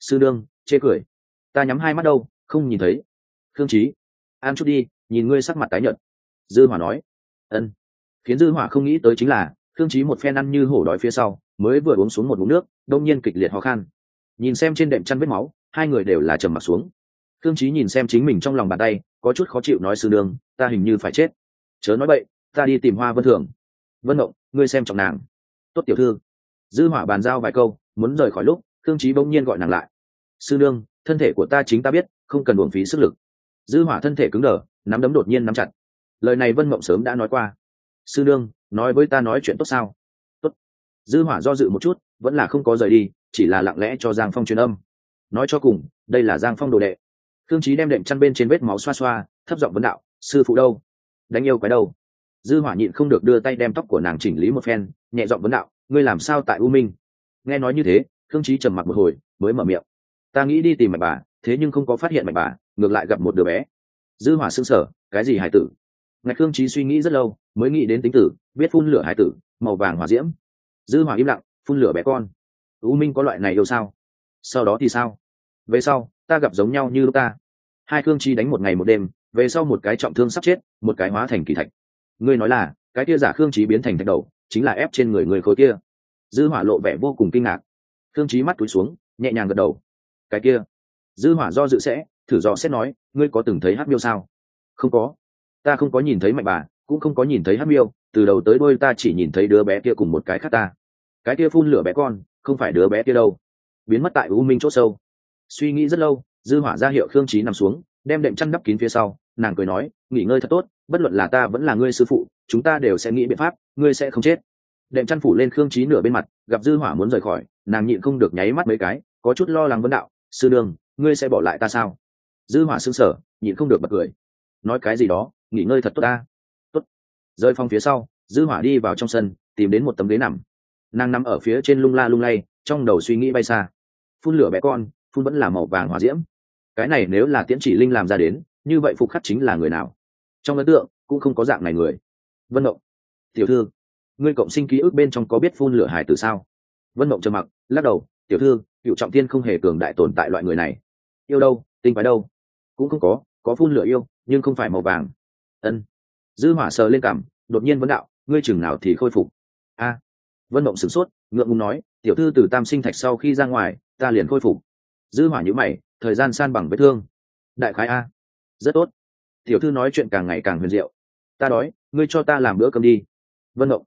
Sư nương, chê cười. Ta nhắm hai mắt đâu, không nhìn thấy. Khương trí ăn chút đi, nhìn ngươi sắc mặt tái nhợt. Dư hỏa nói. Ân khiến dư hỏa không nghĩ tới chính là thương trí một phen ăn như hổ đói phía sau, mới vừa uống xuống một ngụm nước, đông nhiên kịch liệt ho khan. Nhìn xem trên đệm chăn vết máu, hai người đều là trầm mặt xuống. Thương trí nhìn xem chính mình trong lòng bàn tay, có chút khó chịu nói sư đường ta hình như phải chết. Chớ nói bậy, ta đi tìm hoa vân thường vân động ngươi xem trọng nàng. Tốt tiểu thư. Dư hỏa bàn giao vài câu, muốn rời khỏi lúc thương trí bỗng nhiên gọi nàng lại. Sư nương, thân thể của ta chính ta biết, không cần uổng phí sức lực. Dư hỏa thân thể cứng đờ, nắm đấm đột nhiên nắm chặt. Lời này vân mộng sớm đã nói qua sư đương nói với ta nói chuyện tốt sao? Tốt. Dư hỏa do dự một chút, vẫn là không có rời đi, chỉ là lặng lẽ cho giang phong truyền âm. Nói cho cùng, đây là giang phong đồ đệ. Thương trí đem đệm chăn bên trên vết máu xoa xoa, thấp giọng vấn đạo, sư phụ đâu? Đánh yêu quái đâu? Dư hỏa nhịn không được đưa tay đem tóc của nàng chỉnh lý một phen, nhẹ giọng vấn đạo, ngươi làm sao tại u minh? Nghe nói như thế thương trí trầm mặc một hồi, mới mở miệng, ta nghĩ đi tìm mạch bà, thế nhưng không có phát hiện mạch bà, ngược lại gặp một đứa bé. Dư hỏa sững sờ, cái gì hải tử? Ngạch thương trí suy nghĩ rất lâu, mới nghĩ đến tính tử, biết phun lửa hải tử, màu vàng hỏa diễm. Dư hỏa im lặng, phun lửa bé con. U minh có loại này đâu sao? Sau đó thì sao? Về sau, ta gặp giống nhau như lúc ta. Hai thương chi đánh một ngày một đêm, về sau một cái trọng thương sắp chết, một cái hóa thành kỳ thạch. Ngươi nói là, cái kia giả khương trí biến thành thạch đầu, chính là ép trên người người khối kia. Dư hỏa lộ vẻ vô cùng kinh ngạc. Khương trí mắt túi xuống, nhẹ nhàng gật đầu. Cái kia. Dư hỏa do dự sẽ, thử dò xét nói, ngươi có từng thấy hát miêu sao? Không có ta không có nhìn thấy mạnh bà, cũng không có nhìn thấy hát miêu, từ đầu tới đôi ta chỉ nhìn thấy đứa bé kia cùng một cái khác ta. Cái kia phun lửa bé con, không phải đứa bé kia đâu. Biến mất tại u minh chỗ sâu. Suy nghĩ rất lâu, dư hỏa ra hiệu khương trí nằm xuống, đem đệm chăn đắp kín phía sau, nàng cười nói, nghỉ ngơi thật tốt, bất luận là ta vẫn là ngươi sư phụ, chúng ta đều sẽ nghĩ biện pháp, ngươi sẽ không chết. Đệm chăn phủ lên khương trí nửa bên mặt, gặp dư hỏa muốn rời khỏi, nàng nhịn không được nháy mắt mấy cái, có chút lo lắng vấn đạo, sư đường, ngươi sẽ bỏ lại ta sao? Dư hỏa sững sờ, nhịn không được bật cười. Nói cái gì đó? Nghỉ ngơi thật tốt ta. Tốt. Rơi phong phía sau, dư hỏa đi vào trong sân, tìm đến một tấm ghế nằm. Nàng nằm ở phía trên lung la lung lay, trong đầu suy nghĩ bay xa. Phun lửa bé con, phun vẫn là màu vàng hỏa diễm. Cái này nếu là tiễn chỉ linh làm ra đến, như vậy phục khắc chính là người nào? Trong ấn tượng, cũng không có dạng này người. Vân mộng. Tiểu thư, ngươi cộng sinh ký ức bên trong có biết phun lửa hải từ sao? Vân mộng trầm mặc, lắc đầu, tiểu thư, cựu trọng tiên không hề cường đại tồn tại loại người này. Yêu đâu, tinh phải đâu? Cũng không có có phun lửa yêu, nhưng không phải màu vàng ân. Dư hỏa sờ lên cảm, đột nhiên vấn đạo, ngươi chừng nào thì khôi phục? A. Vân mộng sửng sốt, ngượng ngùng nói, tiểu thư từ tam sinh thạch sau khi ra ngoài, ta liền khôi phục. Dư hỏa nhíu mày, thời gian san bằng vết thương. Đại khái a. Rất tốt. Tiểu thư nói chuyện càng ngày càng huyền diệu. Ta đói, ngươi cho ta làm bữa cơm đi. Vân mộng.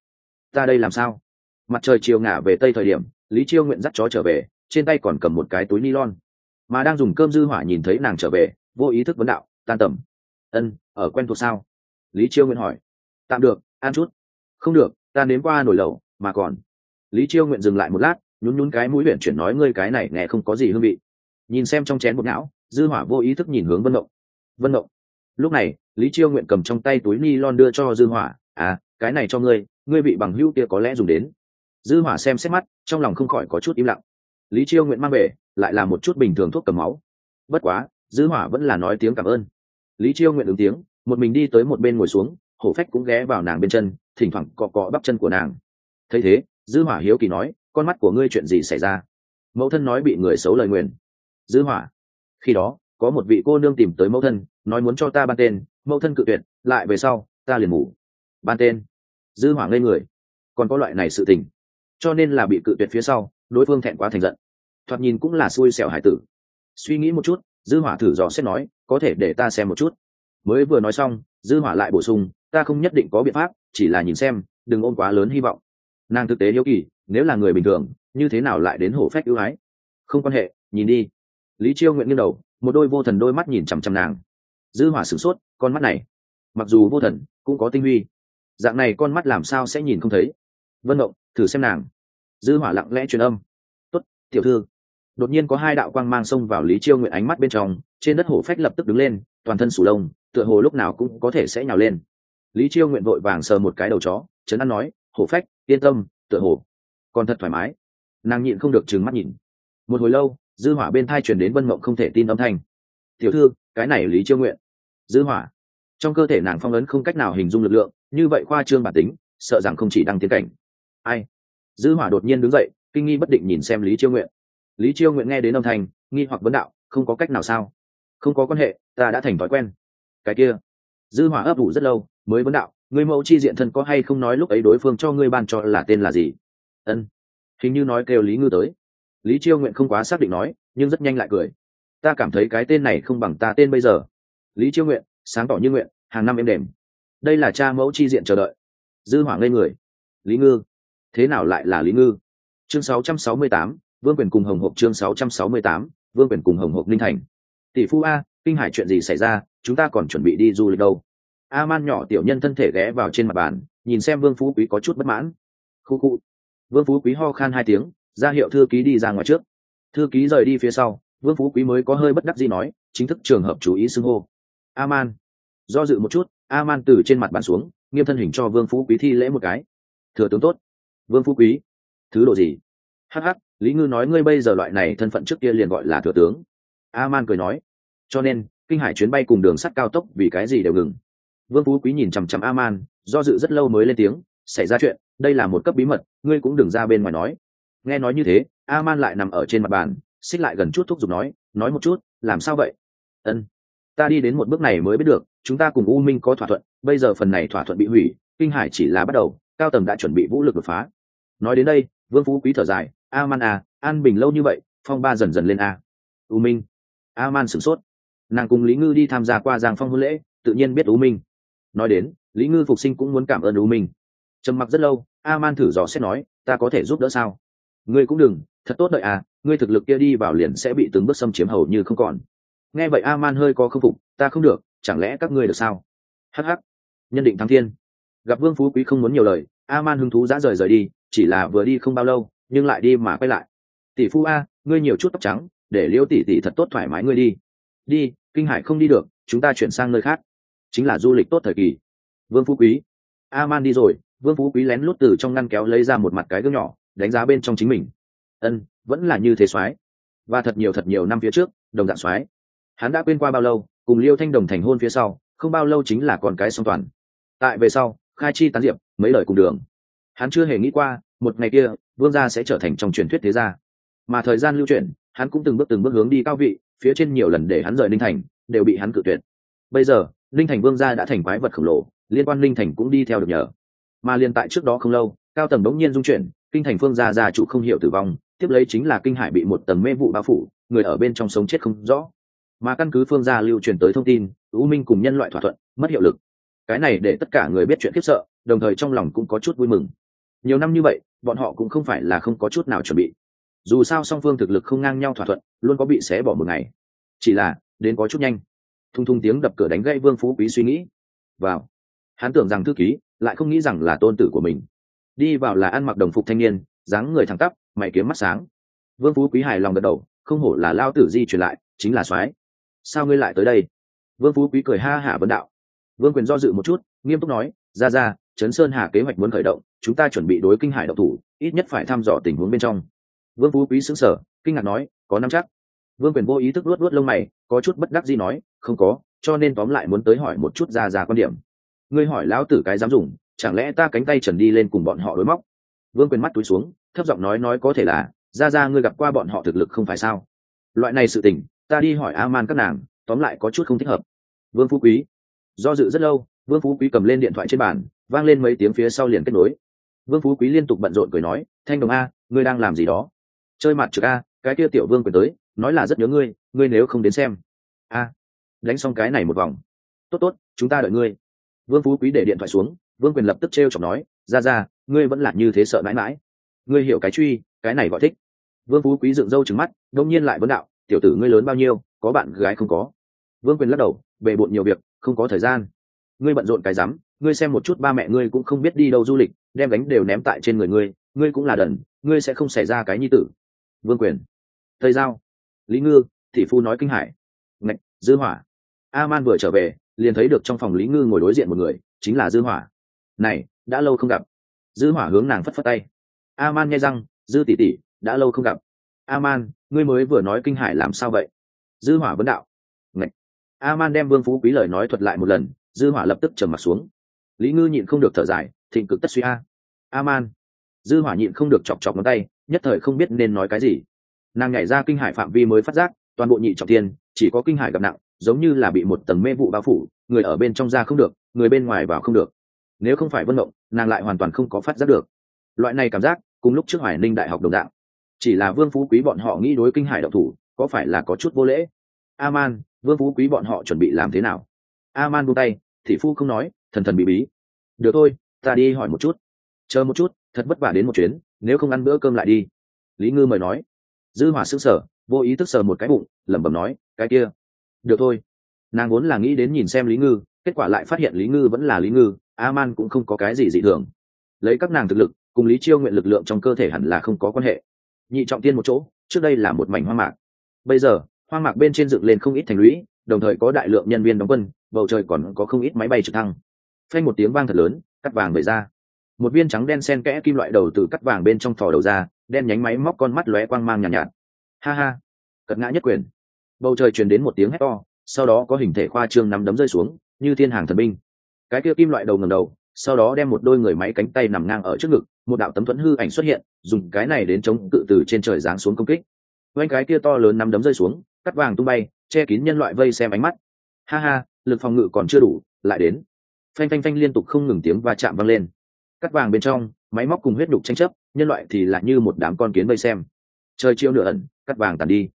Ta đây làm sao? Mặt trời chiều ngả về tây thời điểm, lý chiêu nguyện dắt chó trở về, trên tay còn cầm một cái túi nylon mà đang dùng cơm dư hỏa nhìn thấy nàng trở về, vô ý thức vấn đạo, tan tầm ân, ở quen thuộc sao? Lý chiêu nguyện hỏi. Tạm được, ăn chút. Không được, ta nếm qua nổi lẩu, mà còn. Lý chiêu nguyện dừng lại một lát, nhún nhún cái mũi huyện chuyển nói, ngươi cái này nghe không có gì hương vị. Nhìn xem trong chén bột não, dư hỏa vô ý thức nhìn hướng vân Động. vân Động. lúc này, lý chiêu nguyện cầm trong tay túi ni lon đưa cho dư hỏa. À cái này cho ngươi ngươi bị bằng hữu kia có lẽ dùng đến. Dư hỏa xem xét mắt, trong lòng không khỏi có chút im lặng. Lý chiêu nguyện mang về, lại là một chút bình thường thuốc cầm máu. Bất quá, dư hỏa vẫn là nói tiếng cảm ơn lý chiêu nguyện ứng tiếng, một mình đi tới một bên ngồi xuống, hổ phách cũng ghé vào nàng bên chân, thỉnh thoảng cọ cọ bắp chân của nàng. Thấy thế, dư hỏa hiếu kỳ nói, con mắt của ngươi chuyện gì xảy ra? Mẫu thân nói bị người xấu lời nguyền. Dư hỏa, khi đó, có một vị cô nương tìm tới mẫu thân, nói muốn cho ta ban tên, mẫu thân cự tuyệt, lại về sau, ta liền ngủ. Ban tên? Dư hỏa ngây người. Còn có loại này sự tình, cho nên là bị cự tuyệt phía sau, đối phương thẹn quá thành giận. Thoạt nhìn cũng là xui xẻo hải tử. Suy nghĩ một chút dư hỏa thử dò xét nói, có thể để ta xem một chút. Mới vừa nói xong, dư hỏa lại bổ sung, ta không nhất định có biện pháp, chỉ là nhìn xem, đừng ôm quá lớn hy vọng. Nàng thực tế hiếu kỳ, nếu là người bình thường, như thế nào lại đến hổ phách ưu ái? Không quan hệ, nhìn đi. Lý chiêu nguyện nghiêng đầu, một đôi vô thần đôi mắt nhìn chằm chằm nàng. Dư hỏa sửng sốt, con mắt này, mặc dù vô thần, cũng có tinh huy. Dạng này con mắt làm sao sẽ nhìn không thấy? Vân động thử xem nàng. Dư hỏa lặng lẽ truyền âm. Tốt, tiểu thư đột nhiên có hai đạo quang mang xông vào lý chiêu nguyện ánh mắt bên trong, trên đất hổ phách lập tức đứng lên, toàn thân sủ lông, tựa hồ lúc nào cũng có thể sẽ nhào lên. Lý chiêu nguyện vội vàng sờ một cái đầu chó chấn an nói, hổ phách, yên tâm, tựa hồ còn thật thoải mái. Nàng nhịn không được trừng mắt nhìn. Một hồi lâu, dư hỏa bên thai truyền đến vân mộng không thể tin âm thanh. Tiểu thư, cái này lý chiêu nguyện dư hỏa. Trong cơ thể nàng phong ấn không cách nào hình dung lực lượng, như vậy khoa trương bản tính, sợ rằng không chỉ đăng tiến cảnh. Ai? Dư hỏa đột nhiên đứng dậy, kinh nghi bất định nhìn xem lý chiêu nguyện lý chiêu nguyện nghe đến âm thanh nghi hoặc vấn đạo không có cách nào sao? Không có quan hệ ta đã thành thói quen. Cái kia dư hỏa ấp ủ rất lâu mới vấn đạo người mẫu chi diện thân có hay không nói lúc ấy đối phương cho ngươi ban cho là tên là gì? Ân hình như nói kêu lý ngư tới. Lý chiêu nguyện không quá xác định nói nhưng rất nhanh lại cười. Ta cảm thấy cái tên này không bằng ta tên bây giờ. Lý chiêu nguyện sáng tỏ như nguyện hàng năm em đềm. Đây là cha mẫu chi diện chờ đợi. Dư hỏa ngây người. Lý ngư? Thế nào lại là lý ngư? Chương 668, vương quyền cùng hồng hộp chương 668, vương quyền cùng hồng hộp ninh thành. Tỷ phu a kinh hải chuyện gì xảy ra chúng ta còn chuẩn bị đi du lịch đâu? A man nhỏ tiểu nhân thân thể ghé vào trên mặt bàn nhìn xem vương phú quý có chút bất mãn. Khu khu. Vương phú quý ho khan hai tiếng ra hiệu thư ký đi ra ngoài trước. Thư ký rời đi phía sau vương phú quý mới có hơi bất đắc gì nói chính thức trường hợp chú ý xưng hô. A man do dự một chút a man từ trên mặt bàn xuống nghiêm thân hình cho vương phú quý thi lễ một cái. Thừa tướng tốt. Vương phú quý. Thứ độ gì? Hh lý ngư nói, ngươi bây giờ loại này thân phận trước kia liền gọi là thừa tướng. A man cười nói, cho nên, kinh hải chuyến bay cùng đường sắt cao tốc vì cái gì đều ngừng? Vương phú quý nhìn chằm chằm a man do dự rất lâu mới lên tiếng, xảy ra chuyện, đây là một cấp bí mật, ngươi cũng đừng ra bên ngoài nói. Nghe nói như thế a man lại nằm ở trên mặt bàn, xích lại gần chút thúc giục nói nói một chút, làm sao vậy? Ân, ta đi đến một bước này mới biết được, chúng ta cùng u minh có thỏa thuận, bây giờ phần này thỏa thuận bị hủy, kinh hải chỉ là bắt đầu, cao tầng đã chuẩn bị vũ lực đột phá. Nói đến đây vương phú quý thở dài a man à an bình lâu như vậy, phong ba dần dần lên a. U minh. A man sửng sốt. Nàng cùng lý ngư đi tham gia qua giang phong hôn lễ, tự nhiên biết u minh. Nói đến, lý ngư phục sinh cũng muốn cảm ơn u minh. Trầm mặc rất lâu a man thử dò xét nói, ta có thể giúp đỡ sao? Ngươi cũng đừng, thật tốt đợi à ngươi thực lực kia đi vào liền sẽ bị từng bước xâm chiếm hầu như không còn. Nghe vậy a man hơi có k phục, ta không được, chẳng lẽ các ngươi được sao? Hh nhân định thắng thiên gặp vương phú quý không muốn nhiều lời a man hứng thú dã rời rời đi, chỉ là vừa đi không bao lâu, nhưng lại đi mà quay lại. Tỷ phu a, ngươi nhiều chút tóc trắng, để liêu tỷ tỷ thật tốt thoải mái ngươi đi. Đi, kinh hải không đi được, chúng ta chuyển sang nơi khác. Chính là du lịch tốt thời kỳ. Vương phú quý. A man đi rồi, vương phú quý lén lút từ trong ngăn kéo lấy ra một mặt cái gương nhỏ, đánh giá bên trong chính mình. Ân, vẫn là như thế soái. Và thật nhiều thật nhiều năm phía trước, đồng dạng soái. Hắn đã quên qua bao lâu, cùng liêu thanh đồng thành hôn phía sau, không bao lâu chính là con cái song toàn. Tại về sau khai chi tán diệp, mấy lời cùng đường. Hắn chưa hề nghĩ qua, một ngày kia, vương gia sẽ trở thành trong truyền thuyết thế gia. Mà thời gian lưu chuyển, hắn cũng từng bước từng bước hướng đi cao vị, phía trên nhiều lần để hắn rời ninh thành, đều bị hắn cự tuyệt. Bây giờ, ninh thành vương gia đã thành quái vật khổng lồ, liên quan ninh thành cũng đi theo được nhờ. Mà liên tại trước đó không lâu, cao tầng đống nhiên dung chuyển, kinh thành phương gia gia chủ không hiểu tử vong, tiếp lấy chính là kinh hải bị một tầng mê vụ bao phủ, người ở bên trong sống chết không rõ. Mà căn cứ phương gia lưu truyền tới thông tin, u minh cùng nhân loại thỏa thuận, mất hiệu lực cái này để tất cả người biết chuyện khiếp sợ, đồng thời trong lòng cũng có chút vui mừng. Nhiều năm như vậy, bọn họ cũng không phải là không có chút nào chuẩn bị. Dù sao song phương thực lực không ngang nhau thỏa thuận, luôn có bị xé bỏ một ngày. Chỉ là, đến có chút nhanh. Thung thung tiếng đập cửa đánh gãy vương phú quý suy nghĩ. Vào. Hắn tưởng rằng thư ký lại không nghĩ rằng là tôn tử của mình. Đi vào là ăn mặc đồng phục thanh niên, dáng người thẳng tắp, mày kiếm mắt sáng. Vương phú quý hài lòng gật đầu, không hổ là lao tử di truyền lại, chính là soái. Sao ngươi lại tới đây? Vương phú quý cười ha hả vấn đạo vương quyền do dự một chút, nghiêm túc nói, ra ra, trấn sơn hà kế hoạch muốn khởi động, chúng ta chuẩn bị đối kinh hải độc thủ, ít nhất phải thăm dò tình huống bên trong. Vương phú quý xứng sở kinh ngạc nói, có năm chắc. Vương quyền vô ý thức luốt luốt lông mày, có chút bất đắc gì nói, không có, cho nên tóm lại muốn tới hỏi một chút ra ra quan điểm. Ngươi hỏi lão tử cái dám dùng, chẳng lẽ ta cánh tay trần đi lên cùng bọn họ đối móc? Vương quyền mắt túi xuống, thấp giọng nói nói có thể là, ra ra ngươi gặp qua bọn họ thực lực không phải sao? Loại này sự tình, ta đi hỏi a man các nàng, tóm lại có chút không thích hợp. Vương phú quý do dự rất lâu, vương phú quý cầm lên điện thoại trên bàn, vang lên mấy tiếng phía sau liền kết nối. Vương phú quý liên tục bận rộn cười nói, thanh đồng a, ngươi đang làm gì đó? Chơi mặt trực a, cái kia tiểu vương quyền tới, nói là rất nhớ ngươi ngươi nếu không đến xem. A, đánh xong cái này một vòng. Tốt tốt, chúng ta đợi ngươi. Vương phú quý để điện thoại xuống, vương quyền lập tức t r e o chọc nói, ra ra, ngươi vẫn là như thế sợ mãi mãi. Ngươi hiểu cái truy, cái này gọi thích. Vương phú quý dựng râu trứng mắt, đông nhiên lại vấn đạo, tiểu tử ngươi lớn bao nhiêu, có bạn gái không có? Vương quyền lắc đầu bề bộn nhiều việc, không có thời gian. Ngươi bận rộn cái rắm, ngươi xem một chút ba mẹ ngươi cũng không biết đi đâu du lịch, đem gánh đều ném tại trên người ngươi ngươi cũng là đần, ngươi sẽ không xảy ra cái nhi tử. Vương quyền. Thầy giao. Lý ngư, thị phu nói kinh hải ngạch, dư hỏa. A man vừa trở về, liền thấy được trong phòng lý ngư ngồi đối diện một người, chính là dư hỏa. Này, đã lâu không gặp. Dư hỏa hướng nàng phất phất tay. A man nghe răng, dư tỷ tỷ, đã lâu không gặp. A man, ngươi mới vừa nói kinh hải làm sao vậy? Dư hỏa vấn đạo a man đem vương phú quý lời nói thuật lại một lần dư hỏa lập tức trầm mặt xuống. Lý ngư nhịn không được thở dài thịnh cực tất suy a. A man dư hỏa nhịn không được chọc chọc ngón tay nhất thời không biết nên nói cái gì. Nàng nhảy ra kinh hải phạm vi mới phát giác toàn bộ nhị trọng thiên chỉ có kinh hải gặp nặng giống như là bị một tầng mê vụ bao phủ người ở bên trong ra không được người bên ngoài vào không được. Nếu không phải vân động, nàng lại hoàn toàn không có phát giác được. Loại này cảm giác cùng lúc trước hoài ninh đại học đồng dạng. Chỉ là vương phú quý bọn họ nghĩ đối kinh hải độc thủ có phải là có chút vô lễ? A man vương phú quý bọn họ chuẩn bị làm thế nào? A man buông tay, thị phu không nói, thần thần bị bí. Được thôi, ta đi hỏi một chút. Chờ một chút, thật vất vả đến một chuyến, nếu không ăn bữa cơm lại đi. Lý ngư mời nói. Dư hỏa sững sờ, vô ý thức sờ một cái bụng, lẩm bẩm nói, cái kia. Được thôi. Nàng vốn là nghĩ đến nhìn xem lý ngư, kết quả lại phát hiện lý ngư vẫn là lý ngư a man cũng không có cái gì dị thường. Lấy các nàng thực lực, cùng lý chiêu nguyện lực lượng trong cơ thể hẳn là không có quan hệ. Nhị trọng tiên một chỗ, trước đây là một mảnh hoang mạc. Bây giờ hoang mạc bên trên dựng lên không ít thành lũy đồng thời có đại lượng nhân viên đóng quân bầu trời còn có không ít máy bay trực thăng. Phanh một tiếng vang thật lớn cắt vàng bể ra. Một viên trắng đen sen kẽ kim loại đầu từ cắt vàng bên trong thò đầu ra đen nhánh máy móc con mắt lóe quang mang nhàn nhạt, nhạt. Ha ha cật ngã nhất quyền. Bầu trời truyền đến một tiếng hét to sau đó có hình thể khoa trương nắm đấm rơi xuống như thiên hàng thần binh. Cái kia kim loại đầu ngầm đầu sau đó đem một đôi người máy cánh tay nằm ngang ở trước ngực một đạo tấm thuẫn hư ảnh xuất hiện dùng cái này đến chống cự từ trên trời giáng xuống công kích. Quanh cái kia to lớn nắm đấm rơi xuống cắt vàng tung bay, che kín nhân loại vây xem ánh mắt. Ha ha, lực phòng ngự còn chưa đủ, lại đến. Phanh phanh phanh liên tục không ngừng tiếng va chạm vang lên. Cắt vàng bên trong, máy móc cùng huyết đục tranh chấp, nhân loại thì lại như một đám con kiến vây xem. Trời chiêu nửa ẩn, cắt vàng tàn đi.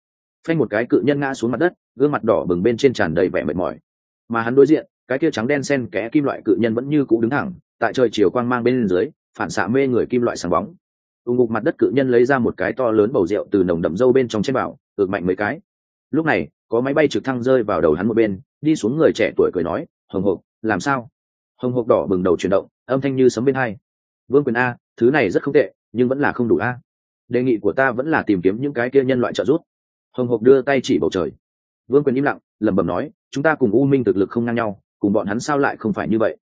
Phanh một cái cự nhân ngã xuống mặt đất, gương mặt đỏ bừng bên trên tràn đầy vẻ mệt mỏi. Mà hắn đối diện, cái kia trắng đen sen kẽ kim loại cự nhân vẫn như cũ đứng thẳng, tại trời chiều quang mang bên dưới, phản xạ mê người kim loại sáng bóng. Ù ngục mặt đất cự nhân lấy ra một cái to lớn bầu rượu từ nồng đậm dâu bên trong trên bảo ược mạnh mấy cái lúc này, có máy bay trực thăng rơi vào đầu hắn một bên, đi xuống người trẻ tuổi cười nói, hồng hộc, làm sao? Hồng hộc đỏ bừng đầu chuyển động, âm thanh như sấm bên hai. Vương quyền a, thứ này rất không tệ, nhưng vẫn là không đủ a. Đề nghị của ta vẫn là tìm kiếm những cái kia nhân loại trợ giúp. Hồng hộc đưa tay chỉ bầu trời. Vương quyền im lặng, lẩm bẩm nói, chúng ta cùng u minh thực lực không ngang nhau, cùng bọn hắn sao lại không phải như vậy?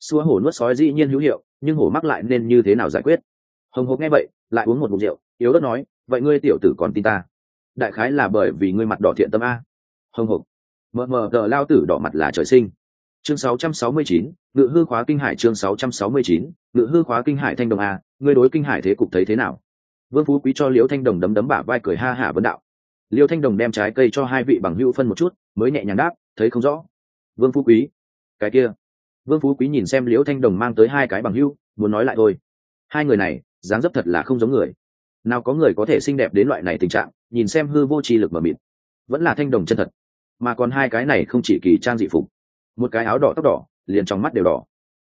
Xua hổ nuốt sói dĩ nhiên hữu hiệu, nhưng hổ mắc lại nên như thế nào giải quyết? Hồng hộc nghe vậy, lại uống một mục rượu, yếu đất nói, vậy ngươi tiểu tử còn tin ta? Đại khái là bởi vì ngươi mặt đỏ thiện tâm a. Hồng hộc mờ mờ tờ lao tử đỏ mặt là trời sinh. Chương 669, ngự hư khóa kinh hải chương 669, ngự hư khóa kinh hải thanh đồng a ngươi đối kinh hải thế cục thấy thế nào? Vương phú quý cho liễu thanh đồng đấm đấm bả vai cười ha hả vấn đạo. Liễu thanh đồng đem trái cây cho hai vị bằng hữu phân một chút mới nhẹ nhàng đáp thấy không rõ. Vương phú quý. Cái kia. Vương phú quý nhìn xem liễu thanh đồng mang tới hai cái bằng hữu muốn nói lại thôi. Hai người này dáng dấp thật là không giống người. Nào có người có thể xinh đẹp đến loại này tình trạng? Nhìn xem hư vô chi lực mờ mịt. Vẫn là thanh đồng chân thật. Mà còn hai cái này không chỉ kỳ trang dị phục. Một cái áo đỏ tóc đỏ, liền trong mắt đều đỏ.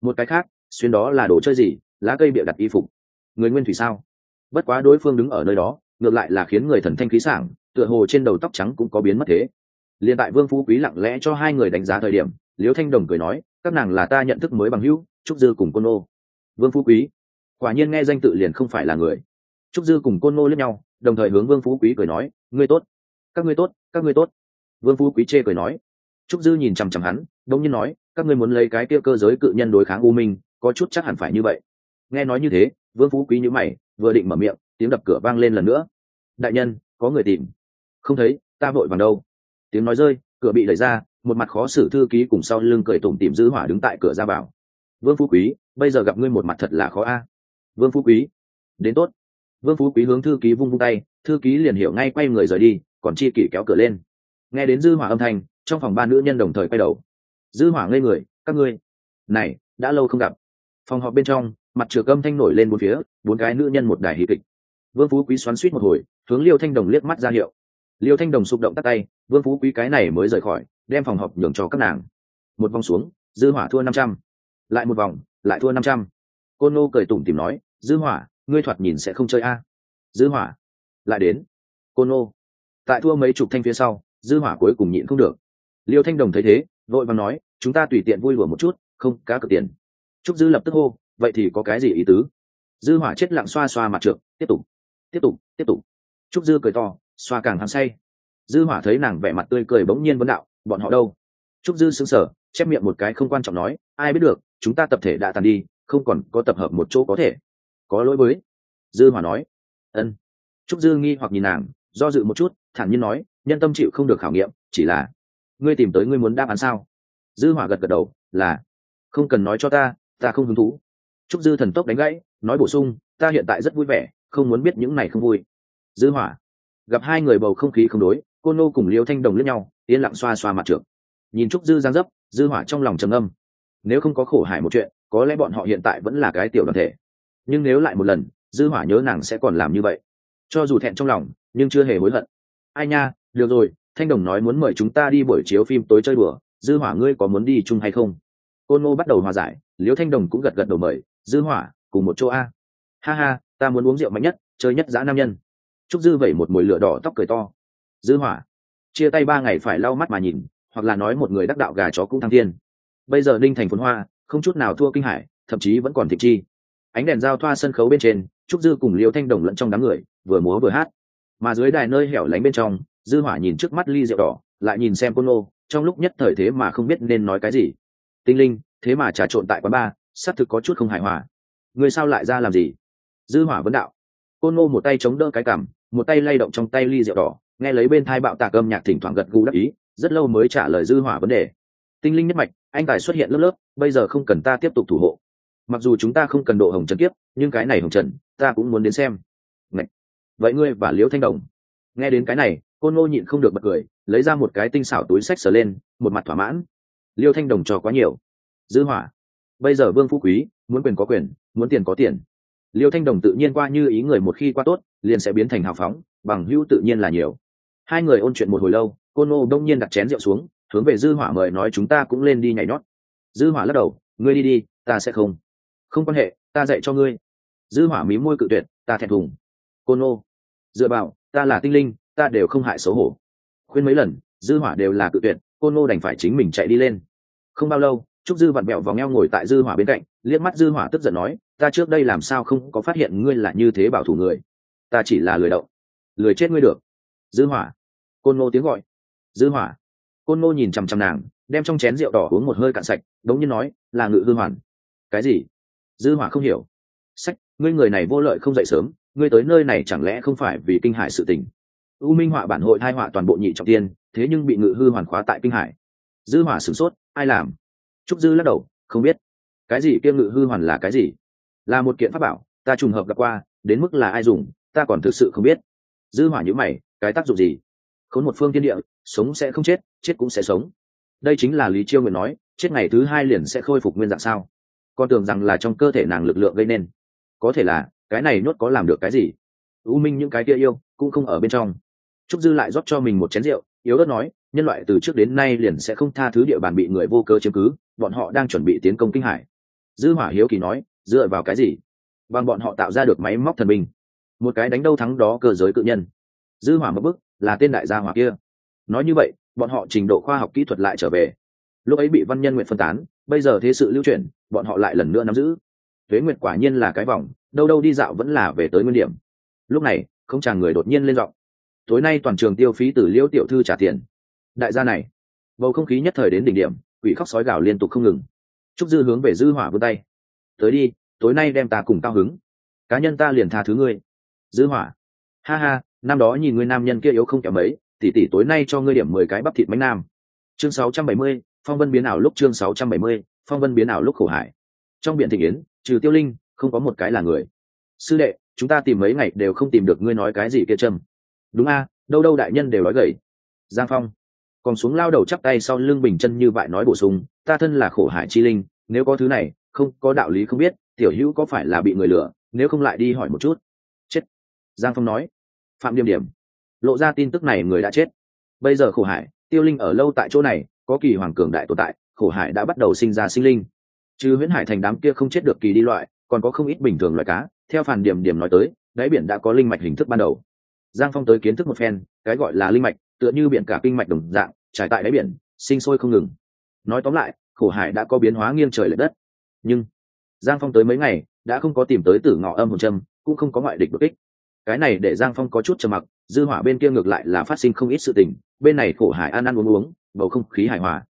Một cái khác, xuyên đó là đồ chơi gì? Lá cây bịa đặt y phục. Người nguyên thủy sao? Bất quá đối phương đứng ở nơi đó, ngược lại là khiến người thần thanh khí sảng, tựa hồ trên đầu tóc trắng cũng có biến mất thế. Liền tại vương phú quý lặng lẽ cho hai người đánh giá thời điểm, liễu thanh đồng cười nói, các nàng là ta nhận thức mới bằng hữu, trúc dư cùng côn ô vương phú quý, quả nhiên nghe danh tự liền không phải là người. Trúc dư cùng côn ô lẫn nhau đồng thời hướng vương phú quý cười nói, ngươi tốt, các ngươi tốt, các ngươi tốt. Vương phú quý chê cười nói. Trúc dư nhìn chằm chằm hắn đông nhiên nói, các ngươi muốn lấy cái kia cơ giới cự nhân đối kháng u minh, có chút chắc hẳn phải như vậy. Nghe nói như thế, vương phú quý nhữ mày, vừa định mở miệng, tiếng đập cửa vang lên lần nữa. Đại nhân, có người tìm. Không thấy, ta vội vàng đâu. Tiếng nói rơi, cửa bị đẩy ra, một mặt khó xử thư ký cùng sau lưng cười tủm tìm giữ hỏa đứng tại cửa ra vào. Vương phú quý, bây giờ gặp ngươi một mặt thật là khó a. Vương phú quý, đến tốt vương phú quý hướng thư ký vung vung tay, thư ký liền hiểu ngay quay người rời đi, còn chi kỷ kéo cửa lên. Nghe đến dư hỏa âm thanh, trong phòng ba nữ nhân đồng thời quay đầu. Dư hỏa ngây người, các ngươi, này, đã lâu không gặp. Phòng họp bên trong, mặt trược âm thanh nổi lên bốn phía, bốn cái nữ nhân một đài hí kịch. Vương phú quý xoắn suýt một hồi, hướng liêu thanh đồng liếc mắt ra hiệu. Liêu thanh đồng sụp động tắt tay, vương phú quý cái này mới rời khỏi, đem phòng họp nhường cho các nàng. Một vòng xuống, dư hỏa thua năm trăm. Lại một vòng, lại thua năm trăm. Côn nô cười tủm tìm nói, dư hỏa ngươi thoạt nhìn sẽ không chơi a. Dư hỏa. Lại đến. Côn nô. Tại thua mấy chục thanh phía sau, dư hỏa cuối cùng nhịn không được. Liêu thanh đồng thấy thế, vội vàng nói, chúng ta tùy tiện vui lùa một chút, không cá cược tiền. Trúc dư lập tức hô, vậy thì có cái gì ý tứ? Dư hỏa chết lặng xoa xoa mặt trượng, tiếp tục tiếp tục tiếp tục. Trúc dư cười to, xoa càng hăng say. Dư hỏa thấy nàng vẻ mặt tươi cười bỗng nhiên vấn đạo, bọn họ đâu? Trúc dư sững sờ, chép miệng một cái không quan trọng nói, ai biết được, chúng ta tập thể đã tàn đi, không còn có tập hợp một chỗ có thể có lỗi với. Dư hỏa nói. Ân. Trúc dư nghi hoặc nhìn nàng, do dự một chút, thản nhiên nói, nhân tâm chịu không được khảo nghiệm, chỉ là, ngươi tìm tới ngươi muốn đáp án sao? Dư hỏa gật gật đầu, là, không cần nói cho ta ta không hứng thú. Trúc dư thần tốc đánh gãy, nói bổ sung, ta hiện tại rất vui vẻ, không muốn biết những này không vui. Dư hỏa, gặp hai người bầu không khí không đối, cô nô cùng liêu thanh đồng lẫn nhau, yên lặng xoa xoa mặt trượng. Nhìn trúc dư giang dấp, dư hỏa trong lòng trầm âm nếu không có khổ hải một chuyện, có lẽ bọn họ hiện tại vẫn là cái tiểu đoàn thể nhưng nếu lại một lần, dư hỏa nhớ nàng sẽ còn làm như vậy. Cho dù thẹn trong lòng, nhưng chưa hề hối hận. Ai nha, được rồi, thanh đồng nói muốn mời chúng ta đi buổi chiếu phim tối chơi đùa, dư hỏa ngươi có muốn đi chung hay không? Côn ngô bắt đầu hòa giải, liễu thanh đồng cũng gật gật đầu mời, dư hỏa, cùng một chỗ a. Ha ha, ta muốn uống rượu mạnh nhất, chơi nhất dã nam nhân. Trúc dư vẩy một mùi lửa đỏ tóc cười to. Dư hỏa, chia tay ba ngày phải lau mắt mà nhìn, hoặc là nói một người đắc đạo gà chó cũng thăng thiên. Bây giờ ninh thành phồn hoa, không chút nào thua kinh hải thậm chí vẫn còn thịnh chi ánh đèn giao thoa sân khấu bên trên, trúc dư cùng liêu thanh đồng lẫn trong đám người, vừa múa vừa hát. Mà dưới đài nơi hẻo lánh bên trong, dư hỏa nhìn trước mắt ly rượu đỏ, lại nhìn xem côn nô trong lúc nhất thời thế mà không biết nên nói cái gì. Tinh linh, thế mà trà trộn tại quán bar xác thực có chút không hài hòa. Người sao lại ra làm gì? Dư hỏa vấn đạo. Côn nô một tay chống đỡ cái cằm, một tay lay động trong tay ly rượu đỏ, nghe lấy bên thai bạo tạc âm nhạc thỉnh thoảng gật gù đắc ý, rất lâu mới trả lời dư hỏa vấn đề. Tinh linh nhất mạch, anh tài xuất hiện lớp lớp, bây giờ không cần ta tiếp tục thủ hộ mặc dù chúng ta không cần độ hồng trần kiếp, nhưng cái này hồng trần, ta cũng muốn đến xem. Ngậy! vậy ngươi và liễu thanh đồng. Nghe đến cái này côn ngô nhịn không được bật cười, lấy ra một cái tinh xảo túi sách sờ lên, một mặt thỏa mãn. Liêu thanh đồng cho quá nhiều. Dư hỏa. Bây giờ vương phú quý, muốn quyền có quyền, muốn tiền có tiền. Liêu thanh đồng tự nhiên qua như ý người một khi qua tốt, liền sẽ biến thành hào phóng, bằng hữu tự nhiên là nhiều. Hai người ôn chuyện một hồi lâu côn ngô đông nhiên đặt chén rượu xuống, hướng về dư hỏa mời nói chúng ta cũng lên đi nhảy nhót. Dư hỏa lắc đầu, ngươi đi đi, ta sẽ không không quan hệ ta dạy cho ngươi. Dư hỏa mí môi cự tuyệt ta thẹn thùng. Côn ô, dựa vào ta là tinh linh ta đều không hại xấu hổ. Khuyên mấy lần dư hỏa đều là cự tuyệt côn ô đành phải chính mình chạy đi lên. Không bao lâu trúc dư vặn bẹo vòng eo ngồi tại dư hỏa bên cạnh liếc mắt dư hỏa tức giận nói ta trước đây làm sao không có phát hiện ngươi là như thế bảo thủ người? Ta chỉ là lười động. Lười chết ngươi được. Dư hỏa côn ngô tiếng gọi. Dư hỏa côn ngô nhìn chằm chằm nàng đem trong chén rượu đỏ uống một hơi cạn sạch đống nhiên nói là ngự hư hoàn. Cái gì? Dư hỏa không hiểu. Sách, ngươi người này vô lợi không dậy sớm, ngươi tới nơi này chẳng lẽ không phải vì kinh hải sự tình? U minh họa bản hội hai họa toàn bộ nhị trọng tiên, thế nhưng bị ngự hư hoàn khóa tại kinh hải dư hỏa sửng sốt, ai làm? Trúc dư lắc đầu, không biết. Cái gì kia ngự hư hoàn là cái gì? Là một kiện pháp bảo, ta trùng hợp gặp qua, đến mức là ai dùng, ta còn thực sự không biết. Dư hỏa nhíu mày, cái tác dụng gì? Khốn một phương thiên địa, sống sẽ không chết chết cũng sẽ sống. Đây chính là lý chiêu nguyện nói, chết ngày thứ hai liền sẽ khôi phục nguyên dạng sao? Con tưởng rằng là trong cơ thể nàng lực lượng gây nên. Có thể là, cái này nuốt có làm được cái gì? U minh những cái kia yêu, cũng không ở bên trong. Trúc dư lại rót cho mình một chén rượu, yếu ớt nói, nhân loại từ trước đến nay liền sẽ không tha thứ địa bàn bị người vô cơ chiếm cứ, bọn họ đang chuẩn bị tiến công kinh hải. Dư hỏa hiếu kỳ nói, dựa vào cái gì? Bằng bọn họ tạo ra được máy móc thần binh. Một cái đánh đâu thắng đó cơ giới cự nhân. Dư hỏa mất bức là tên đại gia hỏa kia. Nói như vậy, bọn họ trình độ khoa học kỹ thuật lại trở về. Lúc ấy bị văn nhân nguyện phân tán bây giờ thế sự lưu chuyển bọn họ lại lần nữa nắm giữ. Tuế nguyệt quả nhiên là cái vòng đâu đâu đi dạo vẫn là về tới nguyên điểm. Lúc này không chàng người đột nhiên lên giọng. Tối nay toàn trường tiêu phí từ liễu tiểu thư trả tiền. Đại gia này bầu không khí nhất thời đến đỉnh điểm quỷ khóc sói gào liên tục không ngừng. Trúc dư hướng về dư hỏa vươn tay. Tới đi tối nay đem ta cùng cao hứng. Cá nhân ta liền tha thứ ngươi. Dư hỏa ha ha năm đó nhìn ngươi nam nhân kia yếu không kém mấy tỷ tỷ tối nay cho ngươi điểm mười cái bắp thịt bánh nam. Chương 670, phong vân biến ảo lúc chương 670, phong vân biến ảo lúc khổ hải. Trong biển thị yến trừ tiêu linh không có một cái là người. Sư đệ chúng ta tìm mấy ngày đều không tìm được ngươi nói cái gì kia trâm đúng a đâu đâu đại nhân đều nói gầy. Giang phong còn xuống lao đầu chắp tay sau lưng bình chân như vậy nói bổ sung ta thân là khổ hải chi linh nếu có thứ này không có đạo lý không biết tiểu hữu có phải là bị người lừa nếu không lại đi hỏi một chút. Chết. Giang phong nói. Phạm điểm điểm lộ ra tin tức này người đã chết. Bây giờ khổ hải tiêu linh ở lâu tại chỗ này có kỳ hoàng cường đại tồn tại, khổ hải đã bắt đầu sinh ra sinh linh. Chứ huyễn hải thành đám kia không chết được kỳ đi loại, còn có không ít bình thường loại cá, theo phản điểm điểm nói tới, đáy biển đã có linh mạch hình thức ban đầu. Giang phong tới kiến thức một phen, cái gọi là linh mạch, tựa như biển cả kinh mạch đồng dạng, trải tại đáy biển, sinh sôi không ngừng. Nói tóm lại, khổ hải đã có biến hóa nghiêng trời l ệ đất. Nhưng, giang phong tới mấy ngày, đã không có tìm tới tử ngọ âm hồn trâm cũng không có ngoại địch bất kích. Cái này để giang phong có chút trầm mặc, dư hỏa bên kia ngược lại là phát sinh không ít sự tình, bên này khổ hải ăn ăn uống uống bầu không khí hài hòa.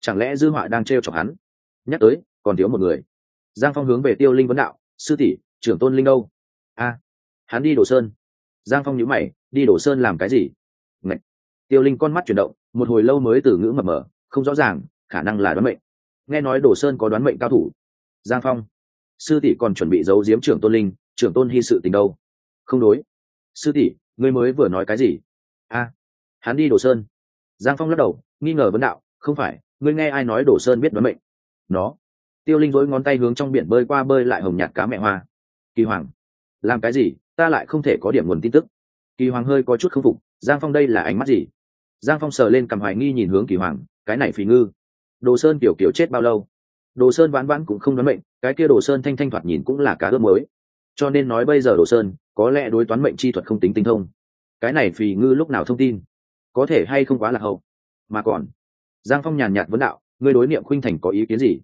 Chẳng lẽ dư họa đang trêu chọc hắn? Nhắc tới, còn thiếu một người. Giang phong hướng về tiêu linh vấn đạo, sư tỷ, trưởng tôn linh đâu? A, hắn đi đổ sơn. Giang phong nhíu mày, đi đổ sơn làm cái gì? Ngậy. tiêu linh con mắt chuyển động, một hồi lâu mới từ ngữ mập mờ, không rõ ràng, khả năng là đoán mệnh. Nghe nói đổ sơn có đoán mệnh cao thủ. Giang phong. Sư tỷ còn chuẩn bị giấu giếm trưởng tôn linh, trưởng tôn hy sự tình đâu? Không đối. Sư tỷ, ngươi mới vừa nói cái gì? A, hắn đi đồ sơn. Giang phong lắc đầu nghi ngờ vấn đạo, không phải, ngươi nghe ai nói đồ sơn biết đoán mệnh? Nó. Tiêu linh dối ngón tay hướng trong biển bơi qua bơi lại hồng nhạt cá mẹ hoa. Kỳ hoàng, làm cái gì? Ta lại không thể có điểm nguồn tin tức. Kỳ hoàng hơi có chút k phục, giang phong đây là ánh mắt gì? Giang phong sờ lên cầm hoài nghi nhìn hướng kỳ hoàng, cái này phì ngư, đồ sơn kiểu kiểu chết bao lâu? Đồ sơn vãn vãn cũng không đoán mệnh, cái kia đồ sơn thanh thanh thoạt nhìn cũng là cá ướp mới cho nên nói bây giờ đồ sơn, có lẽ đối toán mệnh chi thuật không tính tinh thông. Cái này phì ngư lúc nào thông tin? Có thể hay không quá là hậu? Mà còn, giang phong nhàn nhạt vấn đạo, ngươi đối niệm khuynh thành có ý kiến gì?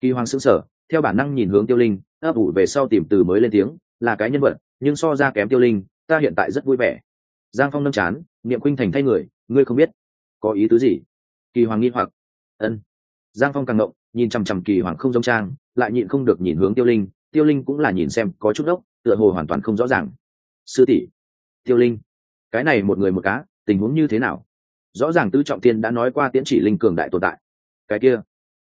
Kỳ hoàng sững sờ, theo bản năng nhìn hướng tiêu linh, ấp ủ về sau tìm từ mới lên tiếng, là cái nhân vật, nhưng so ra kém tiêu linh, ta hiện tại rất vui vẻ. Giang phong nâm chán, niệm khuynh thành thay người, ngươi không biết có ý tứ gì? Kỳ hoàng nghi hoặc, ân. Giang phong càng ngộng, nhìn chằm chằm kỳ hoàng không giống trang, lại nhịn không được nhìn hướng tiêu linh tiêu linh cũng là nhìn xem, có chút ốc tựa hồ hoàn toàn không rõ ràng. Sư tỷ. Tiêu linh, cái này một người một cá, tình huống như thế nào? Rõ ràng tứ trọng tiên đã nói qua tiễn chỉ linh cường đại tồn tại. Cái kia,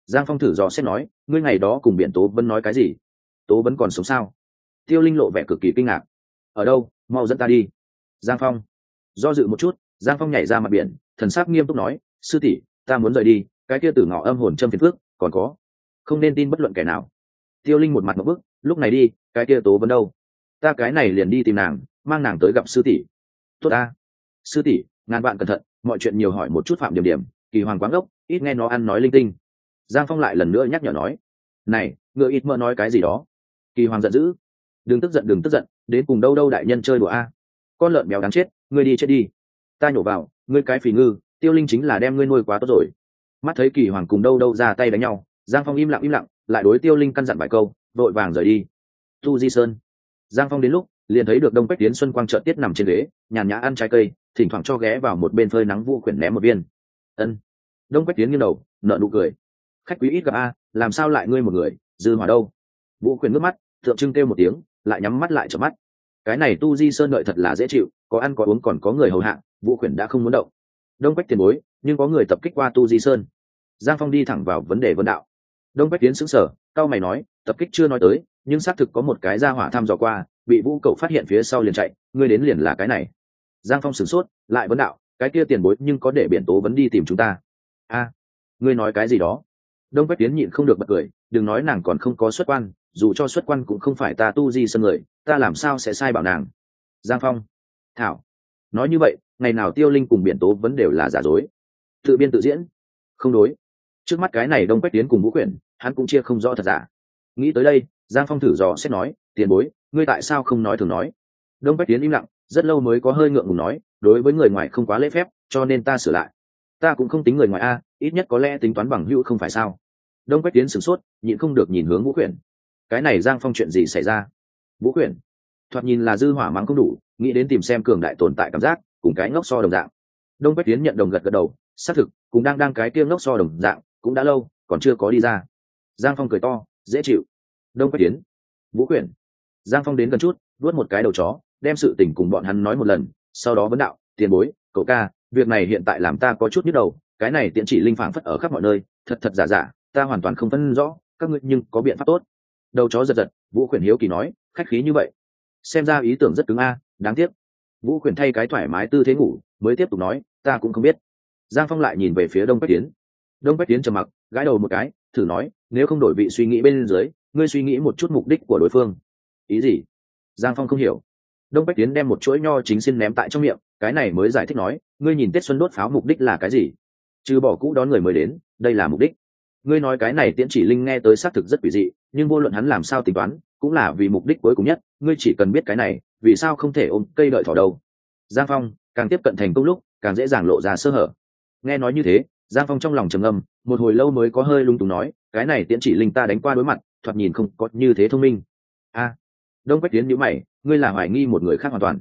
giang phong thử dò xét nói, ngươi ngày đó cùng biển tố vẫn nói cái gì? Tố vẫn còn sống sao? Tiêu linh lộ vẻ cực kỳ kinh ngạc. Ở đâu? Mau dẫn ta đi. Giang phong, do dự một chút, giang phong nhảy ra mặt biển, thần sắc nghiêm túc nói, sư tỷ, ta muốn rời đi, cái kia tử ngõ âm hồn châm phiền phước, còn có, không nên tin bất luận kẻ nào. Tiêu linh một mặt một bức, lúc này đi, cái kia tố vẫn đâu? Ta cái này liền đi tìm nàng, mang nàng tới gặp sư tỷ. Tốt ta. Sư tỷ, ngàn bạn cẩn thận mọi chuyện nhiều hỏi một chút phạm điểm điểm, kỳ hoàng quáng ốc ít nghe nó ăn nói linh tinh. Giang phong lại lần nữa nhắc nhở nói, này, ngựa ít mơ nói cái gì đó. Kỳ hoàng giận dữ, đừng tức giận, đừng tức giận, đến cùng đâu đâu đại nhân chơi đùa a. Con lợn béo đáng chết, ngươi đi chết đi. Ta nhổ vào, ngươi cái phì ngư, tiêu linh chính là đem ngươi nuôi quá tốt rồi. Mắt thấy kỳ hoàng cùng đâu đâu ra tay đánh nhau, giang phong im lặng im lặng, lại đối tiêu linh căn dặn vài câu, vội vàng rời đi. Tu di sơn. Giang phong đến lúc liền thấy được đông quách tiến xuân quang trợ tiết nằm trên ghế, nhàn nhã ăn trái cây, thỉnh thoảng cho ghé vào một bên phơi nắng Vu khuyển ném một viên. Ân. Đông quách tiến nghiêng đầu nợ nụ cười. Khách quý ít gặp a, làm sao lại ngươi một người, dư hỏa đâu? Vũ khuyển ngước mắt, tượng trưng kêu một tiếng, lại nhắm mắt lại trở mắt. Cái này tu di sơn đợi thật là dễ chịu, có ăn có uống còn có người hầu hạ vũ khuyển đã không muốn động. Đông quách tiền bối, nhưng có người tập kích qua tu di sơn. Giang phong đi thẳng vào vấn đề vấn đạo đông Bách tiến xứng sở cao mày nói, tập kích chưa nói tới, nhưng xác thực có một cái ra hỏa thăm dò qua, bị vũ cậu phát hiện phía sau liền chạy, ngươi đến liền là cái này. Giang phong sửng sốt, lại vấn đạo, cái kia tiền bối nhưng có để biển tố vẫn đi tìm chúng ta. A, ngươi nói cái gì đó? Đông Bách tiến nhịn không được bật cười, đừng nói nàng còn không có xuất quan, dù cho xuất quan cũng không phải ta tu di sân người, ta làm sao sẽ sai bảo nàng? Giang phong, thảo, nói như vậy, ngày nào tiêu linh cùng biển tố vẫn đều là giả dối. Tự biên tự diễn. Không đối. Trước mắt cái này đông quách tiến cùng vũ quyển hắn cũng chia không rõ thật giả. Nghĩ tới đây, giang phong thử dò xét nói, tiền bối, ngươi tại sao không nói thường nói? Đông bách tiến im lặng, rất lâu mới có hơi ngượng ngùng nói, đối với người ngoài không quá lễ phép, cho nên ta sửa lại. Ta cũng không tính người ngoài a, ít nhất có lẽ tính toán bằng hữu không phải sao? Đông quách tiến sửng sốt, nhịn không được nhìn hướng vũ quyển. Cái này giang phong chuyện gì xảy ra? Vũ quyển. Thoạt nhìn là dư hỏa mắng không đủ, nghĩ đến tìm xem cường đại tồn tại cảm giác, cùng cái ngốc so đồng dạng. Đông quách tiến nhận đồng gật gật đầu, xác thực cũng đang đang cái kia ngốc so đồng dạng, cũng đã lâu, còn chưa có đi ra giang phong cười to, dễ chịu. Đông quách tiến vũ quyển. Giang phong đến gần chút, vuốt một cái đầu chó, đem sự tình cùng bọn hắn nói một lần, sau đó vấn đạo, tiền bối, cậu ca, việc này hiện tại làm ta có chút nhức đầu, cái này tiện chỉ linh phản phất ở khắp mọi nơi, thật thật giả giả, ta hoàn toàn không phân rõ, các ngươi nhưng có biện pháp tốt. Đầu chó giật giật, vũ khuyển hiếu kỳ nói, khách khí như vậy. Xem ra ý tưởng rất cứng a, đáng tiếc. Vũ khuyển thay cái thoải mái tư thế ngủ, mới tiếp tục nói, ta cũng không biết. Giang phong lại nhìn về phía đông quách tiến đông bách tiến trầm mặc, gãi đầu một cái, thử nói, nếu không đổi vị suy nghĩ bên dưới, ngươi suy nghĩ một chút mục đích của đối phương. Ý gì? Giang phong không hiểu. Đông bách tiến đem một chuỗi nho chính xin ném tại trong miệng, cái này mới giải thích nói, ngươi nhìn tết xuân đốt pháo mục đích là cái gì? Trừ bỏ cũ đón người mới đến, đây là mục đích. Ngươi nói cái này tiễn chỉ linh nghe tới xác thực rất quỷ dị, nhưng vô luận hắn làm sao tính toán, cũng là vì mục đích cuối cùng nhất, ngươi chỉ cần biết cái này, vì sao không thể ôm cây đợi thỏ đâu? Giang phong, càng tiếp cận thành công lúc, càng dễ dàng lộ ra sơ hở. Nghe nói như thế giang phong trong lòng trầm âm một hồi lâu mới có hơi lung túng nói, cái này tiễn chỉ linh ta đánh qua đối mặt, thoạt nhìn không có như thế thông minh. A. Đông quách tiến nhữ mày, ngươi là hoài nghi một người khác hoàn toàn.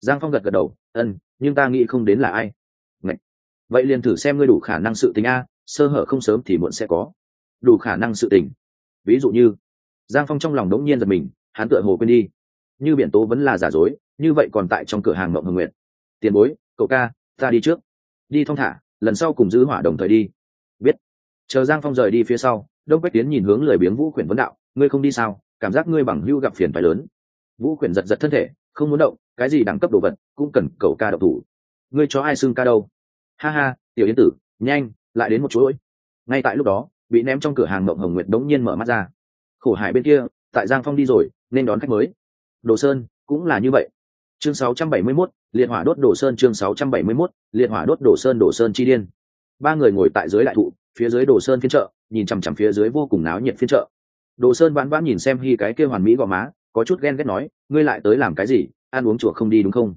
Giang phong gật gật đầu, ân, nhưng ta nghĩ không đến là ai. Ngậy. vậy liền thử xem ngươi đủ khả năng sự tình a, sơ hở không sớm thì muộn sẽ có. Đủ khả năng sự tình. Ví dụ như, giang phong trong lòng đống nhiên giật mình, hắn tựa hồ quên đi. Như biển tố vẫn là giả dối, như vậy còn tại trong cửa hàng mộng hồng nguyện tiền bối, cậu ca, ta đi trước. Đi thong thả lần sau cùng giữ hỏa đồng thời đi. Biết. Chờ giang phong rời đi phía sau, đông quách tiến nhìn hướng lời biếng vũ khuyển vấn đạo, ngươi không đi sao? Cảm giác ngươi bằng hưu gặp phiền phải lớn. Vũ khuyển giật giật thân thể, không muốn động, cái gì đẳng cấp đồ vật, cũng cần cầu ca đậu thủ. Ngươi cho ai xưng ca đâu? Ha ha, tiểu yến tử, nhanh, lại đến một chuỗi ngay tại lúc đó, bị ném trong cửa hàng mộng hồng nguyệt đống nhiên mở mắt ra. Khổ hải bên kia, tại giang phong đi rồi, nên đón khách mới. Đồ sơn, cũng là như vậy chương 671, liệt hỏa đốt đổ sơn chương 671, liệt hỏa đốt đổ sơn đổ sơn chi điên. Ba người ngồi tại dưới đại thụ phía dưới đồ sơn phiên chợ nhìn chằm chằm phía dưới vô cùng náo nhiệt phiên chợ. Đồ sơn vãn vãn nhìn xem hy cái kia hoàn mỹ gò má có chút ghen ghét nói ngươi lại tới làm cái gì? Ăn uống chùa không đi đúng không?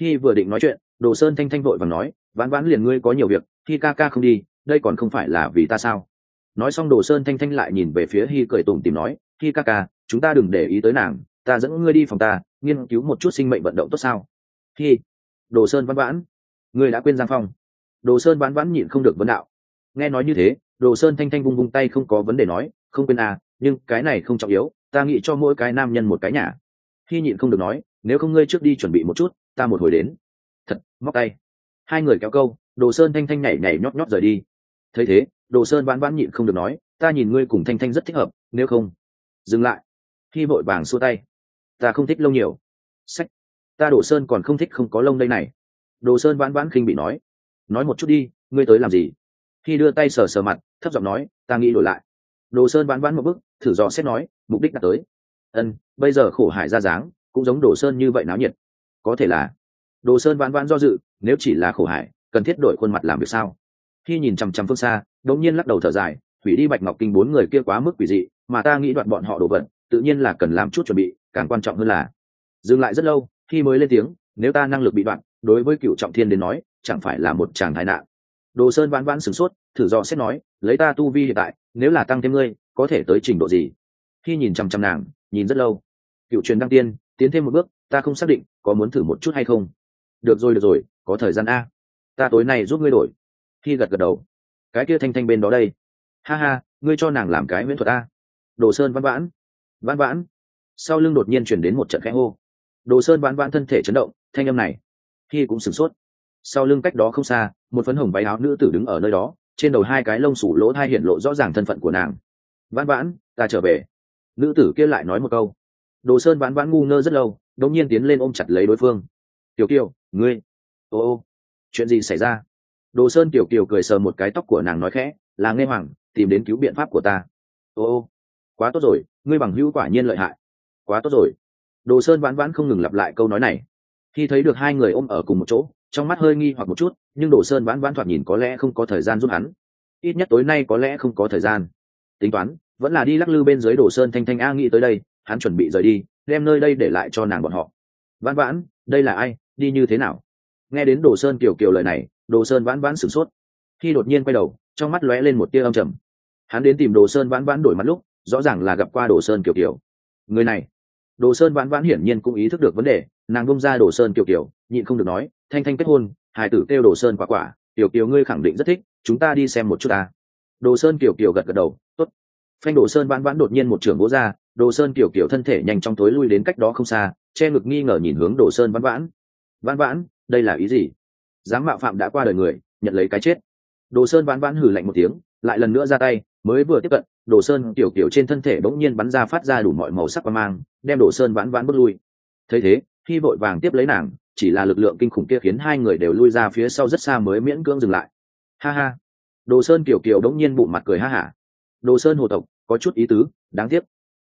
Khi vừa định nói chuyện đồ sơn thanh thanh vội và nói vãn vãn liền ngươi có nhiều việc khi ca ca không đi đây còn không phải là vì ta sao? Nói xong đồ sơn thanh thanh lại nhìn về phía hy cười tủm tìm nói hy ca ca chúng ta đừng để ý tới nàng ta dẫn ngươi đi phòng ta nghiên cứu một chút sinh mệnh vận động tốt sao? Khi đồ sơn văn vãn. Ngươi đã quên giang phong. Đồ sơn vãn vãn nhịn không được vấn đạo. Nghe nói như thế, đồ sơn thanh thanh vung vung tay không có vấn đề nói, không quên à nhưng cái này không trọng yếu, ta nghĩ cho mỗi cái nam nhân một cái nhà. Khi nhịn không được nói, nếu không ngươi trước đi chuẩn bị một chút, ta một hồi đến. Thật, móc tay. Hai người kéo câu, đồ sơn thanh thanh nhảy nhảy nhót nhót rời đi. Thấy thế, đồ sơn vãn vãn nhịn không được nói, ta nhìn ngươi cùng thanh thanh rất thích hợp, nếu không, dừng lại. Khi vội vàng xua tay ta không thích lông nhiều. Sách. Ta đồ sơn còn không thích không có lông đây này. Đồ sơn vãn vãn khinh bị nói. Nói một chút đi, ngươi tới làm gì? Khi đưa tay sờ sờ mặt, thấp giọng nói, ta nghĩ đổi lại. Đồ sơn vãn vãn một bức thử dò xét nói, mục đích đã tới. Ân, bây giờ khổ hải ra dáng, cũng giống đồ sơn như vậy náo nhiệt. Có thể là, đồ sơn vãn vãn do dự, nếu chỉ là khổ hải, cần thiết đổi khuôn mặt làm việc sao? Khi nhìn chằm chằm phương xa đống nhiên lắc đầu thở dài, hủy đi bạch ngọc kinh bốn người kia quá mức quỷ dị, mà ta nghĩ đoạn bọn họ đồ vật, tự nhiên là cần làm chút chuẩn bị càng quan trọng hơn là, dừng lại rất lâu, khi mới lên tiếng, nếu ta năng lực bị đoạn, đối với cựu trọng thiên đến nói, chẳng phải là một chàng thái nạn. Đồ sơn vãn vãn sửng sốt, thử dò xét nói, lấy ta tu vi hiện tại, nếu là tăng thêm ngươi, có thể tới trình độ gì? Khi nhìn chằm chằm nàng, nhìn rất lâu. Cựu truyền đăng tiên, tiến thêm một bước, ta không xác định, có muốn thử một chút hay không? Được rồi được rồi, có thời gian a. Ta tối nay giúp ngươi đổi. Khi gật gật đầu. Cái kia thanh thanh bên đó đây. Ha ha, ngươi cho nàng làm cái miễn thuật a. Đồ sơn văn vãn. Văn vãn sau lưng đột nhiên chuyển đến một trận khẽ hô. Đồ sơn vãn vãn thân thể chấn động, thanh âm này, khi cũng sửng sốt. Sau lưng cách đó không xa, một phấn hồng váy áo nữ tử đứng ở nơi đó, trên đầu hai cái lông sủ lỗ thai hiện lộ rõ ràng thân phận của nàng. Vãn vãn, ta trở về. Nữ tử kia lại nói một câu. Đồ sơn vãn vãn ngu ngơ rất lâu, đột nhiên tiến lên ôm chặt lấy đối phương. Tiểu kiều, ngươi, ô ô, chuyện gì xảy ra? Đồ sơn tiểu kiều cười sờ một cái tóc của nàng nói khẽ, là nghe hoàng, tìm đến cứu biện pháp của ta. Ô ô, quá tốt rồi, ngươi bằng hữu quả nhiên lợi hại quá tốt rồi. Đồ sơn vãn vãn không ngừng lặp lại câu nói này. Khi thấy được hai người ôm ở cùng một chỗ, trong mắt hơi nghi hoặc một chút, nhưng đồ sơn vãn vãn thoạt nhìn có lẽ không có thời gian giúp hắn. Ít nhất tối nay có lẽ không có thời gian. Tính toán, vẫn là đi lắc lư bên dưới đồ sơn thanh thanh a nghĩ tới đây, hắn chuẩn bị rời đi, đem nơi đây để lại cho nàng bọn họ. Vãn vãn, đây là ai, đi như thế nào? Nghe đến đồ sơn kiều kiều lời này, đồ sơn vãn vãn sửng sốt. Khi đột nhiên quay đầu, trong mắt lóe lên một tia âm trầm. Hắn đến tìm đồ sơn vãn vãn đổi mặt lúc, rõ ràng là gặp qua đồ sơn kiều kiều người này đồ sơn vãn vãn hiển nhiên cũng ý thức được vấn đề, nàng bông ra đồ sơn kiều kiều, nhịn không được nói, thanh thanh kết hôn hải tử kêu đồ sơn quả quả, kiều kiều ngươi khẳng định rất thích, chúng ta đi xem một chút ta. Đồ sơn kiều kiều gật gật đầu t ố t phanh đồ sơn vãn vãn đột nhiên một trưởng bố ra, đồ sơn kiều kiều thân thể nhanh trong tối lui đến cách đó không xa, che ngực nghi ngờ nhìn hướng đồ sơn vãn vãn. Vãn vãn, đây là ý gì? Dám mạo phạm đã qua đời người, nhận lấy cái chết. Đồ sơn vãn vãn hử lạnh một tiếng, lại lần nữa ra tay, mới vừa tiếp cận đồ sơn tiểu kiểu trên thân thể bỗng nhiên bắn ra phát ra đủ mọi màu sắc và mang, đem đồ sơn vãn vãn bước lui. Thấy thế, khi vội vàng tiếp lấy nàng, chỉ là lực lượng kinh khủng kia khiến hai người đều lui ra phía sau rất xa mới miễn cưỡng dừng lại. Ha ha. Đồ sơn kiểu kiểu đống nhiên bụng mặt cười ha hả. Đồ sơn hồ tộc, có chút ý tứ, đáng tiếc.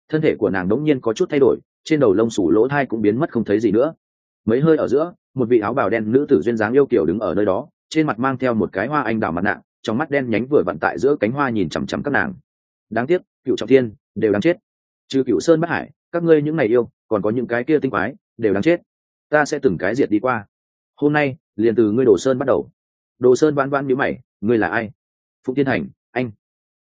Thân thể của nàng đống nhiên có chút thay đổi, trên đầu lông sủ lỗ thai cũng biến mất không thấy gì nữa. Mấy hơi ở giữa, một vị áo bào đen nữ tử duyên dáng yêu kiểu đứng ở nơi đó, trên mặt mang theo một cái hoa anh đào mặt nạ, trong mắt đen nhánh vừa vặn tại giữa cánh hoa nhìn chằm chằm các nàng đáng tiếc, cựu trọng thiên, đều đáng chết. Trừ cựu sơn bắc hải, các ngươi những ngày yêu, còn có những cái kia tinh quái, đều đáng chết. Ta sẽ từng cái diệt đi qua. Hôm nay, liền từ ngươi đồ sơn bắt đầu. Đồ sơn vãn vãn nhíu mày, ngươi là ai? Phụng tiên thành, anh.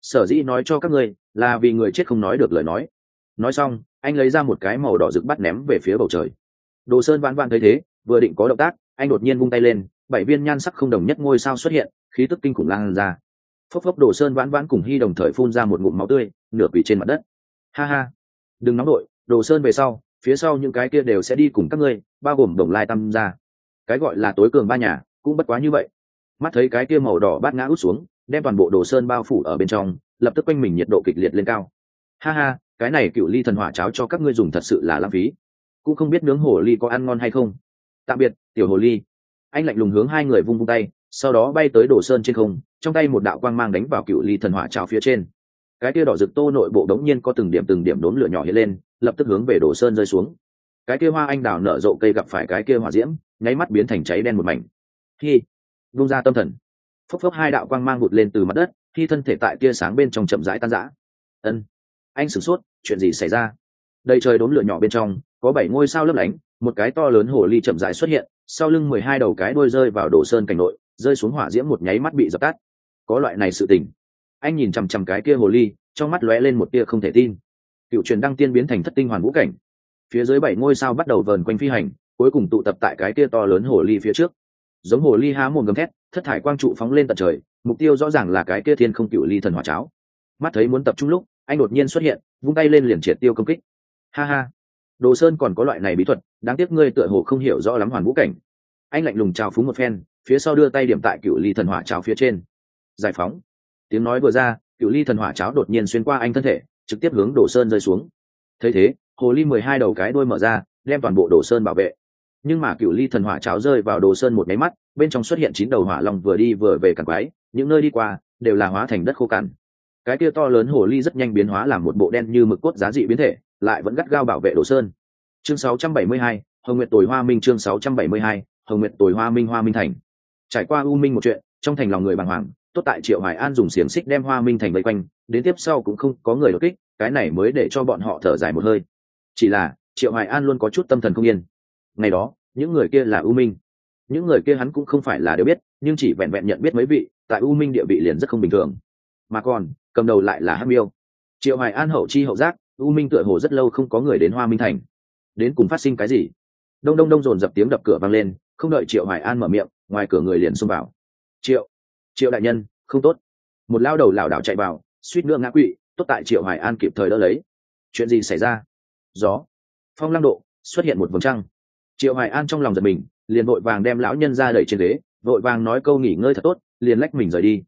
Sở dĩ nói cho các ngươi, là vì người chết không nói được lời nói. Nói xong, anh lấy ra một cái màu đỏ rực bắt ném về phía bầu trời. Đồ sơn vãn vãn thấy thế, vừa định có động tác, anh đột nhiên vung tay lên, bảy viên nhan sắc không đồng nhất ngôi sao xuất hiện, khí tức kinh khủng lan ra phốc phốc đồ sơn vãn vãn cùng hy đồng thời phun ra một ngụm máu tươi, nửa quỷ trên mặt đất. Ha ha, đừng nóng đội, đồ sơn về sau, phía sau những cái kia đều sẽ đi cùng các ngươi, bao gồm đồng lai tam ra cái gọi là tối cường ba nhà, cũng bất quá như vậy. Mắt thấy cái kia màu đỏ bát ngã út xuống, đem toàn bộ đồ sơn bao phủ ở bên trong, lập tức quanh mình nhiệt độ kịch liệt lên cao. Ha ha, cái này cựu ly thần hỏa cháo cho các ngươi dùng thật sự là lãng phí. Cũng không biết nướng hồ ly có ăn ngon hay không. Tạm biệt, tiểu hồ ly. Anh lạnh lùng hướng hai người vung vung tay sau đó bay tới đồ sơn trên không, trong tay một đạo quang mang đánh vào cựu ly thần hỏa trào phía trên. Cái kia đỏ rực tô nội bộ đống nhiên có từng điểm từng điểm đốn lửa nhỏ hiện lên, lập tức hướng về đồ sơn rơi xuống. Cái kia hoa anh đào nở rộ cây gặp phải cái kia hỏa diễm, nháy mắt biến thành cháy đen một mảnh. Khi vung ra tâm thần. Phốc phốc hai đạo quang mang vụt lên từ mặt đất, khi thân thể tại tia sáng bên trong chậm rãi tan rã. Ân, anh sửng sốt, chuyện gì xảy ra? Đầy trời đốn lửa nhỏ bên trong, có bảy ngôi sao lấp lánh, một cái to lớn hồ ly chậm rãi xuất hiện, sau lưng mười hai đầu cái đuôi rơi vào đồ sơn cảnh nội rơi xuống hỏa diễm một nháy mắt bị dập tắt. Có loại này sự tình. Anh nhìn chằm chằm cái kia hồ ly, trong mắt lóe lên một tia không thể tin. Cựu truyền đăng tiên biến thành thất tinh hoàn vũ cảnh. Phía dưới bảy ngôi sao bắt đầu vờn quanh phi hành, cuối cùng tụ tập tại cái kia to lớn hồ ly phía trước. Giống hồ ly há mồm gầm thét, thất thải quang trụ phóng lên tận trời, mục tiêu rõ ràng là cái kia thiên không cựu ly thần hỏa cháo. Mắt thấy muốn tập trung lúc, anh đột nhiên xuất hiện, vung tay lên liền triệt tiêu công kích. Ha ha. Đồ sơn còn có loại này bí thuật, đáng tiếc ngươi tựa hồ không hiểu rõ lắm hoàn vũ cảnh. Anh lạnh lùng chào phúng một phen phía sau đưa tay điểm tại cựu ly thần hỏa cháo phía trên. Giải phóng. Tiếng nói vừa ra cựu ly thần hỏa cháo đột nhiên xuyên qua anh thân thể trực tiếp hướng đổ sơn rơi xuống. Thấy thế hồ ly mười hai đầu cái đôi mở ra đem toàn bộ đồ sơn bảo vệ. Nhưng mà cựu ly thần hỏa cháo rơi vào đồ sơn một máy mắt bên trong xuất hiện chín đầu hỏa long vừa đi vừa về cằn quái những nơi đi qua đều là hóa thành đất khô cằn. Cái kia to lớn hồ ly rất nhanh biến hóa làm một bộ đen như mực cốt giá dị biến thể lại vẫn gắt gao bảo vệ đồ sơn. Chương 672, hồng nguyệt tồi hoa minh chương 672, hồng nguyệt tồi hoa minh hoa minh thành trải qua u minh một chuyện, trong thành lòng người bàng hoàng, tốt tại triệu hải an dùng xiềng xích đem hoa minh thành vây quanh, đến tiếp sau cũng không có người đột kích, cái này mới để cho bọn họ thở dài một hơi. Chỉ là, triệu hải an luôn có chút tâm thần không yên. Ngày đó, những người kia là u minh. Những người kia hắn cũng không phải là đều biết, nhưng chỉ vẹn vẹn nhận biết mấy vị, tại u minh địa vị liền rất không bình thường. Mà còn, cầm đầu lại là hát miêu. Triệu hải an hậu chi hậu giác, u minh tựa hồ rất lâu không có người đến hoa minh thành. Đến cùng phát sinh cái gì? Đông đông đông dồn dập tiếng đập cửa vang lên, không đợi triệu hải an mở miệng ngoài cửa người liền xông vào. Triệu triệu đại nhân, không tốt. Một lao đầu lảo đảo chạy vào, suýt nữa ngã quỵ, tốt tại triệu hải an kịp thời đỡ lấy. Chuyện gì xảy ra? Gió, phong lăng độ, xuất hiện một vầng trăng. Triệu hải an trong lòng giật mình, liền vội vàng đem lão nhân ra đẩy trên ghế, vội vàng nói câu nghỉ ngơi thật tốt, liền lách mình rời đi.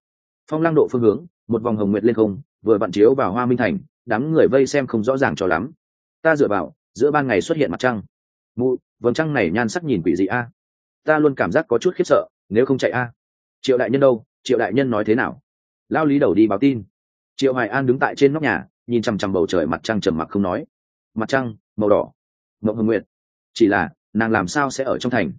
Phong lăng độ phương hướng, một vòng hồng nguyệt lên không, vừa vặn chiếu vào hoa minh thành, đám người vây xem không rõ ràng cho lắm. Ta dựa vào, giữa ban ngày xuất hiện mặt trăng. Mụ, vầng trăng này nhan sắc nhìn quỷ dị a ta luôn cảm giác có chút khiếp sợ, nếu không chạy a. Triệu đại nhân đâu, triệu đại nhân nói thế nào? Lao lý đầu đi báo tin. Triệu hoài an đứng tại trên nóc nhà, nhìn chằm chằm bầu trời mặt trăng trầm mặc không nói. Mặt trăng, màu đỏ. Mộng hồng nguyệt. Chỉ là, nàng làm sao sẽ ở trong thành?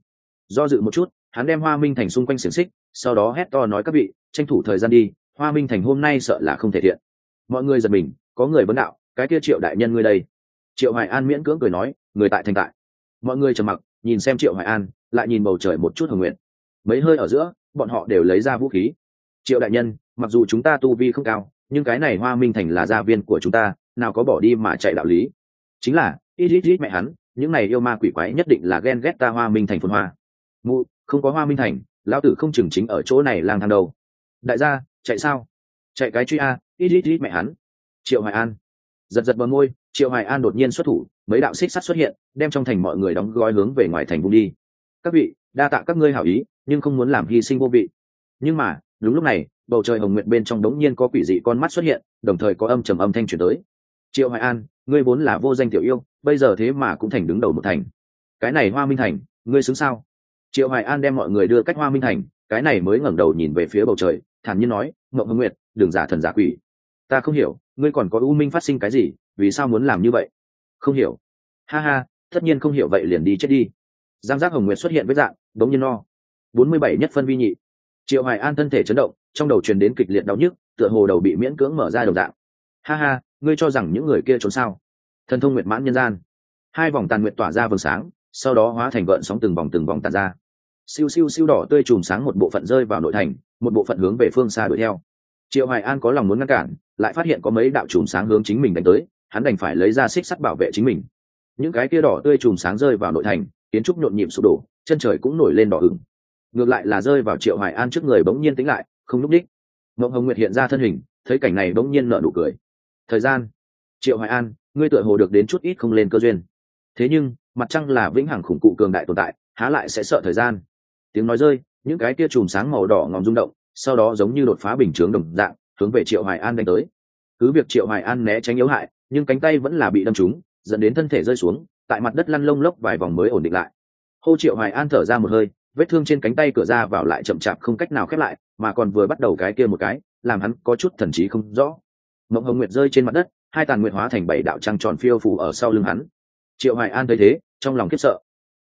Do dự một chút, hắn đem hoa minh thành xung quanh xiềng xích, sau đó hét to nói các vị, tranh thủ thời gian đi, hoa minh thành hôm nay sợ là không thể thiện. Mọi người giật mình, có người vấn đạo, cái kia triệu đại nhân ngươi đây? Triệu hoài an miễn cưỡng cười nói, người tại thành tại. Mọi người trầm mặc nhìn xem triệu hoài an, lại nhìn bầu trời một chút hồng nguyện mấy hơi ở giữa, bọn họ đều lấy ra vũ khí. Triệu đại nhân, mặc dù chúng ta tu vi không cao, nhưng cái này hoa minh thành là gia viên của chúng ta, nào có bỏ đi mà chạy đạo lý. Chính là, ít ít ít mẹ hắn, những này yêu ma quỷ quái nhất định là ghen ghét ta hoa minh thành phồn hoa. Mụ, không có hoa minh thành, lão tử không chừng chính ở chỗ này lang thang đâu. Đại gia, chạy sao? Chạy cái truy a, ít ít ít mẹ hắn. Triệu hoài an. Giật giật bờ môi, triệu hoài an đột nhiên xuất thủ mấy đạo xích sắt xuất hiện, đem trong thành mọi người đóng gói hướng về ngoài thành vùng đi. Các vị, đa tạ các ngươi hảo ý, nhưng không muốn làm hy sinh vô vị. Nhưng mà, đúng lúc này, bầu trời hồng nguyện bên trong đống nhiên có quỷ dị con mắt xuất hiện, đồng thời có âm trầm âm thanh chuyển tới. Triệu hoài an, ngươi vốn là vô danh tiểu yêu, bây giờ thế mà cũng thành đứng đầu một thành. Cái này hoa minh thành, ngươi xứng sao? Triệu hoài an đem mọi người đưa cách hoa minh thành, cái này mới ngẩng đầu nhìn về phía bầu trời, thản nhiên nói mộng hồng nguyệt, đừng giả thần giả quỷ. Ta không hiểu, ngươi còn có u minh phát sinh cái gì, vì sao muốn làm như vậy? Không hiểu. Ha ha, tất nhiên không hiểu vậy liền đi chết đi. Giang giác hồng nguyệt xuất hiện với dạng, đống nhiên no. Bốn mươi bảy nhất phân vi nhị. Triệu hoài an thân thể chấn động, trong đầu truyền đến kịch liệt đau nhức, tựa hồ đầu bị miễn cưỡng mở ra đầu dạng. Ha ha, ngươi cho rằng những người kia trốn sao? Thần thông nguyệt mãn nhân gian. Hai vòng tàn nguyệt tỏa ra vầng sáng, sau đó hóa thành gợn sóng từng vòng từng vòng tàn ra. Siêu siêu siêu đỏ tươi chùm sáng một bộ phận rơi vào nội thành, một bộ phận hướng về phương xa đuổi theo. Triệu hoài an có lòng muốn ngăn cản, lại phát hiện có mấy đạo chùm sáng hướng chính mình đánh tới hắn đành phải lấy ra xích sắt bảo vệ chính mình. Những cái kia đỏ tươi chùm sáng rơi vào nội thành, kiến trúc nhộn nhịp sụp đổ, chân trời cũng nổi lên đỏ ửng. Ngược lại là rơi vào triệu hoài an trước người bỗng nhiên tính lại, không lúc đích mộng hồng nguyệt hiện ra thân hình, thấy cảnh này bỗng nhiên nở nụ cười. Thời gian, triệu hoài an, ngươi tựa hồ được đến chút ít không lên cơ duyên. Thế nhưng, mặt trăng là vĩnh hằng khủng cụ cường đại tồn tại, há lại sẽ sợ thời gian? Tiếng nói rơi, những cái kia chùm sáng màu đỏ ngòm rung động, sau đó giống như đột phá bình chướng đồng dạng, hướng về triệu hoài an đánh tới. Cứ việc triệu hoài an né tránh yếu hại nhưng cánh tay vẫn là bị đâm trúng, dẫn đến thân thể rơi xuống, tại mặt đất lăn lông lốc vài vòng mới ổn định lại. Hô triệu hoài an thở ra một hơi, vết thương trên cánh tay cửa ra vào lại chậm chạp không cách nào khép lại, mà còn vừa bắt đầu cái kia một cái, làm hắn có chút thần trí không rõ. Mộng hồng nguyệt rơi trên mặt đất, hai tàn nguyệt hóa thành bảy đạo trăng tròn phiêu phù ở sau lưng hắn. Triệu hoài an thấy thế, trong lòng khiếp sợ.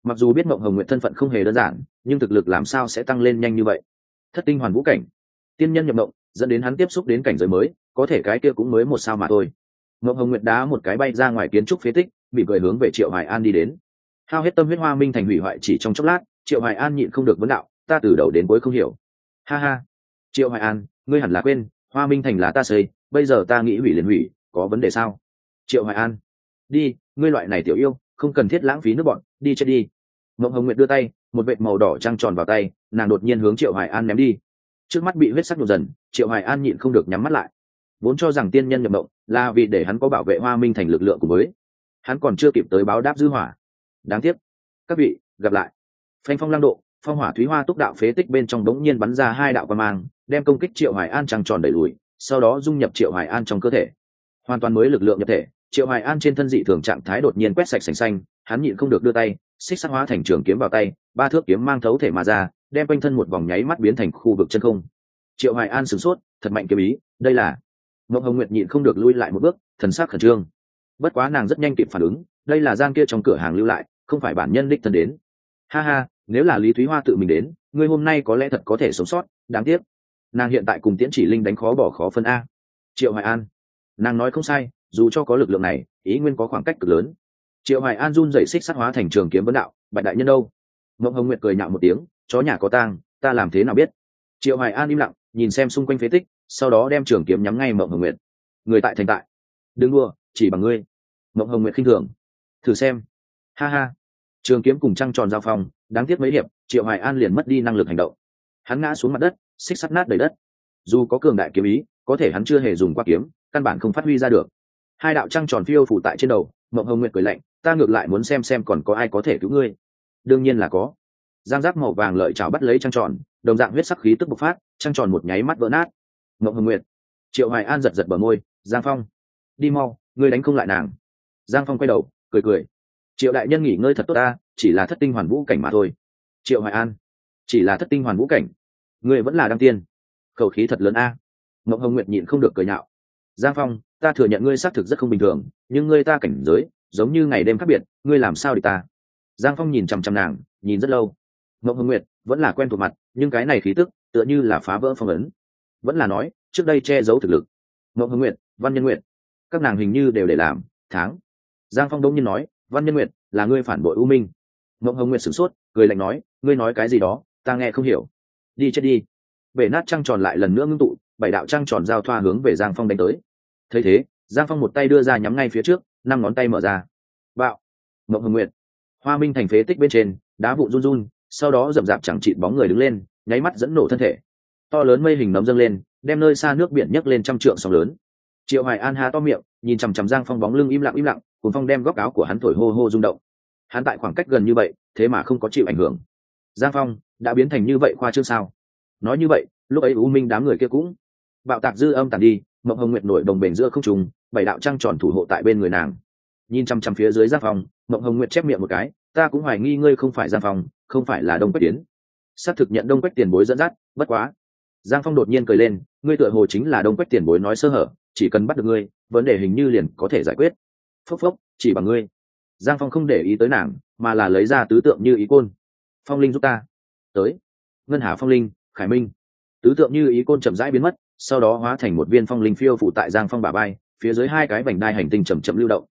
Mặc dù biết mộng hồng nguyệt thân phận không hề đơn giản, nhưng thực lực làm sao sẽ tăng lên nhanh như vậy? Thất tinh hoàn vũ cảnh. Tiên nhân nhập mộng, dẫn đến hắn tiếp xúc đến cảnh giới mới, có thể cái kia cũng mới một sao mà thôi. Ngọc hồng nguyệt đá một cái bay ra ngoài kiến trúc phế tích bị cười hướng về triệu hoài an đi đến. Hao hết tâm huyết hoa minh thành hủy hoại chỉ trong chốc lát, triệu hoài an nhịn không được vấn đạo, ta từ đầu đến cuối không hiểu. Ha ha. Triệu hoài an, ngươi hẳn là quên, hoa minh thành là ta xây, bây giờ ta nghĩ hủy liền hủy, có vấn đề sao? Triệu hoài an. Đi, ngươi loại này tiểu yêu, không cần thiết lãng phí nước bọn, đi chết đi. Mộng hồng nguyệt đưa tay, một vệt màu đỏ trăng tròn vào tay, nàng đột nhiên hướng triệu hoài an ném đi. Trước mắt bị huyết sắc nhột dần, triệu hoài an nhịn không được nhắm mắt lại. Vốn cho rằng tiên nhân nhập mộng là vì để hắn có bảo vệ hoa minh thành lực lượng của mới, hắn còn chưa kịp tới báo đáp dư hỏa. Đáng tiếc. Các vị gặp lại. Phanh phong lăng độ phong hỏa thúy hoa túc đạo phế tích bên trong đống nhiên bắn ra hai đạo quan mang đem công kích triệu hoài an trăng tròn đẩy lùi sau đó dung nhập triệu hoài an trong cơ thể. Hoàn toàn mới lực lượng nhập thể triệu hoài an trên thân dị thường trạng thái đột nhiên quét sạch sành xanh hắn nhịn không được đưa tay xích sắc hóa thành trường kiếm vào tay ba thước kiếm mang thấu thể mà ra đem quanh thân một vòng nháy mắt biến thành khu vực chân không. Triệu hoài an sửng sốt thật mạnh kiếm ý đây là mộng hồng nguyệt nhịn không được lui lại một bước, thần sắc khẩn trương. Bất quá nàng rất nhanh kịp phản ứng, đây là giang kia trong cửa hàng lưu lại, không phải bản nhân đích thân đến. Ha ha, nếu là lý thúy hoa tự mình đến, ngươi hôm nay có lẽ thật có thể sống sót, đáng tiếc. Nàng hiện tại cùng tiễn chỉ linh đánh khó bỏ khó phân a. Triệu hoài an. Nàng nói không sai, dù cho có lực lượng này, ý nguyên có khoảng cách cực lớn. Triệu hoài an run dậy xích sát hóa thành trường kiếm vấn đạo, bạch đại nhân đâu? Mộng hồng nguyệt cười nhạo một tiếng, chó nhà có tang, ta làm thế nào biết? Triệu hoài an im lặng, nhìn xem xung quanh phế tích sau đó đem trường kiếm nhắm ngay mộng hồng nguyệt. Người tại thành tại. Đừng đua chỉ bằng ngươi. Mộng hồng nguyệt khinh thường. Thử xem. Ha ha. Trường kiếm cùng trăng tròn giao phong, đáng tiếc mấy hiệp, triệu hoài an liền mất đi năng lực hành động. Hắn ngã xuống mặt đất, xích sắt nát đầy đất. Dù có cường đại kiếm ý, có thể hắn chưa hề dùng qua kiếm, căn bản không phát huy ra được. Hai đạo trăng tròn phiêu phủ tại trên đầu, mộng hồng nguyệt cười lạnh, ta ngược lại muốn xem xem còn có ai có thể cứu ngươi. Đương nhiên là có. Giang giác màu vàng lợi chảo bắt lấy trăng tròn, đồng dạng huyết sắc khí tức bộc phát, trăng tròn một nháy mắt vỡ nát ngộng hồng nguyệt. Triệu hoài an giật giật bờ môi, giang phong, đi mau, ngươi đánh không lại nàng. Giang phong quay đầu, cười cười. Triệu đại nhân nghỉ ngơi thật tốt ta, chỉ là thất tinh hoàn vũ cảnh mà thôi. Triệu hoài an. Chỉ là thất tinh hoàn vũ cảnh? Ngươi vẫn là đăng tiên. Khẩu khí thật lớn a. Ngộng hồng nguyệt nhịn không được cười nhạo. Giang phong, ta thừa nhận ngươi xác thực rất không bình thường, nhưng ngươi ta cảnh giới, giống như ngày đêm khác biệt, ngươi làm sao để ta? Giang phong nhìn chằm chằm nàng, nhìn rất lâu. Ngộng hồng nguyệt vẫn là quen thuộc mặt, nhưng cái này khí tức tựa như là phá vỡ phong ấn vẫn là nói, trước đây che giấu thực lực. Mộng hưng nguyệt, văn nhân nguyệt, các nàng hình như đều để làm, tháng. Giang phong đông nhiên nói, văn nhân nguyệt, là ngươi phản bội u minh. Mộng hồng nguyệt sửng sốt, cười lạnh nói, ngươi nói cái gì đó, ta nghe không hiểu. Đi chết đi. Bể nát trăng tròn lại lần nữa ngưng tụ, bảy đạo trăng tròn giao thoa hướng về giang phong đánh tới. Thấy thế, giang phong một tay đưa ra nhắm ngay phía trước, năm ngón tay mở ra. Bạo. Mộng hồng nguyệt. Hoa minh thành phế tích bên trên, đá vụ run run, sau đó rậm rạp chẳng chịt bóng người đứng lên, nháy mắt dẫn nổ thân thể to lớn mây hình nấm dâng lên, đem nơi xa nước biển nhấc lên trăm trượng sóng lớn. Triệu hoài an há to miệng, nhìn chằm chằm giang phong bóng lưng im lặng im lặng cùng phong đem góc áo của hắn thổi hô hô rung động. Hắn tại khoảng cách gần như vậy, thế mà không có chịu ảnh hưởng. Giang phong, đã biến thành như vậy khoa trương sao? Nói như vậy, lúc ấy u minh đám người kia cũng bạo tạc dư âm tàn đi, mộng hồng nguyệt nổi đồng bền giữa không trùng bảy đạo trăng tròn thủ hộ tại bên người nàng. Nhìn chăm chăm phía dưới giang phong, mộng hồng nguyệt chép miệng một cái, ta cũng hoài nghi ngươi không phải giang phong, không phải là đông quách tiến. Xác thực nhận đông quách tiền bối dẫn dắt, bất quá giang phong đột nhiên cười lên, ngươi tựa hồ chính là đông quách tiền bối nói sơ hở, chỉ cần bắt được ngươi, vấn đề hình như liền có thể giải quyết. Phốc phốc, chỉ bằng ngươi. Giang phong không để ý tới nàng, mà là lấy ra tứ tượng như ý côn. Phong linh giúp ta. Tới. Ngân hà phong linh, khải minh. Tứ tượng như ý côn chậm rãi biến mất, sau đó hóa thành một viên phong linh phiêu phụ tại giang phong bà bay phía dưới hai cái vành đai hành tinh chầm chậm lưu động.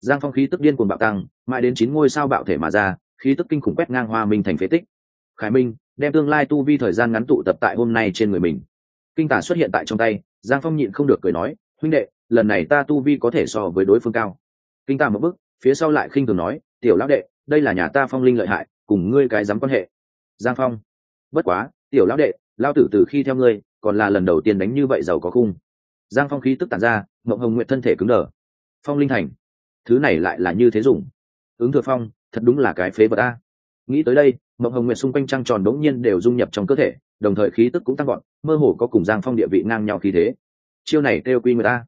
Giang phong khí tức điên cuồng bạo tăng, mãi đến chín ngôi sao bạo thể mà ra, khí tức kinh khủng quét ngang hoa minh thành phế tích. Khải minh đem tương lai tu vi thời gian ngắn tụ tập tại hôm nay trên người mình. Kinh tả xuất hiện tại trong tay, giang phong nhịn không được cười nói, huynh đệ, lần này ta tu vi có thể so với đối phương cao. Kinh tả một bước, phía sau lại khinh thường nói, tiểu lão đệ, đây là nhà ta phong linh lợi hại, cùng ngươi cái dám quan hệ. Giang phong, bất quá, tiểu lão đệ lao tử từ khi theo ngươi, còn là lần đầu tiên đánh như vậy giàu có khung. Giang phong khí tức tản ra, mộng hồng nguyện thân thể cứng đờ. Phong linh thành, thứ này lại là như thế dùng. Ứng thừa phong, thật đúng là cái phế vật a nghĩ tới đây, mộng hồng nguyện xung quanh trăng tròn đống nhiên đều dung nhập trong cơ thể, đồng thời khí tức cũng tăng gọn mơ hồ có cùng giang phong địa vị ngang nhau khí thế. Chiêu này kêu quy người ta.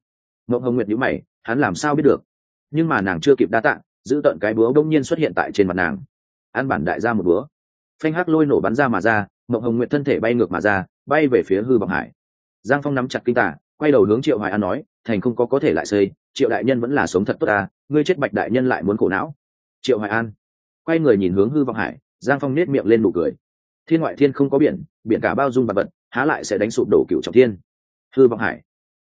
Mộng hồng nguyện nhữ mày, hắn làm sao biết được? Nhưng mà nàng chưa kịp đa tạng, giữ tận cái búa đông nhiên xuất hiện tại trên mặt nàng. An bản đại ra một búa. Phanh hắc lôi nổ bắn ra mà ra, mộng hồng nguyện thân thể bay ngược mà ra, bay về phía hư vọng hải. Giang phong nắm chặt kinh tả quay đầu hướng triệu hoài an nói, thành không có có thể lại xây, triệu đại nhân vẫn là sống thật tốt ta ngươi chết bạch đại nhân lại muốn khổ não. Triệu hoài an quay người nhìn hướng hư vọng hải, giang phong nết miệng lên nụ cười. Thiên ngoại thiên không có biển biển cả bao dung vật vật, há lại sẽ đánh sụp đổ cựu trọng thiên. Hư vọng hải